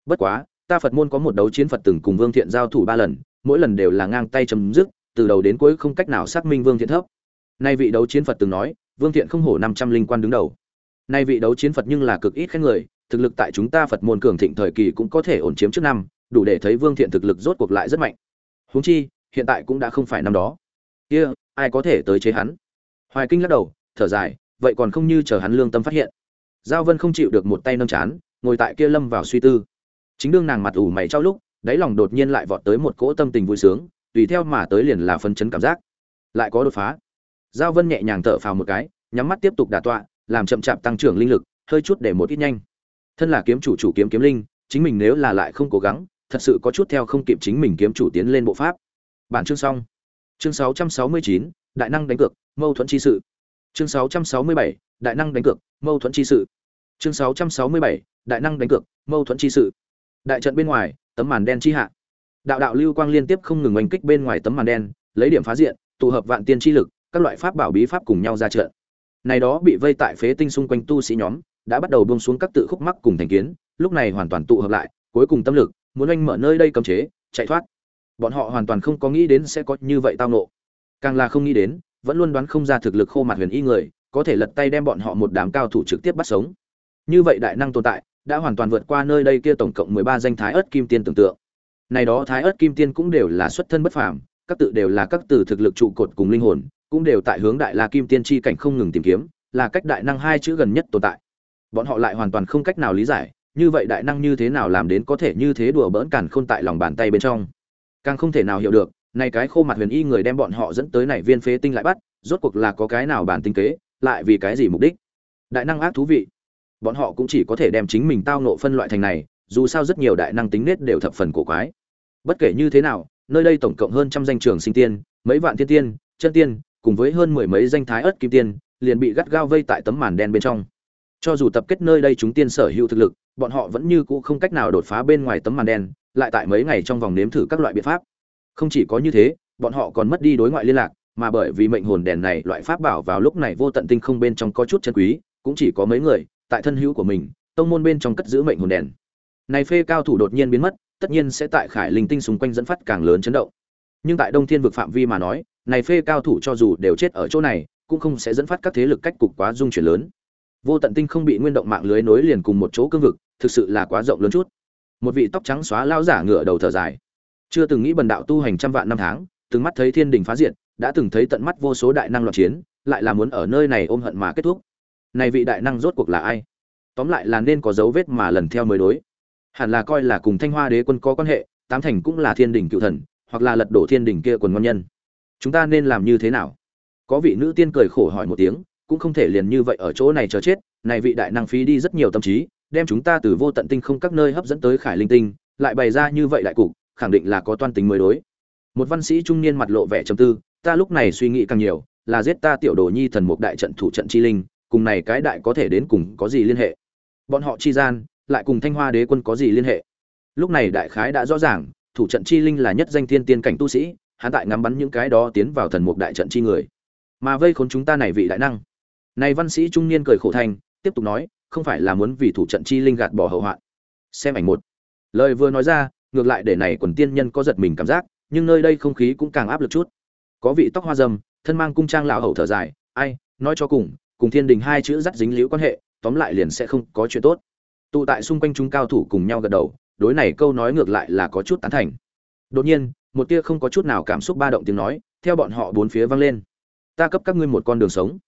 Bất quá, ta phật môn có một đấu chiến phật từng cùng vương thiện giao thủ ba lần, mỗi lần đều là ngang tay chấm dứt, từ đầu đến cuối không cách nào xác minh vương thiện thấp nay vị đấu chiến phật từng nói, vương thiện không hổ năm trăm linh quan đứng đầu. Nay vị đấu chiến phật nhưng là cực ít khen người, thực lực tại chúng ta phật môn cường thịnh thời kỳ cũng có thể ổn chiếm trước năm, đủ để thấy vương thiện thực lực rốt cuộc lại rất mạnh. Huống chi, hiện tại cũng đã không phải năm đó. Kia, ai có thể tới chế hắn? Hoài kinh lắc đầu, thở dài, vậy còn không như chờ hắn lương tâm phát hiện. Giao vân không chịu được một tay nâng chán, ngồi tại kia lâm vào suy tư. Chính đương nàng mặt ủ mày trao lúc, đáy lòng đột nhiên lại vọt tới một cỗ tâm tình vui sướng, tùy theo mà tới liền là phân chấn cảm giác. Lại có đột phá giao vân nhẹ nhàng thở phào một cái nhắm mắt tiếp tục đà tọa làm chậm chạp tăng trưởng linh lực hơi chút để một ít nhanh. Thân là kiếm chủ chủ kiếm kiếm linh chính mình nếu là lại không cố gắng thật sự có chút theo không kịp chính mình kiếm chủ tiến lên bộ pháp. Bản chương xong. Chương 669, đại năng đánh cược mâu thuẫn chi sự. Chương 667, đại năng đánh cược mâu thuẫn chi sự. Chương 667, đại năng đánh cược mâu thuẫn chi sự. Đại trận bên ngoài tấm màn đen chi hạ. Đạo đạo lưu quang liên tiếp không ngừng oanh kích bên ngoài tấm màn đen lấy điểm phá diện tụ hợp vạn tiên chi lực các loại pháp bảo bí pháp cùng nhau ra trận. Này đó bị vây tại phế tinh xung quanh tu sĩ nhóm, đã bắt đầu buông xuống các tự khúc mắc cùng thành kiến, lúc này hoàn toàn tụ hợp lại, cuối cùng tâm lực, muốn anh mở nơi đây cấm chế, chạy thoát. Bọn họ hoàn toàn không có nghĩ đến sẽ có như vậy tao nộ. Càng là không nghĩ đến, vẫn luôn đoán không ra thực lực khô mặt huyền y người, có thể lật tay đem bọn họ một đám cao thủ trực tiếp bắt sống. Như vậy đại năng tồn tại, đã hoàn toàn vượt qua nơi đây kia tổng cộng mười ba danh thái ớt kim tiên tưởng tượng. Này đó thái ớt kim tiên cũng đều là xuất thân bất phàm, các tự đều là các tử thực lực trụ cột cùng linh hồn cũng đều tại hướng đại la kim tiên chi cảnh không ngừng tìm kiếm, là cách đại năng hai chữ gần nhất tồn tại. Bọn họ lại hoàn toàn không cách nào lý giải, như vậy đại năng như thế nào làm đến có thể như thế đùa bỡn cản khôn tại lòng bàn tay bên trong. Càng không thể nào hiểu được này cái khô mặt huyền y người đem bọn họ dẫn tới này viên phế tinh lại bắt, rốt cuộc là có cái nào bản tinh kế, lại vì cái gì mục đích? Đại năng ác thú vị. Bọn họ cũng chỉ có thể đem chính mình tao nộ phân loại thành này, dù sao rất nhiều đại năng tính nết đều thập phần cổ quái. Bất kể như thế nào, nơi đây tổng cộng hơn trăm danh trường sinh tiên, mấy vạn thiên tiên, chân tiên cùng với hơn mười mấy danh thái ớt kim tiên, liền bị gắt gao vây tại tấm màn đen bên trong. Cho dù tập kết nơi đây chúng tiên sở hữu thực lực, bọn họ vẫn như cũ không cách nào đột phá bên ngoài tấm màn đen, lại tại mấy ngày trong vòng nếm thử các loại biện pháp. Không chỉ có như thế, bọn họ còn mất đi đối ngoại liên lạc, mà bởi vì mệnh hồn đèn này loại pháp bảo vào lúc này vô tận tinh không bên trong có chút chân quý, cũng chỉ có mấy người, tại thân hữu của mình, tông môn bên trong cất giữ mệnh hồn đèn. Này phê cao thủ đột nhiên biến mất, tất nhiên sẽ tại khải linh tinh xung quanh dẫn phát càng lớn chấn động. Nhưng tại đông thiên vực phạm vi mà nói này phê cao thủ cho dù đều chết ở chỗ này, cũng không sẽ dẫn phát các thế lực cách cục quá dung chuyển lớn. Vô tận tinh không bị nguyên động mạng lưới nối liền cùng một chỗ cương vực, thực sự là quá rộng lớn chút. Một vị tóc trắng xóa lao giả ngựa đầu thở dài. Chưa từng nghĩ bần đạo tu hành trăm vạn năm tháng, từng mắt thấy thiên đình phá diện đã từng thấy tận mắt vô số đại năng loạn chiến, lại là muốn ở nơi này ôm hận mà kết thúc. Này vị đại năng rốt cuộc là ai? Tóm lại là nên có dấu vết mà lần theo mới đối. Hẳn là coi là cùng thanh hoa đế quân có quan hệ, tám thành cũng là thiên đình cựu thần, hoặc là lật đổ thiên đình kia quần ngon nhân chúng ta nên làm như thế nào? Có vị nữ tiên cười khổ hỏi một tiếng, cũng không thể liền như vậy ở chỗ này chờ chết, này vị đại năng phí đi rất nhiều tâm trí, đem chúng ta từ vô tận tinh không các nơi hấp dẫn tới khải linh tinh, lại bày ra như vậy đại cục, khẳng định là có toan tính mới đối. Một văn sĩ trung niên mặt lộ vẻ trầm tư, ta lúc này suy nghĩ càng nhiều, là giết ta tiểu đồ nhi thần mục đại trận thủ trận chi linh, cùng này cái đại có thể đến cùng có gì liên hệ? Bọn họ chi gian, lại cùng thanh hoa đế quân có gì liên hệ? Lúc này đại khái đã rõ ràng, thủ trận chi linh là nhất danh thiên tiên cảnh tu sĩ hắn tại ngắm bắn những cái đó tiến vào thần mục đại trận chi người. Mà vây khốn chúng ta này vị đại năng. Này văn sĩ trung niên cười khổ thành, tiếp tục nói, không phải là muốn vì thủ trận chi linh gạt bỏ hậu hoạn. Xem ảnh một. Lời vừa nói ra, ngược lại để này quần tiên nhân có giật mình cảm giác, nhưng nơi đây không khí cũng càng áp lực chút. Có vị tóc hoa dâm thân mang cung trang lão hầu thở dài, ai, nói cho cùng cùng thiên đình hai chữ dắt dính liễu quan hệ, tóm lại liền sẽ không có chuyện tốt. Tụ tại xung quanh chúng cao thủ cùng nhau gật đầu, đối này câu nói ngược lại là có chút tán thành. Đột nhiên một tia không có chút nào cảm xúc ba động tiếng nói, theo bọn họ bốn phía vang lên. Ta cấp các ngươi một con đường sống.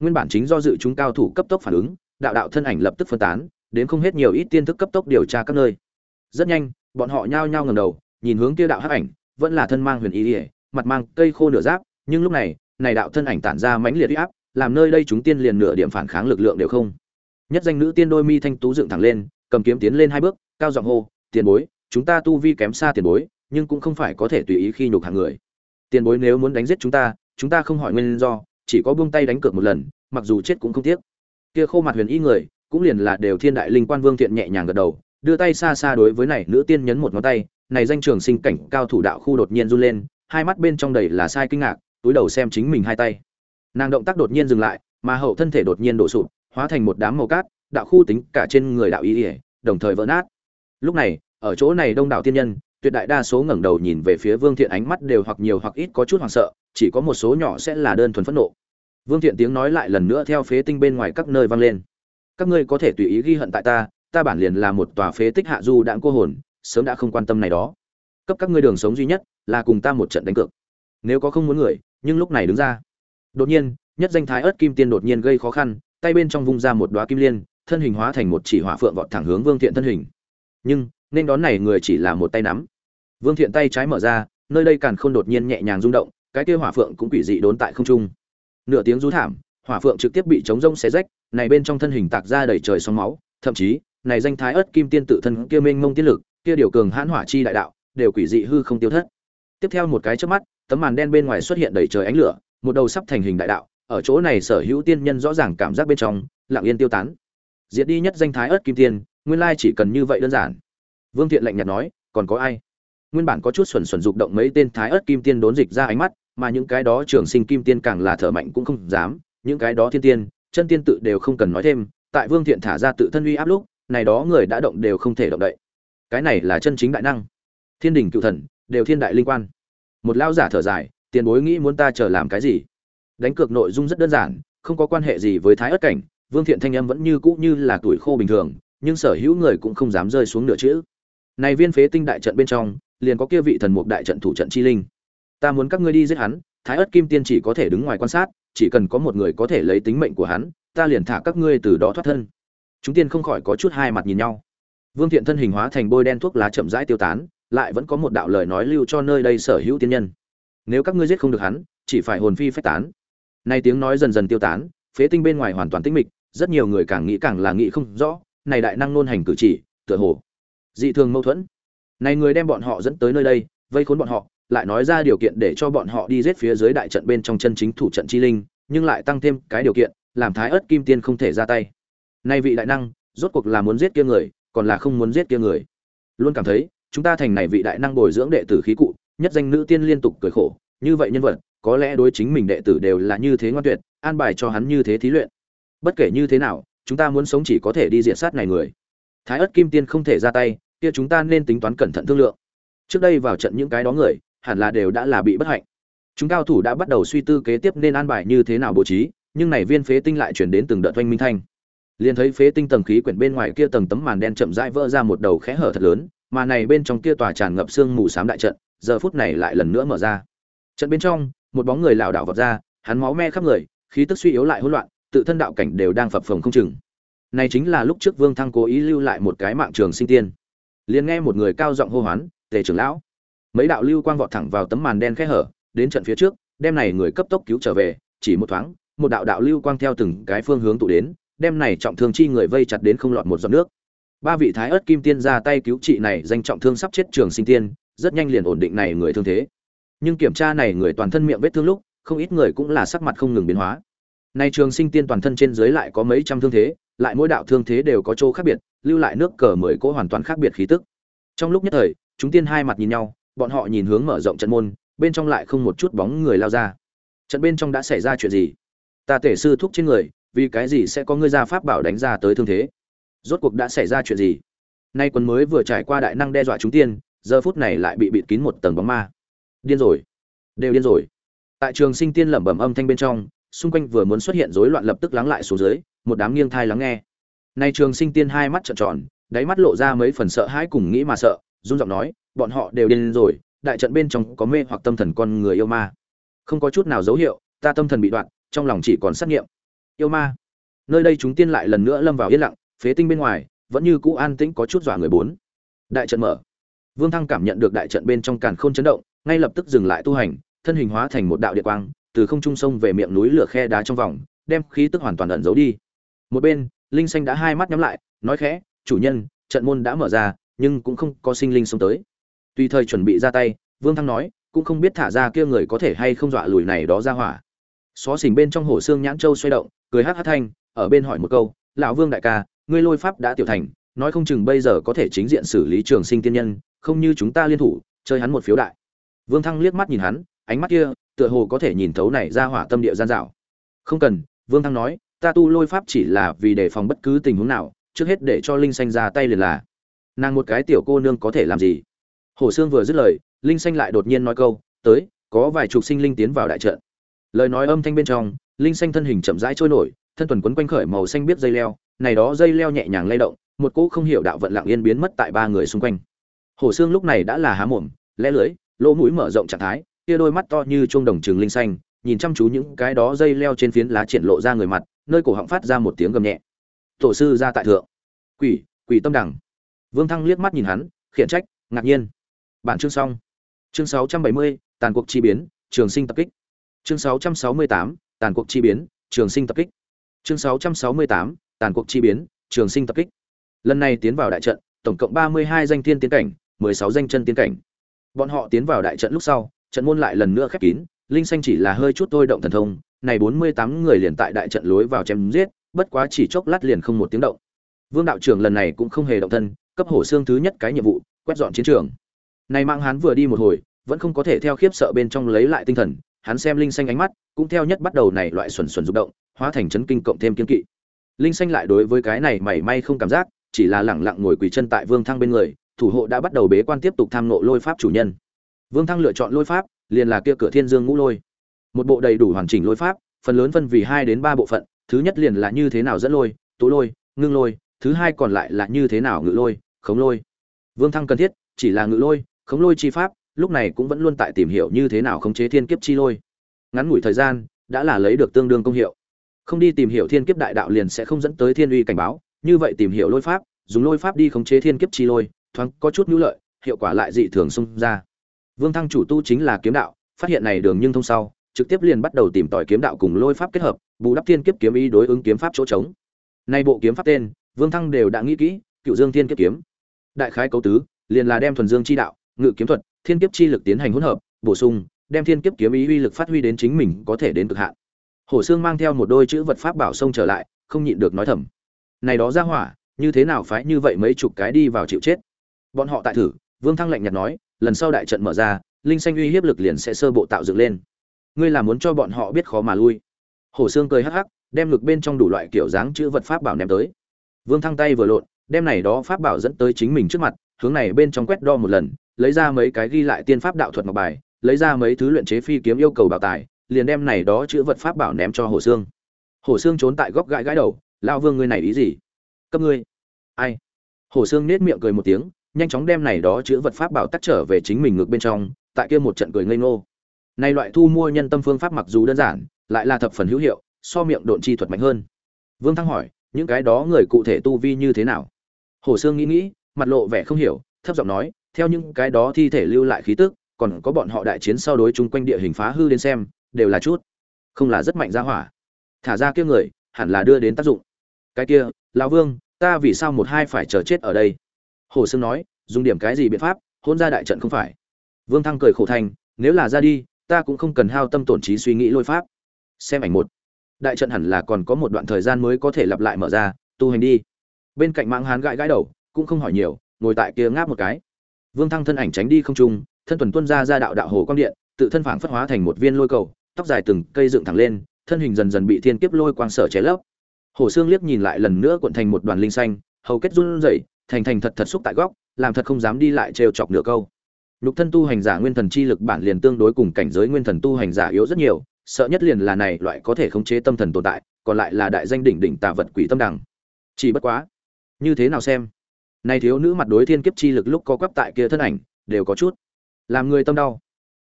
Nguyên bản chính do dự chúng cao thủ cấp tốc phản ứng, đạo đạo thân ảnh lập tức phân tán, đến không hết nhiều ít tiên thức cấp tốc điều tra các nơi. Rất nhanh, bọn họ nhao nhao ngầm đầu, nhìn hướng kia đạo hắc ảnh, vẫn là thân mang huyền ý ỉa mặt mang cây khô nửa giáp, nhưng lúc này này đạo thân ảnh tản ra mãnh liệt uy áp, làm nơi đây chúng tiên liền nửa điểm phản kháng lực lượng đều không. Nhất danh nữ tiên đôi mi thanh tú dựng thẳng lên, cầm kiếm tiến lên hai bước, cao giọng hô, tiền bối, chúng ta tu vi kém xa tiền bối nhưng cũng không phải có thể tùy ý khi nhục hàng người. Tiền bối nếu muốn đánh giết chúng ta chúng ta không hỏi nguyên do, chỉ có buông tay đánh cược một lần, mặc dù chết cũng không tiếc. Kia khô mặt huyền y người, cũng liền là đều thiên đại linh quan vương thiện nhẹ nhàng gật đầu, đưa tay xa xa đối với này nữ tiên nhấn một ngón tay, này danh trường sinh cảnh cao thủ đạo khu đột nhiên run lên, hai mắt bên trong đầy là sai kinh ngạc, túi đầu xem chính mình hai tay. Nàng động tác đột nhiên dừng lại, mà hậu thân thể đột nhiên đổ sụp, hóa thành một đám màu cát, đạo khu tính cả trên người đạo ý ỉa đồng thời vỡ nát. Lúc này, ở chỗ này đông đảo tiên nhân tuyệt đại đa số ngẩng đầu nhìn về phía vương thiện ánh mắt đều hoặc nhiều hoặc ít có chút hoảng sợ, chỉ có một số nhỏ sẽ là đơn thuần phẫn nộ. Vương thiện tiếng nói lại lần nữa theo phế tinh bên ngoài các nơi vang lên. Các ngươi có thể tùy ý ghi hận tại ta ta bản liền là một tòa phế tích hạ du đãng cô hồn, sớm đã không quan tâm này đó. Cấp các ngươi đường sống duy nhất là cùng ta một trận đánh cược. Nếu có không muốn người, nhưng lúc này đứng ra. Đột nhiên, nhất danh thái ớt kim tiên đột nhiên gây khó khăn, tay bên trong vung ra một đóa kim liên, thân hình hóa thành một chỉ hỏa phượng vọt thẳng hướng vương thiện thân hình. Nhưng nên đón này người chỉ là một tay nắm. Vương thiện tay trái mở ra, nơi đây càn khôn đột nhiên nhẹ nhàng rung động, cái kia hỏa phượng cũng quỷ dị đốn tại không trung. Nửa tiếng rú thảm, hỏa phượng trực tiếp bị chống rông xé rách, này bên trong thân hình tạc ra đầy trời sóng máu, thậm chí, này danh thái ớt kim tiên tự thân kia mênh mông tiên lực, kia điều cường hãn hỏa chi đại đạo, đều quỷ dị hư không tiêu thất. Tiếp theo một cái chớp mắt, tấm màn đen bên ngoài xuất hiện đầy trời ánh lửa, một đầu sắp thành hình đại đạo, ở chỗ này sở hữu tiên nhân rõ ràng cảm giác bên trong, lặng yên tiêu tán. Diệt đi nhất danh thái ớt kim tiên, nguyên lai chỉ cần như vậy đơn giản vương thiện lạnh nhạt nói, còn có ai? Nguyên bản có chút xuẩn xuẩn dục động mấy tên thái ớt kim tiên đốn dịch ra ánh mắt, mà những cái đó trường sinh kim tiên càng là thở mạnh cũng không dám, những cái đó thiên tiên, chân tiên tự đều không cần nói thêm, tại vương thiện thả ra tự thân uy áp lúc, này đó người đã động đều không thể động đậy. Cái này là chân chính đại năng. Thiên đình cựu thần, đều thiên đại linh quan. Một lao giả thở dài, tiền bối nghĩ muốn ta chờ làm cái gì? Đánh cược nội dung rất đơn giản, không có quan hệ gì với thái ất cảnh, vương thiện thanh âm vẫn như cũ như là tuổi khô bình thường, nhưng sở hữu người cũng không dám rơi xuống nửa chữ này viên phế tinh đại trận bên trong, liền có kia vị thần mục đại trận thủ trận chi linh. Ta muốn các ngươi đi giết hắn, thái ất kim tiên chỉ có thể đứng ngoài quan sát, chỉ cần có một người có thể lấy tính mệnh của hắn, ta liền thả các ngươi từ đó thoát thân. Chúng tiên không khỏi có chút hai mặt nhìn nhau. Vương thiện thân hình hóa thành bôi đen thuốc lá chậm rãi tiêu tán, lại vẫn có một đạo lời nói lưu cho nơi đây sở hữu tiên nhân. Nếu các ngươi giết không được hắn, chỉ phải hồn phi phách tán. Nay tiếng nói dần dần tiêu tán, phế tinh bên ngoài hoàn toàn tĩnh mịch, rất nhiều người càng nghĩ càng là nghĩ không rõ, này đại năng nôn hành cử chỉ, tựa hồ dị thường mâu thuẫn. Này người đem bọn họ dẫn tới nơi đây, vây khốn bọn họ, lại nói ra điều kiện để cho bọn họ đi giết phía dưới đại trận bên trong chân chính thủ trận chi linh, nhưng lại tăng thêm cái điều kiện, làm thái ớt kim tiên không thể ra tay. Nay vị đại năng, rốt cuộc là muốn giết kia người, còn là không muốn giết kia người. Luôn cảm thấy, chúng ta thành này vị đại năng bồi dưỡng đệ tử khí cụ, nhất danh nữ tiên liên tục cười khổ, như vậy nhân vật, có lẽ đối chính mình đệ tử đều là như thế ngoan tuyệt, an bài cho hắn như thế thí luyện. Bất kể như thế nào, chúng ta muốn sống chỉ có thể đi diện sát này người thái ớt kim tiên không thể ra tay, kia chúng ta nên tính toán cẩn thận thương lượng. Trước đây vào trận những cái đó người, hẳn là đều đã là bị bất hạnh. Chúng cao thủ đã bắt đầu suy tư kế tiếp nên an bài như thế nào bố trí, nhưng này viên phế tinh lại chuyển đến từng đợt oanh minh thanh. Liền thấy phế tinh tầng khí quyển bên ngoài kia tầng tấm màn đen chậm rãi vỡ ra một đầu khẽ hở thật lớn, mà này bên trong kia tòa tràn ngập sương mù xám đại trận, giờ phút này lại lần nữa mở ra. Trận bên trong, một bóng người lảo đảo vọt ra, hắn máu me khắp người, khí tức suy yếu lại hỗn loạn, tự thân đạo cảnh đều đang phập phồng không chừng này chính là lúc trước vương thăng cố ý lưu lại một cái mạng trường sinh tiên. Liền nghe một người cao giọng hô hoán, tề trưởng lão. Mấy đạo lưu quang vọt thẳng vào tấm màn đen khẽ hở, đến trận phía trước, đem này người cấp tốc cứu trở về, chỉ một thoáng, một đạo đạo lưu quang theo từng cái phương hướng tụ đến, đem này trọng thương chi người vây chặt đến không lọt một giọt nước. Ba vị thái ớt kim tiên ra tay cứu trị này danh trọng thương sắp chết trường sinh tiên, rất nhanh liền ổn định này người thương thế. Nhưng kiểm tra này người toàn thân miệng vết thương lúc, không ít người cũng là sắc mặt không ngừng biến hóa. Này trường sinh tiên toàn thân trên dưới lại có mấy trăm thương thế lại mỗi đạo thương thế đều có chỗ khác biệt, lưu lại nước cờ mười cỗ hoàn toàn khác biệt khí tức. Trong lúc nhất thời, chúng tiên hai mặt nhìn nhau, bọn họ nhìn hướng mở rộng trận môn, bên trong lại không một chút bóng người lao ra. Trận bên trong đã xảy ra chuyện gì? Ta tể sư thúc trên người, vì cái gì sẽ có ngươi ra pháp bảo đánh ra tới thương thế? Rốt cuộc đã xảy ra chuyện gì? Nay quân mới vừa trải qua đại năng đe dọa chúng tiên, giờ phút này lại bị bịt kín một tầng bóng ma. Điên rồi. Đều điên rồi. Tại trường sinh tiên lẩm bẩm âm thanh bên trong, xung quanh vừa muốn xuất hiện rối loạn lập tức lắng lại xuống dưới một đám nghiêng thai lắng nghe. Nay trường sinh tiên hai mắt trợn tròn, đáy mắt lộ ra mấy phần sợ hãi cùng nghĩ mà sợ, run giọng nói, bọn họ đều điên rồi, đại trận bên trong có mê hoặc tâm thần con người yêu ma. Không có chút nào dấu hiệu, ta tâm thần bị đoạn, trong lòng chỉ còn sát nghiệm. Yêu ma. Nơi đây chúng tiên lại lần nữa lâm vào yên lặng, phế tinh bên ngoài, vẫn như cũ an tĩnh có chút dọa người bốn. Đại trận mở. Vương thăng cảm nhận được đại trận bên trong càn khôn chấn động, ngay lập tức dừng lại tu hành, thân hình hóa thành một đạo địa quang, từ không trung sông về miệng núi lửa khe đá trong vòng, đem khí tức hoàn toàn ẩn giấu đi một bên, linh xanh đã hai mắt nhắm lại, nói khẽ, chủ nhân, trận môn đã mở ra, nhưng cũng không có sinh linh xông tới. Tùy thời chuẩn bị ra tay, vương thăng nói, cũng không biết thả ra kia người có thể hay không dọa lùi này đó ra hỏa. Xó xỉnh bên trong hồ xương nhãn châu xoay động, cười hát hát thanh, ở bên hỏi một câu, lão vương đại ca, ngươi lôi pháp đã tiểu thành, nói không chừng bây giờ có thể chính diện xử lý trường sinh tiên nhân, không như chúng ta liên thủ, chơi hắn một phiếu đại. Vương thăng liếc mắt nhìn hắn, ánh mắt kia, tựa hồ có thể nhìn thấu này ra hỏa tâm địa gian dạo. Không cần, vương thăng nói ta tu lôi pháp chỉ là vì đề phòng bất cứ tình huống nào, trước hết để cho linh xanh ra tay liền là. Nàng một cái tiểu cô nương có thể làm gì? Hồ sương vừa dứt lời, linh xanh lại đột nhiên nói câu, tới, có vài chục sinh linh tiến vào đại trận. Lời nói âm thanh bên trong, linh xanh thân hình chậm rãi trôi nổi, thân tuần quấn quanh khởi màu xanh biết dây leo, này đó dây leo nhẹ nhàng lay động, một cỗ không hiểu đạo vận lặng yên biến mất tại ba người xung quanh. Hồ xương lúc này đã là há mồm, lẽ lưỡi, lỗ mũi mở rộng trạng thái kia đôi mắt to như chuông đồng trường linh xanh, nhìn chăm chú những cái đó dây leo trên phiến lá triển lộ ra người mặt nơi cổ họng phát ra một tiếng gầm nhẹ. Tổ sư ra tại thượng. Quỷ quỷ tâm đẳng. Vương thăng liếc mắt nhìn hắn khiển trách ngạc nhiên. Bản chương xong. Chương 670, tàn cuộc chi biến trường sinh tập kích. Chương 668, tàn cuộc chi biến trường sinh tập kích. Chương 668, tàn cuộc chi biến trường sinh tập kích. Lần này tiến vào đại trận tổng cộng 32 danh tiên tiến cảnh 16 danh chân tiến cảnh. Bọn họ tiến vào đại trận lúc sau trận môn lại lần nữa khép kín linh xanh chỉ là hơi chút thôi động thần thông này 48 người liền tại đại trận lối vào chém giết, bất quá chỉ chốc lát liền không một tiếng động. Vương đạo trưởng lần này cũng không hề động thân, cấp hổ xương thứ nhất cái nhiệm vụ, quét dọn chiến trường. Này mạng hắn vừa đi một hồi, vẫn không có thể theo khiếp sợ bên trong lấy lại tinh thần, hắn xem linh xanh ánh mắt, cũng theo nhất bắt đầu này loại xuẩn xuẩn rung động, hóa thành chấn kinh cộng thêm kiên kỵ. Linh xanh lại đối với cái này mảy may không cảm giác, chỉ là lẳng lặng ngồi quỳ chân tại vương thăng bên người, thủ hộ đã bắt đầu bế quan tiếp tục tham ngộ lôi pháp chủ nhân. Vương thăng lựa chọn lôi pháp, liền là kia cửa thiên dương ngũ lôi một bộ đầy đủ hoàn chỉnh lôi pháp, phần lớn phân vì hai đến ba bộ phận, thứ nhất liền là như thế nào dẫn lôi tụ lôi, ngưng lôi, thứ hai còn lại là như thế nào ngự lôi, khống lôi. Vương thăng cần thiết, chỉ là ngự lôi, khống lôi chi pháp, lúc này cũng vẫn luôn tại tìm hiểu như thế nào khống chế thiên kiếp chi lôi. Ngắn ngủi thời gian, đã là lấy được tương đương công hiệu. Không đi tìm hiểu thiên kiếp đại đạo liền sẽ không dẫn tới thiên uy cảnh báo, như vậy tìm hiểu lôi pháp, dùng lôi pháp đi khống chế thiên kiếp chi lôi, thoáng có chút nhu lợi, hiệu quả lại dị thường xung ra. Vương thăng chủ tu chính là kiếm đạo, phát hiện này đường nhưng thông sau trực tiếp liền bắt đầu tìm tòi kiếm đạo cùng lôi pháp kết hợp, bù đắp thiên kiếp kiếm ý đối ứng kiếm pháp chỗ trống. Nay bộ kiếm pháp tên, vương thăng đều đã nghĩ kỹ, cựu dương thiên kiếp kiếm. Đại khái cấu tứ, liền là đem thuần dương chi đạo, ngự kiếm thuật, thiên kiếp chi lực tiến hành hỗn hợp, bổ sung, đem thiên kiếp kiếm ý uy lực phát huy đến chính mình có thể đến cực hạn. Hồ xương mang theo một đôi chữ vật pháp bảo sông trở lại, không nhịn được nói thầm. Này đó ra hỏa, như thế nào phái như vậy mấy chục cái đi vào chịu chết? Bọn họ tại thử, vương thăng lạnh nhạt nói, lần sau đại trận mở ra, linh xanh uy hiếp lực liền sẽ sơ bộ tạo dựng lên ngươi là muốn cho bọn họ biết khó mà lui. Hổ xương cười hắc hắc, đem ngực bên trong đủ loại kiểu dáng chữ vật pháp bảo ném tới. Vương thăng tay vừa lộn, đem này đó pháp bảo dẫn tới chính mình trước mặt, hướng này bên trong quét đo một lần, lấy ra mấy cái ghi lại tiên pháp đạo thuật ngọc bài, lấy ra mấy thứ luyện chế phi kiếm yêu cầu bảo tài, liền đem này đó chữ vật pháp bảo ném cho hồ xương hồ xương trốn tại góc gãi gãi đầu lao vương ngươi này ý gì? Cấp ngươi. Ai? Hồ xương nết miệng cười một tiếng, nhanh chóng đem này đó chữ vật pháp bảo tắt trở về chính mình ngược bên trong, tại kia một trận cười ngây ngô nay loại thu mua nhân tâm phương pháp mặc dù đơn giản, lại là thập phần hữu hiệu, so miệng độn chi thuật mạnh hơn. Vương thăng hỏi, những cái đó người cụ thể tu vi như thế nào? Hồ sương nghĩ nghĩ, mặt lộ vẻ không hiểu, thấp giọng nói, theo những cái đó thi thể lưu lại khí tức, còn có bọn họ đại chiến sau đối chung quanh địa hình phá hư đến xem, đều là chút, không là rất mạnh ra hỏa. Thả ra kia người, hẳn là đưa đến tác dụng. Cái kia, lão vương, ta vì sao một hai phải chờ chết ở đây? Hồ sương nói, dùng điểm cái gì biện pháp, hôn ra đại trận không phải? Vương thăng cười khổ thành, nếu là ra đi ta cũng không cần hao tâm tổn trí suy nghĩ lôi pháp. Xem ảnh một. Đại trận hẳn là còn có một đoạn thời gian mới có thể lặp lại mở ra, tu hành đi. Bên cạnh mãng hán gãi gãi đầu, cũng không hỏi nhiều, ngồi tại kia ngáp một cái. Vương thăng thân ảnh tránh đi không trung, thân tuần tuân ra ra đạo đạo hồ quang điện, tự thân phảng phất hóa thành một viên lôi cầu, tóc dài từng cây dựng thẳng lên, thân hình dần dần bị thiên kiếp lôi quang sở chế lấp. Hồ xương liếc nhìn lại lần nữa cuộn thành một đoàn linh xanh, hầu kết run rẩy, thành thành thật thật xúc tại góc, làm thật không dám đi lại trêu chọc nửa câu. Lục thân tu hành giả nguyên thần chi lực bản liền tương đối cùng cảnh giới nguyên thần tu hành giả yếu rất nhiều, sợ nhất liền là này loại có thể khống chế tâm thần tồn tại, còn lại là đại danh đỉnh đỉnh tà vật quỷ tâm đẳng. Chỉ bất quá, như thế nào xem? Này thiếu nữ mặt đối thiên kiếp chi lực lúc có quắp tại kia thân ảnh, đều có chút làm người tâm đau.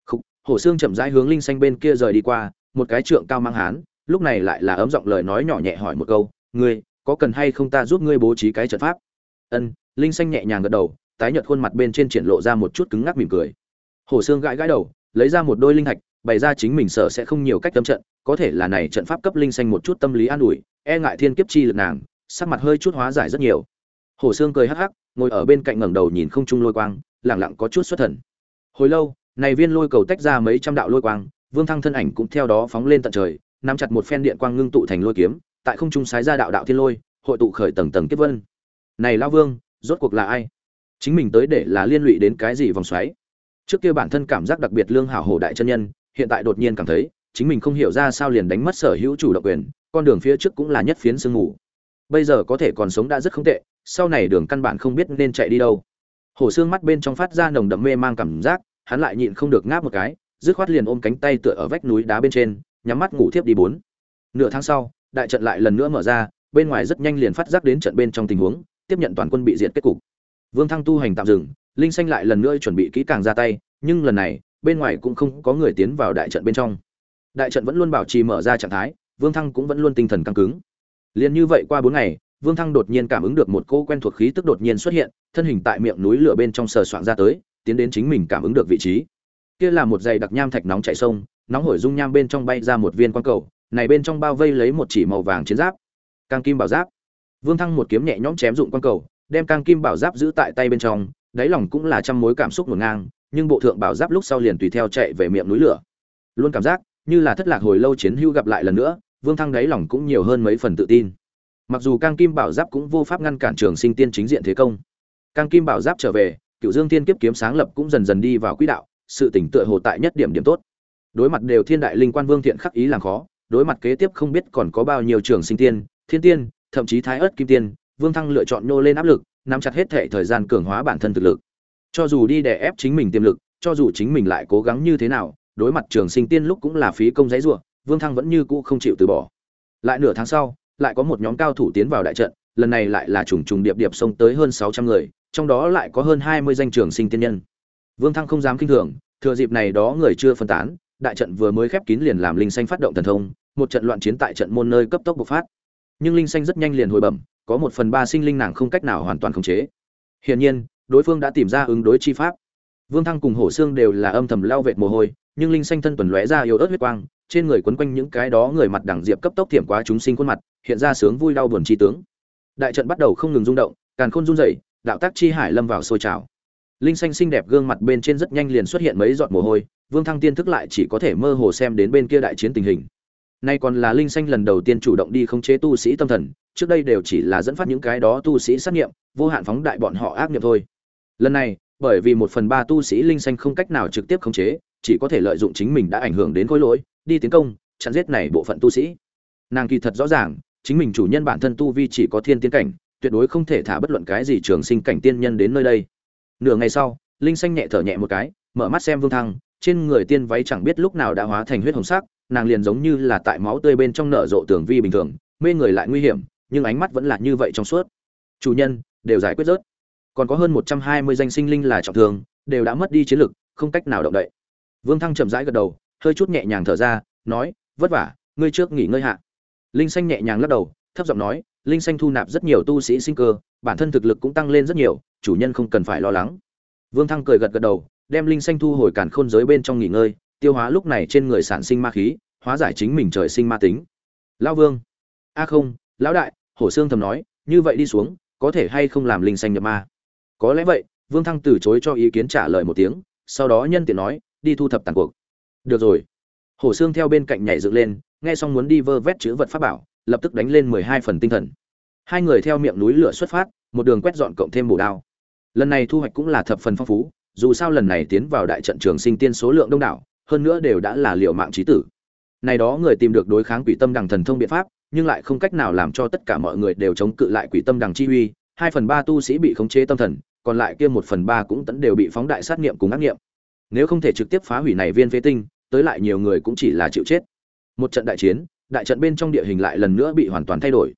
Khục, Hổ Xương chậm rãi hướng linh xanh bên kia rời đi qua, một cái trượng cao mang hán, lúc này lại là ấm giọng lời nói nhỏ nhẹ hỏi một câu, "Ngươi, có cần hay không ta giúp ngươi bố trí cái trận pháp?" Ân, linh xanh nhẹ nhàng gật đầu, tái nhợt khuôn mặt bên trên triển lộ ra một chút cứng ngắc mỉm cười. Hồ Sương gãi gãi đầu, lấy ra một đôi linh hạch, bày ra chính mình sợ sẽ không nhiều cách tâm trận, có thể là này trận pháp cấp linh xanh một chút tâm lý an ủi, e ngại thiên kiếp chi lực nàng, sắc mặt hơi chút hóa giải rất nhiều. Hồ Sương cười hắc hắc, ngồi ở bên cạnh ngẩng đầu nhìn không trung lôi quang, lặng lặng có chút xuất thần. Hồi lâu, này viên lôi cầu tách ra mấy trăm đạo lôi quang, Vương Thăng thân ảnh cũng theo đó phóng lên tận trời, nắm chặt một phen điện quang ngưng tụ thành lôi kiếm, tại không trung sái ra đạo đạo thiên lôi, hội tụ khởi tầng tầng kiếp vân. Này lão vương, rốt cuộc là ai? Chính mình tới để là liên lụy đến cái gì vòng xoáy. Trước kia bản thân cảm giác đặc biệt lương hảo hổ đại chân nhân, hiện tại đột nhiên cảm thấy, chính mình không hiểu ra sao liền đánh mất sở hữu chủ động quyền, con đường phía trước cũng là nhất phiến sương mù. Bây giờ có thể còn sống đã rất không tệ, sau này đường căn bản không biết nên chạy đi đâu. Hổ xương mắt bên trong phát ra nồng đậm mê mang cảm giác, hắn lại nhịn không được ngáp một cái, dứt khoát liền ôm cánh tay tựa ở vách núi đá bên trên, nhắm mắt ngủ thiếp đi bốn. Nửa tháng sau, đại trận lại lần nữa mở ra, bên ngoài rất nhanh liền phát giác đến trận bên trong tình huống, tiếp nhận toàn quân bị diệt kết cục. Vương Thăng tu hành tạm dừng, Linh Xanh lại lần nữa chuẩn bị kỹ càng ra tay, nhưng lần này, bên ngoài cũng không có người tiến vào đại trận bên trong. Đại trận vẫn luôn bảo trì mở ra trạng thái, Vương Thăng cũng vẫn luôn tinh thần căng cứng. Liên như vậy qua 4 ngày, Vương Thăng đột nhiên cảm ứng được một cô quen thuộc khí tức đột nhiên xuất hiện, thân hình tại miệng núi lửa bên trong sờ soạn ra tới, tiến đến chính mình cảm ứng được vị trí. Kia là một dày đặc nham thạch nóng chảy sông, nóng hổi dung nham bên trong bay ra một viên quan cầu, này bên trong bao vây lấy một chỉ màu vàng chiến giáp. Cang kim bảo giáp. Vương Thăng một kiếm nhẹ nhõm chém dụng quan cầu, đem cang kim bảo giáp giữ tại tay bên trong, đáy lòng cũng là trăm mối cảm xúc ngổn ngang, nhưng bộ thượng bảo giáp lúc sau liền tùy theo chạy về miệng núi lửa. Luôn cảm giác như là thất lạc hồi lâu chiến hữu gặp lại lần nữa, vương thăng đáy lòng cũng nhiều hơn mấy phần tự tin. Mặc dù cang kim bảo giáp cũng vô pháp ngăn cản trường sinh tiên chính diện thế công. Cang kim bảo giáp trở về cựu dương tiên kiếp kiếm sáng lập cũng dần dần đi vào quỹ đạo, sự tỉnh tựa hồ tại nhất điểm điểm tốt. Đối mặt đều thiên đại linh quan vương thiện khắc ý làm khó, đối mặt kế tiếp không biết còn có bao nhiêu trường sinh tiên, thiên tiên, thậm chí thái ớt kim tiên Vương Thăng lựa chọn nô lên áp lực, nắm chặt hết thể thời gian cường hóa bản thân thực lực. Cho dù đi đè ép chính mình tiềm lực, cho dù chính mình lại cố gắng như thế nào, đối mặt Trường Sinh Tiên lúc cũng là phí công giấy rủa, Vương Thăng vẫn như cũ không chịu từ bỏ. Lại nửa tháng sau, lại có một nhóm cao thủ tiến vào đại trận, lần này lại là trùng trùng điệp điệp xông tới hơn 600 người, trong đó lại có hơn 20 danh Trường Sinh Tiên nhân. Vương Thăng không dám kinh thường, thừa dịp này đó người chưa phân tán, đại trận vừa mới khép kín liền làm linh xanh phát động thần thông, một trận loạn chiến tại trận môn nơi cấp tốc bộc phát. Nhưng linh xanh rất nhanh liền hồi bẩm, có một phần ba sinh linh nàng không cách nào hoàn toàn khống chế. Hiển nhiên đối phương đã tìm ra ứng đối chi pháp. Vương thăng cùng hổ xương đều là âm thầm lao vệt mồ hôi nhưng linh xanh thân tuần lóe ra yếu ớt huyết quang trên người quấn quanh những cái đó người mặt đẳng diệp cấp tốc thiểm quá chúng sinh khuôn mặt hiện ra sướng vui đau buồn chi tướng. Đại trận bắt đầu không ngừng rung động càn khôn run rẩy đạo tác chi hải lâm vào sôi trào. Linh xanh xinh đẹp gương mặt bên trên rất nhanh liền xuất hiện mấy giọt mồ hôi vương thăng tiên thức lại chỉ có thể mơ hồ xem đến bên kia đại chiến tình hình nay còn là linh xanh lần đầu tiên chủ động đi khống chế tu sĩ tâm thần, trước đây đều chỉ là dẫn phát những cái đó tu sĩ sát nghiệm, vô hạn phóng đại bọn họ ác nghiệm thôi. Lần này, bởi vì một phần ba tu sĩ linh xanh không cách nào trực tiếp khống chế, chỉ có thể lợi dụng chính mình đã ảnh hưởng đến khối lỗi, đi tiến công, chặn giết này bộ phận tu sĩ. Nàng kỳ thật rõ ràng, chính mình chủ nhân bản thân tu vi chỉ có thiên tiến cảnh, tuyệt đối không thể thả bất luận cái gì trường sinh cảnh tiên nhân đến nơi đây. Nửa ngày sau, linh xanh nhẹ thở nhẹ một cái, mở mắt xem vương thăng, trên người tiên váy chẳng biết lúc nào đã hóa thành huyết hồng sắc nàng liền giống như là tại máu tươi bên trong nở rộ tường vi bình thường, mê người lại nguy hiểm, nhưng ánh mắt vẫn là như vậy trong suốt. Chủ nhân, đều giải quyết rớt. Còn có hơn một trăm hai mươi danh sinh linh là trọng thương, đều đã mất đi chiến lực, không cách nào động đậy. Vương thăng chậm rãi gật đầu, hơi chút nhẹ nhàng thở ra, nói, vất vả, ngươi trước nghỉ ngơi hạ. Linh xanh nhẹ nhàng lắc đầu, thấp giọng nói, linh xanh thu nạp rất nhiều tu sĩ sinh cơ, bản thân thực lực cũng tăng lên rất nhiều, chủ nhân không cần phải lo lắng. Vương thăng cười gật gật đầu, đem linh xanh thu hồi cản khôn giới bên trong nghỉ ngơi tiêu hóa lúc này trên người sản sinh ma khí, hóa giải chính mình trời sinh ma tính. Lão vương. A không, lão đại, hổ xương thầm nói, như vậy đi xuống, có thể hay không làm linh xanh nhập ma? Có lẽ vậy, vương thăng từ chối cho ý kiến trả lời một tiếng, sau đó nhân tiện nói, đi thu thập tàn cuộc. Được rồi. Hổ xương theo bên cạnh nhảy dựng lên, nghe xong muốn đi vơ vét chữ vật pháp bảo, lập tức đánh lên mười hai phần tinh thần. Hai người theo miệng núi lửa xuất phát, một đường quét dọn cộng thêm bổ đao. Lần này thu hoạch cũng là thập phần phong phú, dù sao lần này tiến vào đại trận trường sinh tiên số lượng đông đảo hơn nữa đều đã là liệu mạng trí tử. Này đó người tìm được đối kháng quỷ tâm đằng thần thông biện pháp, nhưng lại không cách nào làm cho tất cả mọi người đều chống cự lại quỷ tâm đằng chi uy, hai phần ba tu sĩ bị khống chế tâm thần, còn lại kia một phần ba cũng tẫn đều bị phóng đại sát nghiệm cùng ác nghiệm. Nếu không thể trực tiếp phá hủy này viên phế tinh, tới lại nhiều người cũng chỉ là chịu chết. Một trận đại chiến, đại trận bên trong địa hình lại lần nữa bị hoàn toàn thay đổi.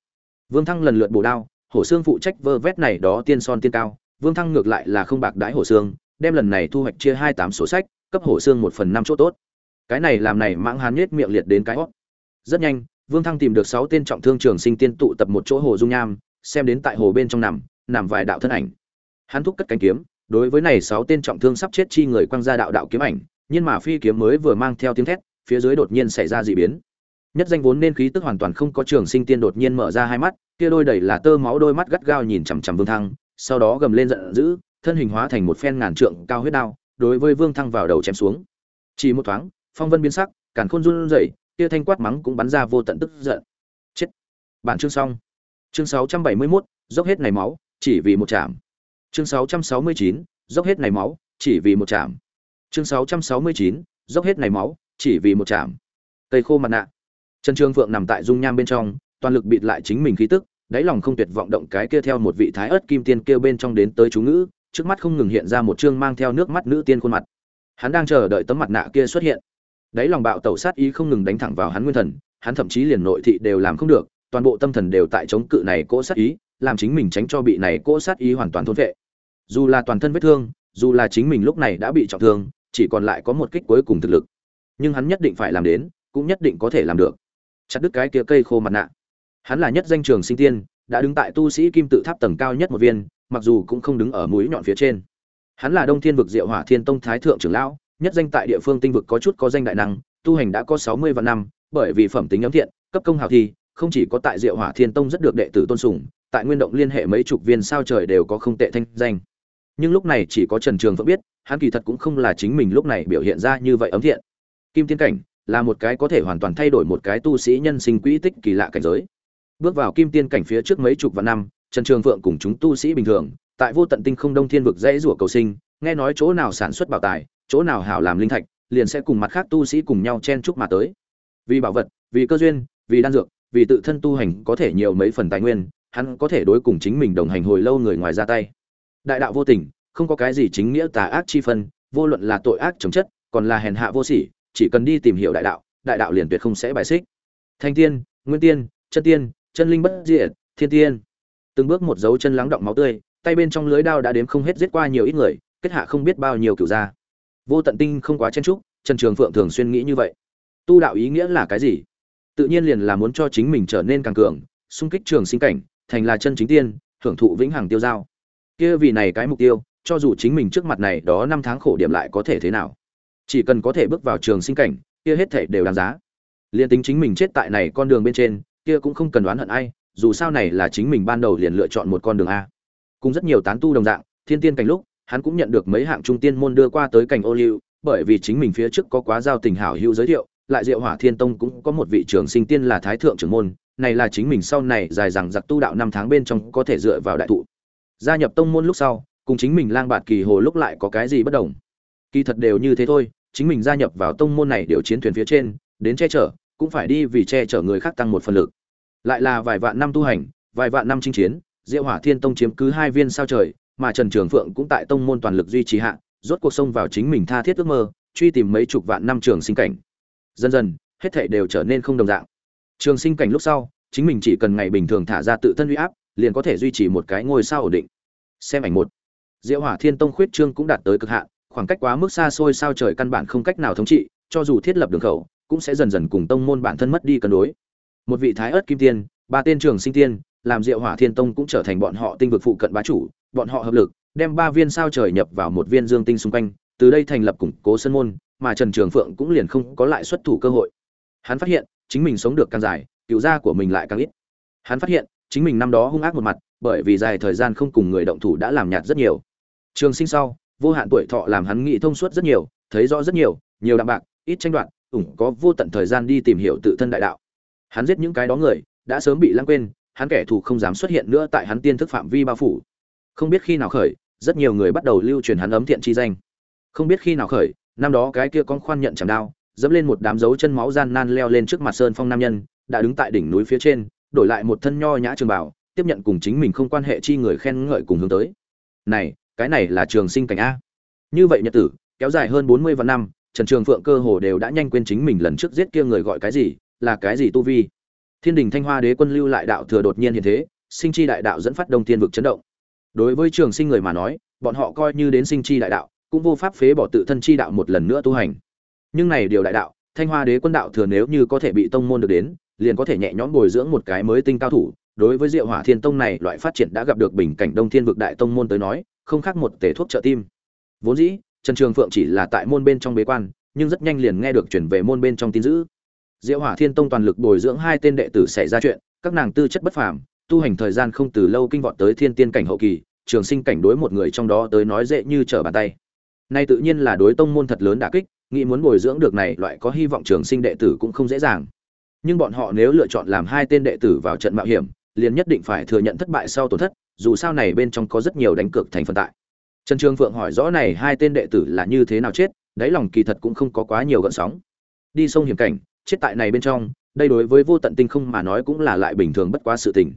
Vương thăng lần lượt bổ đao, hổ xương phụ trách vơ vét này đó tiên son tiên cao, vương thăng ngược lại là không bạc đãi hổ xương, đem lần này thu hoạch chia hai tám sổ sách cấp hổ xương một phần năm chỗ tốt. Cái này làm này mãng hán nhết miệng liệt đến cái hót rất nhanh, vương thăng tìm được sáu tên trọng thương trường sinh tiên tụ tập một chỗ hồ dung nham, xem đến tại hồ bên trong nằm nằm vài đạo thân ảnh. Hắn thúc cất cánh kiếm, đối với này sáu tên trọng thương sắp chết chi người quăng ra đạo đạo kiếm ảnh, nhưng mà phi kiếm mới vừa mang theo tiếng thét, phía dưới đột nhiên xảy ra dị biến. Nhất danh vốn nên khí tức hoàn toàn không có trường sinh tiên đột nhiên mở ra hai mắt, kia đôi đầy là tơ máu đôi mắt gắt gao nhìn chằm chằm vương thăng, sau đó gầm lên giận dữ, thân hình hóa thành một phen ngàn trượng cao huyết đao đối với vương thăng vào đầu chém xuống. Chỉ một thoáng phong vân biến sắc càn khôn run rẩy kia thanh quát mắng cũng bắn ra vô tận tức giận. Chết. Bản chương xong. Chương 671, dốc hết này máu chỉ vì một chạm chương 669, dốc hết này máu chỉ vì một chạm chương 669, dốc hết này máu chỉ vì một chạm cây khô mặt nạ. Trần trương phượng nằm tại dung nham bên trong toàn lực bịt lại chính mình khí tức đáy lòng không tuyệt vọng động cái kia theo một vị thái ớt kim tiên kêu bên trong đến tới chú ngữ trước mắt không ngừng hiện ra một chương mang theo nước mắt nữ tiên khuôn mặt. Hắn đang chờ đợi tấm mặt nạ kia xuất hiện. Đáy lòng bạo tẩu sát ý không ngừng đánh thẳng vào hắn nguyên thần, hắn thậm chí liền nội thị đều làm không được, toàn bộ tâm thần đều tại chống cự này cỗ sát ý, làm chính mình tránh cho bị này cỗ sát ý hoàn toàn thôn vệ. Dù là toàn thân vết thương, dù là chính mình lúc này đã bị trọng thương, chỉ còn lại có một kích cuối cùng thực lực. Nhưng hắn nhất định phải làm đến, cũng nhất định có thể làm được. Chặt đứt cái kia cây khô mặt nạ. Hắn là nhất danh trường sinh tiên, đã đứng tại tu sĩ kim tự tháp tầng cao nhất một viên mặc dù cũng không đứng ở mũi nhọn phía trên. Hắn là đông thiên vực diệu hỏa thiên tông thái thượng trưởng lão, nhất danh tại địa phương tinh vực có chút có danh đại năng, tu hành đã có sáu mươi vạn năm, bởi vì phẩm tính ấm thiện, cấp công hào thi, không chỉ có tại diệu hỏa thiên tông rất được đệ tử tôn sùng, tại nguyên động liên hệ mấy chục viên sao trời đều có không tệ thanh danh. Nhưng lúc này chỉ có trần trường vẫn biết, hắn kỳ thật cũng không là chính mình lúc này biểu hiện ra như vậy ấm thiện. Kim tiên cảnh là một cái có thể hoàn toàn thay đổi một cái tu sĩ nhân sinh quỹ tích kỳ lạ cảnh giới. Bước vào kim tiên cảnh phía trước mấy chục vạn năm trần trường vượng cùng chúng tu sĩ bình thường, tại vô tận tinh không đông thiên vực dãy rủa cầu sinh, nghe nói chỗ nào sản xuất bảo tài, chỗ nào hảo làm linh thạch, liền sẽ cùng mặt khác tu sĩ cùng nhau chen chúc mà tới. Vì bảo vật, vì cơ duyên, vì đan dược, vì tự thân tu hành có thể nhiều mấy phần tài nguyên, hắn có thể đối cùng chính mình đồng hành hồi lâu người ngoài ra tay. Đại đạo vô tình, không có cái gì chính nghĩa tà ác chi phân, vô luận là tội ác chống chất, còn là hèn hạ vô sỉ, chỉ cần đi tìm hiểu đại đạo đại đạo liền tuyệt không sẽ bài xích. Thanh tiên, nguyên tiên, chân tiên, chân linh bất diệt, thiên tiên từng bước một dấu chân lắng động máu tươi, tay bên trong lưới đao đã đếm không hết giết qua nhiều ít người, kết hạ không biết bao nhiêu cửu gia. Vô tận tinh không quá chen trúc, trần trường phượng thường xuyên nghĩ như vậy. Tu đạo ý nghĩa là cái gì? Tự nhiên liền là muốn cho chính mình trở nên càng cường, xung kích trường sinh cảnh, thành là chân chính tiên, hưởng thụ vĩnh hằng tiêu giao. Kia vì này cái mục tiêu, cho dù chính mình trước mặt này đó năm tháng khổ điểm lại có thể thế nào? Chỉ cần có thể bước vào trường sinh cảnh, kia hết thể đều đáng giá. Liền tính chính mình chết tại này con đường bên trên, kia cũng không cần đoán hận ai dù sao này là chính mình ban đầu liền lựa chọn một con đường a. Cùng rất nhiều tán tu đồng dạng, thiên tiên cảnh lúc, hắn cũng nhận được mấy hạng trung tiên môn đưa qua tới cảnh ô liu, bởi vì chính mình phía trước có quá giao tình hảo hữu giới thiệu, lại diệu hỏa thiên tông cũng có một vị trưởng sinh tiên là thái thượng trưởng môn, này là chính mình sau này dài rằng giặc tu đạo năm tháng bên trong có thể dựa vào đại thụ. Gia nhập tông môn lúc sau, cùng chính mình lang bạt kỳ hồ lúc lại có cái gì bất đồng? Kỳ thật đều như thế thôi, chính mình gia nhập vào tông môn này điều chiến thuyền phía trên, đến che chở, cũng phải đi vì che chở người khác tăng một phần lực lại là vài vạn năm tu hành, vài vạn năm chinh chiến, diệu hỏa thiên tông chiếm cứ hai viên sao trời, mà trần trường phượng cũng tại tông môn toàn lực duy trì hạ, rốt cuộc sông vào chính mình tha thiết ước mơ, truy tìm mấy chục vạn năm trường sinh cảnh. Dần dần, hết thảy đều trở nên không đồng dạng. Trường sinh cảnh lúc sau, chính mình chỉ cần ngày bình thường thả ra tự thân uy áp, liền có thể duy trì một cái ngôi sao ổn định. Xem ảnh một. Diệu hỏa thiên tông khuyết trương cũng đạt tới cực hạn, khoảng cách quá mức xa xôi sao trời căn bản không cách nào thống trị, cho dù thiết lập đường khẩu, cũng sẽ dần dần cùng tông môn bản thân mất đi cân đối một vị thái ớt kim tiên, ba tên trường sinh tiên, làm diệu hỏa thiên tông cũng trở thành bọn họ tinh vực phụ cận bá chủ, bọn họ hợp lực, đem ba viên sao trời nhập vào một viên dương tinh xung quanh, từ đây thành lập củng cố sân môn, mà trần trường phượng cũng liền không có lại xuất thủ cơ hội. Hắn phát hiện, chính mình sống được càng dài, cựu gia của mình lại càng ít. Hắn phát hiện, chính mình năm đó hung ác một mặt, bởi vì dài thời gian không cùng người động thủ đã làm nhạt rất nhiều. Trường sinh sau, vô hạn tuổi thọ làm hắn nghĩ thông suốt rất nhiều, thấy rõ rất nhiều nhiều đạm bạc, ít tranh đoạt, ủng có vô tận thời gian đi tìm hiểu tự thân đại đạo hắn giết những cái đó người, đã sớm bị lãng quên, hắn kẻ thù không dám xuất hiện nữa tại hắn tiên thức phạm vi bao phủ. Không biết khi nào khởi, rất nhiều người bắt đầu lưu truyền hắn ấm thiện chi danh. Không biết khi nào khởi, năm đó cái kia con khoan nhận chẳng đao dẫm lên một đám dấu chân máu gian nan leo lên trước mặt sơn phong nam nhân, đã đứng tại đỉnh núi phía trên, đổi lại một thân nho nhã trường bảo tiếp nhận cùng chính mình không quan hệ chi người khen ngợi cùng hướng tới. Này, cái này là trường sinh cảnh a. Như vậy nhật tử, kéo dài hơn bốn mươi vạn năm, trần trường phượng cơ hồ đều đã nhanh quên chính mình lần trước giết kia người gọi cái gì là cái gì tu vi? Thiên đình thanh hoa đế quân lưu lại đạo thừa đột nhiên hiện thế, sinh chi đại đạo dẫn phát đông thiên vực chấn động. Đối với trường sinh người mà nói, bọn họ coi như đến sinh chi đại đạo, cũng vô pháp phế bỏ tự thân chi đạo một lần nữa tu hành. Nhưng này điều đại đạo, thanh hoa đế quân đạo thừa nếu như có thể bị tông môn được đến, liền có thể nhẹ nhõm bồi dưỡng một cái mới tinh cao thủ. Đối với diệu hỏa thiên tông này, loại phát triển đã gặp được bình cảnh đông thiên vực đại tông môn tới nói, không khác một tể thuốc trợ tim. Vốn dĩ, trần trường phượng chỉ là tại môn bên trong bế quan, nhưng rất nhanh liền nghe được chuyển về môn bên trong tin dữ diệu hỏa thiên tông toàn lực bồi dưỡng hai tên đệ tử xảy ra chuyện, các nàng tư chất bất phàm, tu hành thời gian không từ lâu kinh vọt tới thiên tiên cảnh hậu kỳ, trường sinh cảnh đối một người trong đó tới nói dễ như trở bàn tay. Nay tự nhiên là đối tông môn thật lớn đả kích, nghĩ muốn bồi dưỡng được này loại có hy vọng trường sinh đệ tử cũng không dễ dàng. Nhưng bọn họ nếu lựa chọn làm hai tên đệ tử vào trận mạo hiểm, liền nhất định phải thừa nhận thất bại sau tổn thất, dù sao này bên trong có rất nhiều đánh cược thành phần tại. Trần trường phượng hỏi rõ này hai tên đệ tử là như thế nào chết, đáy lòng kỳ thật cũng không có quá nhiều gợn sóng. Đi sông hiểm cảnh chết tại này bên trong, đây đối với vô tận tinh không mà nói cũng là lại bình thường bất quá sự tình.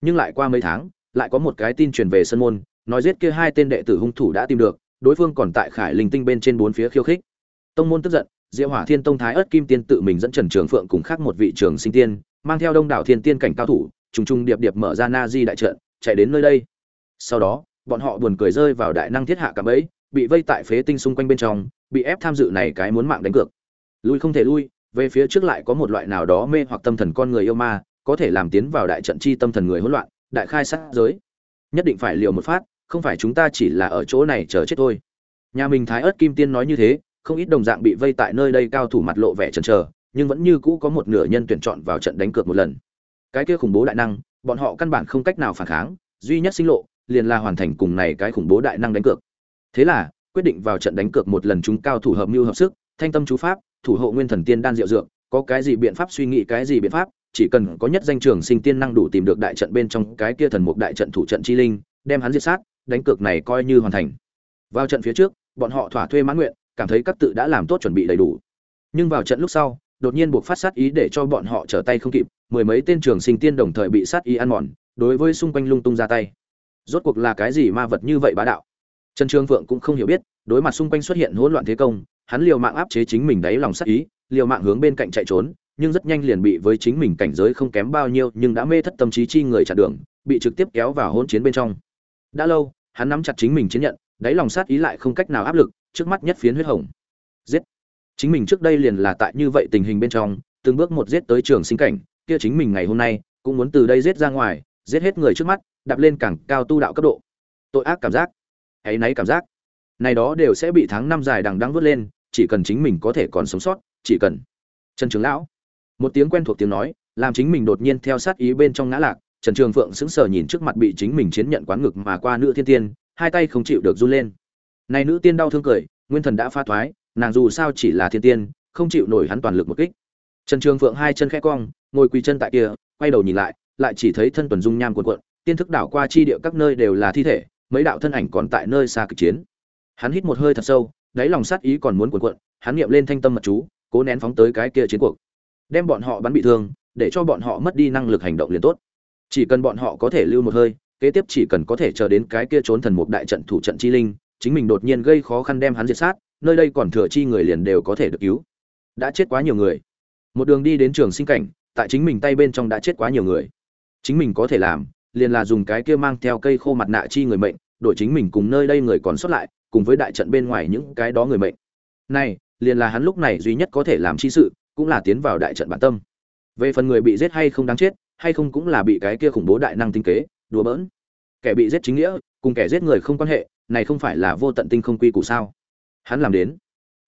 Nhưng lại qua mấy tháng, lại có một cái tin truyền về sân môn, nói giết kia hai tên đệ tử hung thủ đã tìm được, đối phương còn tại khải linh tinh bên trên bốn phía khiêu khích. Tông môn tức giận diệu hỏa thiên tông thái ớt kim tiên tự mình dẫn trần trường phượng cùng khác một vị trường sinh tiên, mang theo đông đảo thiên tiên cảnh cao thủ, trùng trùng điệp điệp mở ra na di đại trận, chạy đến nơi đây. Sau đó, bọn họ buồn cười rơi vào đại năng thiết hạ cả ấy bị vây tại phế tinh xung quanh bên trong, bị ép tham dự này cái muốn mạng đánh cược. Lui không thể lui về phía trước lại có một loại nào đó mê hoặc tâm thần con người yêu ma, có thể làm tiến vào đại trận chi tâm thần người hỗn loạn, đại khai sát giới. Nhất định phải liều một phát, không phải chúng ta chỉ là ở chỗ này chờ chết thôi. Nhà mình thái ớt kim tiên nói như thế, không ít đồng dạng bị vây tại nơi đây cao thủ mặt lộ vẻ chần chờ, nhưng vẫn như cũ có một nửa nhân tuyển chọn vào trận đánh cược một lần. Cái kia khủng bố đại năng, bọn họ căn bản không cách nào phản kháng, duy nhất sinh lộ, liền là hoàn thành cùng này cái khủng bố đại năng đánh cược. Thế là, quyết định vào trận đánh cược một lần chúng cao thủ hợp mưu hợp sức thanh tâm chú pháp, thủ hộ nguyên thần tiên đan diệu dược, có cái gì biện pháp suy nghĩ, cái gì biện pháp? Chỉ cần có nhất danh trường sinh tiên năng đủ tìm được đại trận bên trong cái kia thần mục đại trận thủ trận chi linh, đem hắn diệt sát, đánh cược này coi như hoàn thành. Vào trận phía trước, bọn họ thỏa thuê mãn nguyện, cảm thấy các tự đã làm tốt chuẩn bị đầy đủ. Nhưng vào trận lúc sau, đột nhiên buộc phát sát ý để cho bọn họ trở tay không kịp, mười mấy tên trường sinh tiên đồng thời bị sát ý ăn mòn, đối với xung quanh lung tung ra tay. Rốt cuộc là cái gì ma vật như vậy bá đạo? Trần trường vượng cũng không hiểu biết, đối mặt xung quanh xuất hiện hỗn loạn thế công hắn liều mạng áp chế chính mình đáy lòng sát ý, liều mạng hướng bên cạnh chạy trốn, nhưng rất nhanh liền bị với chính mình cảnh giới không kém bao nhiêu nhưng đã mê thất tâm trí chi người chặn đường, bị trực tiếp kéo vào hỗn chiến bên trong. Đã lâu, hắn nắm chặt chính mình chiến nhận, đáy lòng sát ý lại không cách nào áp lực, trước mắt nhất phiến huyết hồng. Giết! Chính mình trước đây liền là tại như vậy tình hình bên trong, từng bước một giết tới trường sinh cảnh, kia chính mình ngày hôm nay, cũng muốn từ đây giết ra ngoài, giết hết người trước mắt, đạp lên càng cao tu đạo cấp độ. Tội ác cảm giác. Hãy náy cảm giác. Này đó đều sẽ bị tháng năm dài đằng đăng vớt lên chỉ cần chính mình có thể còn sống sót, chỉ cần. Trần trường lão. Một tiếng quen thuộc tiếng nói, làm chính mình đột nhiên theo sát ý bên trong ngã lạc, trần trường phượng sững sờ nhìn trước mặt bị chính mình chiến nhận quán ngực mà qua nữ thiên tiên, hai tay không chịu được run lên. Này nữ tiên đau thương cười, nguyên thần đã pha thoái, nàng dù sao chỉ là thiên tiên, không chịu nổi hắn toàn lực một kích. Trần trường phượng hai chân khẽ cong, ngồi quỳ chân tại kia, quay đầu nhìn lại lại chỉ thấy thân tuần dung nham cuộn cuộn, tiên thức đảo qua chi địa các nơi đều là thi thể, mấy đạo thân ảnh còn tại nơi xa cực chiến. Hắn hít một hơi thật sâu đáy lòng sát ý còn muốn cuộn cuộn, hắn niệm lên thanh tâm mật chú, cố nén phóng tới cái kia chiến cuộc. Đem bọn họ bắn bị thương, để cho bọn họ mất đi năng lực hành động liền tốt. Chỉ cần bọn họ có thể lưu một hơi, kế tiếp chỉ cần có thể chờ đến cái kia trốn thần mục đại trận thủ trận chi linh, chính mình đột nhiên gây khó khăn đem hắn diệt sát, nơi đây còn thừa chi người liền đều có thể được cứu. Đã chết quá nhiều người. Một đường đi đến trường sinh cảnh, tại chính mình tay bên trong đã chết quá nhiều người. Chính mình có thể làm, liền là dùng cái kia mang theo cây khô mặt nạ chi người mệnh, đổi chính mình cùng nơi đây người còn sót lại cùng với đại trận bên ngoài những cái đó người mệnh. Này, liền là hắn lúc này duy nhất có thể làm chi sự, cũng là tiến vào đại trận bản tâm. Về phần người bị giết hay không đáng chết, hay không cũng là bị cái kia khủng bố đại năng tinh kế, đùa bỡn. Kẻ bị giết chính nghĩa, cùng kẻ giết người không quan hệ, này không phải là vô tận tinh không quy củ sao? Hắn làm đến.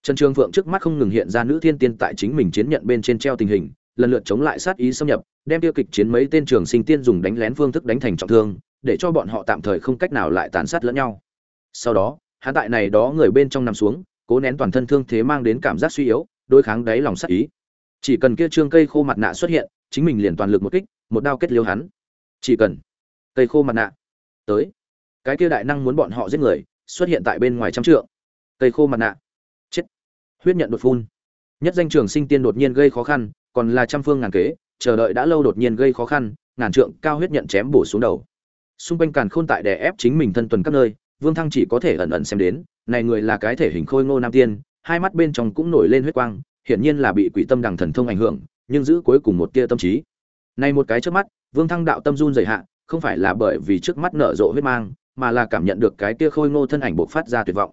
Trần trường phượng trước mắt không ngừng hiện ra nữ thiên tiên tại chính mình chiến nhận bên trên treo tình hình, lần lượt chống lại sát ý xâm nhập, đem tiêu kịch chiến mấy tên trường sinh tiên dùng đánh lén phương thức đánh thành trọng thương, để cho bọn họ tạm thời không cách nào lại tàn sát lẫn nhau. Sau đó hắn tại này đó người bên trong nằm xuống, cố nén toàn thân thương thế mang đến cảm giác suy yếu, đối kháng đáy lòng sát ý. Chỉ cần kia trương cây khô mặt nạ xuất hiện, chính mình liền toàn lực một kích, một đao kết liêu hắn. Chỉ cần cây khô mặt nạ tới, cái kia đại năng muốn bọn họ giết người, xuất hiện tại bên ngoài trăm trượng. Cây khô mặt nạ. Chết. Huyết nhận đột phun. Nhất danh trưởng sinh tiên đột nhiên gây khó khăn, còn là trăm phương ngàn kế, chờ đợi đã lâu đột nhiên gây khó khăn, ngàn trượng cao huyết nhận chém bổ xuống đầu. Xung quanh càn khôn tại đè ép chính mình thân tuần các nơi vương thăng chỉ có thể ẩn ẩn xem đến, này người là cái thể hình khôi ngô nam tiên, hai mắt bên trong cũng nổi lên huyết quang, hiển nhiên là bị quỷ tâm đằng thần thông ảnh hưởng, nhưng giữ cuối cùng một tia tâm trí. Này một cái trước mắt, vương thăng đạo tâm run dày hạ, không phải là bởi vì trước mắt nở rộ huyết mang, mà là cảm nhận được cái tia khôi ngô thân ảnh bộc phát ra tuyệt vọng.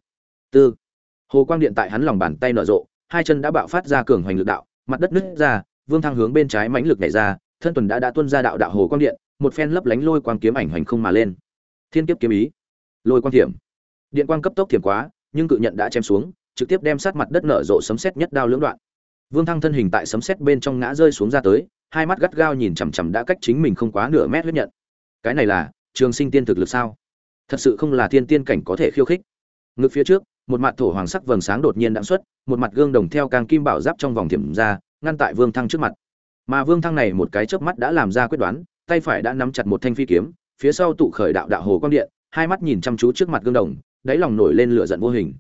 Tư. Hồ quang điện tại hắn lòng bàn tay nở rộ, hai chân đã bạo phát ra cường hoành lực đạo, mặt đất nứt ra, vương thăng hướng bên trái mãnh lực nhảy ra, thân tuần đã đã tuôn ra đạo đạo hồ quang điện, một phen lấp lánh lôi quang kiếm ảnh hoành không mà lên. Thiên kiếp kiếm ý lôi quang thiểm. Điện quang cấp tốc thiểm quá, nhưng cự nhận đã chém xuống, trực tiếp đem sát mặt đất nở rộ sấm sét nhất đao lưỡng đoạn. Vương thăng thân hình tại sấm sét bên trong ngã rơi xuống ra tới, hai mắt gắt gao nhìn chằm chằm đã cách chính mình không quá nửa mét huyết nhận. Cái này là trường sinh tiên thực lực sao? Thật sự không là thiên tiên cảnh có thể khiêu khích. Ngực phía trước, một mặt thổ hoàng sắc vầng sáng đột nhiên đã xuất, một mặt gương đồng theo càng kim bảo giáp trong vòng thiểm ra, ngăn tại vương thăng trước mặt. Mà vương thăng này một cái chớp mắt đã làm ra quyết đoán, tay phải đã nắm chặt một thanh phi kiếm, phía sau tụ khởi đạo đạo hồ quang điện hai mắt nhìn chăm chú trước mặt gương đồng đáy lòng nổi lên lửa giận vô hình.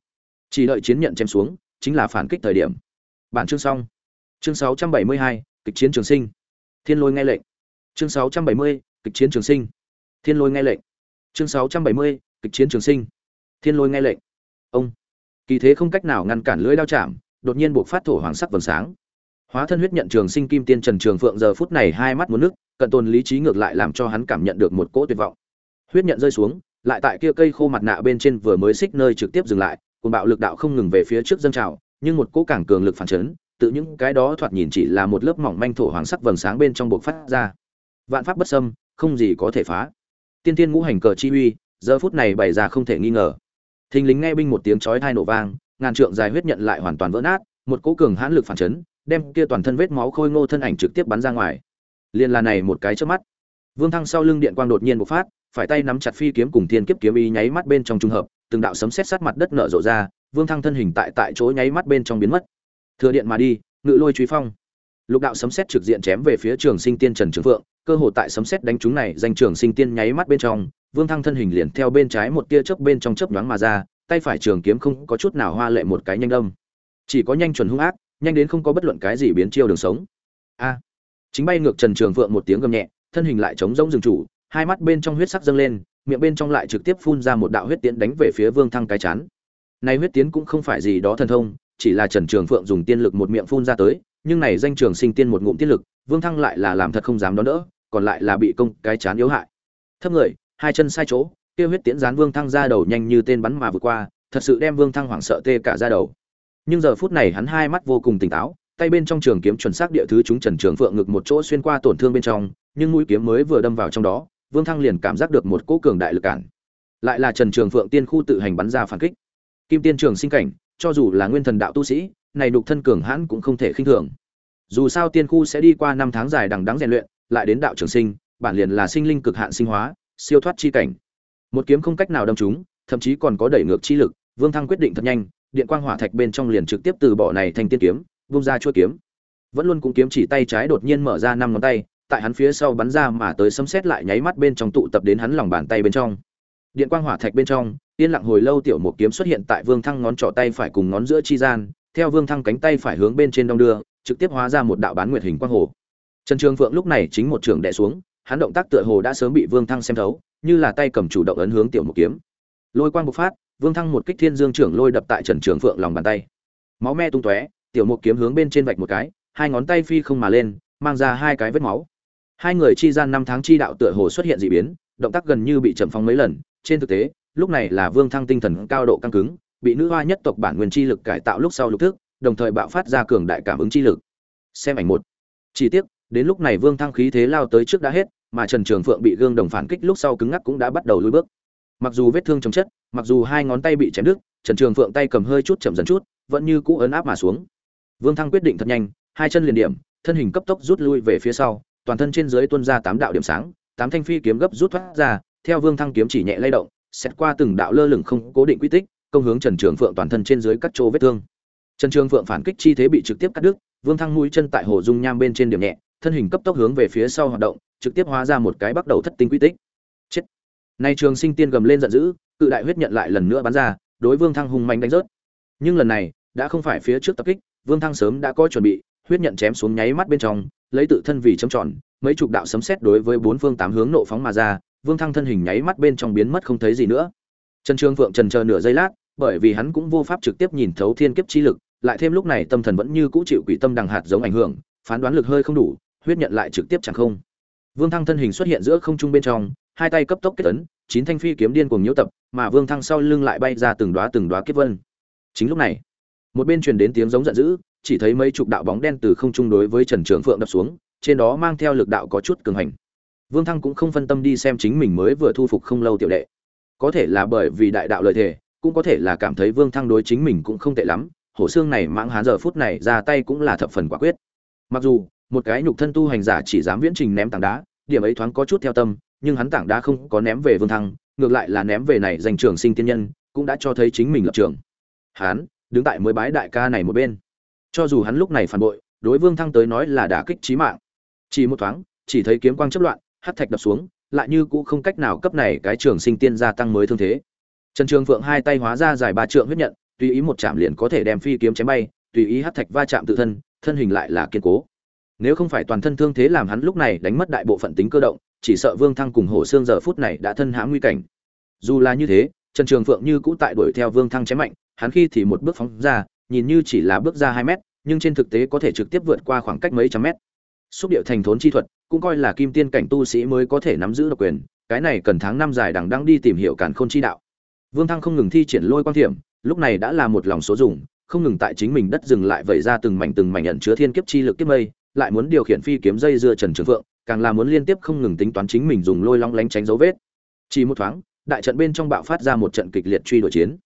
Chỉ đợi chiến nhận chém xuống chính là phản kích thời điểm. Bản chương xong. Chương 672, kịch chiến trường sinh. Thiên lôi nghe lệnh. Chương 670, kịch chiến trường sinh. Thiên lôi nghe lệnh. Chương 670, kịch chiến trường sinh. Thiên lôi nghe lệnh. Ông. Kỳ thế không cách nào ngăn cản lưỡi đao chạm đột nhiên buộc phát thổ hoàng sắc vầng sáng. Hóa thân huyết nhận trường sinh kim tiên trần trường phượng giờ phút này hai mắt muốn nước cận tồn lý trí ngược lại làm cho hắn cảm nhận được một cỗ tuyệt vọng. Huyết nhận rơi xuống lại tại kia cây khô mặt nạ bên trên vừa mới xích nơi trực tiếp dừng lại cùng bạo lực đạo không ngừng về phía trước dâng trào, nhưng một cỗ cảng cường lực phản chấn, tự những cái đó thoạt nhìn chỉ là một lớp mỏng manh thổ hoàng sắc vầng sáng bên trong buộc phát ra. Vạn pháp bất xâm, không gì có thể phá. Tiên tiên ngũ hành cờ chi uy, giờ phút này bày ra không thể nghi ngờ. Thình lính nghe binh một tiếng chói thai nổ vang, ngàn trượng dài huyết nhận lại hoàn toàn vỡ nát, một cỗ cường hãn lực phản chấn, đem kia toàn thân vết máu khôi ngô thân ảnh trực tiếp bắn ra ngoài. Liên là này một cái trước mắt. Vương thăng sau lưng điện quang đột nhiên bộc phát phải tay nắm chặt phi kiếm cùng thiên kiếp kiếm ý nháy mắt bên trong trung hợp, từng đạo sấm sét sát mặt đất nở rộ ra, vương thăng thân hình tại tại chỗ nháy mắt bên trong biến mất. Thừa điện mà đi, ngự lôi truy phong. Lục đạo sấm sét trực diện chém về phía trường sinh tiên trần trường phượng, cơ hội tại sấm sét đánh trúng này, danh trường sinh tiên nháy mắt bên trong, vương thăng thân hình liền theo bên trái một tia chớp bên trong chớp nhoáng mà ra, tay phải trường kiếm không có chút nào hoa lệ một cái nhanh đâm chỉ có nhanh chuẩn hung ác, nhanh đến không có bất luận cái gì biến chiêu đường sống. A. Chính bay ngược trần trường phượng một tiếng gầm nhẹ, thân hình lại chống rỗng dừng chủ hai mắt bên trong huyết sắc dâng lên, miệng bên trong lại trực tiếp phun ra một đạo huyết tiễn đánh về phía vương thăng cái chán. Này huyết tiến cũng không phải gì đó thần thông, chỉ là trần trường phượng dùng tiên lực một miệng phun ra tới, nhưng này danh trường sinh tiên một ngụm tiên lực, vương thăng lại là làm thật không dám đón đỡ, còn lại là bị công cái chán yếu hại. Thấp người, hai chân sai chỗ, kia huyết tiễn gián vương thăng ra đầu nhanh như tên bắn mà vượt qua, thật sự đem vương thăng hoảng sợ tê cả ra đầu. Nhưng giờ phút này hắn hai mắt vô cùng tỉnh táo, tay bên trong trường kiếm chuẩn xác địa thứ chúng trần trường phượng ngực một chỗ xuyên qua tổn thương bên trong, nhưng mũi kiếm mới vừa đâm vào trong đó vương thăng liền cảm giác được một cỗ cường đại lực cản. Lại là trần trường phượng tiên khu tự hành bắn ra phản kích. Kim tiên trường sinh cảnh, cho dù là nguyên thần đạo tu sĩ, này đục thân cường hãn cũng không thể khinh thường. Dù sao tiên khu sẽ đi qua năm tháng dài đằng đắng rèn luyện, lại đến đạo trường sinh, bản liền là sinh linh cực hạn sinh hóa, siêu thoát chi cảnh. Một kiếm không cách nào đâm trúng, thậm chí còn có đẩy ngược chi lực, vương thăng quyết định thật nhanh, điện quang hỏa thạch bên trong liền trực tiếp từ bỏ này thành tiên kiếm, vung ra chuôi kiếm. Vẫn luôn cũng kiếm chỉ tay trái đột nhiên mở ra năm ngón tay tại hắn phía sau bắn ra mà tới sấm xét lại nháy mắt bên trong tụ tập đến hắn lòng bàn tay bên trong. Điện quang hỏa thạch bên trong, yên lặng hồi lâu tiểu một kiếm xuất hiện tại vương thăng ngón trỏ tay phải cùng ngón giữa chi gian, theo vương thăng cánh tay phải hướng bên trên đông đưa, trực tiếp hóa ra một đạo bán nguyệt hình quang hồ. Trần trường phượng lúc này chính một trường đẻ xuống, hắn động tác tựa hồ đã sớm bị vương thăng xem thấu, như là tay cầm chủ động ấn hướng tiểu một kiếm. Lôi quang bộc phát, vương thăng một kích thiên dương trưởng lôi đập tại trần trường phượng lòng bàn tay. Máu me tung tóe, tiểu một kiếm hướng bên trên vạch một cái, hai ngón tay phi không mà lên, mang ra hai cái vết máu hai người chi gian năm tháng chi đạo tựa hồ xuất hiện dị biến, động tác gần như bị chậm phóng mấy lần. Trên thực tế, lúc này là vương thăng tinh thần cao độ căng cứng, bị nữ hoa nhất tộc bản nguyên chi lực cải tạo lúc sau lục thức, đồng thời bạo phát ra cường đại cảm ứng chi lực. Xem ảnh một. Chi tiết đến lúc này vương thăng khí thế lao tới trước đã hết, mà trần trường phượng bị gương đồng phản kích lúc sau cứng ngắc cũng đã bắt đầu lùi bước. Mặc dù vết thương chấm chất, mặc dù hai ngón tay bị chém đứt, trần trường phượng tay cầm hơi chút chậm dần chút, vẫn như cũ ấn áp mà xuống. Vương thăng quyết định thật nhanh, hai chân liền điểm, thân hình cấp tốc rút lui về phía sau toàn thân trên dưới tuôn ra tám đạo điểm sáng, tám thanh phi kiếm gấp rút thoát ra, theo vương thăng kiếm chỉ nhẹ lay động, xét qua từng đạo lơ lửng không cố định quy tích, công hướng trần trường phượng toàn thân trên dưới cắt chỗ vết thương. Trần trường phượng phản kích chi thế bị trực tiếp cắt đứt, vương thăng mũi chân tại hồ dung nham bên trên điểm nhẹ, thân hình cấp tốc hướng về phía sau hoạt động, trực tiếp hóa ra một cái bắt đầu thất tinh quy tích. Chết. Nay trường sinh tiên gầm lên giận dữ, cự đại huyết nhận lại lần nữa bắn ra, đối vương thăng hùng mạnh đánh rớt. Nhưng lần này, đã không phải phía trước tập kích, vương thăng sớm đã có chuẩn bị, huyết nhận chém xuống nháy mắt bên trong lấy tự thân vì chấm tròn, mấy chục đạo sấm sét đối với bốn phương tám hướng nộ phóng mà ra, vương thăng thân hình nháy mắt bên trong biến mất không thấy gì nữa. Trần trương phượng trần chờ nửa giây lát, bởi vì hắn cũng vô pháp trực tiếp nhìn thấu thiên kiếp chi lực, lại thêm lúc này tâm thần vẫn như cũ chịu quỷ tâm đằng hạt giống ảnh hưởng, phán đoán lực hơi không đủ, huyết nhận lại trực tiếp chẳng không. Vương thăng thân hình xuất hiện giữa không trung bên trong, hai tay cấp tốc kết tấn chín thanh phi kiếm điên cuồng nhiễu tập, mà vương thăng sau lưng lại bay ra từng đóa từng đóa kiếp vân. Chính lúc này, một bên truyền đến tiếng giống giận dữ chỉ thấy mấy chục đạo bóng đen từ không trung đối với trần trường phượng đập xuống trên đó mang theo lực đạo có chút cường hành. Vương thăng cũng không phân tâm đi xem chính mình mới vừa thu phục không lâu tiểu đệ. Có thể là bởi vì đại đạo lợi thể cũng có thể là cảm thấy vương thăng đối chính mình cũng không tệ lắm hổ xương này mãng hán giờ phút này ra tay cũng là thập phần quả quyết. Mặc dù một cái nhục thân tu hành giả chỉ dám viễn trình ném tảng đá điểm ấy thoáng có chút theo tâm nhưng hắn tảng đá không có ném về vương thăng ngược lại là ném về này danh trưởng sinh tiên nhân cũng đã cho thấy chính mình lập trường. Hán, đứng tại mới bái đại ca này một bên cho dù hắn lúc này phản bội, đối vương thăng tới nói là đả kích trí mạng. Chỉ một thoáng, chỉ thấy kiếm quang chấp loạn hắt thạch đập xuống, lại như cũ không cách nào cấp này cái trường sinh tiên gia tăng mới thương thế. Trần trường phượng hai tay hóa ra dài ba trượng huyết nhận, tùy ý một chạm liền có thể đem phi kiếm chém bay, tùy ý hắt thạch va chạm tự thân thân hình lại là kiên cố. Nếu không phải toàn thân thương thế làm hắn lúc này đánh mất đại bộ phận tính cơ động, chỉ sợ vương thăng cùng hổ xương giờ phút này đã thân hãm nguy cảnh. Dù là như thế, trần trường phượng như cũ tại đuổi theo vương thăng chém mạnh, hắn khi thì một bước phóng ra, nhìn như chỉ là bước ra hai mét nhưng trên thực tế có thể trực tiếp vượt qua khoảng cách mấy trăm mét. Xúc điệu thành thốn chi thuật, cũng coi là kim tiên cảnh tu sĩ mới có thể nắm giữ độc quyền, cái này cần tháng năm dài đằng đang đi tìm hiểu cản khôn chi đạo. Vương thăng không ngừng thi triển lôi quan thiểm, lúc này đã là một lòng số dùng, không ngừng tại chính mình đất dừng lại vẩy ra từng mảnh từng mảnh nhận chứa thiên kiếp chi lực kiếp mây, lại muốn điều khiển phi kiếm dây dưa trần trường phượng, càng là muốn liên tiếp không ngừng tính toán chính mình dùng lôi long lánh tránh dấu vết. Chỉ một thoáng, đại trận bên trong bạo phát ra một trận kịch liệt truy đuổi chiến.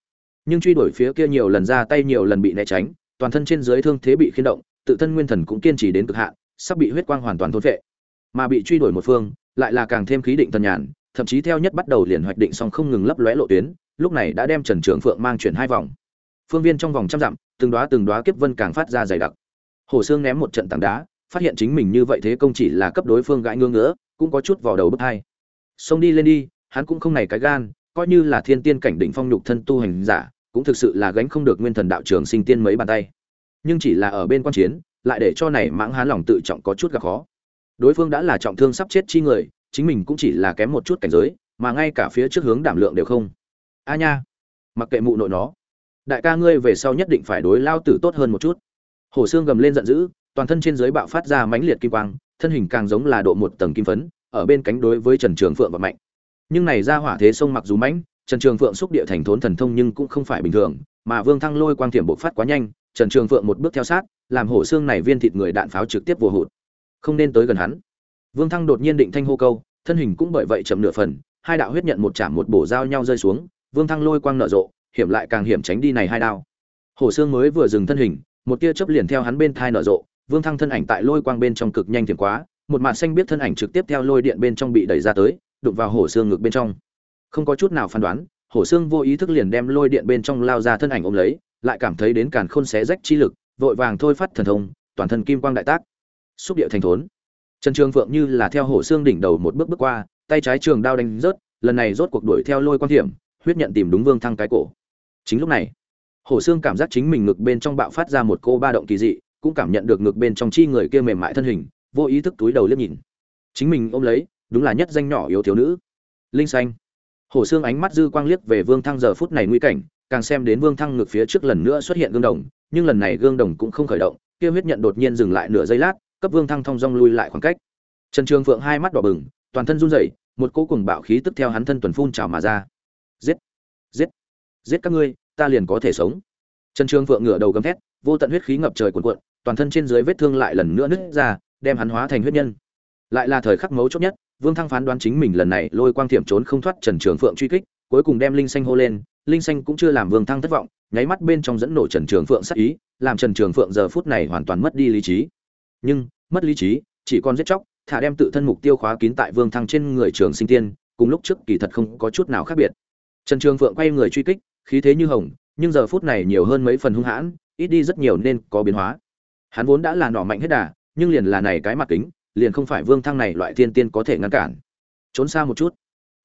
Nhưng truy đuổi phía kia nhiều lần ra tay nhiều lần bị né tránh toàn thân trên dưới thương thế bị khiên động, tự thân nguyên thần cũng kiên trì đến cực hạn, sắp bị huyết quang hoàn toàn thôn phệ. Mà bị truy đuổi một phương, lại là càng thêm khí định thần nhàn, thậm chí theo nhất bắt đầu liền hoạch định xong không ngừng lấp lóe lộ tuyến, lúc này đã đem trần trường phượng mang chuyển hai vòng. Phương viên trong vòng trăm dặm, từng đóa từng đóa kiếp vân càng phát ra dày đặc. Hồ xương ném một trận tảng đá, phát hiện chính mình như vậy thế công chỉ là cấp đối phương gãi ngứa nữa cũng có chút vào đầu bứt hai. Xông đi lên đi, hắn cũng không này cái gan, coi như là thiên tiên cảnh đỉnh phong nhục thân tu hành giả cũng thực sự là gánh không được nguyên thần đạo trường sinh tiên mấy bàn tay. Nhưng chỉ là ở bên quan chiến, lại để cho này mãng hán lòng tự trọng có chút gặp khó. Đối phương đã là trọng thương sắp chết chi người, chính mình cũng chỉ là kém một chút cảnh giới, mà ngay cả phía trước hướng đảm lượng đều không. A nha, mặc kệ mụ nội nó. Đại ca ngươi về sau nhất định phải đối lao tử tốt hơn một chút. Hổ xương gầm lên giận dữ, toàn thân trên dưới bạo phát ra mãnh liệt kim quang, thân hình càng giống là độ một tầng kim phấn, ở bên cánh đối với trần trường phượng và mạnh. Nhưng này ra hỏa thế sông mặc dù mãnh trần trường phượng xúc địa thành thốn thần thông nhưng cũng không phải bình thường, mà vương thăng lôi quang tiệm bộc phát quá nhanh, trần trường phượng một bước theo sát, làm hổ xương này viên thịt người đạn pháo trực tiếp vô hụt. Không nên tới gần hắn. Vương thăng đột nhiên định thanh hô câu, thân hình cũng bởi vậy chậm nửa phần, hai đạo huyết nhận một chạm một bổ giao nhau rơi xuống, vương thăng lôi quang nở rộ, hiểm lại càng hiểm tránh đi này hai đao. Hổ xương mới vừa dừng thân hình, một tia chớp liền theo hắn bên thai nở rộ, vương thăng thân ảnh tại lôi quang bên trong cực nhanh thiểm quá, một màn xanh biết thân ảnh trực tiếp theo lôi điện bên trong bị đẩy ra tới, đụng vào hổ xương ngực bên trong không có chút nào phán đoán, hổ xương vô ý thức liền đem lôi điện bên trong lao ra thân ảnh ôm lấy, lại cảm thấy đến càn khôn xé rách chi lực, vội vàng thôi phát thần thông, toàn thân kim quang đại tác. Xúc địa thành thốn. Trần trường phượng như là theo hổ xương đỉnh đầu một bước bước qua, tay trái trường đao đánh rớt, lần này rốt cuộc đuổi theo lôi quan hiểm, huyết nhận tìm đúng vương thăng cái cổ. Chính lúc này, hổ xương cảm giác chính mình ngực bên trong bạo phát ra một cô ba động kỳ dị, cũng cảm nhận được ngực bên trong chi người kia mềm mại thân hình, vô ý thức túi đầu liếc nhìn. Chính mình ôm lấy, đúng là nhất danh nhỏ yếu thiếu nữ. Linh xanh hổ xương ánh mắt dư quang liếc về vương thăng giờ phút này nguy cảnh, càng xem đến vương thăng ngực phía trước lần nữa xuất hiện gương đồng, nhưng lần này gương đồng cũng không khởi động, kia huyết nhận đột nhiên dừng lại nửa giây lát, cấp vương thăng thong dong lui lại khoảng cách. Trần trường phượng hai mắt đỏ bừng, toàn thân run rẩy, một cỗ cùng bạo khí tức theo hắn thân tuần phun trào mà ra. Giết! Giết! Giết các ngươi, ta liền có thể sống. Trần trường phượng ngửa đầu gầm thét, vô tận huyết khí ngập trời cuồn cuộn, toàn thân trên dưới vết thương lại lần nữa nứt ra, đem hắn hóa thành huyết nhân. Lại là thời khắc mấu chốt nhất vương thăng phán đoán chính mình lần này lôi quang thiểm trốn không thoát trần trường phượng truy kích, cuối cùng đem linh xanh hô lên, linh xanh cũng chưa làm vương thăng thất vọng, nháy mắt bên trong dẫn nổ trần trường phượng sát ý, làm trần trường phượng giờ phút này hoàn toàn mất đi lý trí. Nhưng, mất lý trí, chỉ còn giết chóc, thả đem tự thân mục tiêu khóa kín tại vương thăng trên người trường sinh tiên, cùng lúc trước kỳ thật không có chút nào khác biệt. Trần trường phượng quay người truy kích, khí thế như hồng, nhưng giờ phút này nhiều hơn mấy phần hung hãn, ít đi rất nhiều nên có biến hóa. Hắn vốn đã là nỏ mạnh hết đà, nhưng liền là này cái mặt kính liền không phải vương thăng này loại thiên tiên có thể ngăn cản. Trốn xa một chút.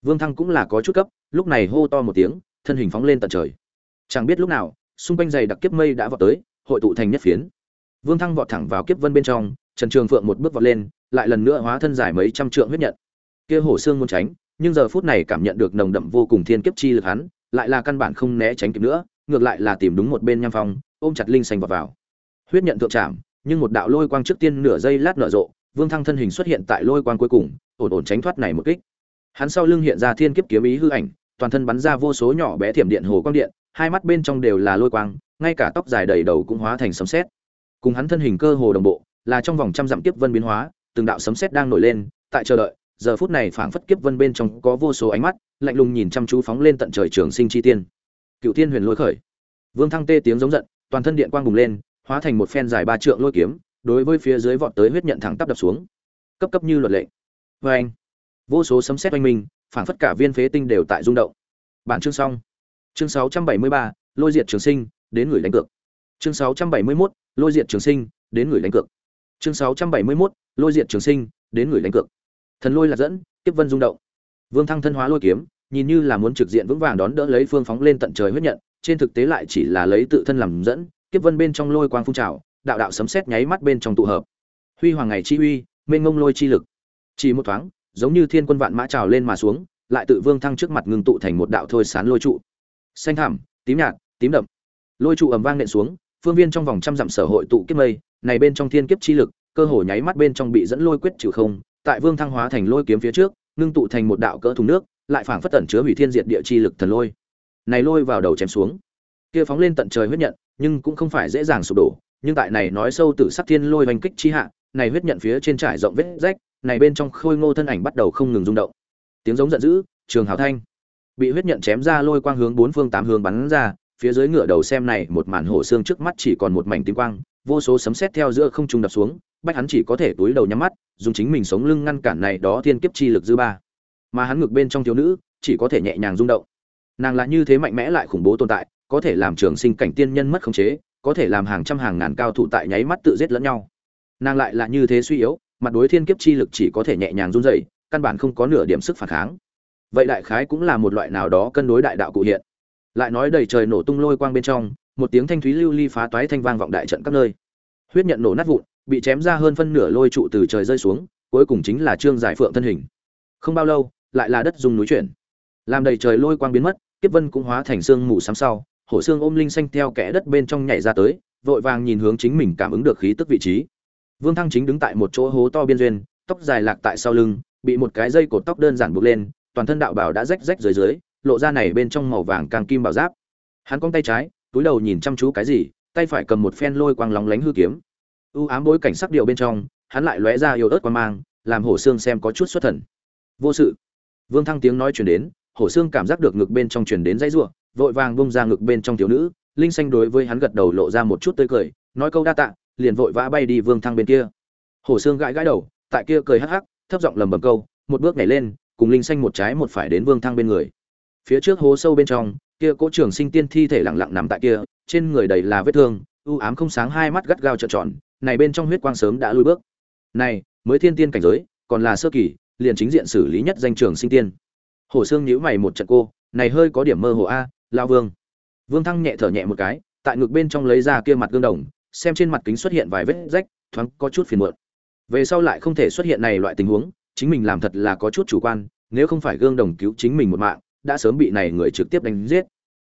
Vương thăng cũng là có chút cấp, lúc này hô to một tiếng, thân hình phóng lên tận trời. Chẳng biết lúc nào, xung quanh dày đặc kiếp mây đã vọt tới, hội tụ thành nhất phiến. Vương thăng vọt thẳng vào kiếp vân bên trong, trần trường phượng một bước vọt lên, lại lần nữa hóa thân dài mấy trăm trượng huyết nhận. Kia hổ xương muốn tránh, nhưng giờ phút này cảm nhận được nồng đậm vô cùng thiên kiếp chi lực hắn, lại là căn bản không né tránh kịp nữa, ngược lại là tìm đúng một bên nham phong, ôm chặt linh xanh vào vào. Huyết nhận thượng trảm, nhưng một đạo lôi quang trước tiên nửa giây lát nở rộ vương thăng thân hình xuất hiện tại lôi quang cuối cùng, ổn ổn tránh thoát này một kích. Hắn sau lưng hiện ra thiên kiếp kiếm ý hư ảnh, toàn thân bắn ra vô số nhỏ bé thiểm điện hồ quang điện, hai mắt bên trong đều là lôi quang, ngay cả tóc dài đầy đầu cũng hóa thành sấm sét. Cùng hắn thân hình cơ hồ đồng bộ, là trong vòng trăm dặm kiếp vân biến hóa, từng đạo sấm sét đang nổi lên, tại chờ đợi, giờ phút này phảng phất kiếp vân bên trong có vô số ánh mắt, lạnh lùng nhìn chăm chú phóng lên tận trời trường sinh chi tiên. Cựu tiên huyền lôi khởi. Vương thăng tê tiếng giống giận, toàn thân điện quang bùng lên, hóa thành một phen dài ba trượng lôi kiếm đối với phía dưới vọt tới huyết nhận thẳng tắp đập xuống. Cấp cấp như luật lệ. Vê anh vô số sấm sét oanh minh phảng phất cả viên phế tinh đều tại rung động. Bản chương xong. Chương 673, lôi diệt trường sinh đến người đánh cược. Chương 671, lôi diệt trường sinh đến người đánh cược. Chương 671, lôi diệt trường sinh đến người đánh cược. Thần lôi lạc dẫn tiếp vân rung động. Vương thăng thân hóa lôi kiếm nhìn như là muốn trực diện vững vàng đón đỡ lấy phương phóng lên tận trời huyết nhận trên thực tế lại chỉ là lấy tự thân làm dẫn kiếp vân bên trong lôi quang phun trào đạo đạo sấm sét nháy mắt bên trong tụ hợp. Huy hoàng ngày chi uy mênh ngông lôi chi lực. Chỉ một thoáng giống như thiên quân vạn mã trào lên mà xuống lại tự vương thăng trước mặt ngưng tụ thành một đạo thôi sán lôi trụ. Xanh thẳm, tím nhạt tím đậm. Lôi trụ ầm vang nện xuống phương viên trong vòng trăm dặm sở hội tụ kiếp mây này bên trong thiên kiếp chi lực cơ hồ nháy mắt bên trong bị dẫn lôi quyết trừ không tại vương thăng hóa thành lôi kiếm phía trước ngưng tụ thành một đạo cỡ thùng nước lại phảng phất tẩn chứa hủy thiên diệt địa chi lực thần lôi. Này lôi vào đầu chém xuống. Kia phóng lên tận trời huyết nhận nhưng cũng không phải dễ dàng sụp đổ nhưng tại này nói sâu tử sắc thiên lôi hoành kích chi hạ, này huyết nhận phía trên trải rộng vết rách, này bên trong khôi ngô thân ảnh bắt đầu không ngừng rung động. Tiếng giống giận dữ, trường hào thanh. Bị huyết nhận chém ra lôi quang hướng bốn phương tám hướng bắn ra, phía dưới ngựa đầu xem này một màn hổ xương trước mắt chỉ còn một mảnh tím quang, vô số sấm sét theo giữa không trung đập xuống, bách hắn chỉ có thể túi đầu nhắm mắt, dùng chính mình sống lưng ngăn cản này đó thiên kiếp chi lực dư ba. Mà hắn ngực bên trong thiếu nữ, chỉ có thể nhẹ nhàng rung động. Nàng là như thế mạnh mẽ lại khủng bố tồn tại, có thể làm trường sinh cảnh tiên nhân mất khống chế có thể làm hàng trăm hàng ngàn cao thủ tại nháy mắt tự giết lẫn nhau. Nàng lại là như thế suy yếu, mặt đối thiên kiếp chi lực chỉ có thể nhẹ nhàng run rẩy, căn bản không có nửa điểm sức phản kháng. Vậy đại khái cũng là một loại nào đó cân đối đại đạo cụ hiện. Lại nói đầy trời nổ tung lôi quang bên trong, một tiếng thanh thúy lưu ly phá toái thanh vang vọng đại trận các nơi. Huyết nhận nổ nát vụn, bị chém ra hơn phân nửa lôi trụ từ trời rơi xuống, cuối cùng chính là trương giải phượng thân hình. Không bao lâu, lại là đất dùng núi chuyển. Làm đầy trời lôi quang biến mất, kiếp vân cũng hóa thành xương mù sám sau hổ xương ôm linh xanh theo kẽ đất bên trong nhảy ra tới, vội vàng nhìn hướng chính mình cảm ứng được khí tức vị trí. Vương thăng chính đứng tại một chỗ hố to biên duyên, tóc dài lạc tại sau lưng, bị một cái dây cột tóc đơn giản buộc lên, toàn thân đạo bảo đã rách rách dưới dưới, lộ ra này bên trong màu vàng càng kim bảo giáp. Hắn cong tay trái, túi đầu nhìn chăm chú cái gì, tay phải cầm một phen lôi quang lóng lánh hư kiếm. U ám bối cảnh sắc điều bên trong, hắn lại lóe ra yêu ớt quan mang, làm hổ xương xem có chút xuất thần. Vô sự. Vương thăng tiếng nói chuyển đến, hổ xương cảm giác được ngực bên trong chuyển đến dãy ruộng vội vàng bung ra ngực bên trong thiếu nữ, linh xanh đối với hắn gật đầu lộ ra một chút tươi cười, nói câu đa tạ, liền vội vã bay đi vương thăng bên kia. Hồ xương gãi gãi đầu, tại kia cười hắc hắc, thấp giọng lầm bầm câu, một bước nhảy lên, cùng linh xanh một trái một phải đến vương thăng bên người. Phía trước hố sâu bên trong, kia cỗ trường sinh tiên thi thể lặng lặng nằm tại kia, trên người đầy là vết thương, u ám không sáng hai mắt gắt gao trợn tròn, này bên trong huyết quang sớm đã lui bước. Này, mới thiên tiên cảnh giới, còn là sơ kỳ, liền chính diện xử lý nhất danh trường sinh tiên. Hồ xương nhíu mày một trận cô, này hơi có điểm mơ hồ a lao vương. Vương thăng nhẹ thở nhẹ một cái, tại ngực bên trong lấy ra kia mặt gương đồng, xem trên mặt kính xuất hiện vài vết rách, thoáng có chút phiền muộn. Về sau lại không thể xuất hiện này loại tình huống, chính mình làm thật là có chút chủ quan, nếu không phải gương đồng cứu chính mình một mạng, đã sớm bị này người trực tiếp đánh giết.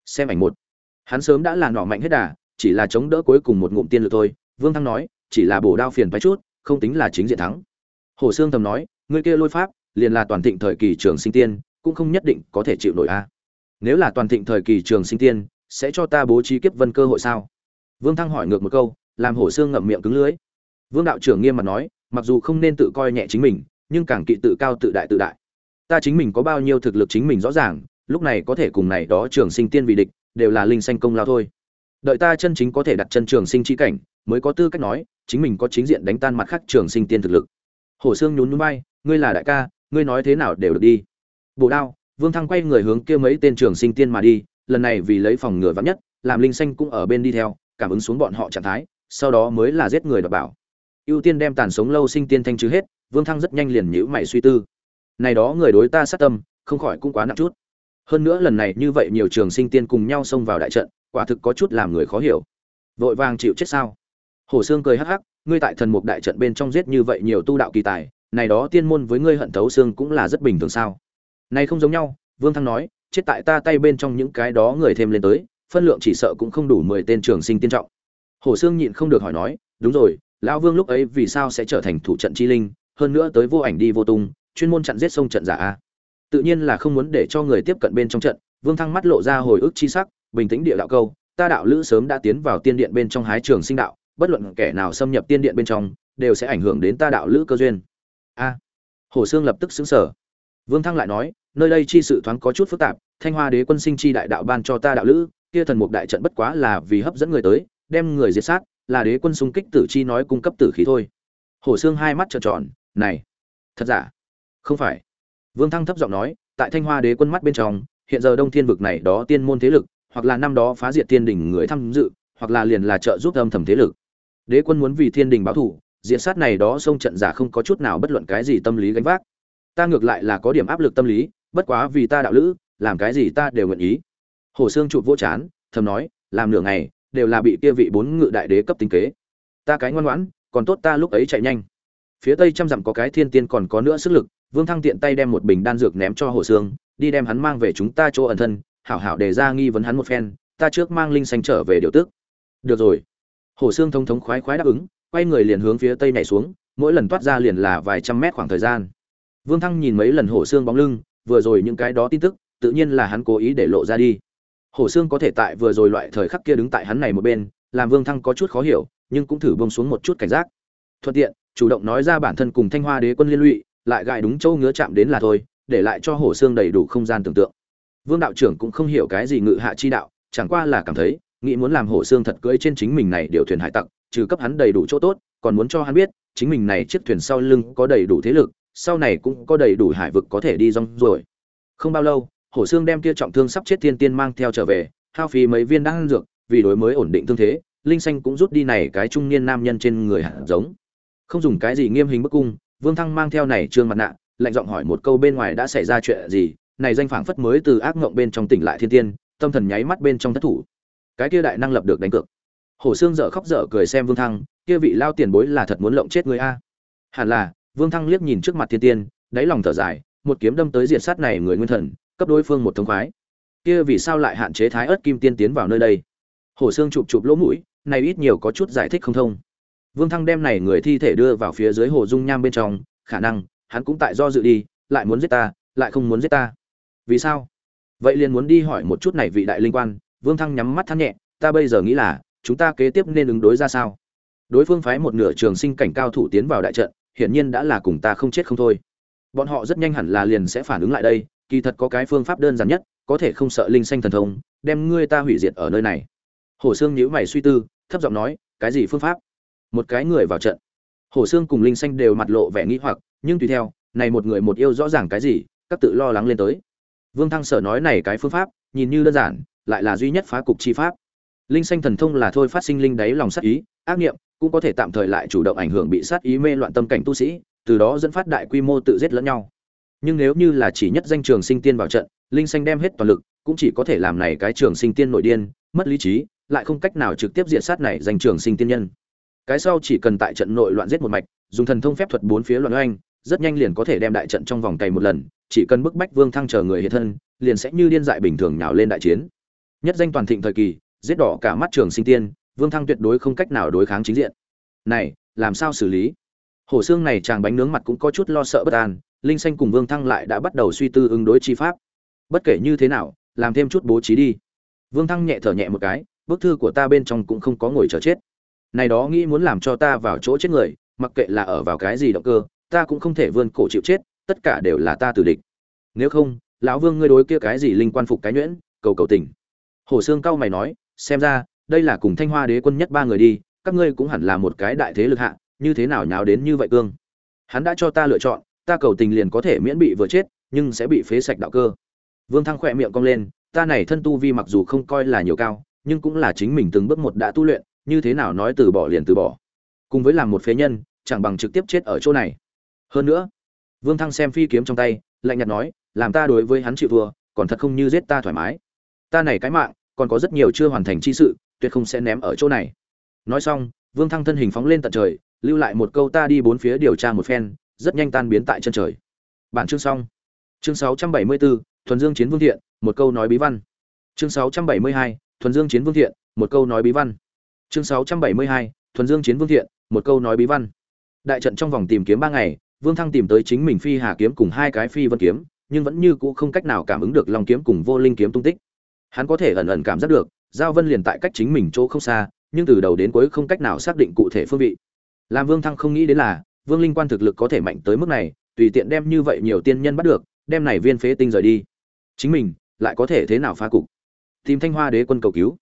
Xem ảnh một. Hắn sớm đã là nỏ mạnh hết đà, chỉ là chống đỡ cuối cùng một ngụm tiên lực thôi. Vương thăng nói, chỉ là bổ đao phiền phải chút, không tính là chính diện thắng. Hồ sương thầm nói người kia lôi pháp, liền là toàn thịnh thời kỳ trường sinh tiên, cũng không nhất định có thể chịu nổi a nếu là toàn thịnh thời kỳ trường sinh tiên, sẽ cho ta bố trí kiếp vân cơ hội sao? Vương thăng hỏi ngược một câu, làm hổ xương ngậm miệng cứng lưới. Vương đạo trưởng nghiêm mặt nói, mặc dù không nên tự coi nhẹ chính mình, nhưng càng kỵ tự cao tự đại tự đại. Ta chính mình có bao nhiêu thực lực chính mình rõ ràng, lúc này có thể cùng này đó trường sinh tiên vì địch, đều là linh sanh công lao thôi. Đợi ta chân chính có thể đặt chân trường sinh chi cảnh, mới có tư cách nói, chính mình có chính diện đánh tan mặt khác trường sinh tiên thực lực. Hổ xương nhún núi bay, ngươi là đại ca, ngươi nói thế nào đều được đi. Bổ đao vương thăng quay người hướng kia mấy tên trưởng sinh tiên mà đi, lần này vì lấy phòng ngừa vắn nhất, làm linh xanh cũng ở bên đi theo, cảm ứng xuống bọn họ trạng thái, sau đó mới là giết người đoạt bảo. Ưu tiên đem tàn sống lâu sinh tiên thanh trừ hết, vương thăng rất nhanh liền nhíu mày suy tư. Này đó người đối ta sát tâm, không khỏi cũng quá nặng chút. Hơn nữa lần này như vậy nhiều trường sinh tiên cùng nhau xông vào đại trận, quả thực có chút làm người khó hiểu. Vội vàng chịu chết sao? Hồ sương cười hắc hắc, ngươi tại thần mục đại trận bên trong giết như vậy nhiều tu đạo kỳ tài, này đó tiên môn với ngươi hận thấu xương cũng là rất bình thường sao? Này không giống nhau vương thăng nói chết tại ta tay bên trong những cái đó người thêm lên tới phân lượng chỉ sợ cũng không đủ mười tên trường sinh tiên trọng. Hồ sương nhịn không được hỏi nói đúng rồi lão vương lúc ấy vì sao sẽ trở thành thủ trận chi linh hơn nữa tới vô ảnh đi vô tung chuyên môn chặn giết sông trận giả a? Tự nhiên là không muốn để cho người tiếp cận bên trong trận vương thăng mắt lộ ra hồi ức chi sắc bình tĩnh địa đạo câu ta đạo lữ sớm đã tiến vào tiên điện bên trong hái trường sinh đạo bất luận kẻ nào xâm nhập tiên điện bên trong đều sẽ ảnh hưởng đến ta đạo lữ cơ duyên. A. Hồ sương lập tức sững sờ, vương thăng lại nói nơi đây chi sự thoáng có chút phức tạp, thanh hoa đế quân sinh chi đại đạo ban cho ta đạo lữ, kia thần mục đại trận bất quá là vì hấp dẫn người tới, đem người diệt sát, là đế quân xung kích tử chi nói cung cấp tử khí thôi. Hồ xương hai mắt trợn tròn, này, thật giả? Không phải. Vương thăng thấp giọng nói, tại thanh hoa đế quân mắt bên trong, hiện giờ đông thiên vực này đó tiên môn thế lực, hoặc là năm đó phá diệt tiên đỉnh người tham dự, hoặc là liền là trợ giúp âm thầm thế lực. Đế quân muốn vì thiên đình báo thủ diện sát này đó xông trận giả không có chút nào bất luận cái gì tâm lý gánh vác. Ta ngược lại là có điểm áp lực tâm lý bất quá vì ta đạo lữ, làm cái gì ta đều nguyện ý. Hồ xương chụp vỗ chán, thầm nói, làm nửa ngày, đều là bị kia vị bốn ngự đại đế cấp tính kế. Ta cái ngoan ngoãn, còn tốt ta lúc ấy chạy nhanh. Phía tây trăm dặm có cái thiên tiên còn có nữa sức lực, vương thăng tiện tay đem một bình đan dược ném cho hồ xương đi đem hắn mang về chúng ta chỗ ẩn thân, hảo hảo đề ra nghi vấn hắn một phen, ta trước mang linh xanh trở về điều tức được rồi. Hồ xương thông thống khoái khoái đáp ứng, quay người liền hướng phía tây nhảy xuống, mỗi lần toát ra liền là vài trăm mét khoảng thời gian. Vương thăng nhìn mấy lần hồ xương bóng lưng vừa rồi những cái đó tin tức, tự nhiên là hắn cố ý để lộ ra đi. Hồ xương có thể tại vừa rồi loại thời khắc kia đứng tại hắn này một bên, làm vương thăng có chút khó hiểu, nhưng cũng thử bông xuống một chút cảnh giác. Thuận tiện, chủ động nói ra bản thân cùng thanh hoa đế quân liên lụy, lại gài đúng châu ngứa chạm đến là thôi, để lại cho hồ xương đầy đủ không gian tưởng tượng. Vương đạo trưởng cũng không hiểu cái gì ngự hạ chi đạo, chẳng qua là cảm thấy, nghĩ muốn làm hồ xương thật cưỡi trên chính mình này điều thuyền hải tặc, trừ cấp hắn đầy đủ chỗ tốt, còn muốn cho hắn biết, chính mình này chiếc thuyền sau lưng có đầy đủ thế lực sau này cũng có đầy đủ hải vực có thể đi rong rồi không bao lâu, hổ xương đem kia trọng thương sắp chết tiên tiên mang theo trở về, hao phí mấy viên đan dược, vì đối mới ổn định thương thế, linh xanh cũng rút đi này cái trung niên nam nhân trên người hạt giống. Không dùng cái gì nghiêm hình bức cung, vương thăng mang theo này trương mặt nạ, lạnh giọng hỏi một câu bên ngoài đã xảy ra chuyện gì, này danh phảng phất mới từ ác ngộng bên trong tỉnh lại thiên tiên, tâm thần nháy mắt bên trong thất thủ. Cái kia đại năng lập được đánh cược. Hổ xương dở khóc dở cười xem vương thăng, kia vị lao tiền bối là thật muốn lộng chết người a. Hẳn là vương thăng liếc nhìn trước mặt thiên tiên, đáy lòng thở dài, một kiếm đâm tới diệt sát này người nguyên thần, cấp đối phương một thống khoái. Kia vì sao lại hạn chế thái Ức kim tiên tiến vào nơi đây? Hổ xương chụp chụp lỗ mũi, này ít nhiều có chút giải thích không thông. Vương thăng đem này người thi thể đưa vào phía dưới hồ dung nham bên trong, khả năng, hắn cũng tại do dự đi, lại muốn giết ta, lại không muốn giết ta. Vì sao? Vậy liền muốn đi hỏi một chút này vị đại linh quan, vương thăng nhắm mắt than nhẹ, ta bây giờ nghĩ là, chúng ta kế tiếp nên ứng đối ra sao? Đối phương phái một nửa trường sinh cảnh cao thủ tiến vào đại trận hiển nhiên đã là cùng ta không chết không thôi. Bọn họ rất nhanh hẳn là liền sẽ phản ứng lại đây, kỳ thật có cái phương pháp đơn giản nhất, có thể không sợ linh xanh thần thông, đem ngươi ta hủy diệt ở nơi này. Hồ xương nhíu mày suy tư, thấp giọng nói, cái gì phương pháp? Một cái người vào trận. Hồ xương cùng linh xanh đều mặt lộ vẻ nghĩ hoặc, nhưng tùy theo, này một người một yêu rõ ràng cái gì, các tự lo lắng lên tới. Vương thăng sở nói này cái phương pháp, nhìn như đơn giản, lại là duy nhất phá cục chi pháp. Linh xanh thần thông là thôi phát sinh linh đáy lòng sát ý, ác niệm cũng có thể tạm thời lại chủ động ảnh hưởng bị sát ý mê loạn tâm cảnh tu sĩ, từ đó dẫn phát đại quy mô tự giết lẫn nhau. Nhưng nếu như là chỉ nhất danh trường sinh tiên vào trận, linh xanh đem hết toàn lực, cũng chỉ có thể làm này cái trường sinh tiên nội điên, mất lý trí, lại không cách nào trực tiếp diệt sát này danh trường sinh tiên nhân. Cái sau chỉ cần tại trận nội loạn giết một mạch, dùng thần thông phép thuật bốn phía loạn oanh, rất nhanh liền có thể đem đại trận trong vòng tay một lần, chỉ cần bức bách vương thăng chờ người hiện thân, liền sẽ như điên dại bình thường nhào lên đại chiến. Nhất danh toàn thịnh thời kỳ, giết đỏ cả mắt trường sinh tiên vương thăng tuyệt đối không cách nào đối kháng chính diện. Này, làm sao xử lý? Hổ xương này chàng bánh nướng mặt cũng có chút lo sợ bất an, linh xanh cùng vương thăng lại đã bắt đầu suy tư ứng đối chi pháp. Bất kể như thế nào, làm thêm chút bố trí đi. Vương thăng nhẹ thở nhẹ một cái, bức thư của ta bên trong cũng không có ngồi chờ chết. Này đó nghĩ muốn làm cho ta vào chỗ chết người, mặc kệ là ở vào cái gì động cơ, ta cũng không thể vươn cổ chịu chết, tất cả đều là ta tử địch. Nếu không, lão vương ngươi đối kia cái gì linh quan phục cái nhuyễn, cầu cầu tình. Hồ xương cao mày nói, xem ra đây là cùng thanh hoa đế quân nhất ba người đi, các ngươi cũng hẳn là một cái đại thế lực hạ, như thế nào nháo đến như vậy cương? Hắn đã cho ta lựa chọn, ta cầu tình liền có thể miễn bị vừa chết, nhưng sẽ bị phế sạch đạo cơ. Vương thăng khỏe miệng cong lên, ta này thân tu vi mặc dù không coi là nhiều cao, nhưng cũng là chính mình từng bước một đã tu luyện, như thế nào nói từ bỏ liền từ bỏ. Cùng với làm một phế nhân, chẳng bằng trực tiếp chết ở chỗ này. Hơn nữa, vương thăng xem phi kiếm trong tay, lạnh nhạt nói, làm ta đối với hắn chịu thua, còn thật không như giết ta thoải mái. Ta này cái mạng, còn có rất nhiều chưa hoàn thành chi sự tuyệt không sẽ ném ở chỗ này. Nói xong vương thăng thân hình phóng lên tận trời lưu lại một câu ta đi bốn phía điều tra một phen rất nhanh tan biến tại chân trời. Bản chương xong. Chương 674, thuần dương chiến vương thiện một câu nói bí văn. Chương 672, thuần dương chiến vương thiện một câu nói bí văn. Chương 672, thuần dương chiến vương thiện một câu nói bí văn. Đại trận trong vòng tìm kiếm ba ngày vương thăng tìm tới chính mình phi hà kiếm cùng hai cái phi vân kiếm nhưng vẫn như cũ không cách nào cảm ứng được long kiếm cùng vô linh kiếm tung tích. Hắn có thể ẩn ẩn cảm giác được giao vân liền tại cách chính mình chỗ không xa, nhưng từ đầu đến cuối không cách nào xác định cụ thể phương vị. Làm vương thăng không nghĩ đến là, vương linh quan thực lực có thể mạnh tới mức này, tùy tiện đem như vậy nhiều tiên nhân bắt được, đem này viên phế tinh rời đi. Chính mình, lại có thể thế nào phá cục? Tìm thanh hoa đế quân cầu cứu.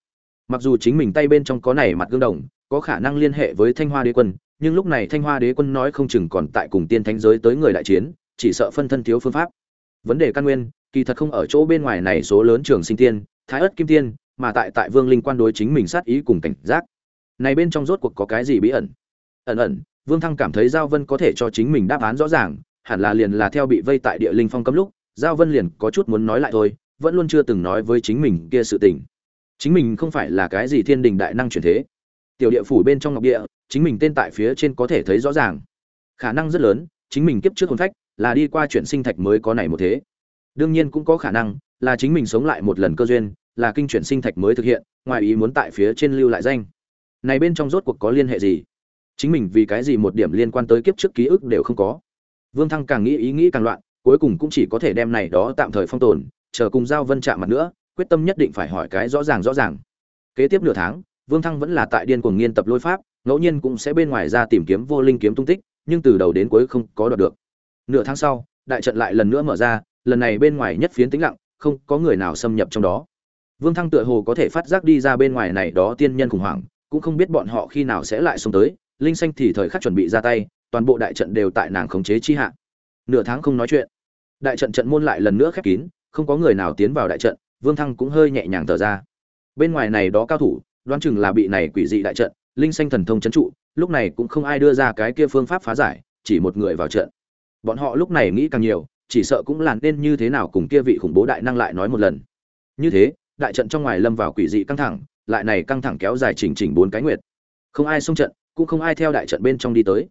Mặc dù chính mình tay bên trong có này mặt gương đồng, có khả năng liên hệ với thanh hoa đế quân, nhưng lúc này thanh hoa đế quân nói không chừng còn tại cùng tiên thánh giới tới người đại chiến, chỉ sợ phân thân thiếu phương pháp. Vấn đề căn nguyên, kỳ thật không ở chỗ bên ngoài này số lớn trường sinh tiên, thái ất kim tiên mà tại tại vương linh quan đối chính mình sát ý cùng cảnh giác. Này bên trong rốt cuộc có cái gì bí ẩn? Ẩn ẩn, vương thăng cảm thấy giao vân có thể cho chính mình đáp án rõ ràng, hẳn là liền là theo bị vây tại địa linh phong cấm lúc, giao vân liền có chút muốn nói lại thôi, vẫn luôn chưa từng nói với chính mình kia sự tình. Chính mình không phải là cái gì thiên đình đại năng chuyển thế. Tiểu địa phủ bên trong ngọc địa, chính mình tên tại phía trên có thể thấy rõ ràng. Khả năng rất lớn, chính mình kiếp trước hồn phách, là đi qua chuyển sinh thạch mới có này một thế. Đương nhiên cũng có khả năng, là chính mình sống lại một lần cơ duyên là kinh chuyển sinh thạch mới thực hiện, ngoài ý muốn tại phía trên lưu lại danh. Này bên trong rốt cuộc có liên hệ gì? Chính mình vì cái gì một điểm liên quan tới kiếp trước ký ức đều không có. Vương thăng càng nghĩ ý nghĩ càng loạn, cuối cùng cũng chỉ có thể đem này đó tạm thời phong tồn, chờ cùng giao vân chạm mặt nữa, quyết tâm nhất định phải hỏi cái rõ ràng rõ ràng. Kế tiếp nửa tháng, vương thăng vẫn là tại điên cuồng nghiên tập lôi pháp, ngẫu nhiên cũng sẽ bên ngoài ra tìm kiếm vô linh kiếm tung tích, nhưng từ đầu đến cuối không có đoạt được. Nửa tháng sau, đại trận lại lần nữa mở ra, lần này bên ngoài nhất phiến tĩnh lặng, không có người nào xâm nhập trong đó vương thăng tựa hồ có thể phát giác đi ra bên ngoài này đó tiên nhân khủng hoảng, cũng không biết bọn họ khi nào sẽ lại xông tới. Linh xanh thì thời khắc chuẩn bị ra tay, toàn bộ đại trận đều tại nàng khống chế chi hạ. Nửa tháng không nói chuyện. Đại trận trận môn lại lần nữa khép kín, không có người nào tiến vào đại trận, vương thăng cũng hơi nhẹ nhàng thở ra. Bên ngoài này đó cao thủ, đoán chừng là bị này quỷ dị đại trận, linh xanh thần thông trấn trụ, lúc này cũng không ai đưa ra cái kia phương pháp phá giải, chỉ một người vào trận. Bọn họ lúc này nghĩ càng nhiều, chỉ sợ cũng là nên như thế nào cùng kia vị khủng bố đại năng lại nói một lần. Như thế đại trận trong ngoài lâm vào quỷ dị căng thẳng, lại này căng thẳng kéo dài chỉnh chỉnh bốn cái nguyệt. Không ai xông trận, cũng không ai theo đại trận bên trong đi tới.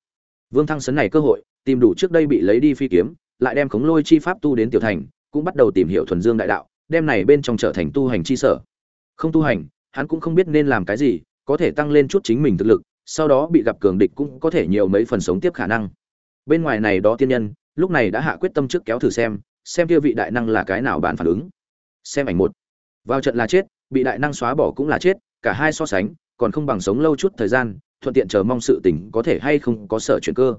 Vương thăng sấn này cơ hội, tìm đủ trước đây bị lấy đi phi kiếm, lại đem khống lôi chi pháp tu đến tiểu thành, cũng bắt đầu tìm hiểu thuần dương đại đạo, đem này bên trong trở thành tu hành chi sở. Không tu hành, hắn cũng không biết nên làm cái gì, có thể tăng lên chút chính mình thực lực, sau đó bị gặp cường địch cũng có thể nhiều mấy phần sống tiếp khả năng. Bên ngoài này đó tiên nhân, lúc này đã hạ quyết tâm trước kéo thử xem xem kia vị đại năng là cái nào bạn phản ứng. Xem ảnh một vào trận là chết, bị đại năng xóa bỏ cũng là chết, cả hai so sánh, còn không bằng sống lâu chút thời gian, thuận tiện chờ mong sự tình có thể hay không có sở chuyển cơ.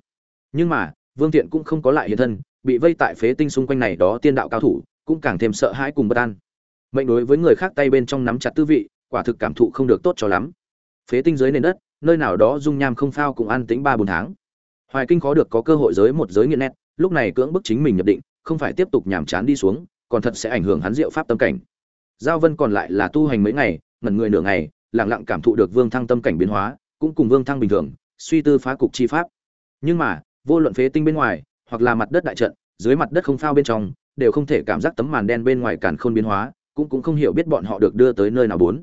Nhưng mà, vương thiện cũng không có lại hiện thân, bị vây tại phế tinh xung quanh này đó tiên đạo cao thủ, cũng càng thêm sợ hãi cùng bất an. Mệnh đối với người khác tay bên trong nắm chặt tư vị, quả thực cảm thụ không được tốt cho lắm. Phế tinh dưới nền đất, nơi nào đó dung nham không phao cũng an tĩnh ba bốn tháng. Hoài kinh khó được có cơ hội giới một giới nghiện nét lúc này cưỡng bức chính mình nhập định, không phải tiếp tục nhàm chán đi xuống, còn thật sẽ ảnh hưởng hắn diệu pháp tâm cảnh giao vân còn lại là tu hành mấy ngày, ngẩn người nửa ngày, lặng lặng cảm thụ được vương thăng tâm cảnh biến hóa, cũng cùng vương thăng bình thường, suy tư phá cục chi pháp. Nhưng mà, vô luận phế tinh bên ngoài, hoặc là mặt đất đại trận, dưới mặt đất không phao bên trong, đều không thể cảm giác tấm màn đen bên ngoài càn khôn biến hóa, cũng cũng không hiểu biết bọn họ được đưa tới nơi nào bốn.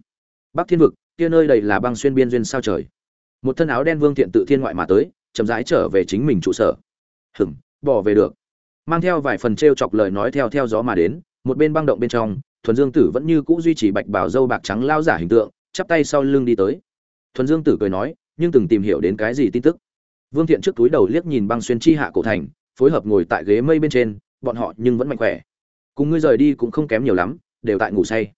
Bắc thiên vực, kia nơi đầy là băng xuyên biên duyên sao trời. Một thân áo đen vương thiện tự thiên ngoại mà tới, chậm rãi trở về chính mình trụ sở. Hừm bỏ về được. Mang theo vài phần t chọc lời nói theo theo gió mà đến, một bên băng động bên trong thuần dương tử vẫn như cũ duy trì bạch bảo dâu bạc trắng lao giả hình tượng, chắp tay sau lưng đi tới. Thuần dương tử cười nói, nhưng từng tìm hiểu đến cái gì tin tức? Vương thiện trước túi đầu liếc nhìn băng xuyên chi hạ cổ thành, phối hợp ngồi tại ghế mây bên trên, bọn họ nhưng vẫn mạnh khỏe. Cùng ngươi rời đi cũng không kém nhiều lắm, đều tại ngủ say.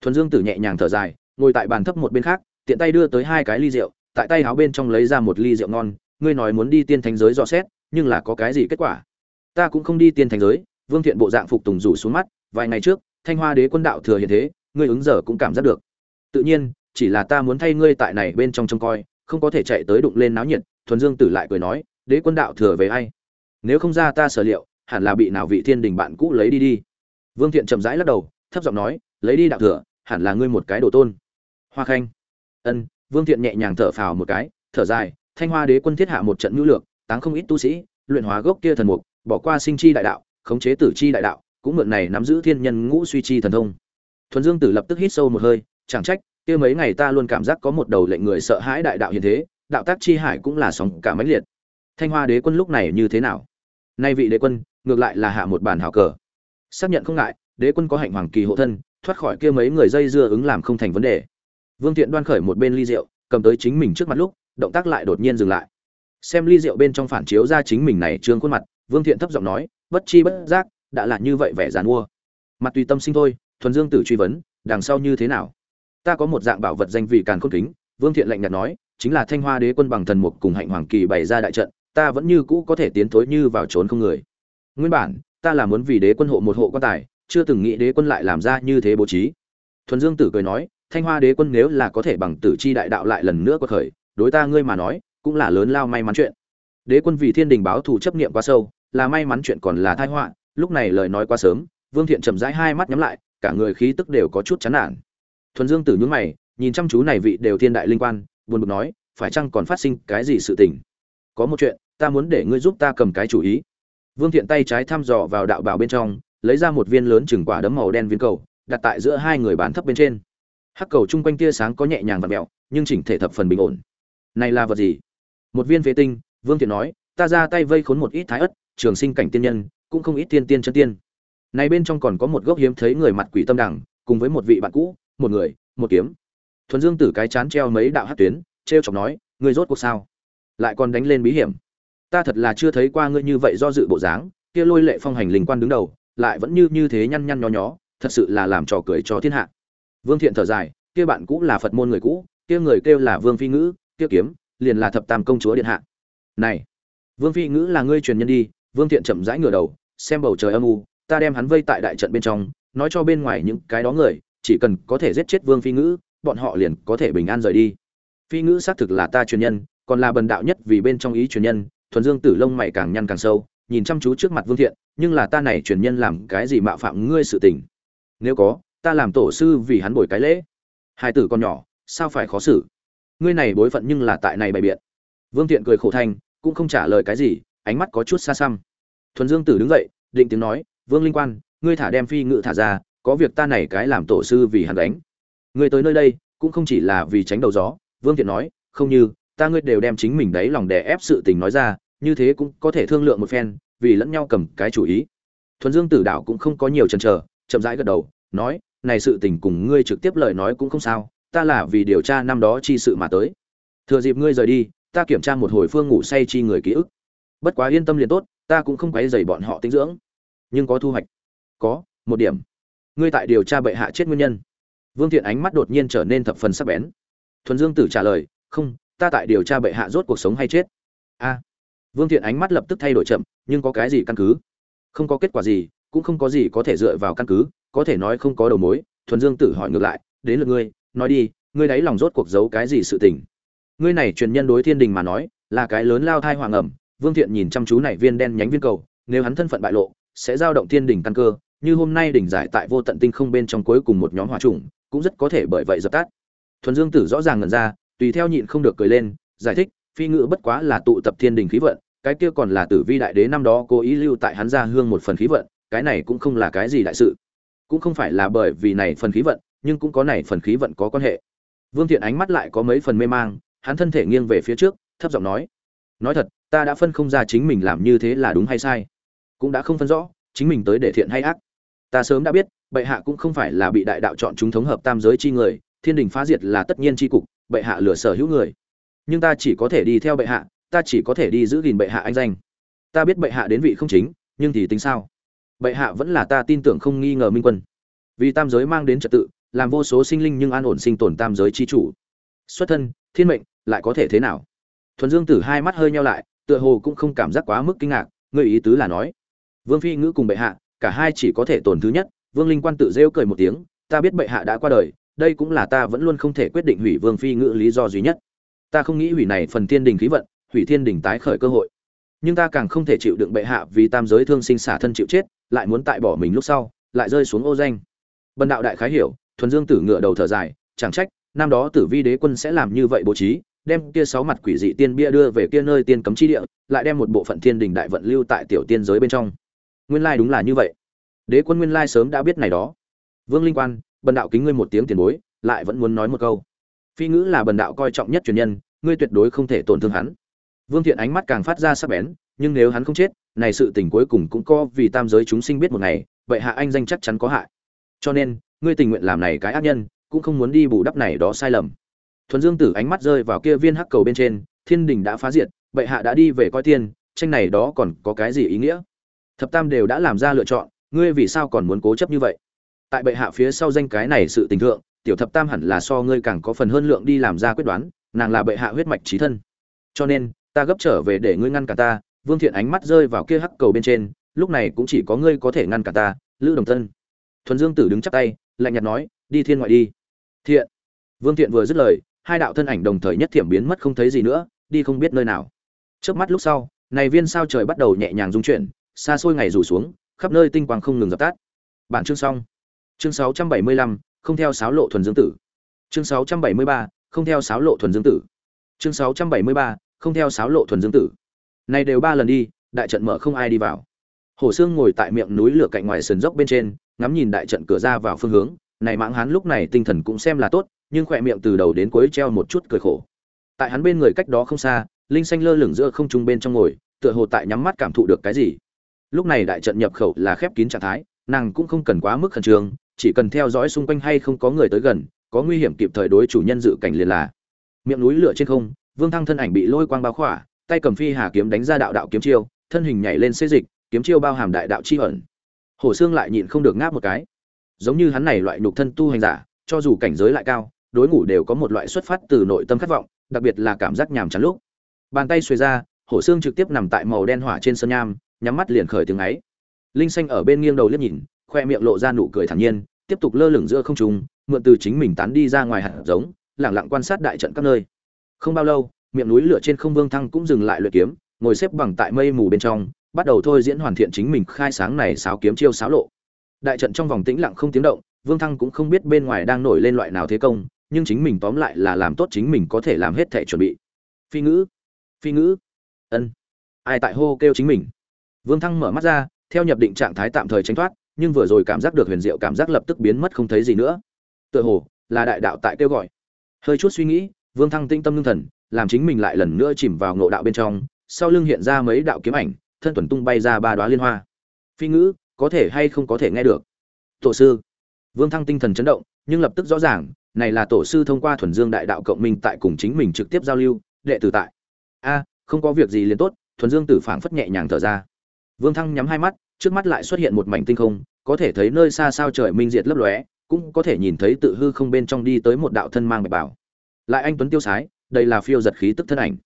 Thuần dương tử nhẹ nhàng thở dài, ngồi tại bàn thấp một bên khác, tiện tay đưa tới hai cái ly rượu, tại tay áo bên trong lấy ra một ly rượu ngon, ngươi nói muốn đi tiên thánh giới dò xét, nhưng là có cái gì kết quả? Ta cũng không đi tiên thánh giới, vương thiện bộ dạng phục tùng rủ xuống mắt, vài ngày trước thanh hoa đế quân đạo thừa hiện thế, ngươi ứng giờ cũng cảm giác được. Tự nhiên, chỉ là ta muốn thay ngươi tại này bên trong trông coi, không có thể chạy tới đụng lên náo nhiệt, thuần dương tử lại cười nói, đế quân đạo thừa về ai? Nếu không ra ta sở liệu, hẳn là bị nào vị thiên đình bạn cũ lấy đi đi. Vương thiện chậm rãi lắc đầu, thấp giọng nói, lấy đi đạo thừa, hẳn là ngươi một cái đồ tôn. Hoa khanh, ân. Vương thiện nhẹ nhàng thở phào một cái, thở dài, thanh hoa đế quân thiết hạ một trận ngữ lược, táng không ít tu sĩ, luyện hóa gốc kia thần mục, bỏ qua sinh chi đại đạo, khống chế tử chi đại đạo cũng mượn này nắm giữ thiên nhân ngũ suy chi thần thông. Thuần dương tử lập tức hít sâu một hơi, chẳng trách, kia mấy ngày ta luôn cảm giác có một đầu lệnh người sợ hãi đại đạo hiện thế, đạo tác chi hải cũng là sóng cả mãnh liệt. Thanh hoa đế quân lúc này như thế nào? Nay vị đế quân, ngược lại là hạ một bản hào cờ. Xác nhận không ngại, đế quân có hạnh hoàng kỳ hộ thân, thoát khỏi kia mấy người dây dưa ứng làm không thành vấn đề. Vương thiện đoan khởi một bên ly rượu, cầm tới chính mình trước mặt lúc, động tác lại đột nhiên dừng lại. Xem ly rượu bên trong phản chiếu ra chính mình này trương khuôn mặt, vương thiện thấp giọng nói, bất chi bất giác đã là như vậy vẻ giàn mua. Mặt tùy tâm sinh thôi, thuần dương tử truy vấn, đằng sau như thế nào? Ta có một dạng bảo vật danh vị càn khôn kính, vương thiện lạnh nhạt nói, chính là thanh hoa đế quân bằng thần mục cùng hạnh hoàng kỳ bày ra đại trận, ta vẫn như cũ có thể tiến thối như vào trốn không người. Nguyên bản, ta là muốn vì đế quân hộ một hộ quan tài, chưa từng nghĩ đế quân lại làm ra như thế bố trí. Thuần dương tử cười nói, thanh hoa đế quân nếu là có thể bằng tử chi đại đạo lại lần nữa có khởi, đối ta ngươi mà nói, cũng là lớn lao may mắn chuyện. Đế quân vì thiên đình báo thù chấp niệm quá sâu, là may mắn chuyện còn là tai họa lúc này lời nói quá sớm, vương thiện chậm rãi hai mắt nhắm lại, cả người khí tức đều có chút chán nản. Thuần dương tử nhướng mày, nhìn chăm chú này vị đều thiên đại linh quan, buồn bực nói, phải chăng còn phát sinh cái gì sự tình? Có một chuyện, ta muốn để ngươi giúp ta cầm cái chủ ý. Vương thiện tay trái thăm dò vào đạo bảo bên trong, lấy ra một viên lớn chừng quả đấm màu đen viên cầu, đặt tại giữa hai người bán thấp bên trên. Hắc cầu chung quanh tia sáng có nhẹ nhàng và mẹo, nhưng chỉnh thể thập phần bình ổn. Này là vật gì? Một viên phế tinh, vương thiện nói, ta ra tay vây khốn một ít thái ất, trường sinh cảnh tiên nhân cũng không ít tiên tiên chân tiên. Này bên trong còn có một gốc hiếm thấy người mặt quỷ tâm đẳng cùng với một vị bạn cũ, một người, một kiếm. Thuần dương tử cái chán treo mấy đạo hát tuyến t r e o chọc nói, ngươi rốt cuộc sao? Lại còn đánh lên bí hiểm. Ta thật là chưa thấy qua ngươi như vậy do dự bộ dáng, kia lôi lệ phong hành linh quan đứng đầu, lại vẫn như như thế nhăn nhăn nho nhó, thật sự là làm trò cười cho thiên hạ. Vương thiện thở dài, kia bạn cũ là phật môn người cũ, kia người kêu là vương phi ngữ, kia kiếm liền là thập tam công chúa điện hạ. Này, vương phi ngữ là ngươi truyền nhân đi vương thiện chậm rãi ngửa đầu, xem bầu trời âm u, ta đem hắn vây tại đại trận bên trong, nói cho bên ngoài những cái đó người, chỉ cần có thể giết chết vương phi ngữ, bọn họ liền có thể bình an rời đi. Phi ngữ xác thực là ta truyền nhân, còn là bần đạo nhất vì bên trong ý truyền nhân, thuần dương tử lông mày càng nhăn càng sâu, nhìn chăm chú trước mặt vương thiện, nhưng là ta này truyền nhân làm cái gì mạo phạm ngươi sự tình? Nếu có, ta làm tổ sư vì hắn bồi cái lễ. Hai tử con nhỏ, sao phải khó xử? Ngươi này bối phận nhưng là tại này bày biện. Vương thiện cười khổ thanh, cũng không trả lời cái gì ánh mắt có chút xa xăm. Thuần dương tử đứng dậy, định tiếng nói, vương linh quan, ngươi thả đem phi ngự thả ra, có việc ta này cái làm tổ sư vì hắn đánh ngươi tới nơi đây, cũng không chỉ là vì tránh đầu gió. Vương thiện nói, không như, ta ngươi đều đem chính mình đấy lòng đè ép sự tình nói ra, như thế cũng có thể thương lượng một phen, vì lẫn nhau cầm cái chủ ý. Thuần dương tử đạo cũng không có nhiều chần chờ, chậm rãi gật đầu, nói, này sự tình cùng ngươi trực tiếp lời nói cũng không sao, ta là vì điều tra năm đó chi sự mà tới. Thừa dịp ngươi rời đi, ta kiểm tra một hồi phương ngủ say chi người ký ức bất quá yên tâm liền tốt, ta cũng không quấy dày bọn họ tinh dưỡng. Nhưng có thu hoạch. Có, một điểm. Ngươi tại điều tra bệ hạ chết nguyên nhân. Vương thiện ánh mắt đột nhiên trở nên thập phần sắc bén. Thuần dương tử trả lời, không, ta tại điều tra bệ hạ rốt cuộc sống hay chết. A. Vương thiện ánh mắt lập tức thay đổi chậm, nhưng có cái gì căn cứ? Không có kết quả gì, cũng không có gì có thể dựa vào căn cứ, có thể nói không có đầu mối. Thuần dương tử hỏi ngược lại, đến lượt ngươi, nói đi, ngươi đáy lòng rốt cuộc giấu cái gì sự tình? Ngươi này truyền nhân đối thiên đình mà nói, là cái lớn lao thai hoàng ẩm vương thiện nhìn chăm chú này viên đen nhánh viên cầu, nếu hắn thân phận bại lộ, sẽ giao động thiên đỉnh căn cơ, như hôm nay đỉnh giải tại vô tận tinh không bên trong cuối cùng một nhóm hỏa trùng cũng rất có thể bởi vậy dập tắt. Thuần dương tử rõ ràng ngẩn ra, tùy theo nhịn không được cười lên, giải thích, phi ngữ bất quá là tụ tập thiên đỉnh khí vận, cái kia còn là tử vi đại đế năm đó cố ý lưu tại hắn gia hương một phần khí vận, cái này cũng không là cái gì đại sự. Cũng không phải là bởi vì này phần khí vận, nhưng cũng có này phần khí vận có quan hệ. Vương thiện ánh mắt lại có mấy phần mê mang, hắn thân thể nghiêng về phía trước, thấp giọng nói nói thật ta đã phân không ra chính mình làm như thế là đúng hay sai. Cũng đã không phân rõ, chính mình tới để thiện hay ác. Ta sớm đã biết, bệ hạ cũng không phải là bị đại đạo chọn chúng thống hợp tam giới chi người, thiên đình phá diệt là tất nhiên chi cục, bệ hạ lừa sở hữu người. Nhưng ta chỉ có thể đi theo bệ hạ, ta chỉ có thể đi giữ gìn bệ hạ anh danh. Ta biết bệ hạ đến vị không chính, nhưng thì tính sao? Bệ hạ vẫn là ta tin tưởng không nghi ngờ minh quân. Vì tam giới mang đến trật tự, làm vô số sinh linh nhưng an ổn sinh tồn tam giới chi chủ. Xuất thân, thiên mệnh, lại có thể thế nào? Thuần dương tử hai mắt hơi nhau lại tựa hồ cũng không cảm giác quá mức kinh ngạc, người ý tứ là nói, vương phi ngữ cùng bệ hạ, cả hai chỉ có thể tổn thứ nhất. Vương linh quan tự rêu cười một tiếng, ta biết bệ hạ đã qua đời, đây cũng là ta vẫn luôn không thể quyết định hủy vương phi ngữ lý do duy nhất. Ta không nghĩ hủy này phần thiên đình khí vận, hủy thiên đình tái khởi cơ hội. Nhưng ta càng không thể chịu đựng bệ hạ vì tam giới thương sinh xả thân chịu chết, lại muốn tại bỏ mình lúc sau, lại rơi xuống ô danh. Bần đạo đại khái hiểu, thuần dương tử ngựa đầu thở dài, chẳng trách, năm đó tử vi đế quân sẽ làm như vậy bố trí đem kia sáu mặt quỷ dị tiên bia đưa về kia nơi tiên cấm chi địa, lại đem một bộ phận thiên đình đại vận lưu tại tiểu tiên giới bên trong. Nguyên lai đúng là như vậy. Đế quân nguyên lai sớm đã biết này đó. Vương linh quan, bần đạo kính ngươi một tiếng tiền bối, lại vẫn muốn nói một câu. Phi ngữ là bần đạo coi trọng nhất truyền nhân, ngươi tuyệt đối không thể tổn thương hắn. Vương thiện ánh mắt càng phát ra sắc bén, nhưng nếu hắn không chết, này sự tình cuối cùng cũng có vì tam giới chúng sinh biết một ngày, vậy hạ anh danh chắc chắn có hại. Cho nên, ngươi tình nguyện làm này cái ác nhân, cũng không muốn đi bù đắp này đó sai lầm thuần dương tử ánh mắt rơi vào kia viên hắc cầu bên trên, thiên đình đã phá diệt, bệ hạ đã đi về coi tiên tranh này đó còn có cái gì ý nghĩa? Thập tam đều đã làm ra lựa chọn, ngươi vì sao còn muốn cố chấp như vậy? Tại bệ hạ phía sau danh cái này sự tình thượng, tiểu thập tam hẳn là so ngươi càng có phần hơn lượng đi làm ra quyết đoán, nàng là bệ hạ huyết mạch trí thân. Cho nên, ta gấp trở về để ngươi ngăn cả ta, vương thiện ánh mắt rơi vào kia hắc cầu bên trên, lúc này cũng chỉ có ngươi có thể ngăn cả ta, lữ đồng tân. Thuần dương tử đứng chắp tay, lạnh nhạt nói, đi thiên ngoại đi. Thiện. Vương thiện vừa dứt lời hai đạo thân ảnh đồng thời nhất thiểm biến mất không thấy gì nữa đi không biết nơi nào. Trước mắt lúc sau này viên sao trời bắt đầu nhẹ nhàng rung chuyển xa xôi ngày rủ xuống khắp nơi tinh quang không ngừng dập tắt. Bản chương xong. Chương 675, không theo sáo lộ thuần dương tử. Chương 673, không theo sáo lộ thuần dương tử. Chương 673, không theo sáo lộ thuần dương tử. Này đều ba lần đi đại trận mở không ai đi vào. Hồ Sương ngồi tại miệng núi lửa cạnh ngoài sườn dốc bên trên, ngắm nhìn đại trận cửa ra vào phương hướng, này mãng hán lúc này tinh thần cũng xem là tốt, nhưng khỏe miệng từ đầu đến cuối treo một chút cười khổ. Tại hắn bên người cách đó không xa, linh xanh lơ lửng giữa không trung bên trong ngồi, tựa hồ tại nhắm mắt cảm thụ được cái gì. Lúc này đại trận nhập khẩu là khép kín trạng thái, nàng cũng không cần quá mức khẩn trương, chỉ cần theo dõi xung quanh hay không có người tới gần, có nguy hiểm kịp thời đối chủ nhân dự cảnh liền là. Miệng núi lửa trên không, Vương Thăng thân ảnh bị lôi quang bao khỏa, tay cầm phi hà kiếm đánh ra đạo đạo kiếm chiêu, thân hình nhảy lên xê dịch, kiếm chiêu bao hàm đại đạo chi ẩn. Hổ Xương lại nhịn không được ngáp một cái. Giống như hắn này loại nhục thân tu hành giả, cho dù cảnh giới lại cao, đối ngủ đều có một loại xuất phát từ nội tâm khát vọng, đặc biệt là cảm giác nhàm chán lúc. Bàn tay xuề ra, Hổ Xương trực tiếp nằm tại màu đen hỏa trên sơn nham, nhắm mắt liền khởi tiếng ấy. Linh xanh ở bên nghiêng đầu liếc nhìn, khoe miệng lộ ra nụ cười thản nhiên, tiếp tục lơ lửng giữa không trung, mượn từ chính mình tán đi ra ngoài hạt giống, lặng lặng quan sát đại trận các nơi. Không bao lâu, miệng núi lửa trên không vương thăng cũng dừng lại luyện kiếm, ngồi xếp bằng tại mây mù bên trong, bắt đầu thôi diễn hoàn thiện chính mình khai sáng này sáo kiếm chiêu sáo lộ đại trận trong vòng tĩnh lặng không tiếng động vương thăng cũng không biết bên ngoài đang nổi lên loại nào thế công nhưng chính mình tóm lại là làm tốt chính mình có thể làm hết thể chuẩn bị. Phi ngữ phi ngữ. Ân. Ai tại hô kêu chính mình? Vương thăng mở mắt ra, theo nhập định trạng thái tạm thời tránh thoát, nhưng vừa rồi cảm giác được huyền diệu cảm giác lập tức biến mất không thấy gì nữa. Tựa hồ, là đại đạo tại kêu gọi. Hơi chút suy nghĩ, vương thăng tinh tâm ngưng thần, làm chính mình lại lần nữa chìm vào ngộ đạo bên trong, sau lưng hiện ra mấy đạo kiếm ảnh, thân tuần tung bay ra ba đoá liên hoa. Phi ngữ, có thể hay không có thể nghe được? Tổ sư. Vương thăng tinh thần chấn động nhưng lập tức rõ ràng, này là tổ sư thông qua thuần dương đại đạo cộng minh tại cùng chính mình trực tiếp giao lưu, đệ tử tại. A, không có việc gì liền tốt, thuần dương tử phảng phất nhẹ nhàng thở ra. Vương thăng nhắm hai mắt, trước mắt lại xuất hiện một mảnh tinh không, có thể thấy nơi xa sao trời minh diệt lấp lóe, cũng có thể nhìn thấy tự hư không bên trong đi tới một đạo thân mang bạch bảo. Lại anh tuấn tiêu sái, đây là phiêu giật khí tức thân ảnh.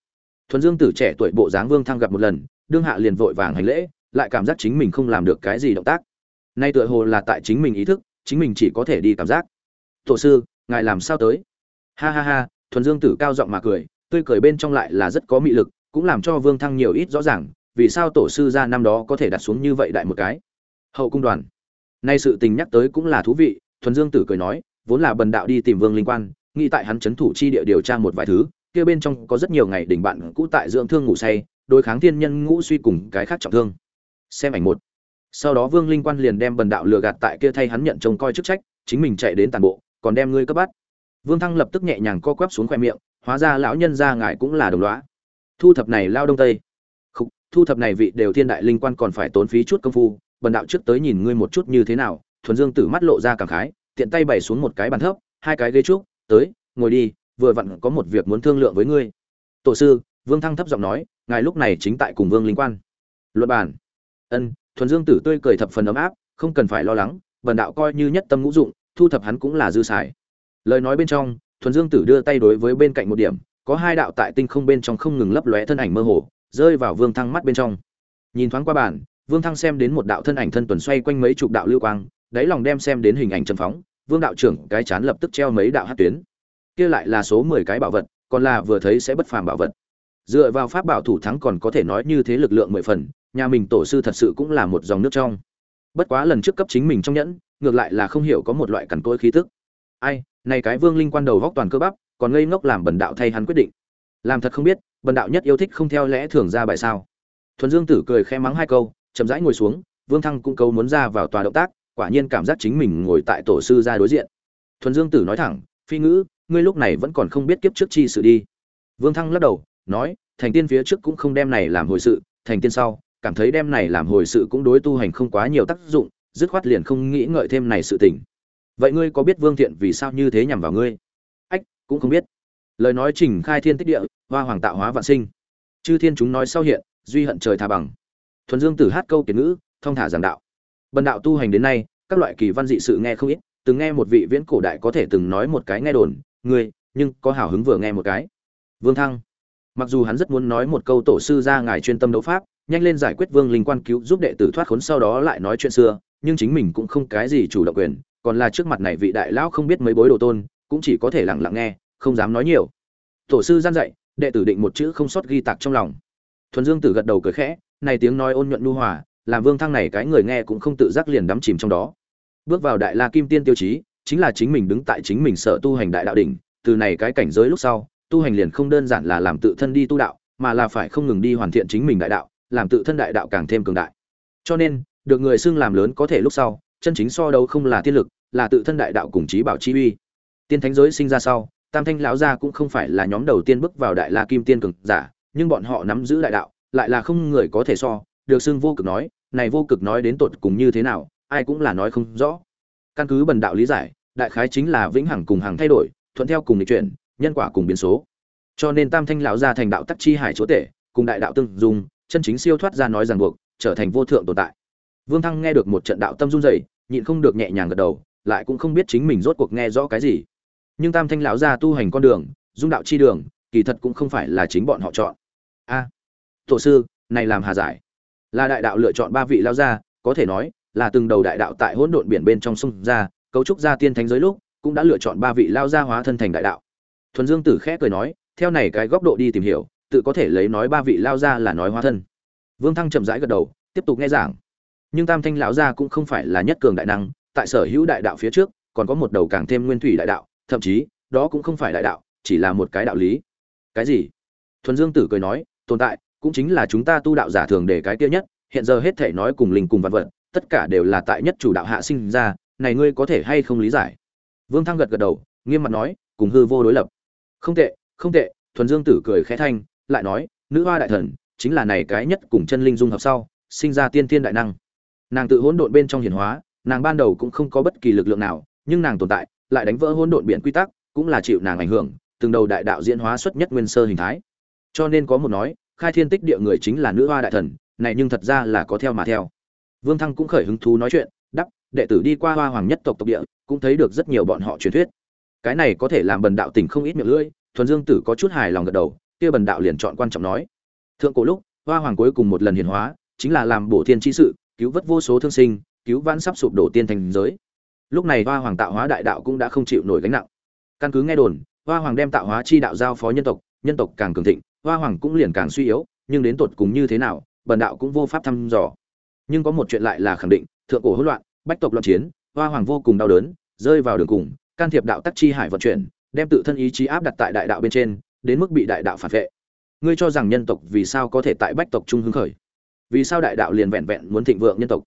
Thuần dương tử trẻ tuổi bộ dáng vương thăng gặp một lần, đương hạ liền vội vàng hành lễ, lại cảm giác chính mình không làm được cái gì động tác. Nay tựa hồ là tại chính mình ý thức, chính mình chỉ có thể đi cảm giác tổ sư, ngài làm sao tới? Ha ha ha, thuần dương tử cao giọng mà cười, tươi cười bên trong lại là rất có mị lực, cũng làm cho vương thăng nhiều ít rõ ràng, vì sao tổ sư ra năm đó có thể đặt xuống như vậy đại một cái? Hậu cung đoàn. Nay sự tình nhắc tới cũng là thú vị, thuần dương tử cười nói, vốn là bần đạo đi tìm vương linh quan, nghĩ tại hắn chấn thủ chi địa điều tra một vài thứ, kia bên trong có rất nhiều ngày đỉnh bạn cũ tại dưỡng thương ngủ say, đối kháng thiên nhân ngũ suy cùng cái khác trọng thương. Xem ảnh một. Sau đó vương linh quan liền đem bần đạo lừa gạt tại kia thay hắn nhận trông coi chức trách, chính mình chạy đến tàn bộ còn đem ngươi cấp bắt. Vương thăng lập tức nhẹ nhàng co quắp xuống khoe miệng hóa ra lão nhân ra ngài cũng là đồng loá thu thập này lao đông tây. Khúc, thu thập này vị đều thiên đại linh quan còn phải tốn phí chút công phu bần đạo trước tới nhìn ngươi một chút như thế nào thuần dương tử mắt lộ ra cảm khái tiện tay bày xuống một cái bàn thấp hai cái ghế trúc tới ngồi đi vừa vặn có một việc muốn thương lượng với ngươi. Tổ sư vương thăng thấp giọng nói ngài lúc này chính tại cùng vương linh quan. Luật bản ân thuần dương tử tươi cười thập phần ấm áp không cần phải lo lắng bần đạo coi như nhất tâm ngũ dụng thu thập hắn cũng là dư xài. Lời nói bên trong, thuần dương tử đưa tay đối với bên cạnh một điểm, có hai đạo tại tinh không bên trong không ngừng lấp lóe thân ảnh mơ hồ, rơi vào vương thăng mắt bên trong. Nhìn thoáng qua bản vương thăng xem đến một đạo thân ảnh thân tuần xoay quanh mấy chục đạo lưu quang, đáy lòng đem xem đến hình ảnh trầm phóng, vương đạo trưởng, cái chán lập tức treo mấy đạo hát tuyến. Kia lại là số mười cái bảo vật, còn là vừa thấy sẽ bất phàm bảo vật. Dựa vào pháp bảo thủ thắng còn có thể nói như thế lực lượng mười phần, nhà mình tổ sư thật sự cũng là một dòng nước trong. Bất quá lần trước cấp chính mình trong nhẫn ngược lại là không hiểu có một loại cằn cỗi khí tức. Ai, này cái vương linh quan đầu góc toàn cơ bắp, còn ngây ngốc làm bần đạo thay hắn quyết định. Làm thật không biết, bần đạo nhất yêu thích không theo lẽ thường ra bài sao. Thuần dương tử cười khẽ mắng hai câu, chậm rãi ngồi xuống, vương thăng cũng câu muốn ra vào tòa động tác, quả nhiên cảm giác chính mình ngồi tại tổ sư gia đối diện. Thuần dương tử nói thẳng, phi ngữ, ngươi lúc này vẫn còn không biết kiếp trước chi sự đi. Vương thăng lắc đầu, nói, thành tiên phía trước cũng không đem này làm hồi sự, thành tiên sau, cảm thấy đem này làm hồi sự cũng đối tu hành không quá nhiều tác dụng dứt khoát liền không nghĩ ngợi thêm này sự tình. Vậy ngươi có biết vương thiện vì sao như thế nhằm vào ngươi? Ách, cũng không biết. Lời nói trình khai thiên tích địa, hoa hoàng tạo hóa vạn sinh. Chư thiên chúng nói sau hiện, duy hận trời thà bằng. Thuần dương tử hát câu kiệt ngữ, thông thả giảng đạo. Bần đạo tu hành đến nay, các loại kỳ văn dị sự nghe không ít, từng nghe một vị viễn cổ đại có thể từng nói một cái nghe đồn, ngươi, nhưng có hào hứng vừa nghe một cái. Vương thăng, mặc dù hắn rất muốn nói một câu tổ sư ra ngài chuyên tâm đấu pháp nhanh lên giải quyết vương linh quan cứu giúp đệ tử thoát khốn sau đó lại nói chuyện xưa, nhưng chính mình cũng không cái gì chủ động quyền, còn là trước mặt này vị đại lão không biết mấy bối đồ tôn, cũng chỉ có thể lặng lặng nghe, không dám nói nhiều. Tổ sư gian dạy, đệ tử định một chữ không sót ghi tạc trong lòng. Thuần dương tử gật đầu cười khẽ, này tiếng nói ôn nhuận nu hòa, làm vương thăng này cái người nghe cũng không tự giác liền đắm chìm trong đó. Bước vào đại la kim tiên tiêu chí, chính là chính mình đứng tại chính mình sở tu hành đại đạo đỉnh, từ này cái cảnh giới lúc sau, tu hành liền không đơn giản là làm tự thân đi tu đạo, mà là phải không ngừng đi hoàn thiện chính mình đại đạo làm tự thân đại đạo càng thêm cường đại. Cho nên, được người xưng làm lớn có thể lúc sau, chân chính so đấu không là tiên lực, là tự thân đại đạo cùng trí bảo chi uy. Tiên thánh giới sinh ra sau, tam thanh lão gia cũng không phải là nhóm đầu tiên bước vào đại la kim tiên cường giả, nhưng bọn họ nắm giữ đại đạo, lại là không người có thể so, được xưng vô cực nói, này vô cực nói đến tột cùng như thế nào, ai cũng là nói không rõ. Căn cứ bần đạo lý giải, đại khái chính là vĩnh hằng cùng hàng thay đổi, thuận theo cùng lịch chuyển, nhân quả cùng biến số. Cho nên tam thanh lão gia thành đạo tắc chi hải chúa tể, cùng đại đạo tương dung chân chính siêu thoát ra nói ràng buộc, trở thành vô thượng tồn tại. Vương thăng nghe được một trận đạo tâm run rẩy, nhịn không được nhẹ nhàng gật đầu, lại cũng không biết chính mình rốt cuộc nghe rõ cái gì. Nhưng tam thanh lão gia tu hành con đường, dung đạo chi đường, kỳ thật cũng không phải là chính bọn họ chọn. A, tổ sư, này làm hà giải. Là đại đạo lựa chọn ba vị lão gia, có thể nói là từng đầu đại đạo tại hỗn độn biển bên trong sông ra, cấu trúc ra tiên thánh giới lúc, cũng đã lựa chọn ba vị lao gia hóa thân thành đại đạo. Thuần dương tử khẽ cười nói, theo này cái góc độ đi tìm hiểu tự có thể lấy nói ba vị lao ra là nói hóa thân. Vương thăng chậm rãi gật đầu, tiếp tục nghe giảng. Nhưng tam thanh lão gia cũng không phải là nhất cường đại năng, tại sở hữu đại đạo phía trước, còn có một đầu càng thêm nguyên thủy đại đạo, thậm chí, đó cũng không phải đại đạo, chỉ là một cái đạo lý. Cái gì? Thuần dương tử cười nói, tồn tại, cũng chính là chúng ta tu đạo giả thường để cái kia nhất, hiện giờ hết thể nói cùng linh cùng vật vật, tất cả đều là tại nhất chủ đạo hạ sinh ra, này ngươi có thể hay không lý giải? Vương thăng gật gật đầu, nghiêm mặt nói, cùng hư vô đối lập. Không tệ không tệ, thuần dương tử cười khẽ thanh lại nói, nữ hoa đại thần, chính là này cái nhất cùng chân linh dung hợp sau, sinh ra tiên thiên đại năng. Nàng tự hỗn độn bên trong hiển hóa, nàng ban đầu cũng không có bất kỳ lực lượng nào, nhưng nàng tồn tại, lại đánh vỡ hỗn độn biển quy tắc, cũng là chịu nàng ảnh hưởng, từng đầu đại đạo diễn hóa xuất nhất nguyên sơ hình thái. Cho nên có một nói, khai thiên tích địa người chính là nữ hoa đại thần, này nhưng thật ra là có theo mà theo. Vương thăng cũng khởi hứng thú nói chuyện, đắp, đệ tử đi qua hoa hoàng nhất tộc tộc địa, cũng thấy được rất nhiều bọn họ truyền thuyết. Cái này có thể làm bần đạo tình không ít miệng lưỡi, thuần dương tử có chút hài lòng gật đầu kia bần đạo liền chọn quan trọng nói. Thượng cổ lúc, hoa hoàng cuối cùng một lần hiển hóa, chính là làm bổ thiên chi sự, cứu vớt vô số thương sinh, cứu vãn sắp sụp đổ tiên thành giới. Lúc này hoa hoàng tạo hóa đại đạo cũng đã không chịu nổi gánh nặng. Căn cứ nghe đồn, hoa hoàng đem tạo hóa chi đạo giao phó nhân tộc nhân tộc càng cường thịnh, hoa hoàng cũng liền càng suy yếu, nhưng đến tột cùng như thế nào, bần đạo cũng vô pháp thăm dò. Nhưng có một chuyện lại là khẳng định, thượng cổ hỗn loạn, bách tộc loạn chiến, hoa hoàng vô cùng đau đớn, rơi vào đường cùng, can thiệp đạo tắc chi hải vận chuyển, đem tự thân ý chí áp đặt tại đại đạo bên trên đến mức bị đại đạo phản vệ. Ngươi cho rằng nhân tộc vì sao có thể tại bách tộc trung hứng khởi? Vì sao đại đạo liền vẹn vẹn muốn thịnh vượng nhân tộc?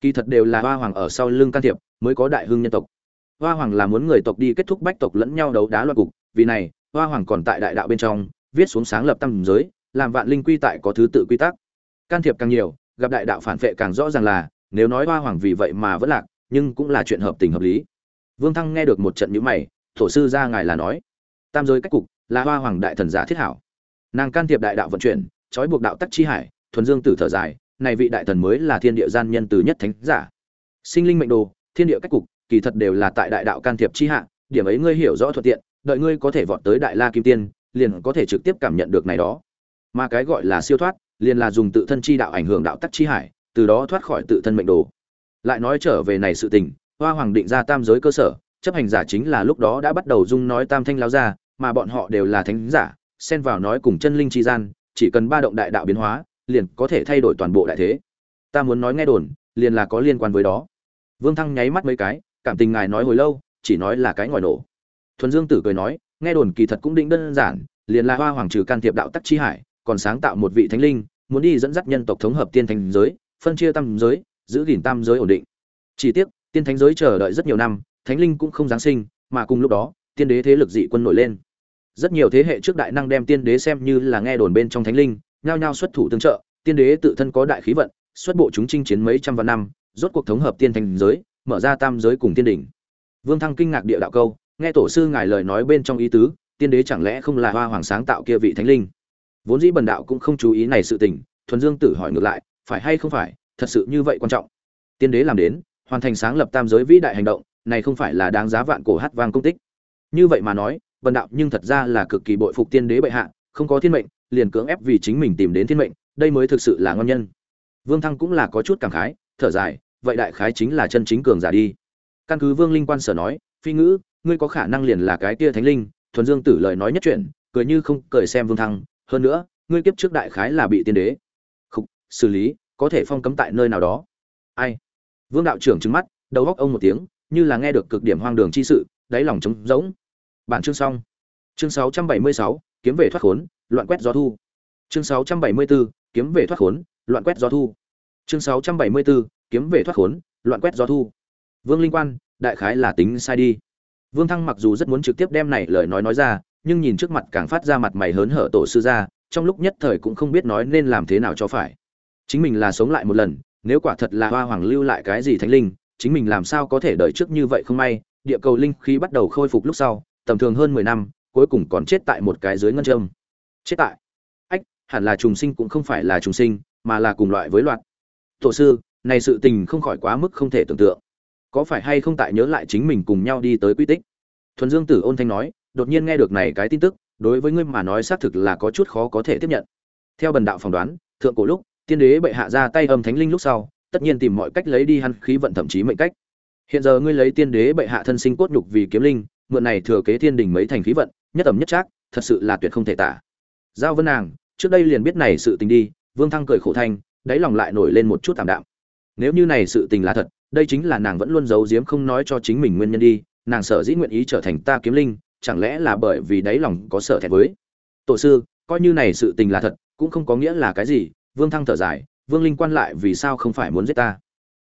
Kỳ thật đều là hoa hoàng ở sau lưng can thiệp mới có đại hưng nhân tộc. Hoa hoàng là muốn người tộc đi kết thúc bách tộc lẫn nhau đấu đá loạn cục, vì này, hoa hoàng còn tại đại đạo bên trong, viết xuống sáng lập tâm giới, làm vạn linh quy tại có thứ tự quy tắc. Can thiệp càng nhiều, gặp đại đạo phản vệ càng rõ ràng là, nếu nói hoa hoàng vì vậy mà vẫn lạc, nhưng cũng là chuyện hợp tình hợp lý. Vương thăng nghe được một trận nhữ mày, thổ sư ra ngài là nói, tam giới cách cục là hoa hoàng đại thần giả thiết hảo. Nàng can thiệp đại đạo vận chuyển, trói buộc đạo tắc chi hải, thuần dương tử thở dài, này vị đại thần mới là thiên địa gian nhân từ nhất thánh giả. Sinh linh mệnh đồ, thiên địa cách cục, kỳ thật đều là tại đại đạo can thiệp chi hạ, điểm ấy ngươi hiểu rõ thuận tiện, đợi ngươi có thể vọt tới đại la kim tiên, liền có thể trực tiếp cảm nhận được này đó. Mà cái gọi là siêu thoát, liền là dùng tự thân chi đạo ảnh hưởng đạo tắc chi hải, từ đó thoát khỏi tự thân mệnh đồ. Lại nói trở về này sự tình, hoa hoàng định ra tam giới cơ sở, chấp hành giả chính là lúc đó đã bắt đầu dung nói tam thanh lao ra mà bọn họ đều là thánh giả, xen vào nói cùng chân linh chi gian, chỉ cần ba động đại đạo biến hóa, liền có thể thay đổi toàn bộ đại thế. Ta muốn nói nghe đồn, liền là có liên quan với đó. Vương thăng nháy mắt mấy cái, cảm tình ngài nói hồi lâu, chỉ nói là cái ngòi nổ. Thuần dương tử cười nói, nghe đồn kỳ thật cũng định đơn giản, liền là hoa hoàng trừ can thiệp đạo tắc chi hải, còn sáng tạo một vị thánh linh, muốn đi dẫn dắt nhân tộc thống hợp tiên thành giới, phân chia tam giới, giữ gìn tam giới ổn định. Chỉ tiếc, tiên thánh giới chờ đợi rất nhiều năm, thánh linh cũng không giáng sinh, mà cùng lúc đó, tiên đế thế lực dị quân nổi lên rất nhiều thế hệ trước đại năng đem tiên đế xem như là nghe đồn bên trong thánh linh, nhao nhao xuất thủ tương trợ. Tiên đế tự thân có đại khí vận, xuất bộ chúng chinh chiến mấy trăm vạn năm, rốt cuộc thống hợp tiên thành giới, mở ra tam giới cùng tiên đỉnh. Vương thăng kinh ngạc địa đạo câu, nghe tổ sư ngài lời nói bên trong ý tứ, tiên đế chẳng lẽ không là hoa hoàng sáng tạo kia vị thánh linh? Vốn dĩ bần đạo cũng không chú ý này sự tình, thuần dương tử hỏi ngược lại, phải hay không phải? Thật sự như vậy quan trọng. Tiên đế làm đến, hoàn thành sáng lập tam giới vĩ đại hành động, này không phải là đáng giá vạn cổ hát vang công tích. Như vậy mà nói bần đạo nhưng thật ra là cực kỳ bội phục tiên đế bệ hạ, không có thiên mệnh, liền cưỡng ép vì chính mình tìm đến thiên mệnh, đây mới thực sự là ngon nhân. Vương thăng cũng là có chút cảm khái, thở dài, vậy đại khái chính là chân chính cường giả đi. Căn cứ vương linh quan sở nói, phi ngữ, ngươi có khả năng liền là cái tia thánh linh, thuần dương tử lời nói nhất chuyện, cười như không cười xem vương thăng, hơn nữa, ngươi kiếp trước đại khái là bị tiên đế. Không xử lý, có thể phong cấm tại nơi nào đó. Ai? Vương đạo trưởng trừng mắt, đầu góc ông một tiếng, như là nghe được cực điểm hoang đường chi sự, đáy lòng trống rỗng bản chương xong. Chương 676, kiếm về thoát khốn loạn quét gió thu. Chương 674, kiếm về thoát khốn loạn quét gió thu. Chương 674, kiếm về thoát khốn loạn quét gió thu. Vương linh quan đại khái là tính sai đi. Vương thăng mặc dù rất muốn trực tiếp đem này lời nói nói ra nhưng nhìn trước mặt càng phát ra mặt mày hớn hở tổ sư ra trong lúc nhất thời cũng không biết nói nên làm thế nào cho phải. Chính mình là sống lại một lần nếu quả thật là hoa hoàng lưu lại cái gì thánh linh chính mình làm sao có thể đợi trước như vậy không may địa cầu linh khí bắt đầu khôi phục lúc sau tầm thường hơn mười năm, cuối cùng còn chết tại một cái dưới ngân châm. Chết tại. Ách, hẳn là trùng sinh cũng không phải là trùng sinh, mà là cùng loại với loạt tổ sư, này sự tình không khỏi quá mức không thể tưởng tượng. Có phải hay không tại nhớ lại chính mình cùng nhau đi tới quy tích? Thuần dương tử ôn thanh nói, đột nhiên nghe được này cái tin tức, đối với ngươi mà nói xác thực là có chút khó có thể tiếp nhận. Theo bần đạo phỏng đoán, thượng cổ lúc, tiên đế bệ hạ ra tay âm thánh linh lúc sau, tất nhiên tìm mọi cách lấy đi hắn khí vận thậm chí mệnh cách. Hiện giờ ngươi lấy tiên đế bệ hạ thân sinh cốt nhục vì kiếm linh mượn này thừa kế thiên đình mấy thành khí vận, nhất tầm nhất trác, thật sự là tuyệt không thể tả. Giao vân nàng, trước đây liền biết này sự tình đi, vương thăng cười khổ thanh, đáy lòng lại nổi lên một chút tạm đạm. Nếu như này sự tình là thật, đây chính là nàng vẫn luôn giấu giếm không nói cho chính mình nguyên nhân đi, nàng sợ dĩ nguyện ý trở thành ta kiếm linh, chẳng lẽ là bởi vì đáy lòng có sợ thẹn với? Tổ sư, coi như này sự tình là thật, cũng không có nghĩa là cái gì, vương thăng thở dài, vương linh quan lại vì sao không phải muốn giết ta?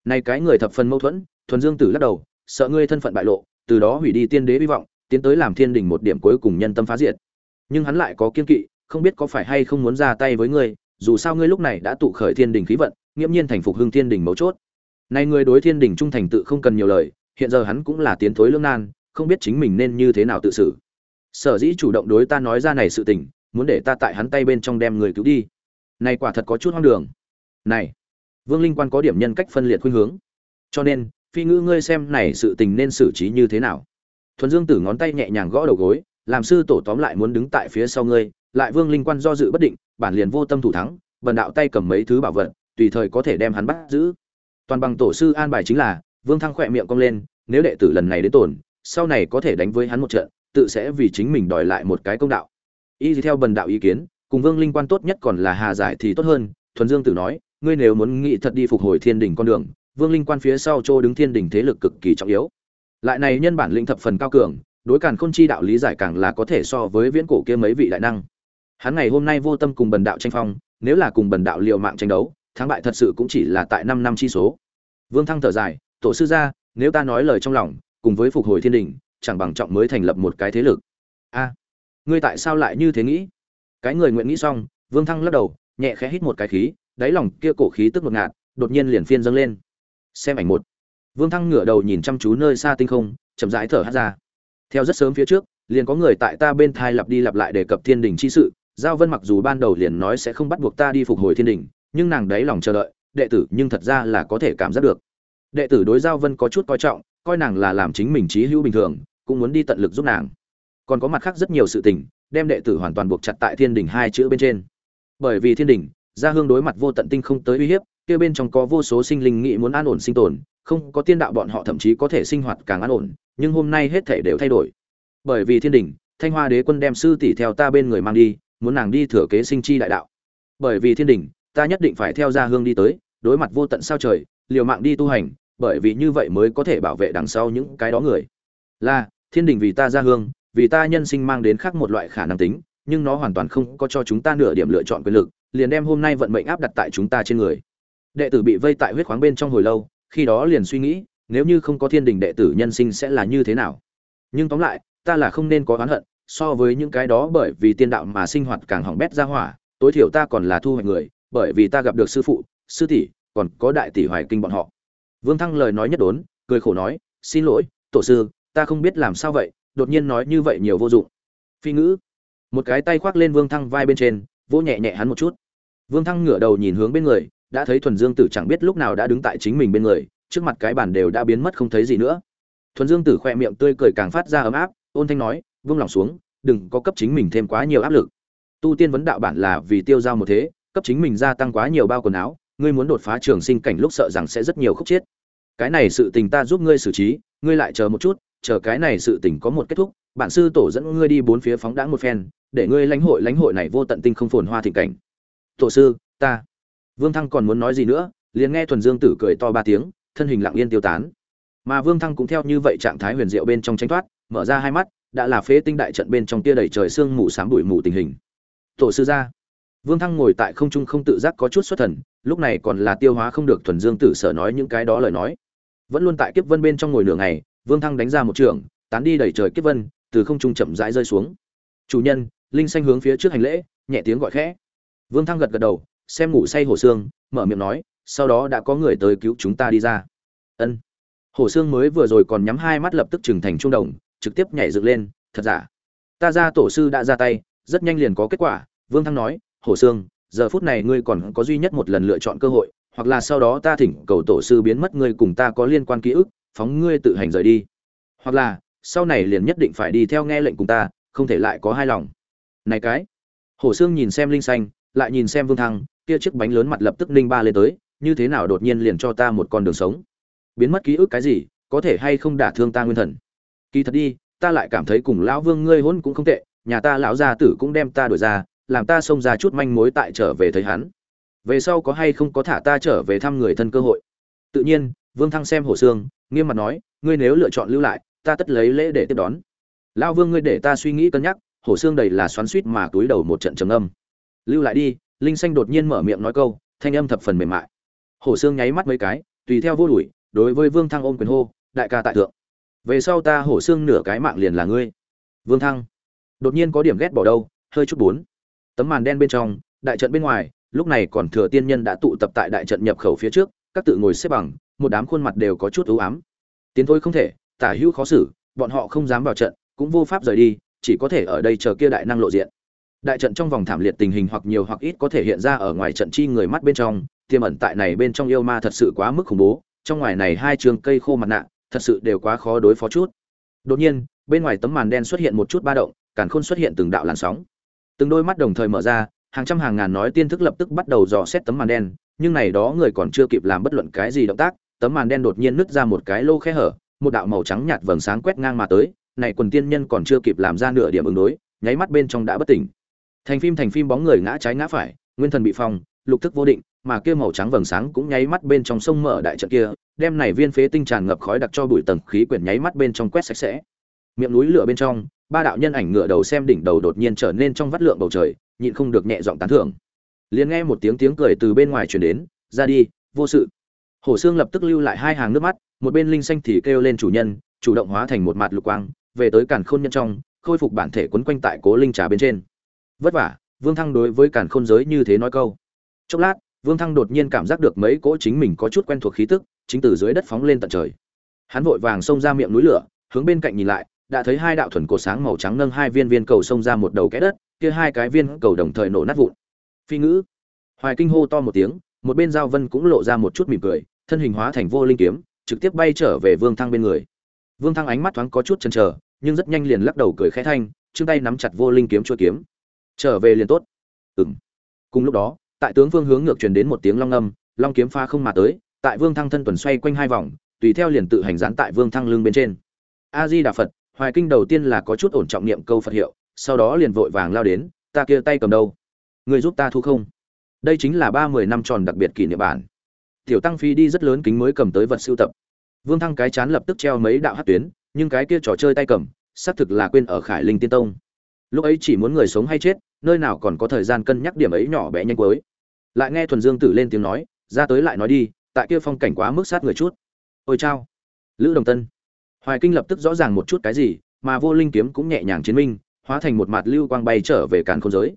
Này cái người thập phần mâu thuẫn, thuần dương tử lắc đầu, sợ ngươi thân phận bại lộ từ đó hủy đi tiên đế hy vọng, tiến tới làm thiên đình một điểm cuối cùng nhân tâm phá diệt. Nhưng hắn lại có kiên kỵ, không biết có phải hay không muốn ra tay với ngươi, dù sao ngươi lúc này đã tụ khởi thiên đình khí vận, nghiễm nhiên thành phục hưng thiên đình mấu chốt. Nay ngươi đối thiên đình trung thành tự không cần nhiều lời, hiện giờ hắn cũng là tiến thối lương nan, không biết chính mình nên như thế nào tự xử. Sở dĩ chủ động đối ta nói ra này sự tình, muốn để ta tại hắn tay bên trong đem người cứu đi. Này quả thật có chút hoang đường. Này, vương linh quan có điểm nhân cách phân liệt khuynh hướng. Cho nên phi ngữ ngươi xem này sự tình nên xử trí như thế nào. Thuần dương tử ngón tay nhẹ nhàng gõ đầu gối, làm sư tổ tóm lại muốn đứng tại phía sau ngươi, lại vương linh quan do dự bất định, bản liền vô tâm thủ thắng, bần đạo tay cầm mấy thứ bảo vật, tùy thời có thể đem hắn bắt giữ. Toàn bằng tổ sư an bài chính là, vương thăng khỏe miệng cong lên, nếu đệ tử lần này đến tổn, sau này có thể đánh với hắn một trận, tự sẽ vì chính mình đòi lại một cái công đạo. Y theo bần đạo ý kiến, cùng vương linh quan tốt nhất còn là hà giải thì tốt hơn, thuần dương tử nói, ngươi nếu muốn nghĩ thật đi phục hồi thiên đình con đường vương linh quan phía sau chỗ đứng thiên đình thế lực cực kỳ trọng yếu. Lại này nhân bản lĩnh thập phần cao cường, đối càn khôn chi đạo lý giải càng là có thể so với viễn cổ kia mấy vị đại năng. Hắn ngày hôm nay vô tâm cùng bần đạo tranh phong, nếu là cùng bần đạo liều mạng tranh đấu, thắng bại thật sự cũng chỉ là tại năm năm chi số. Vương thăng thở dài, tổ sư gia, nếu ta nói lời trong lòng, cùng với phục hồi thiên đình, chẳng bằng trọng mới thành lập một cái thế lực. A, ngươi tại sao lại như thế nghĩ? Cái người nguyện nghĩ xong, vương thăng lắc đầu, nhẹ khẽ hít một cái khí, đáy lòng kia cổ khí tức ngột ngạt, đột nhiên liền phiên dâng lên xem ảnh một. Vương thăng ngửa đầu nhìn chăm chú nơi xa tinh không, chậm rãi thở hát ra. Theo rất sớm phía trước, liền có người tại ta bên thai lặp đi lặp lại đề cập thiên đình chi sự. Giao vân mặc dù ban đầu liền nói sẽ không bắt buộc ta đi phục hồi thiên đình, nhưng nàng đáy lòng chờ đợi, đệ tử nhưng thật ra là có thể cảm giác được. Đệ tử đối giao vân có chút coi trọng, coi nàng là làm chính mình trí hữu bình thường, cũng muốn đi tận lực giúp nàng. Còn có mặt khác rất nhiều sự tình, đem đệ tử hoàn toàn buộc chặt tại thiên đỉnh hai chữ bên trên. Bởi vì thiên đỉnh gia hương đối mặt vô tận tinh không tới uy hiếp kia bên trong có vô số sinh linh nghĩ muốn an ổn sinh tồn không có tiên đạo bọn họ thậm chí có thể sinh hoạt càng an ổn nhưng hôm nay hết thể đều thay đổi. Bởi vì thiên đình, thanh hoa đế quân đem sư tỷ theo ta bên người mang đi muốn nàng đi thừa kế sinh chi đại đạo. Bởi vì thiên đình, ta nhất định phải theo gia hương đi tới đối mặt vô tận sao trời liều mạng đi tu hành bởi vì như vậy mới có thể bảo vệ đằng sau những cái đó người. Là thiên đình vì ta gia hương vì ta nhân sinh mang đến khác một loại khả năng tính nhưng nó hoàn toàn không có cho chúng ta nửa điểm lựa chọn quyền lực, liền đem hôm nay vận mệnh áp đặt tại chúng ta trên người. Đệ tử bị vây tại huyết khoáng bên trong hồi lâu, khi đó liền suy nghĩ, nếu như không có thiên đình đệ tử nhân sinh sẽ là như thế nào? Nhưng tóm lại, ta là không nên có oán hận, so với những cái đó bởi vì tiên đạo mà sinh hoạt càng hỏng bét ra hỏa, tối thiểu ta còn là thu hoạch người, bởi vì ta gặp được sư phụ, sư tỷ, còn có đại tỷ hoài kinh bọn họ. Vương thăng lời nói nhất đốn, cười khổ nói, xin lỗi, tổ sư, ta không biết làm sao vậy, đột nhiên nói như vậy nhiều vô dụng. Phi ngữ một cái tay khoác lên vương thăng vai bên trên, vỗ nhẹ nhẹ hắn một chút. Vương thăng ngửa đầu nhìn hướng bên người, đã thấy thuần dương tử chẳng biết lúc nào đã đứng tại chính mình bên người, trước mặt cái bản đều đã biến mất không thấy gì nữa. Thuần dương tử khoe miệng tươi cười càng phát ra ấm áp, ôn thanh nói, vương lòng xuống, đừng có cấp chính mình thêm quá nhiều áp lực. Tu tiên vấn đạo bản là vì tiêu giao một thế, cấp chính mình gia tăng quá nhiều bao quần áo, ngươi muốn đột phá trường sinh cảnh lúc sợ rằng sẽ rất nhiều khúc chết. Cái này sự tình ta giúp ngươi xử trí, ngươi lại chờ một chút chờ cái này sự tình có một kết thúc, bản sư tổ dẫn ngươi đi bốn phía phóng đãng một phen, để ngươi lãnh hội lãnh hội này vô tận tinh không phồn hoa thịnh cảnh. Tổ sư, ta. Vương thăng còn muốn nói gì nữa, liền nghe thuần dương tử cười to ba tiếng, thân hình lặng yên tiêu tán. Mà vương thăng cũng theo như vậy trạng thái huyền diệu bên trong tranh thoát, mở ra hai mắt, đã là phế tinh đại trận bên trong tia đầy trời sương mù sáng bụi mù tình hình. Tổ sư gia vương thăng ngồi tại không trung không tự giác có chút xuất thần, lúc này còn là tiêu hóa không được thuần dương tử sở nói những cái đó lời nói. Vẫn luôn tại kiếp vân bên trong ngồi nửa ngày vương thăng đánh ra một trường tán đi đẩy trời kiếp vân từ không trung chậm rãi rơi xuống. Chủ nhân! Linh xanh hướng phía trước hành lễ nhẹ tiếng gọi khẽ. Vương thăng gật gật đầu xem ngủ say hồ Sương, mở miệng nói sau đó đã có người tới cứu chúng ta đi ra. Ân. Hồ Sương mới vừa rồi còn nhắm hai mắt lập tức trừng thành trung đồng trực tiếp nhảy dựng lên thật giả? Ta ra tổ sư đã ra tay rất nhanh liền có kết quả. Vương thăng nói hồ Sương, giờ phút này ngươi còn có duy nhất một lần lựa chọn cơ hội hoặc là sau đó ta thỉnh cầu tổ sư biến mất ngươi cùng ta có liên quan ký ức phóng ngươi tự hành rời đi. Hoặc là, sau này liền nhất định phải đi theo nghe lệnh cùng ta, không thể lại có hai lòng. Này cái hổ xương nhìn xem linh xanh, lại nhìn xem vương thăng, kia chiếc bánh lớn mặt lập tức ninh ba lên tới, như thế nào đột nhiên liền cho ta một con đường sống? Biến mất ký ức cái gì, có thể hay không đả thương ta nguyên thần? Kỳ thật đi, ta lại cảm thấy cùng lão vương ngươi hôn cũng không tệ, nhà ta lão gia tử cũng đem ta đổi ra, làm ta xông ra chút manh mối tại trở về thấy hắn. Về sau có hay không có thả ta trở về thăm người thân cơ hội? Tự nhiên vương thăng xem hồ Sương, nghiêm mặt nói ngươi nếu lựa chọn lưu lại ta tất lấy lễ để tiếp đón. Lão vương ngươi để ta suy nghĩ cân nhắc hồ Sương đầy là xoắn suýt mà túi đầu một trận trầm âm. Lưu lại đi. Linh xanh đột nhiên mở miệng nói câu thanh âm thập phần mềm mại. Hồ Sương nháy mắt mấy cái tùy theo vô đuổi đối với vương thăng ôm quyền hô đại ca tại thượng. Về sau ta hổ xương nửa cái mạng liền là ngươi. Vương thăng đột nhiên có điểm ghét bỏ đâu hơi chút bốn tấm màn đen bên trong đại trận bên ngoài lúc này còn thừa tiên nhân đã tụ tập tại đại trận nhập khẩu phía trước các tự ngồi xếp bằng một đám khuôn mặt đều có chút ưu ám. Tiến thôi không thể, tả hữu khó xử, bọn họ không dám vào trận, cũng vô pháp rời đi, chỉ có thể ở đây chờ kia đại năng lộ diện. Đại trận trong vòng thảm liệt tình hình hoặc nhiều hoặc ít có thể hiện ra ở ngoài trận chi người mắt bên trong, tiềm ẩn tại này bên trong yêu ma thật sự quá mức khủng bố, trong ngoài này hai trường cây khô mặt nạ, thật sự đều quá khó đối phó chút. Đột nhiên, bên ngoài tấm màn đen xuất hiện một chút ba động, càn khôn xuất hiện từng đạo làn sóng. Từng đôi mắt đồng thời mở ra, hàng trăm hàng ngàn nói tiên thức lập tức bắt đầu dò xét tấm màn đen, nhưng này đó người còn chưa kịp làm bất luận cái gì động tác tấm màn đen đột nhiên nứt ra một cái lô khe hở, một đạo màu trắng nhạt vầng sáng quét ngang mà tới, này quần tiên nhân còn chưa kịp làm ra nửa điểm ứng đối, nháy mắt bên trong đã bất tỉnh. Thành phim thành phim bóng người ngã trái ngã phải, nguyên thần bị phong, lục thức vô định, mà kia màu trắng vầng sáng cũng nháy mắt bên trong sông mở đại trận kia, đem này viên phế tinh tràn ngập khói đặc cho bụi tầng khí quyển nháy mắt bên trong quét sạch sẽ. Miệng núi lửa bên trong, ba đạo nhân ảnh ngựa đầu xem đỉnh đầu đột nhiên trở nên trong vắt lượng bầu trời, nhịn không được nhẹ giọng tán thưởng. Liền nghe một tiếng tiếng cười từ bên ngoài truyền đến, ra đi, vô sự hổ xương lập tức lưu lại hai hàng nước mắt, một bên linh xanh thì kêu lên chủ nhân, chủ động hóa thành một mặt lục quang, về tới càn khôn nhân trong, khôi phục bản thể quấn quanh tại cố linh trà bên trên. Vất vả, vương thăng đối với càn khôn giới như thế nói câu. Chốc lát, vương thăng đột nhiên cảm giác được mấy cỗ chính mình có chút quen thuộc khí tức, chính từ dưới đất phóng lên tận trời. Hắn vội vàng xông ra miệng núi lửa, hướng bên cạnh nhìn lại, đã thấy hai đạo thuần cột sáng màu trắng nâng hai viên viên cầu xông ra một đầu kẽ đất, kia hai cái viên cầu đồng thời nổ nát vụn. Phi ngữ. Hoài kinh hô to một tiếng một bên giao vân cũng lộ ra một chút mỉm cười, thân hình hóa thành vô linh kiếm, trực tiếp bay trở về vương thăng bên người. Vương thăng ánh mắt thoáng có chút chần chờ, nhưng rất nhanh liền lắc đầu cười khẽ thanh chương tay nắm chặt vô linh kiếm chua kiếm. Trở về liền tốt. Ừm. Cùng lúc đó, tại tướng vương hướng ngược truyền đến một tiếng long âm, long kiếm pha không mà tới, tại vương thăng thân tuần xoay quanh hai vòng, tùy theo liền tự hành dán tại vương thăng lưng bên trên. A di đà phật, hoài kinh đầu tiên là có chút ổn trọng niệm câu phật hiệu, sau đó liền vội vàng lao đến, ta kia tay cầm đâu? Người giúp ta thu không? Đây chính là ba mươi năm tròn đặc biệt kỷ niệm bản. Tiểu tăng phi đi rất lớn kính mới cầm tới vật sưu tập. Vương thăng cái chán lập tức treo mấy đạo hát tuyến, nhưng cái kia trò chơi tay cầm, xác thực là quên ở khải linh tiên tông. Lúc ấy chỉ muốn người sống hay chết, nơi nào còn có thời gian cân nhắc điểm ấy nhỏ bé nhanh cuối. Lại nghe thuần dương tử lên tiếng nói, ra tới lại nói đi, tại kia phong cảnh quá mức sát người chút. Ôi chao. Lữ đồng tân. Hoài kinh lập tức rõ ràng một chút cái gì, mà vô linh kiếm cũng nhẹ nhàng chiến minh, hóa thành một mặt lưu quang bay trở về càn khôn giới.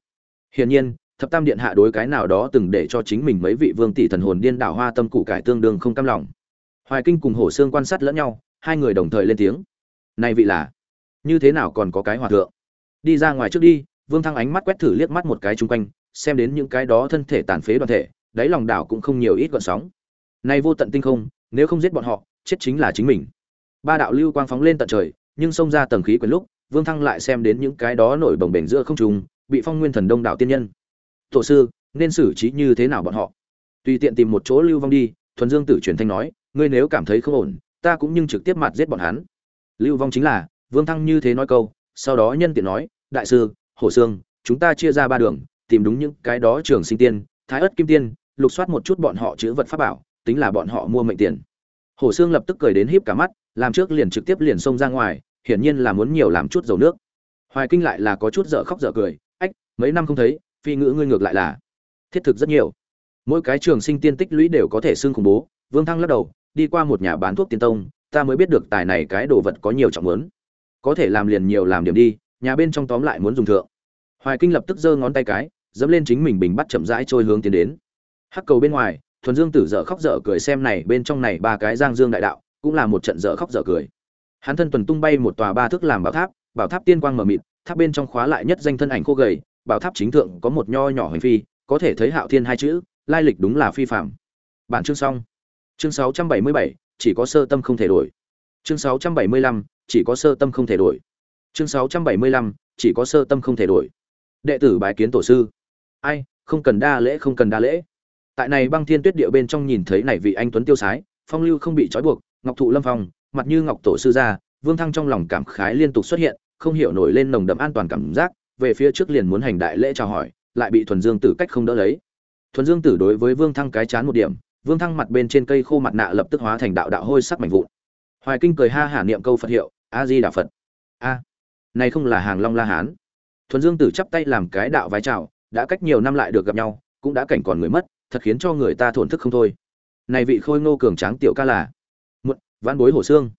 Hiển nhiên thập tam điện hạ đối cái nào đó từng để cho chính mình mấy vị vương tỷ thần hồn điên đảo hoa tâm cụ cải tương đương không cam lòng. Hoài kinh cùng hổ xương quan sát lẫn nhau, hai người đồng thời lên tiếng. Này vị là, như thế nào còn có cái hòa thượng? Đi ra ngoài trước đi, vương thăng ánh mắt quét thử liếc mắt một cái chung quanh, xem đến những cái đó thân thể tàn phế đoàn thể, đáy lòng đảo cũng không nhiều ít gọn sóng. Nay vô tận tinh không, nếu không giết bọn họ, chết chính là chính mình. Ba đạo lưu quang phóng lên tận trời, nhưng xông ra tầng khí quyển lúc, vương thăng lại xem đến những cái đó nổi bồng bềnh giữa không trùng bị phong nguyên thần đông đảo tiên nhân tổ sư, nên xử trí như thế nào bọn họ? Tùy tiện tìm một chỗ lưu vong đi, thuần dương tử truyền thanh nói, ngươi nếu cảm thấy không ổn, ta cũng nhưng trực tiếp mặt giết bọn hắn. Lưu vong chính là, vương thăng như thế nói câu, sau đó nhân tiện nói, đại sư, hổ sương, chúng ta chia ra ba đường, tìm đúng những cái đó trường sinh tiên, thái ớt kim tiên, lục soát một chút bọn họ chữ vật pháp bảo, tính là bọn họ mua mệnh tiền. Hổ sương lập tức cười đến híp cả mắt, làm trước liền trực tiếp liền xông ra ngoài, hiển nhiên là muốn nhiều làm chút dầu nước. Hoài kinh lại là có chút dở khóc dở cười, ách, mấy năm không thấy phi ngữ ngươi ngược lại là thiết thực rất nhiều. Mỗi cái trường sinh tiên tích lũy đều có thể xưng khủng bố. Vương thăng lắc đầu, đi qua một nhà bán thuốc tiên tông, ta mới biết được tài này cái đồ vật có nhiều trọng lớn có thể làm liền nhiều làm điểm đi, nhà bên trong tóm lại muốn dùng thượng. Hoài kinh lập tức giơ ngón tay cái, dẫm lên chính mình bình bắt chậm rãi trôi hướng tiến đến. Hắc cầu bên ngoài, thuần dương tử dở khóc dở cười xem này, bên trong này ba cái giang dương đại đạo, cũng là một trận dở khóc dở cười. Hắn thân tuần tung bay một tòa ba thước làm bảo tháp bảo tháp tiên quang mờ mịt, tháp bên trong khóa lại nhất danh thân ảnh khô gầy bảo tháp chính thượng có một nho nhỏ hành phi có thể thấy hạo thiên hai chữ lai lịch đúng là phi phạm bản chương xong. Chương 677, chỉ có sơ tâm không thể đổi. Chương 675, chỉ có sơ tâm không thể đổi. Chương 675, chỉ có sơ tâm không thể đổi. Đệ tử bái kiến tổ sư. Ai không cần đa lễ không cần đa lễ. Tại này băng thiên tuyết địa bên trong nhìn thấy này vị anh tuấn tiêu sái phong lưu không bị trói buộc ngọc thụ lâm phong mặt như ngọc tổ sư gia vương thăng trong lòng cảm khái liên tục xuất hiện không hiểu nổi lên nồng đậm an toàn cảm giác về phía trước liền muốn hành đại lễ chào hỏi, lại bị thuần dương tử cách không đỡ lấy. Thuần dương tử đối với vương thăng cái chán một điểm, vương thăng mặt bên trên cây khô mặt nạ lập tức hóa thành đạo đạo hôi sắc mảnh vụn. Hoài kinh cười ha hả niệm câu phật hiệu, a di đà phật. A, này không là hàng long la hán. Thuần dương tử chắp tay làm cái đạo vái chào, đã cách nhiều năm lại được gặp nhau, cũng đã cảnh còn người mất, thật khiến cho người ta thổn thức không thôi. Này vị khôi ngô cường tráng tiểu ca là muộn, vãn bối hổ xương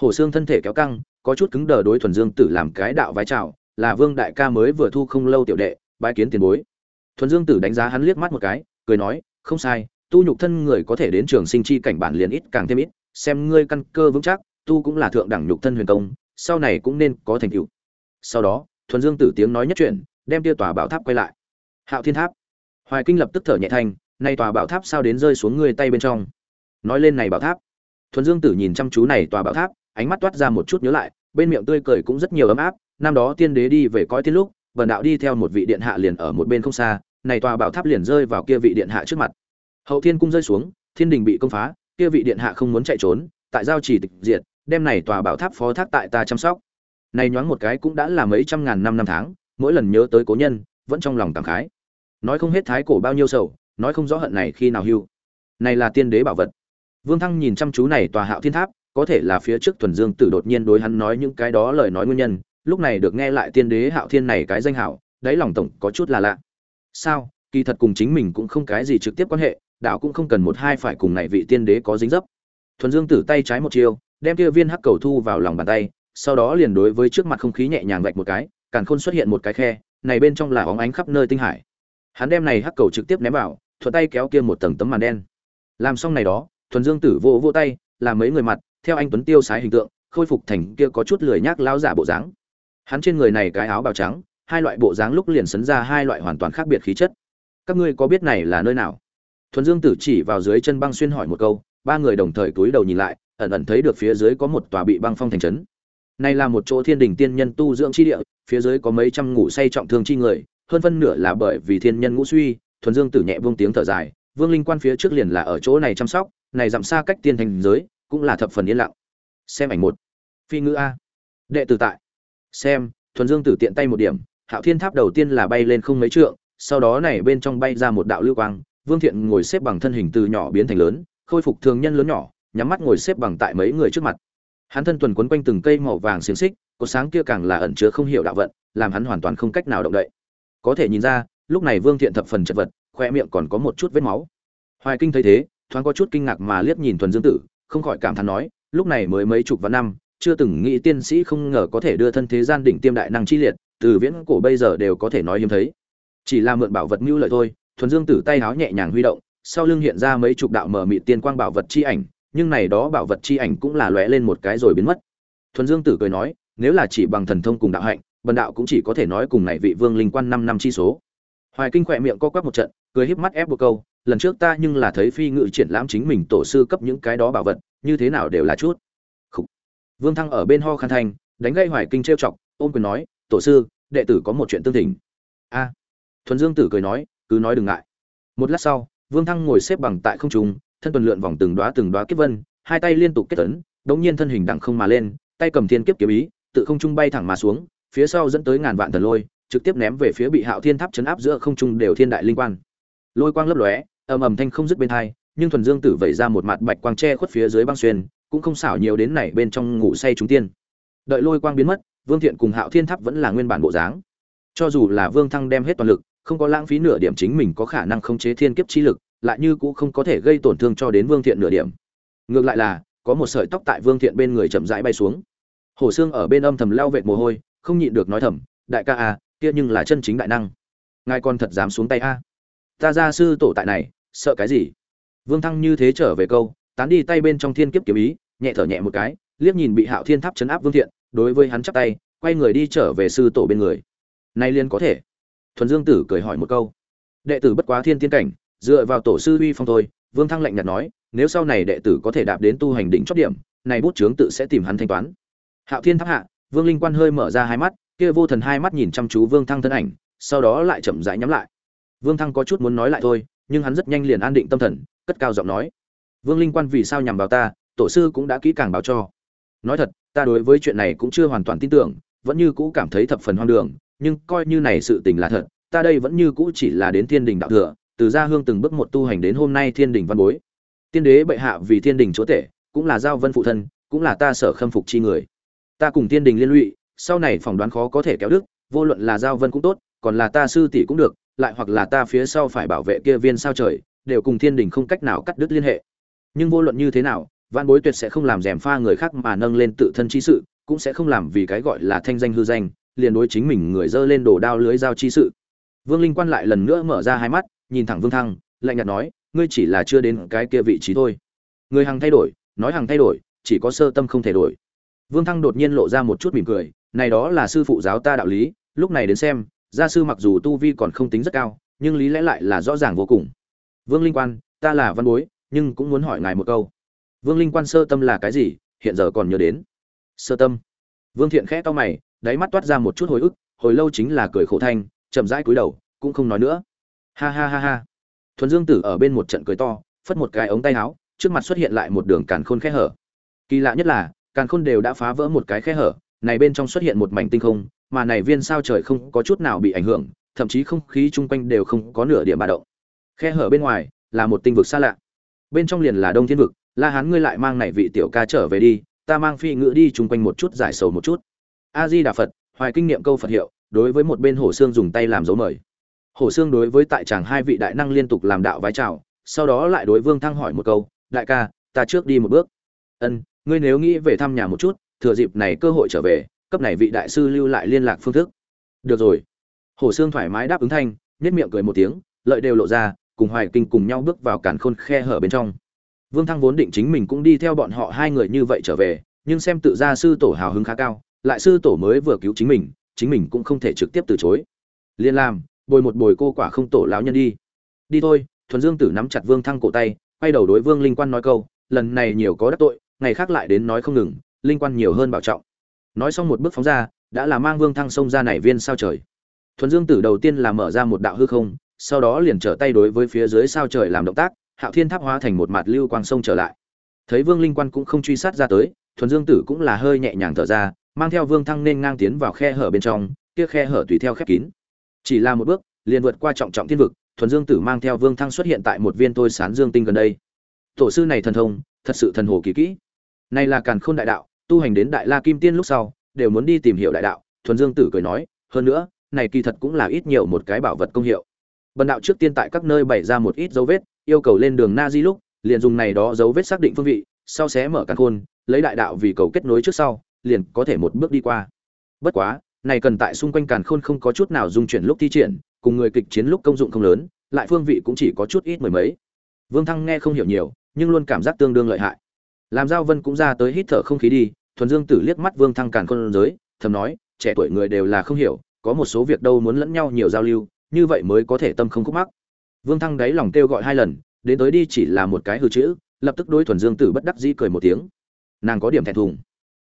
hổ xương thân thể kéo căng, có chút cứng đờ đối thuần dương tử làm cái đạo vái chào là vương đại ca mới vừa thu không lâu tiểu đệ, bái kiến tiền bối. Thuần dương tử đánh giá hắn liếc mắt một cái, cười nói, không sai, tu nhục thân người có thể đến trường sinh chi cảnh bản liền ít càng thêm ít, xem ngươi căn cơ vững chắc, tu cũng là thượng đẳng nhục thân huyền công, sau này cũng nên có thành tựu. Sau đó, thuần dương tử tiếng nói nhất chuyện đem tia tòa bảo tháp quay lại. Hạo thiên tháp. Hoài kinh lập tức thở nhẹ thanh nay tòa bảo tháp sao đến rơi xuống ngươi tay bên trong? Nói lên này bảo tháp. Thuần dương tử nhìn chăm chú này tòa bảo tháp, ánh mắt toát ra một chút nhớ lại, bên miệng tươi cười cũng rất nhiều ấm áp năm đó tiên đế đi về coi tiên lúc bần đạo đi theo một vị điện hạ liền ở một bên không xa, này tòa bảo tháp liền rơi vào kia vị điện hạ trước mặt. Hậu thiên cung rơi xuống, thiên đình bị công phá, kia vị điện hạ không muốn chạy trốn, tại giao trì tịch diệt, đem này tòa bảo tháp phó thác tại ta chăm sóc. Này nhoáng một cái cũng đã là mấy trăm ngàn năm năm tháng, mỗi lần nhớ tới cố nhân, vẫn trong lòng cảm khái. Nói không hết thái cổ bao nhiêu sầu, nói không rõ hận này khi nào hưu. Này là tiên đế bảo vật. Vương thăng nhìn chăm chú này tòa hạo thiên tháp, có thể là phía trước thuần dương tử đột nhiên đối hắn nói những cái đó lời nói nguyên nhân lúc này được nghe lại tiên đế hạo thiên này cái danh hảo, đáy lòng tổng có chút là lạ. Sao? Kỳ thật cùng chính mình cũng không cái gì trực tiếp quan hệ, đạo cũng không cần một hai phải cùng này vị tiên đế có dính dấp. Thuần dương tử tay trái một chiêu, đem kia viên hắc cầu thu vào lòng bàn tay, sau đó liền đối với trước mặt không khí nhẹ nhàng vạch một cái, càn khôn xuất hiện một cái khe, này bên trong là óng ánh khắp nơi tinh hải. Hắn đem này hắc cầu trực tiếp ném vào, thuận tay kéo kia một tầng tấm màn đen. Làm xong này đó, thuần dương tử vô vô tay làm mấy người mặt, theo anh tuấn tiêu sái hình tượng, khôi phục thành kia có chút lười nhác lao giả bộ dáng hắn trên người này cái áo bào trắng, hai loại bộ dáng lúc liền sấn ra hai loại hoàn toàn khác biệt khí chất. Các ngươi có biết này là nơi nào? Thuần dương tử chỉ vào dưới chân băng xuyên hỏi một câu, ba người đồng thời cúi đầu nhìn lại, ẩn ẩn thấy được phía dưới có một tòa bị băng phong thành trấn. Này là một chỗ thiên đình tiên nhân tu dưỡng chi địa, phía dưới có mấy trăm ngủ say trọng thương chi người, hơn phân nửa là bởi vì thiên nhân ngũ suy, thuần dương tử nhẹ vương tiếng thở dài, vương linh quan phía trước liền là ở chỗ này chăm sóc, này dặm xa cách tiên thành giới, cũng là thập phần yên lặng. Xem ảnh một. Phi ngữ a. Đệ tử tại xem, thuần dương tử tiện tay một điểm, hạo thiên tháp đầu tiên là bay lên không mấy trượng, sau đó này bên trong bay ra một đạo lưu quang, vương thiện ngồi xếp bằng thân hình từ nhỏ biến thành lớn, khôi phục thường nhân lớn nhỏ, nhắm mắt ngồi xếp bằng tại mấy người trước mặt. Hắn thân tuần quấn quanh từng cây màu vàng xiềng xích cột sáng kia càng là ẩn chứa không hiểu đạo vận, làm hắn hoàn toàn không cách nào động đậy. Có thể nhìn ra, lúc này vương thiện thập phần chật vật, khoe miệng còn có một chút vết máu. Hoài kinh thấy thế, thoáng có chút kinh ngạc mà liếc nhìn thuần dương tử, không khỏi cảm thán nói, lúc này mới mấy chục vạn năm chưa từng nghĩ tiên sĩ không ngờ có thể đưa thân thế gian đỉnh tiêm đại năng chi liệt, từ viễn cổ bây giờ đều có thể nói hiếm thấy. Chỉ là mượn bảo vật mưu lợi thôi, thuần dương tử tay háo nhẹ nhàng huy động, sau lưng hiện ra mấy chục đạo mờ mịt tiên quang bảo vật chi ảnh, nhưng này đó bảo vật chi ảnh cũng là lóe lên một cái rồi biến mất. Thuần dương tử cười nói, nếu là chỉ bằng thần thông cùng đạo hạnh, bần đạo cũng chỉ có thể nói cùng này vị vương linh quan năm năm chi số. Hoài kinh khỏe miệng co quắp một trận, cười híp mắt ép một câu, lần trước ta nhưng là thấy phi ngự triển lãm chính mình tổ sư cấp những cái đó bảo vật, như thế nào đều là chút vương thăng ở bên ho khan thành, đánh gây hoài kinh trêu chọc ôm quyền nói tổ sư đệ tử có một chuyện tương thỉnh. A. Thuần dương tử cười nói cứ nói đừng ngại. Một lát sau vương thăng ngồi xếp bằng tại không trung thân tuần lượn vòng từng đóa từng đóa kiếp vân hai tay liên tục kết tấn đột nhiên thân hình đặng không mà lên tay cầm thiên kiếp kiếm ý tự không trung bay thẳng mà xuống phía sau dẫn tới ngàn vạn thần lôi trực tiếp ném về phía bị hạo thiên tháp chấn áp giữa không trung đều thiên đại linh quan. Lôi quang lấp lóe ầm ầm thanh không dứt bên tai, nhưng thuần dương tử vẩy ra một mặt bạch quang che khuất phía dưới băng xuyên cũng không xảo nhiều đến này bên trong ngủ say chúng tiên. Đợi lôi quang biến mất, vương thiện cùng hạo thiên tháp vẫn là nguyên bản bộ dáng. Cho dù là vương thăng đem hết toàn lực, không có lãng phí nửa điểm chính mình có khả năng khống chế thiên kiếp chi lực, lại như cũng không có thể gây tổn thương cho đến vương thiện nửa điểm. Ngược lại là, có một sợi tóc tại vương thiện bên người chậm rãi bay xuống. Hổ xương ở bên âm thầm leo vệt mồ hôi, không nhịn được nói thầm, đại ca a kia nhưng là chân chính đại năng. Ngài còn thật dám xuống tay a? Ta gia sư tổ tại này, sợ cái gì? Vương thăng như thế trở về câu, tán đi tay bên trong thiên kiếp kiếm ý nhẹ thở nhẹ một cái, liếc nhìn bị hạo thiên tháp chấn áp vương thiện, đối với hắn chắp tay, quay người đi trở về sư tổ bên người. Nay liên có thể. Thuần dương tử cười hỏi một câu. Đệ tử bất quá thiên tiên cảnh, dựa vào tổ sư uy phong thôi, vương thăng lạnh nhạt nói, nếu sau này đệ tử có thể đạp đến tu hành đỉnh chót điểm, này bút chướng tự sẽ tìm hắn thanh toán. Hạo thiên tháp hạ, vương linh quan hơi mở ra hai mắt, kia vô thần hai mắt nhìn chăm chú vương thăng thân ảnh, sau đó lại chậm rãi nhắm lại. Vương thăng có chút muốn nói lại thôi, nhưng hắn rất nhanh liền an định tâm thần, cất cao giọng nói. Vương linh quan vì sao nhằm vào ta tổ sư cũng đã kỹ càng báo cho. Nói thật, ta đối với chuyện này cũng chưa hoàn toàn tin tưởng, vẫn như cũ cảm thấy thập phần hoang đường, nhưng coi như này sự tình là thật, ta đây vẫn như cũ chỉ là đến thiên đình đạo thừa, từ gia hương từng bước một tu hành đến hôm nay thiên đình văn bối. Tiên đế bệ hạ vì thiên đình chúa tể, cũng là giao vân phụ thân, cũng là ta sở khâm phục chi người. Ta cùng thiên đình liên lụy, sau này phỏng đoán khó có thể kéo đức vô luận là giao vân cũng tốt, còn là ta sư tỷ cũng được, lại hoặc là ta phía sau phải bảo vệ kia viên sao trời, đều cùng thiên đình không cách nào cắt đứt liên hệ. Nhưng vô luận như thế nào văn bối tuyệt sẽ không làm rèm pha người khác mà nâng lên tự thân chi sự, cũng sẽ không làm vì cái gọi là thanh danh hư danh, liền đối chính mình người dơ lên đổ đao lưới giao chi sự. Vương linh quan lại lần nữa mở ra hai mắt, nhìn thẳng vương thăng, lạnh nhạt nói, ngươi chỉ là chưa đến cái kia vị trí thôi. Người hằng thay đổi, nói hằng thay đổi, chỉ có sơ tâm không thể đổi. Vương thăng đột nhiên lộ ra một chút mỉm cười, này đó là sư phụ giáo ta đạo lý, lúc này đến xem, gia sư mặc dù tu vi còn không tính rất cao, nhưng lý lẽ lại là rõ ràng vô cùng. Vương linh quan, ta là văn bối, nhưng cũng muốn hỏi ngài một câu vương linh quan sơ tâm là cái gì, hiện giờ còn nhớ đến. Sơ tâm. Vương thiện khẽ to mày, đáy mắt toát ra một chút hồi ức, hồi lâu chính là cười khổ thanh, chậm rãi cúi đầu, cũng không nói nữa. Ha ha ha ha. Thuần dương tử ở bên một trận cười to, phất một cái ống tay áo, trước mặt xuất hiện lại một đường càn khôn khe hở. Kỳ lạ nhất là, càn khôn đều đã phá vỡ một cái khe hở, này bên trong xuất hiện một mảnh tinh không, mà này viên sao trời không có chút nào bị ảnh hưởng, thậm chí không khí chung quanh đều không có nửa điểm bà động. Khe hở bên ngoài là một tinh vực xa lạ. Bên trong liền là đông thiên vực la hán ngươi lại mang này vị tiểu ca trở về đi, ta mang phi ngữ đi chung quanh một chút giải sầu một chút. A di đà phật, hoài kinh nghiệm câu phật hiệu, đối với một bên hổ xương dùng tay làm dấu mời. Hổ xương đối với tại chàng hai vị đại năng liên tục làm đạo vái chào, sau đó lại đối vương thăng hỏi một câu, đại ca, ta trước đi một bước. Ân, ngươi nếu nghĩ về thăm nhà một chút, thừa dịp này cơ hội trở về, cấp này vị đại sư lưu lại liên lạc phương thức. Được rồi. Hổ xương thoải mái đáp ứng thanh nhất miệng cười một tiếng, lợi đều lộ ra, cùng hoài kinh cùng nhau bước vào cản khôn khe hở bên trong vương thăng vốn định chính mình cũng đi theo bọn họ hai người như vậy trở về, nhưng xem tự gia sư tổ hào hứng khá cao, lại sư tổ mới vừa cứu chính mình chính mình cũng không thể trực tiếp từ chối. Liên làm bồi một bồi cô quả không tổ lão nhân đi. Đi thôi, thuần dương tử nắm chặt vương thăng cổ tay, quay đầu đối vương linh quan nói câu, lần này nhiều có đắc tội, ngày khác lại đến nói không ngừng, linh quan nhiều hơn bảo trọng. Nói xong một bước phóng ra, đã là mang vương thăng sông ra nảy viên sao trời. Thuần dương tử đầu tiên là mở ra một đạo hư không, sau đó liền trở tay đối với phía dưới sao trời làm động tác hạo thiên tháp hóa thành một mặt lưu quang sông trở lại. Thấy vương linh quan cũng không truy sát ra tới, thuần dương tử cũng là hơi nhẹ nhàng thở ra, mang theo vương thăng nên ngang tiến vào khe hở bên trong, kia khe hở tùy theo khép kín. Chỉ là một bước, liền vượt qua trọng trọng thiên vực, thuần dương tử mang theo vương thăng xuất hiện tại một viên tôi sán dương tinh gần đây. Tổ sư này thần thông, thật sự thần hồ kỳ kỹ. Này là càn khôn đại đạo, tu hành đến đại la kim tiên lúc sau, đều muốn đi tìm hiểu đại đạo, thuần dương tử cười nói, hơn nữa, này kỳ thật cũng là ít nhiều một cái bảo vật công hiệu. Bần đạo trước tiên tại các nơi bày ra một ít dấu vết yêu cầu lên đường na di lúc, liền dùng này đó dấu vết xác định phương vị, sau xé mở càn khôn, lấy đại đạo vì cầu kết nối trước sau, liền có thể một bước đi qua. Bất quá, này cần tại xung quanh càn khôn không có chút nào dung chuyển lúc thi triển, cùng người kịch chiến lúc công dụng không lớn, lại phương vị cũng chỉ có chút ít mười mấy. Vương thăng nghe không hiểu nhiều, nhưng luôn cảm giác tương đương lợi hại. Làm giao vân cũng ra tới hít thở không khí đi, thuần dương tử liếc mắt vương thăng càn khôn giới, thầm nói, trẻ tuổi người đều là không hiểu, có một số việc đâu muốn lẫn nhau nhiều giao lưu, như vậy mới có thể tâm không khúc mắc vương thăng đáy lòng kêu gọi hai lần, đến tới đi chỉ là một cái hư chữ, lập tức đối thuần dương tử bất đắc dĩ cười một tiếng. Nàng có điểm thẹn thùng.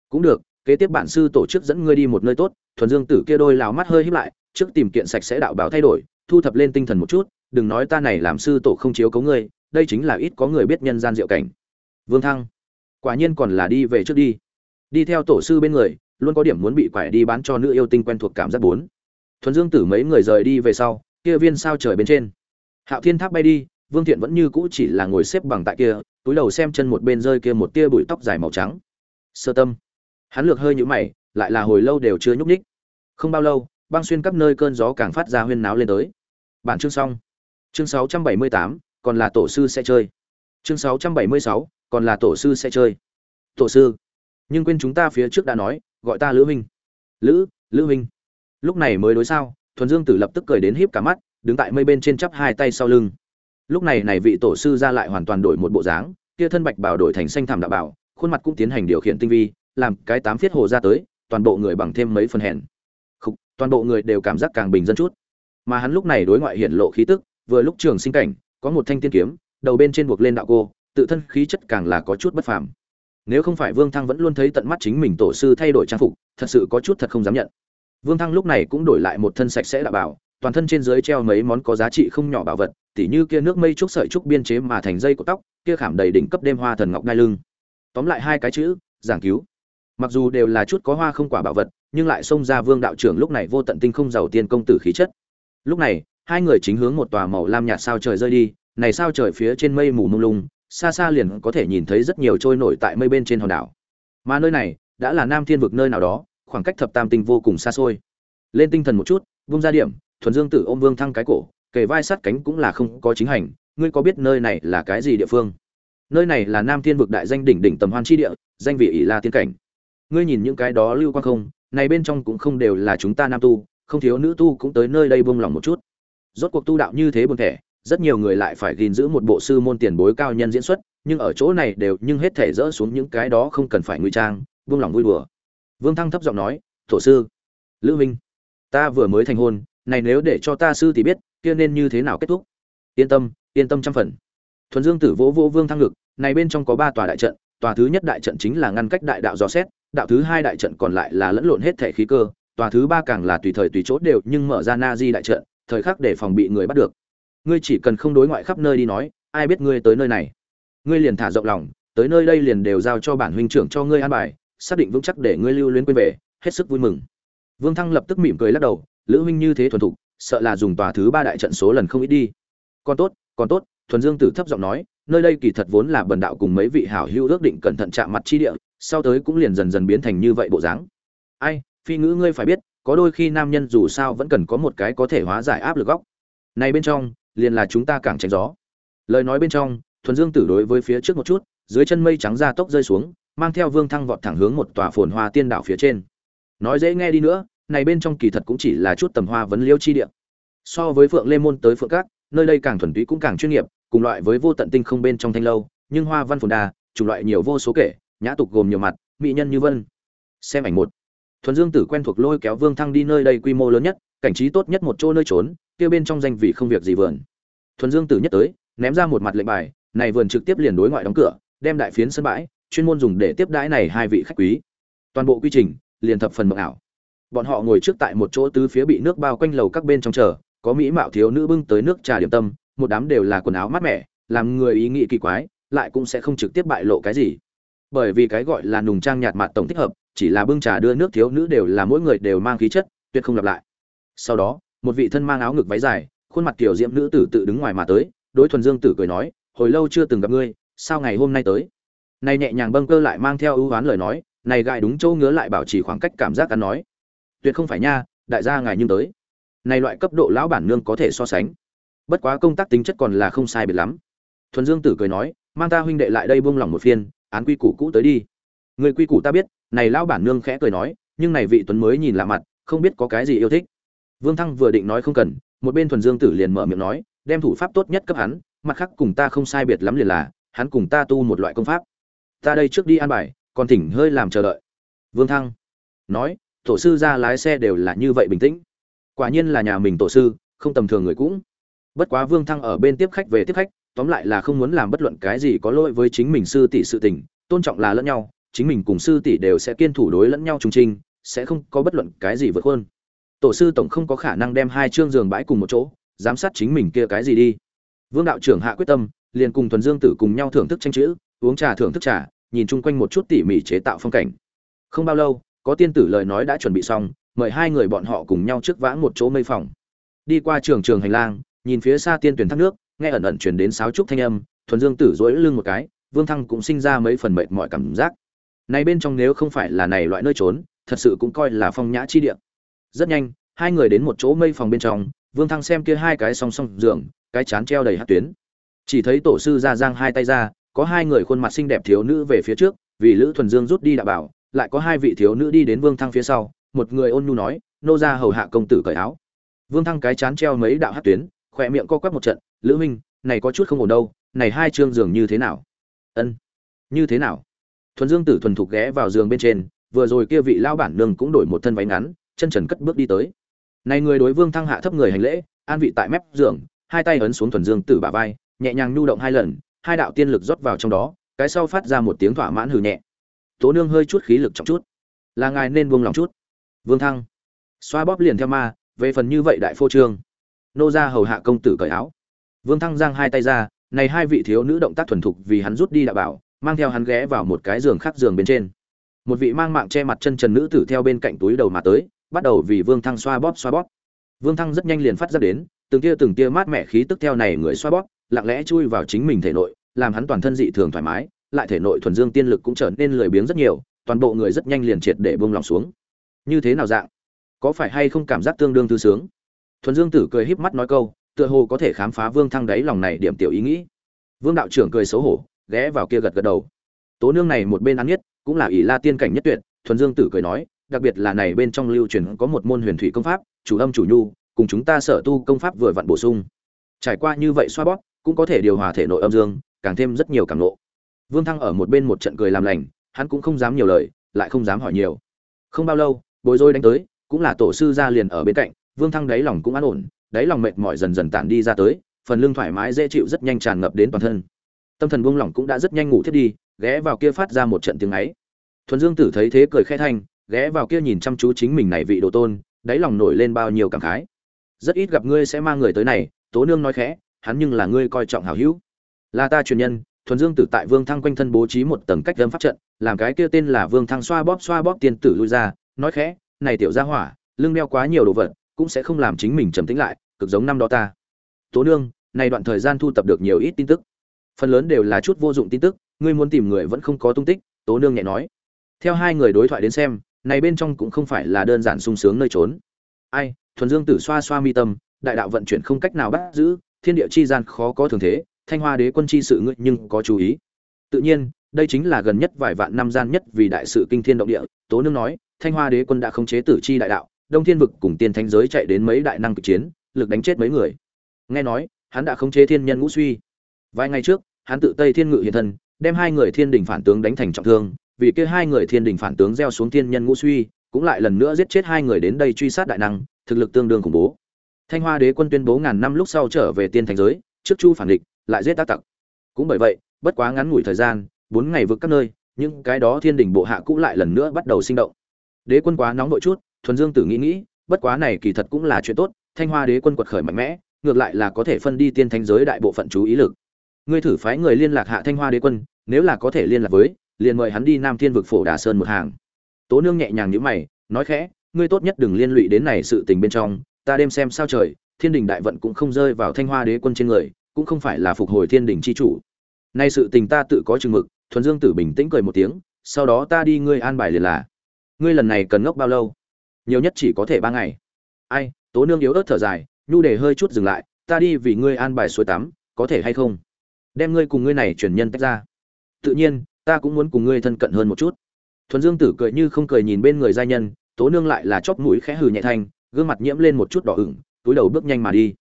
Cũng được, kế tiếp bản sư tổ chức dẫn ngươi đi một nơi tốt, thuần dương tử kia đôi lào mắt hơi híp lại, trước tìm kiện sạch sẽ đạo bảo thay đổi, thu thập lên tinh thần một chút, đừng nói ta này làm sư tổ không chiếu cố ngươi, đây chính là ít có người biết nhân gian diệu cảnh. Vương thăng, quả nhiên còn là đi về trước đi. Đi theo tổ sư bên người, luôn có điểm muốn bị quải đi bán cho nữ yêu tinh quen thuộc cảm giác bốn. Thuần dương tử mấy người rời đi về sau, kia viên sao trời bên trên hạo thiên tháp bay đi vương thiện vẫn như cũ chỉ là ngồi xếp bằng tại kia túi đầu xem chân một bên rơi kia một tia bụi tóc dài màu trắng. Sơ tâm. Hắn lược hơi nhũ mày lại là hồi lâu đều chưa nhúc nhích. Không bao lâu băng xuyên các nơi cơn gió càng phát ra huyên náo lên tới. Bản chương xong. Chương 678, còn là tổ sư sẽ chơi. Chương 676, còn là tổ sư sẽ chơi. Tổ sư. Nhưng quên chúng ta phía trước đã nói gọi ta lữ minh. Lữ lữ minh. Lúc này mới đối sao thuần dương tử lập tức cười đến híp cả mắt đứng tại mây bên trên chắp hai tay sau lưng. Lúc này này vị tổ sư ra lại hoàn toàn đổi một bộ dáng kia thân bạch bảo đổi thành xanh thảm đạo bảo khuôn mặt cũng tiến hành điều khiển tinh vi làm cái tám phiết hồ ra tới toàn bộ người bằng thêm mấy phần hèn. Khúc, toàn bộ người đều cảm giác càng bình dân chút. Mà hắn lúc này đối ngoại hiện lộ khí tức vừa lúc trường sinh cảnh có một thanh tiên kiếm đầu bên trên buộc lên đạo cô tự thân khí chất càng là có chút bất phàm. Nếu không phải vương thăng vẫn luôn thấy tận mắt chính mình tổ sư thay đổi trang phục thật sự có chút thật không dám nhận. Vương thăng lúc này cũng đổi lại một thân sạch sẽ đạo bảo toàn thân trên dưới treo mấy món có giá trị không nhỏ bảo vật, tỉ như kia nước mây trúc sợi trúc biên chế mà thành dây của tóc, kia khảm đầy đỉnh cấp đêm hoa thần ngọc ngai lưng. Tóm lại hai cái chữ, giảng cứu. Mặc dù đều là chút có hoa không quả bảo vật, nhưng lại xông ra vương đạo trưởng lúc này vô tận tinh không giàu tiên công tử khí chất. Lúc này, hai người chính hướng một tòa màu lam nhạt sao trời rơi đi, này sao trời phía trên mây mù mông lung, xa xa liền có thể nhìn thấy rất nhiều trôi nổi tại mây bên trên hòn đảo. Mà nơi này, đã là nam thiên vực nơi nào đó, khoảng cách thập tam tinh vô cùng xa xôi. Lên tinh thần một chút, vung ra điểm thuần dương tử ôm vương thăng cái cổ, kề vai sát cánh cũng là không có chính hành, ngươi có biết nơi này là cái gì địa phương? Nơi này là nam thiên vực đại danh đỉnh đỉnh tầm hoan chi địa, danh vị ỷ la tiên cảnh. Ngươi nhìn những cái đó lưu quang không, này bên trong cũng không đều là chúng ta nam tu, không thiếu nữ tu cũng tới nơi đây buông lòng một chút. Rốt cuộc tu đạo như thế buồn thẻ, rất nhiều người lại phải gìn giữ một bộ sư môn tiền bối cao nhân diễn xuất, nhưng ở chỗ này đều nhưng hết thể dỡ xuống những cái đó không cần phải nguy trang, buông lòng vui đùa. Vương thăng thấp giọng nói thổ sư, lữ minh, ta vừa mới thành hôn này nếu để cho ta sư thì biết, kia nên như thế nào kết thúc? Yên tâm yên tâm trăm phần. Thuần dương tử vỗ vỗ vương thăng ngực, này bên trong có ba tòa đại trận, tòa thứ nhất đại trận chính là ngăn cách đại đạo dò xét, đạo thứ hai đại trận còn lại là lẫn lộn hết thể khí cơ, tòa thứ ba càng là tùy thời tùy chỗ đều nhưng mở ra na di đại trận, thời khắc để phòng bị người bắt được. Ngươi chỉ cần không đối ngoại khắp nơi đi nói, ai biết ngươi tới nơi này? Ngươi liền thả rộng lòng, tới nơi đây liền đều giao cho bản huynh trưởng cho ngươi an bài, xác định vững chắc để ngươi lưu luyến quên về, hết sức vui mừng. Vương thăng lập tức mỉm cười lắc đầu lữ huynh như thế thuần thục, sợ là dùng tòa thứ ba đại trận số lần không ít đi. Còn tốt còn tốt, thuần dương tử thấp giọng nói, nơi đây kỳ thật vốn là bần đạo cùng mấy vị hảo hữu ước định cẩn thận chạm mặt chi địa, sau tới cũng liền dần dần biến thành như vậy bộ dáng. Ai, phi ngữ ngươi phải biết, có đôi khi nam nhân dù sao vẫn cần có một cái có thể hóa giải áp lực góc. Này bên trong, liền là chúng ta càng tránh gió. Lời nói bên trong, thuần dương tử đối với phía trước một chút, dưới chân mây trắng ra tốc rơi xuống, mang theo vương thăng vọt thẳng hướng một tòa phồn hoa tiên đảo phía trên. Nói dễ nghe đi nữa này bên trong kỳ thật cũng chỉ là chút tầm hoa vấn liêu chi địa. So với phượng lê môn tới phượng cát, nơi đây càng thuần túy cũng càng chuyên nghiệp, cùng loại với vô tận tinh không bên trong thanh lâu, nhưng hoa văn phồn đa, chủng loại nhiều vô số kể, nhã tục gồm nhiều mặt, mỹ nhân như vân. Xem ảnh một. Thuần dương tử quen thuộc lôi kéo vương thăng đi nơi đây quy mô lớn nhất, cảnh trí tốt nhất một chỗ nơi trốn, kia bên trong danh vị không việc gì vườn. Thuần dương tử nhất tới, ném ra một mặt lệnh bài, này vườn trực tiếp liền đối ngoại đóng cửa, đem đại phiến sân bãi, chuyên môn dùng để tiếp đãi này hai vị khách quý. Toàn bộ quy trình, liền thập phần mộng ảo bọn họ ngồi trước tại một chỗ tứ phía bị nước bao quanh lầu các bên trong chờ, có mỹ mạo thiếu nữ bưng tới nước trà điểm tâm, một đám đều là quần áo mát mẻ, làm người ý nghĩ kỳ quái, lại cũng sẽ không trực tiếp bại lộ cái gì. Bởi vì cái gọi là nùng trang nhạt mặt tổng thích hợp, chỉ là bưng trà đưa nước thiếu nữ đều là mỗi người đều mang khí chất, tuyệt không lặp lại. Sau đó, một vị thân mang áo ngực váy dài, khuôn mặt kiểu diễm nữ tử tự đứng ngoài mà tới, đối thuần dương tử cười nói, hồi lâu chưa từng gặp ngươi, sao ngày hôm nay tới? Này nhẹ nhàng bâng cơ lại mang theo ưu oán lời nói, này gại đúng chỗ ngứa lại bảo trì khoảng cách cảm giác ăn nói tuyệt không phải nha, đại gia ngài nhưng tới. Này loại cấp độ lão bản nương có thể so sánh. Bất quá công tác tính chất còn là không sai biệt lắm. Thuần dương tử cười nói, mang ta huynh đệ lại đây buông lỏng một phiên, án quy củ cũ tới đi. Người quy củ ta biết, này lão bản nương khẽ cười nói, nhưng này vị tuấn mới nhìn lạ mặt, không biết có cái gì yêu thích. Vương thăng vừa định nói không cần, một bên thuần dương tử liền mở miệng nói, đem thủ pháp tốt nhất cấp hắn, mặt khác cùng ta không sai biệt lắm liền là, hắn cùng ta tu một loại công pháp. Ta đây trước đi an bài, còn thỉnh hơi làm chờ đợi. Vương thăng nói tổ sư ra lái xe đều là như vậy bình tĩnh. Quả nhiên là nhà mình tổ sư, không tầm thường người cũng. Bất quá vương thăng ở bên tiếp khách về tiếp khách, tóm lại là không muốn làm bất luận cái gì có lỗi với chính mình sư tỷ sự tình, tôn trọng là lẫn nhau, chính mình cùng sư tỷ đều sẽ kiên thủ đối lẫn nhau trung trinh, sẽ không có bất luận cái gì vượt hơn tổ sư tổng không có khả năng đem hai chương giường bãi cùng một chỗ, giám sát chính mình kia cái gì đi. Vương đạo trưởng hạ quyết tâm, liền cùng thuần dương tử cùng nhau thưởng thức tranh chữ, uống trà thưởng thức trà, nhìn chung quanh một chút tỉ mỉ chế tạo phong cảnh. Không bao lâu có tiên tử lời nói đã chuẩn bị xong, mời hai người bọn họ cùng nhau trước vãng một chỗ mây phòng. Đi qua trường trường hành lang, nhìn phía xa tiên tuyển thác nước, nghe ẩn ẩn chuyển đến sáo trúc thanh âm, thuần dương tử dối lưng một cái, vương thăng cũng sinh ra mấy phần mệt mỏi cảm giác. Này bên trong nếu không phải là này loại nơi trốn, thật sự cũng coi là phong nhã chi địa. Rất nhanh, hai người đến một chỗ mây phòng bên trong, vương thăng xem kia hai cái song song giường, cái chán treo đầy hát tuyến. Chỉ thấy tổ sư ra giang hai tay ra, có hai người khuôn mặt xinh đẹp thiếu nữ về phía trước, vì lữ thuần dương rút đi đạo bảo lại có hai vị thiếu nữ đi đến vương thăng phía sau, một người ôn nhu nói, nô ra hầu hạ công tử cởi áo. Vương thăng cái chán treo mấy đạo hát tuyến, khỏe miệng co quắp một trận, lữ minh này có chút không ổn đâu, này hai chương giường như thế nào? Ân, như thế nào? Thuần dương tử thuần thục ghé vào giường bên trên, vừa rồi kia vị lao bản nương cũng đổi một thân váy ngắn, chân trần cất bước đi tới. Này người đối vương thăng hạ thấp người hành lễ, an vị tại mép giường, hai tay ấn xuống thuần dương tử bả vai, nhẹ nhàng nhu động hai lần, hai đạo tiên lực rót vào trong đó, cái sau phát ra một tiếng thỏa mãn hừ nhẹ tố nương hơi chút khí lực trọng chút. Là ngài nên buông lòng chút. Vương thăng. Xoa bóp liền theo ma, về phần như vậy đại phô trương. Nô ra hầu hạ công tử cởi áo. Vương thăng giang hai tay ra, này hai vị thiếu nữ động tác thuần thục vì hắn rút đi đạo bảo, mang theo hắn ghé vào một cái giường khác giường bên trên. Một vị mang mạng che mặt chân trần nữ tử theo bên cạnh túi đầu mà tới, bắt đầu vì vương thăng xoa bóp xoa bóp. Vương thăng rất nhanh liền phát ra đến, từng tia từng tia mát mẻ khí tức theo này người xoa bóp, lặng lẽ chui vào chính mình thể nội, làm hắn toàn thân dị thường thoải mái lại thể nội thuần dương tiên lực cũng trở nên lười biếng rất nhiều, toàn bộ người rất nhanh liền triệt để buông lòng xuống. Như thế nào dạng? Có phải hay không cảm giác tương đương thư sướng? Thuần dương tử cười híp mắt nói câu, tựa hồ có thể khám phá vương thăng đáy lòng này điểm tiểu ý nghĩ. Vương đạo trưởng cười xấu hổ, ghé vào kia gật gật đầu. Tố nương này một bên ăn nhất, cũng là ỷ la tiên cảnh nhất tuyệt, thuần dương tử cười nói, đặc biệt là này bên trong lưu truyền có một môn huyền thủy công pháp, chủ âm chủ nhu, cùng chúng ta sở tu công pháp vừa vặn bổ sung. Trải qua như vậy xoa bóp, cũng có thể điều hòa thể nội âm dương, càng thêm rất nhiều cảm lộ vương thăng ở một bên một trận cười làm lành, hắn cũng không dám nhiều lời, lại không dám hỏi nhiều. Không bao lâu, bối rối đánh tới, cũng là tổ sư gia liền ở bên cạnh, vương thăng đáy lòng cũng an ổn, đáy lòng mệt mỏi dần dần tản đi ra tới, phần lưng thoải mái dễ chịu rất nhanh tràn ngập đến toàn thân. Tâm thần buông lỏng cũng đã rất nhanh ngủ thiết đi, ghé vào kia phát ra một trận tiếng ấy. Thuần dương tử thấy thế cười khẽ thanh, ghé vào kia nhìn chăm chú chính mình này vị đồ tôn, đáy lòng nổi lên bao nhiêu cảm khái. Rất ít gặp ngươi sẽ mang người tới này, tố nương nói khẽ, hắn nhưng là ngươi coi trọng hảo hữu. Là ta truyền nhân thuần dương tử tại vương thăng quanh thân bố trí một tầng cách lâm pháp trận, làm cái kia tên là vương thăng xoa bóp xoa bóp tiên tử lui ra, nói khẽ, này tiểu gia hỏa, lưng đeo quá nhiều đồ vật, cũng sẽ không làm chính mình trầm tĩnh lại, cực giống năm đó ta. Tố nương, này đoạn thời gian thu tập được nhiều ít tin tức. Phần lớn đều là chút vô dụng tin tức, ngươi muốn tìm người vẫn không có tung tích, tố nương nhẹ nói. Theo hai người đối thoại đến xem, này bên trong cũng không phải là đơn giản sung sướng nơi trốn. Ai, thuần dương tử xoa xoa mi tâm, đại đạo vận chuyển không cách nào bắt giữ, thiên địa chi gian khó có thường thế thanh hoa đế quân chi sự ngươi nhưng có chú ý. Tự nhiên, đây chính là gần nhất vài vạn năm gian nhất vì đại sự kinh thiên động địa. Tố nương nói, thanh hoa đế quân đã khống chế tử chi đại đạo, đông thiên vực cùng tiên thánh giới chạy đến mấy đại năng cực chiến, lực đánh chết mấy người. Nghe nói, hắn đã khống chế thiên nhân ngũ suy. Vài ngày trước, hắn tự tây thiên ngự hiện thân, đem hai người thiên đình phản tướng đánh thành trọng thương, vì kia hai người thiên đình phản tướng gieo xuống thiên nhân ngũ suy, cũng lại lần nữa giết chết hai người đến đây truy sát đại năng, thực lực tương đương khủng bố. Thanh hoa đế quân tuyên bố ngàn năm lúc sau trở về tiên thành giới, trước chu phản địch lại giết tác tặc. Cũng bởi vậy, bất quá ngắn ngủi thời gian, bốn ngày vượt các nơi, những cái đó thiên đình bộ hạ cũng lại lần nữa bắt đầu sinh động. Đế quân quá nóng nội chút, thuần dương tử nghĩ nghĩ, bất quá này kỳ thật cũng là chuyện tốt, thanh hoa đế quân quật khởi mạnh mẽ, ngược lại là có thể phân đi tiên thanh giới đại bộ phận chú ý lực. Ngươi thử phái người liên lạc hạ thanh hoa đế quân, nếu là có thể liên lạc với, liền mời hắn đi nam thiên vực phổ đà sơn một hàng. Tố nương nhẹ nhàng nhíu mày, nói khẽ, ngươi tốt nhất đừng liên lụy đến này sự tình bên trong, ta đêm xem sao trời, thiên đình đại vận cũng không rơi vào thanh hoa đế quân trên người cũng không phải là phục hồi thiên đình chi chủ. Nay sự tình ta tự có chừng mực, thuần dương tử bình tĩnh cười một tiếng, sau đó ta đi ngươi an bài liền là. Ngươi lần này cần ngốc bao lâu? Nhiều nhất chỉ có thể ba ngày. Ai, tố nương yếu ớt thở dài, nhu để hơi chút dừng lại, ta đi vì ngươi an bài suối tắm, có thể hay không? Đem ngươi cùng ngươi này chuyển nhân tách ra. Tự nhiên, ta cũng muốn cùng ngươi thân cận hơn một chút. Thuần dương tử cười như không cười nhìn bên người gia nhân, tố nương lại là chóp mũi khẽ hừ nhẹ thanh, gương mặt nhiễm lên một chút đỏ ửng, túi đầu bước nhanh mà đi.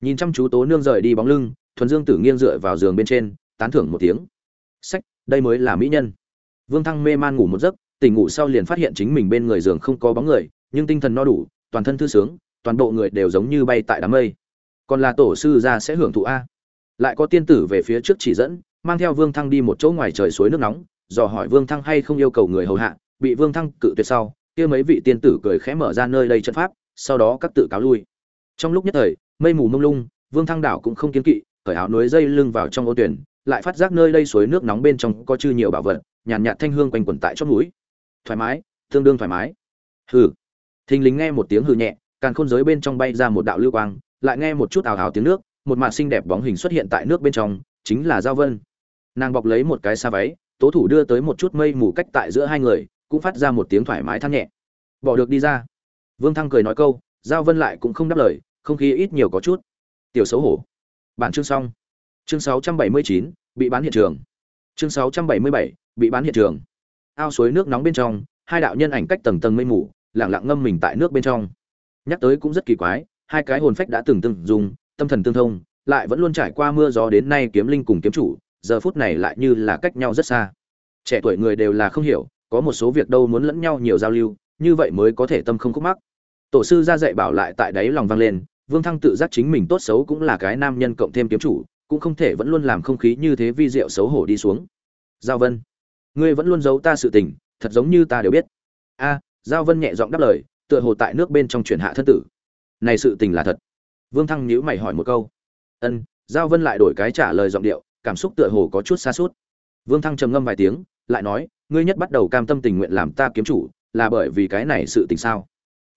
Nhìn chăm chú tố nương rời đi bóng lưng thuần dương tử nghiêng dựa vào giường bên trên, tán thưởng một tiếng. Sách, đây mới là mỹ nhân. Vương thăng mê man ngủ một giấc, tỉnh ngủ sau liền phát hiện chính mình bên người giường không có bóng người, nhưng tinh thần no đủ, toàn thân thư sướng, toàn bộ người đều giống như bay tại đám mây. Còn là tổ sư gia sẽ hưởng thụ a. Lại có tiên tử về phía trước chỉ dẫn, mang theo vương thăng đi một chỗ ngoài trời suối nước nóng, dò hỏi vương thăng hay không yêu cầu người hầu hạ, bị vương thăng cự tuyệt sau, kia mấy vị tiên tử cười khẽ mở ra nơi đây trận pháp, sau đó các tự cáo lui. Trong lúc nhất thời, mây mù mông lung, vương thăng đảo cũng không kiến kỵ cởi áo núi dây lưng vào trong ô tuyển lại phát giác nơi đây suối nước nóng bên trong có chư nhiều bảo vật nhàn nhạt, thanh hương quanh quẩn tại chót núi thoải mái tương đương thoải mái. Hừ. Thình lính nghe một tiếng hừ nhẹ càn khôn giới bên trong bay ra một đạo lưu quang lại nghe một chút ào ào tiếng nước một màn xinh đẹp bóng hình xuất hiện tại nước bên trong chính là giao vân. Nàng bọc lấy một cái xa váy tố thủ đưa tới một chút mây mù cách tại giữa hai người cũng phát ra một tiếng thoải mái than nhẹ. Bỏ được đi ra. Vương thăng cười nói câu giao vân lại cũng không đáp lời không khí ít nhiều có chút. Tiểu xấu hổ bản chương xong. Chương 679, bị bán hiện trường. Chương 677, bị bán hiện trường. Ao suối nước nóng bên trong hai đạo nhân ảnh cách tầng tầng mây mù lẳng lặng ngâm mình tại nước bên trong. Nhắc tới cũng rất kỳ quái hai cái hồn phách đã từng từng dùng tâm thần tương thông lại vẫn luôn trải qua mưa gió đến nay kiếm linh cùng kiếm chủ giờ phút này lại như là cách nhau rất xa. Trẻ tuổi người đều là không hiểu có một số việc đâu muốn lẫn nhau nhiều giao lưu như vậy mới có thể tâm không khúc mắc. Tổ sư ra dạy bảo lại tại đáy lòng vang lên vương thăng tự giác chính mình tốt xấu cũng là cái nam nhân cộng thêm kiếm chủ, cũng không thể vẫn luôn làm không khí như thế vi diệu xấu hổ đi xuống. Giao vân, ngươi vẫn luôn giấu ta sự tình, thật giống như ta đều biết. A, giao vân nhẹ giọng đáp lời, tựa hồ tại nước bên trong chuyển hạ thân tử. Này sự tình là thật. Vương thăng nhíu mày hỏi một câu. Ân, giao vân lại đổi cái trả lời giọng điệu, cảm xúc tựa hồ có chút xa sút. vương thăng trầm ngâm vài tiếng, lại nói, ngươi nhất bắt đầu cam tâm tình nguyện làm ta kiếm chủ, là bởi vì cái này sự tình sao?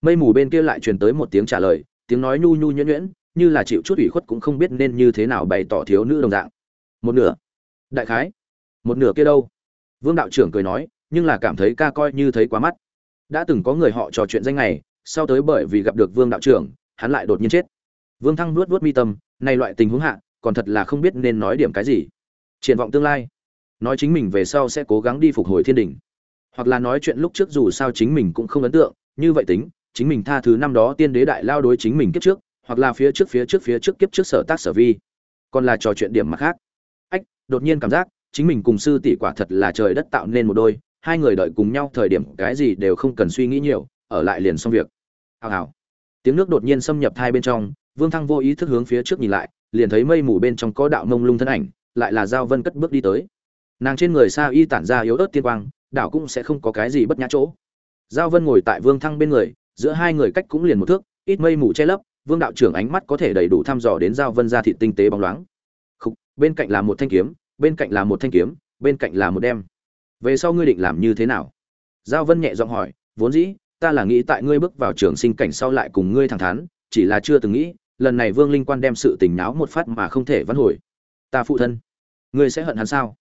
Mây mù bên kia lại truyền tới một tiếng trả lời tiếng nói nhu nhu nhuyễn nhuyễn, như là chịu chút ủy khuất cũng không biết nên như thế nào bày tỏ thiếu nữ đồng dạng. Một nửa. Đại khái. Một nửa kia đâu? Vương đạo trưởng cười nói, nhưng là cảm thấy ca coi như thấy quá mắt. Đã từng có người họ trò chuyện danh này, sau tới bởi vì gặp được vương đạo trưởng, hắn lại đột nhiên chết. Vương thăng nuốt nuốt mi tâm nay loại tình huống hạ, còn thật là không biết nên nói điểm cái gì. Triển vọng tương lai. Nói chính mình về sau sẽ cố gắng đi phục hồi thiên đình. Hoặc là nói chuyện lúc trước dù sao chính mình cũng không ấn tượng, như vậy tính chính mình tha thứ năm đó tiên đế đại lao đối chính mình kiếp trước, hoặc là phía trước phía trước phía trước kiếp trước sở tác sở vi. Còn là trò chuyện điểm mặt khác. Ách, đột nhiên cảm giác, chính mình cùng sư tỷ quả thật là trời đất tạo nên một đôi, hai người đợi cùng nhau thời điểm cái gì đều không cần suy nghĩ nhiều, ở lại liền xong việc. Hào hào. Tiếng nước đột nhiên xâm nhập thai bên trong, vương thăng vô ý thức hướng phía trước nhìn lại, liền thấy mây mù bên trong có đạo mông lung thân ảnh, lại là giao vân cất bước đi tới. Nàng trên người xa y tản ra yếu ớt tiên quang đạo cũng sẽ không có cái gì bất nhã chỗ. Giao vân ngồi tại vương thăng bên người giữa hai người cách cũng liền một thước ít mây mù che lấp vương đạo trưởng ánh mắt có thể đầy đủ thăm dò đến giao vân ra thị tinh tế bóng loáng. Khúc, bên cạnh là một thanh kiếm bên cạnh là một thanh kiếm bên cạnh là một đem. Về sau ngươi định làm như thế nào? Giao vân nhẹ giọng hỏi vốn dĩ ta là nghĩ tại ngươi bước vào trường sinh cảnh sau lại cùng ngươi thẳng thắn chỉ là chưa từng nghĩ lần này vương linh quan đem sự tình náo một phát mà không thể vãn hồi. Ta phụ thân ngươi sẽ hận hắn sao?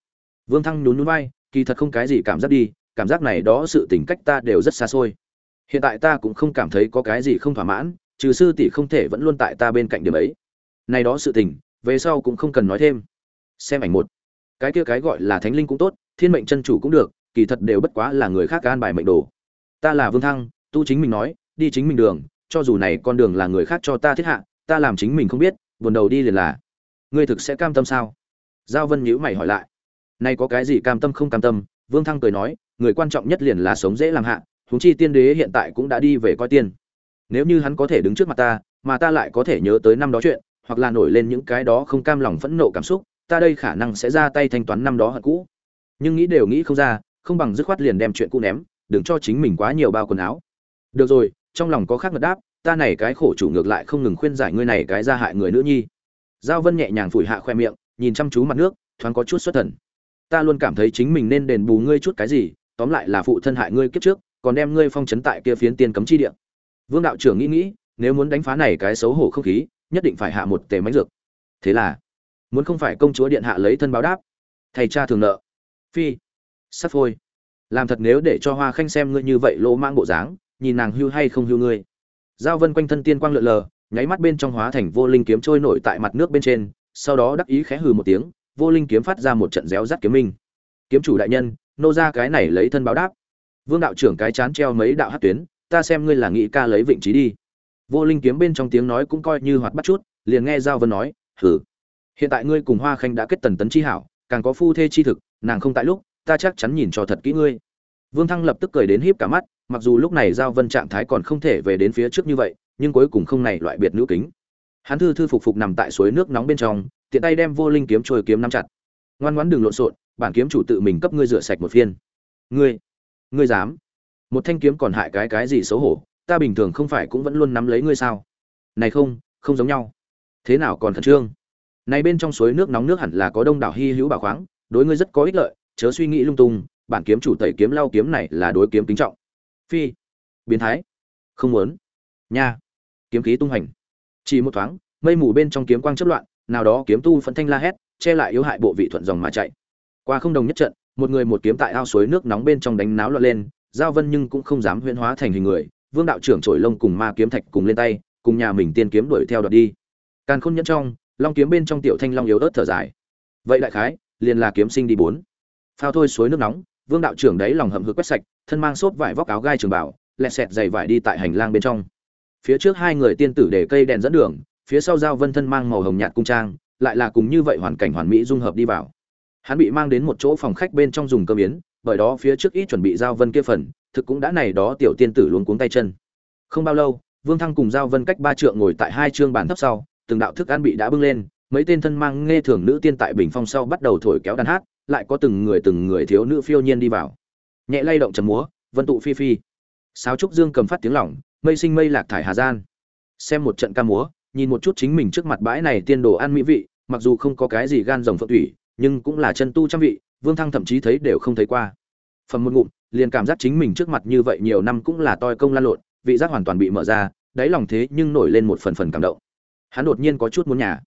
Vương thăng nhún nhún vai kỳ thật không cái gì cảm giác đi cảm giác này đó sự tình cách ta đều rất xa xôi hiện tại ta cũng không cảm thấy có cái gì không thỏa mãn, trừ sư tỷ không thể vẫn luôn tại ta bên cạnh điểm ấy. Này đó sự tình, về sau cũng không cần nói thêm. Xem ảnh một. Cái kia cái gọi là thánh linh cũng tốt, thiên mệnh chân chủ cũng được, kỳ thật đều bất quá là người khác an bài mệnh đồ. Ta là vương thăng, tu chính mình nói, đi chính mình đường, cho dù này con đường là người khác cho ta thiết hạ, ta làm chính mình không biết, buồn đầu đi liền là. Ngươi thực sẽ cam tâm sao? Giao vân nhữ mày hỏi lại. Nay có cái gì cam tâm không cam tâm? Vương thăng cười nói, người quan trọng nhất liền là sống dễ làm hạ huống chi tiên đế hiện tại cũng đã đi về coi tiên. Nếu như hắn có thể đứng trước mặt ta, mà ta lại có thể nhớ tới năm đó chuyện, hoặc là nổi lên những cái đó không cam lòng phẫn nộ cảm xúc, ta đây khả năng sẽ ra tay thanh toán năm đó hận cũ. Nhưng nghĩ đều nghĩ không ra, không bằng dứt khoát liền đem chuyện cũ ném, đừng cho chính mình quá nhiều bao quần áo. Được rồi, trong lòng có khác ngật đáp, ta này cái khổ chủ ngược lại không ngừng khuyên giải ngươi này cái ra hại người nữ nhi. Giao vân nhẹ nhàng phủi hạ khoe miệng, nhìn chăm chú mặt nước, thoáng có chút xuất thần. Ta luôn cảm thấy chính mình nên đền bù ngươi chút cái gì, tóm lại là phụ thân hại ngươi kiếp trước còn đem ngươi phong chấn tại kia phiến tiên cấm chi địa. Vương đạo trưởng nghĩ nghĩ, nếu muốn đánh phá này cái xấu hổ không khí, nhất định phải hạ một tề mánh dược. Thế là, muốn không phải công chúa điện hạ lấy thân báo đáp, thầy cha thường nợ. Phi, sắp phôi. Làm thật nếu để cho hoa khanh xem ngươi như vậy lỗ mang bộ dáng, nhìn nàng hưu hay không hưu ngươi. Giao vân quanh thân tiên quang lượn lờ, nháy mắt bên trong hóa thành vô linh kiếm trôi nổi tại mặt nước bên trên, sau đó đắc ý khẽ hừ một tiếng, vô linh kiếm phát ra một trận réo rắt kiếm minh. Kiếm chủ đại nhân, nô ra cái này lấy thân báo đáp vương đạo trưởng cái chán treo mấy đạo hát tuyến, ta xem ngươi là nghĩ ca lấy vịnh trí đi. Vô linh kiếm bên trong tiếng nói cũng coi như hoạt bắt chút, liền nghe giao vân nói, hử? Hiện tại ngươi cùng hoa khanh đã kết tần tấn chi hảo, càng có phu thê chi thực, nàng không tại lúc, ta chắc chắn nhìn cho thật kỹ ngươi. Vương thăng lập tức cười đến híp cả mắt, mặc dù lúc này giao vân trạng thái còn không thể về đến phía trước như vậy, nhưng cuối cùng không này loại biệt nữ kính. Hắn thư thư phục phục nằm tại suối nước nóng bên trong, tiện tay đem vô linh kiếm trôi kiếm nắm chặt. Ngoan ngoãn đừng lộn xộn, bản kiếm chủ tự mình cấp ngươi rửa sạch một phiên. Ngươi ngươi dám. Một thanh kiếm còn hại cái cái gì xấu hổ, ta bình thường không phải cũng vẫn luôn nắm lấy ngươi sao? Này không không giống nhau. Thế nào còn khẩn trương? Này bên trong suối nước nóng nước hẳn là có đông đảo hy hữu bảo khoáng, đối ngươi rất có ích lợi, chớ suy nghĩ lung tung, bản kiếm chủ tẩy kiếm lau kiếm này là đối kiếm kính trọng. Phi, biến thái. Không muốn. Nha. Kiếm khí tung hành chỉ một thoáng, mây mù bên trong kiếm quang chất loạn, nào đó kiếm tu phấn thanh la hét, che lại yếu hại bộ vị thuận dòng mà chạy. Qua không đồng nhất trận một người một kiếm tại ao suối nước nóng bên trong đánh náo loạn lên, giao vân nhưng cũng không dám huyễn hóa thành hình người, vương đạo trưởng trổi lông cùng ma kiếm thạch cùng lên tay, cùng nhà mình tiên kiếm đuổi theo đợt đi. Càn khôn nhẫn trong, long kiếm bên trong tiểu thanh long yếu ớt thở dài. Vậy đại khái, liền là kiếm sinh đi bốn. Phao thôi suối nước nóng, vương đạo trưởng đấy lòng hậm hực quét sạch, thân mang xốp vải vóc áo gai trường bảo lẹt xẹt dày vải đi tại hành lang bên trong. Phía trước hai người tiên tử để cây đèn dẫn đường, phía sau giao vân thân mang màu hồng nhạt cung trang, lại là cùng như vậy hoàn cảnh hoàn mỹ dung hợp đi vào hắn bị mang đến một chỗ phòng khách bên trong dùng cơm yến, bởi đó phía trước ít chuẩn bị giao vân kia phần, thực cũng đã này đó tiểu tiên tử luôn cuống tay chân. Không bao lâu, vương thăng cùng giao vân cách ba trượng ngồi tại hai trương bàn thấp sau, từng đạo thức ăn bị đã bưng lên, mấy tên thân mang nghe thường nữ tiên tại bình phong sau bắt đầu thổi kéo đàn hát, lại có từng người từng người thiếu nữ phiêu nhiên đi vào. Nhẹ lay động trầm múa, vân tụ phi phi. Sáo trúc dương cầm phát tiếng lỏng, mây sinh mây lạc thải hà gian. Xem một trận ca múa, nhìn một chút chính mình trước mặt bãi này tiên đồ ăn mỹ vị, mặc dù không có cái gì gan rồng phượng thủy nhưng cũng là chân tu trăm vị, vương thăng thậm chí thấy đều không thấy qua. Phần một ngụm, liền cảm giác chính mình trước mặt như vậy nhiều năm cũng là toi công lan lộn, vị giác hoàn toàn bị mở ra, đáy lòng thế nhưng nổi lên một phần phần cảm động. Hắn đột nhiên có chút muốn nhà.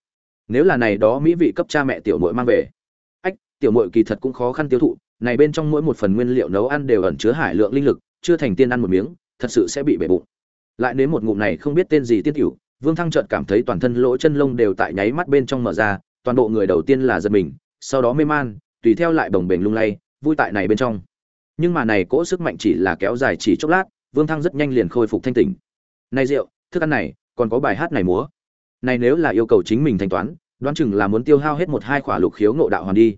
Nếu là này đó mỹ vị cấp cha mẹ tiểu mội mang về. Ách, tiểu mội kỳ thật cũng khó khăn tiêu thụ, này bên trong mỗi một phần nguyên liệu nấu ăn đều ẩn chứa hải lượng linh lực, chưa thành tiên ăn một miếng, thật sự sẽ bị bể bụng. Lại nếu một ngụm này không biết tên gì tiên tiểu, vương thăng chợt cảm thấy toàn thân lỗ chân lông đều tại nháy mắt bên trong mở ra, toàn bộ người đầu tiên là giật mình sau đó mê man, tùy theo lại bồng bềnh lung lay, vui tại này bên trong. Nhưng mà này cỗ sức mạnh chỉ là kéo dài chỉ chốc lát, vương thăng rất nhanh liền khôi phục thanh tỉnh. Này rượu, thức ăn này, còn có bài hát này múa. Này nếu là yêu cầu chính mình thanh toán, đoán chừng là muốn tiêu hao hết một hai khỏa lục khiếu ngộ đạo hoàn đi.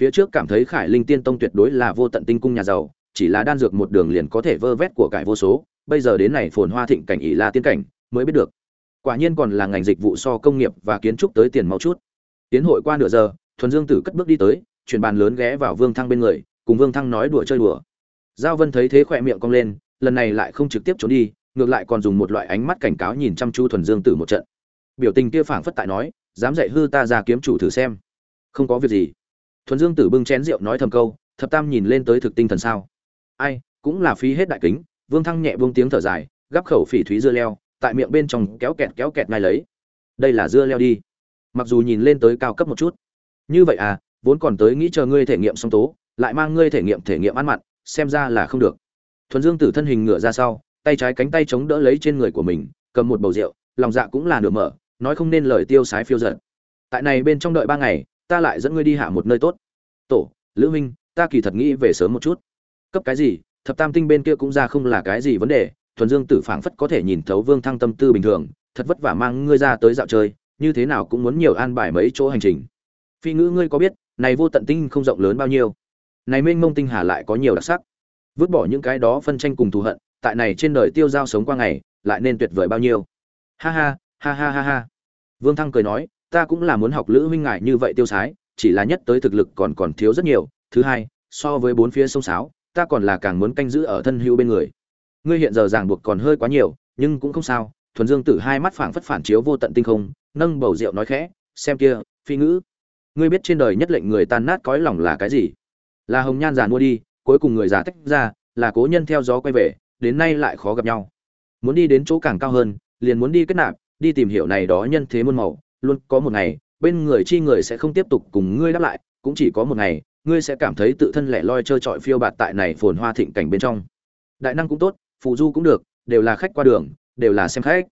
Phía trước cảm thấy khải linh tiên tông tuyệt đối là vô tận tinh cung nhà giàu, chỉ là đan dược một đường liền có thể vơ vét của cải vô số, bây giờ đến này phồn hoa thịnh cảnh ỷ la tiên cảnh, mới biết được. Quả nhiên còn là ngành dịch vụ so công nghiệp và kiến trúc tới tiền mau chút. Tiến hội qua nửa giờ thuần dương tử cất bước đi tới, chuyển bàn lớn ghé vào vương thăng bên người, cùng vương thăng nói đùa chơi đùa. Giao vân thấy thế khỏe miệng cong lên, lần này lại không trực tiếp trốn đi, ngược lại còn dùng một loại ánh mắt cảnh cáo nhìn chăm chú thuần dương tử một trận. Biểu tình kia phảng phất tại nói, dám dạy hư ta ra kiếm chủ thử xem. Không có việc gì. Thuần dương tử bưng chén rượu nói thầm câu, thập tam nhìn lên tới thực tinh thần sao? Ai, cũng là phí hết đại kính. Vương thăng nhẹ buông tiếng thở dài, gắp khẩu phỉ thúy dưa leo, tại miệng bên trong kéo kẹt kéo kẹt ngay lấy. Đây là dưa leo đi. Mặc dù nhìn lên tới cao cấp một chút như vậy à vốn còn tới nghĩ chờ ngươi thể nghiệm song tố, lại mang ngươi thể nghiệm thể nghiệm ăn mặn, xem ra là không được. Thuần dương tử thân hình ngửa ra sau, tay trái cánh tay chống đỡ lấy trên người của mình, cầm một bầu rượu, lòng dạ cũng là nửa mở, nói không nên lời tiêu sái phiêu giận tại này bên trong đợi ba ngày, ta lại dẫn ngươi đi hạ một nơi tốt. Tổ, lữ minh, ta kỳ thật nghĩ về sớm một chút. Cấp cái gì, thập tam tinh bên kia cũng ra không là cái gì vấn đề, thuần dương tử phảng phất có thể nhìn thấu vương thăng tâm tư bình thường, thật vất vả mang ngươi ra tới dạo chơi, như thế nào cũng muốn nhiều an bài mấy chỗ hành trình phi ngữ ngươi có biết, này vô tận tinh không rộng lớn bao nhiêu? Này mênh mông tinh hà lại có nhiều đặc sắc. Vứt bỏ những cái đó phân tranh cùng thù hận, tại này trên đời tiêu giao sống qua ngày, lại nên tuyệt vời bao nhiêu? Ha ha ha ha ha ha. Vương thăng cười nói, ta cũng là muốn học lữ huynh ngại như vậy tiêu sái, chỉ là nhất tới thực lực còn còn thiếu rất nhiều. Thứ hai, so với bốn phía sông sáo, ta còn là càng muốn canh giữ ở thân hữu bên người. Ngươi hiện giờ ràng buộc còn hơi quá nhiều, nhưng cũng không sao. Thuần dương tử hai mắt phảng phất phản chiếu vô tận tinh không, nâng bầu rượu nói khẽ, xem kia, phi ngữ ngươi biết trên đời nhất lệnh người tan nát cõi lòng là cái gì? Là hồng nhan già mua đi, cuối cùng người già tách ra, là cố nhân theo gió quay về, đến nay lại khó gặp nhau. Muốn đi đến chỗ càng cao hơn, liền muốn đi kết nạp, đi tìm hiểu này đó nhân thế muôn màu. Luôn có một ngày, bên người chi người sẽ không tiếp tục cùng ngươi đáp lại, cũng chỉ có một ngày, ngươi sẽ cảm thấy tự thân lẻ loi trơ trọi phiêu bạt tại này phồn hoa thịnh cảnh bên trong. Đại năng cũng tốt, phù du cũng được, đều là khách qua đường, đều là xem khách.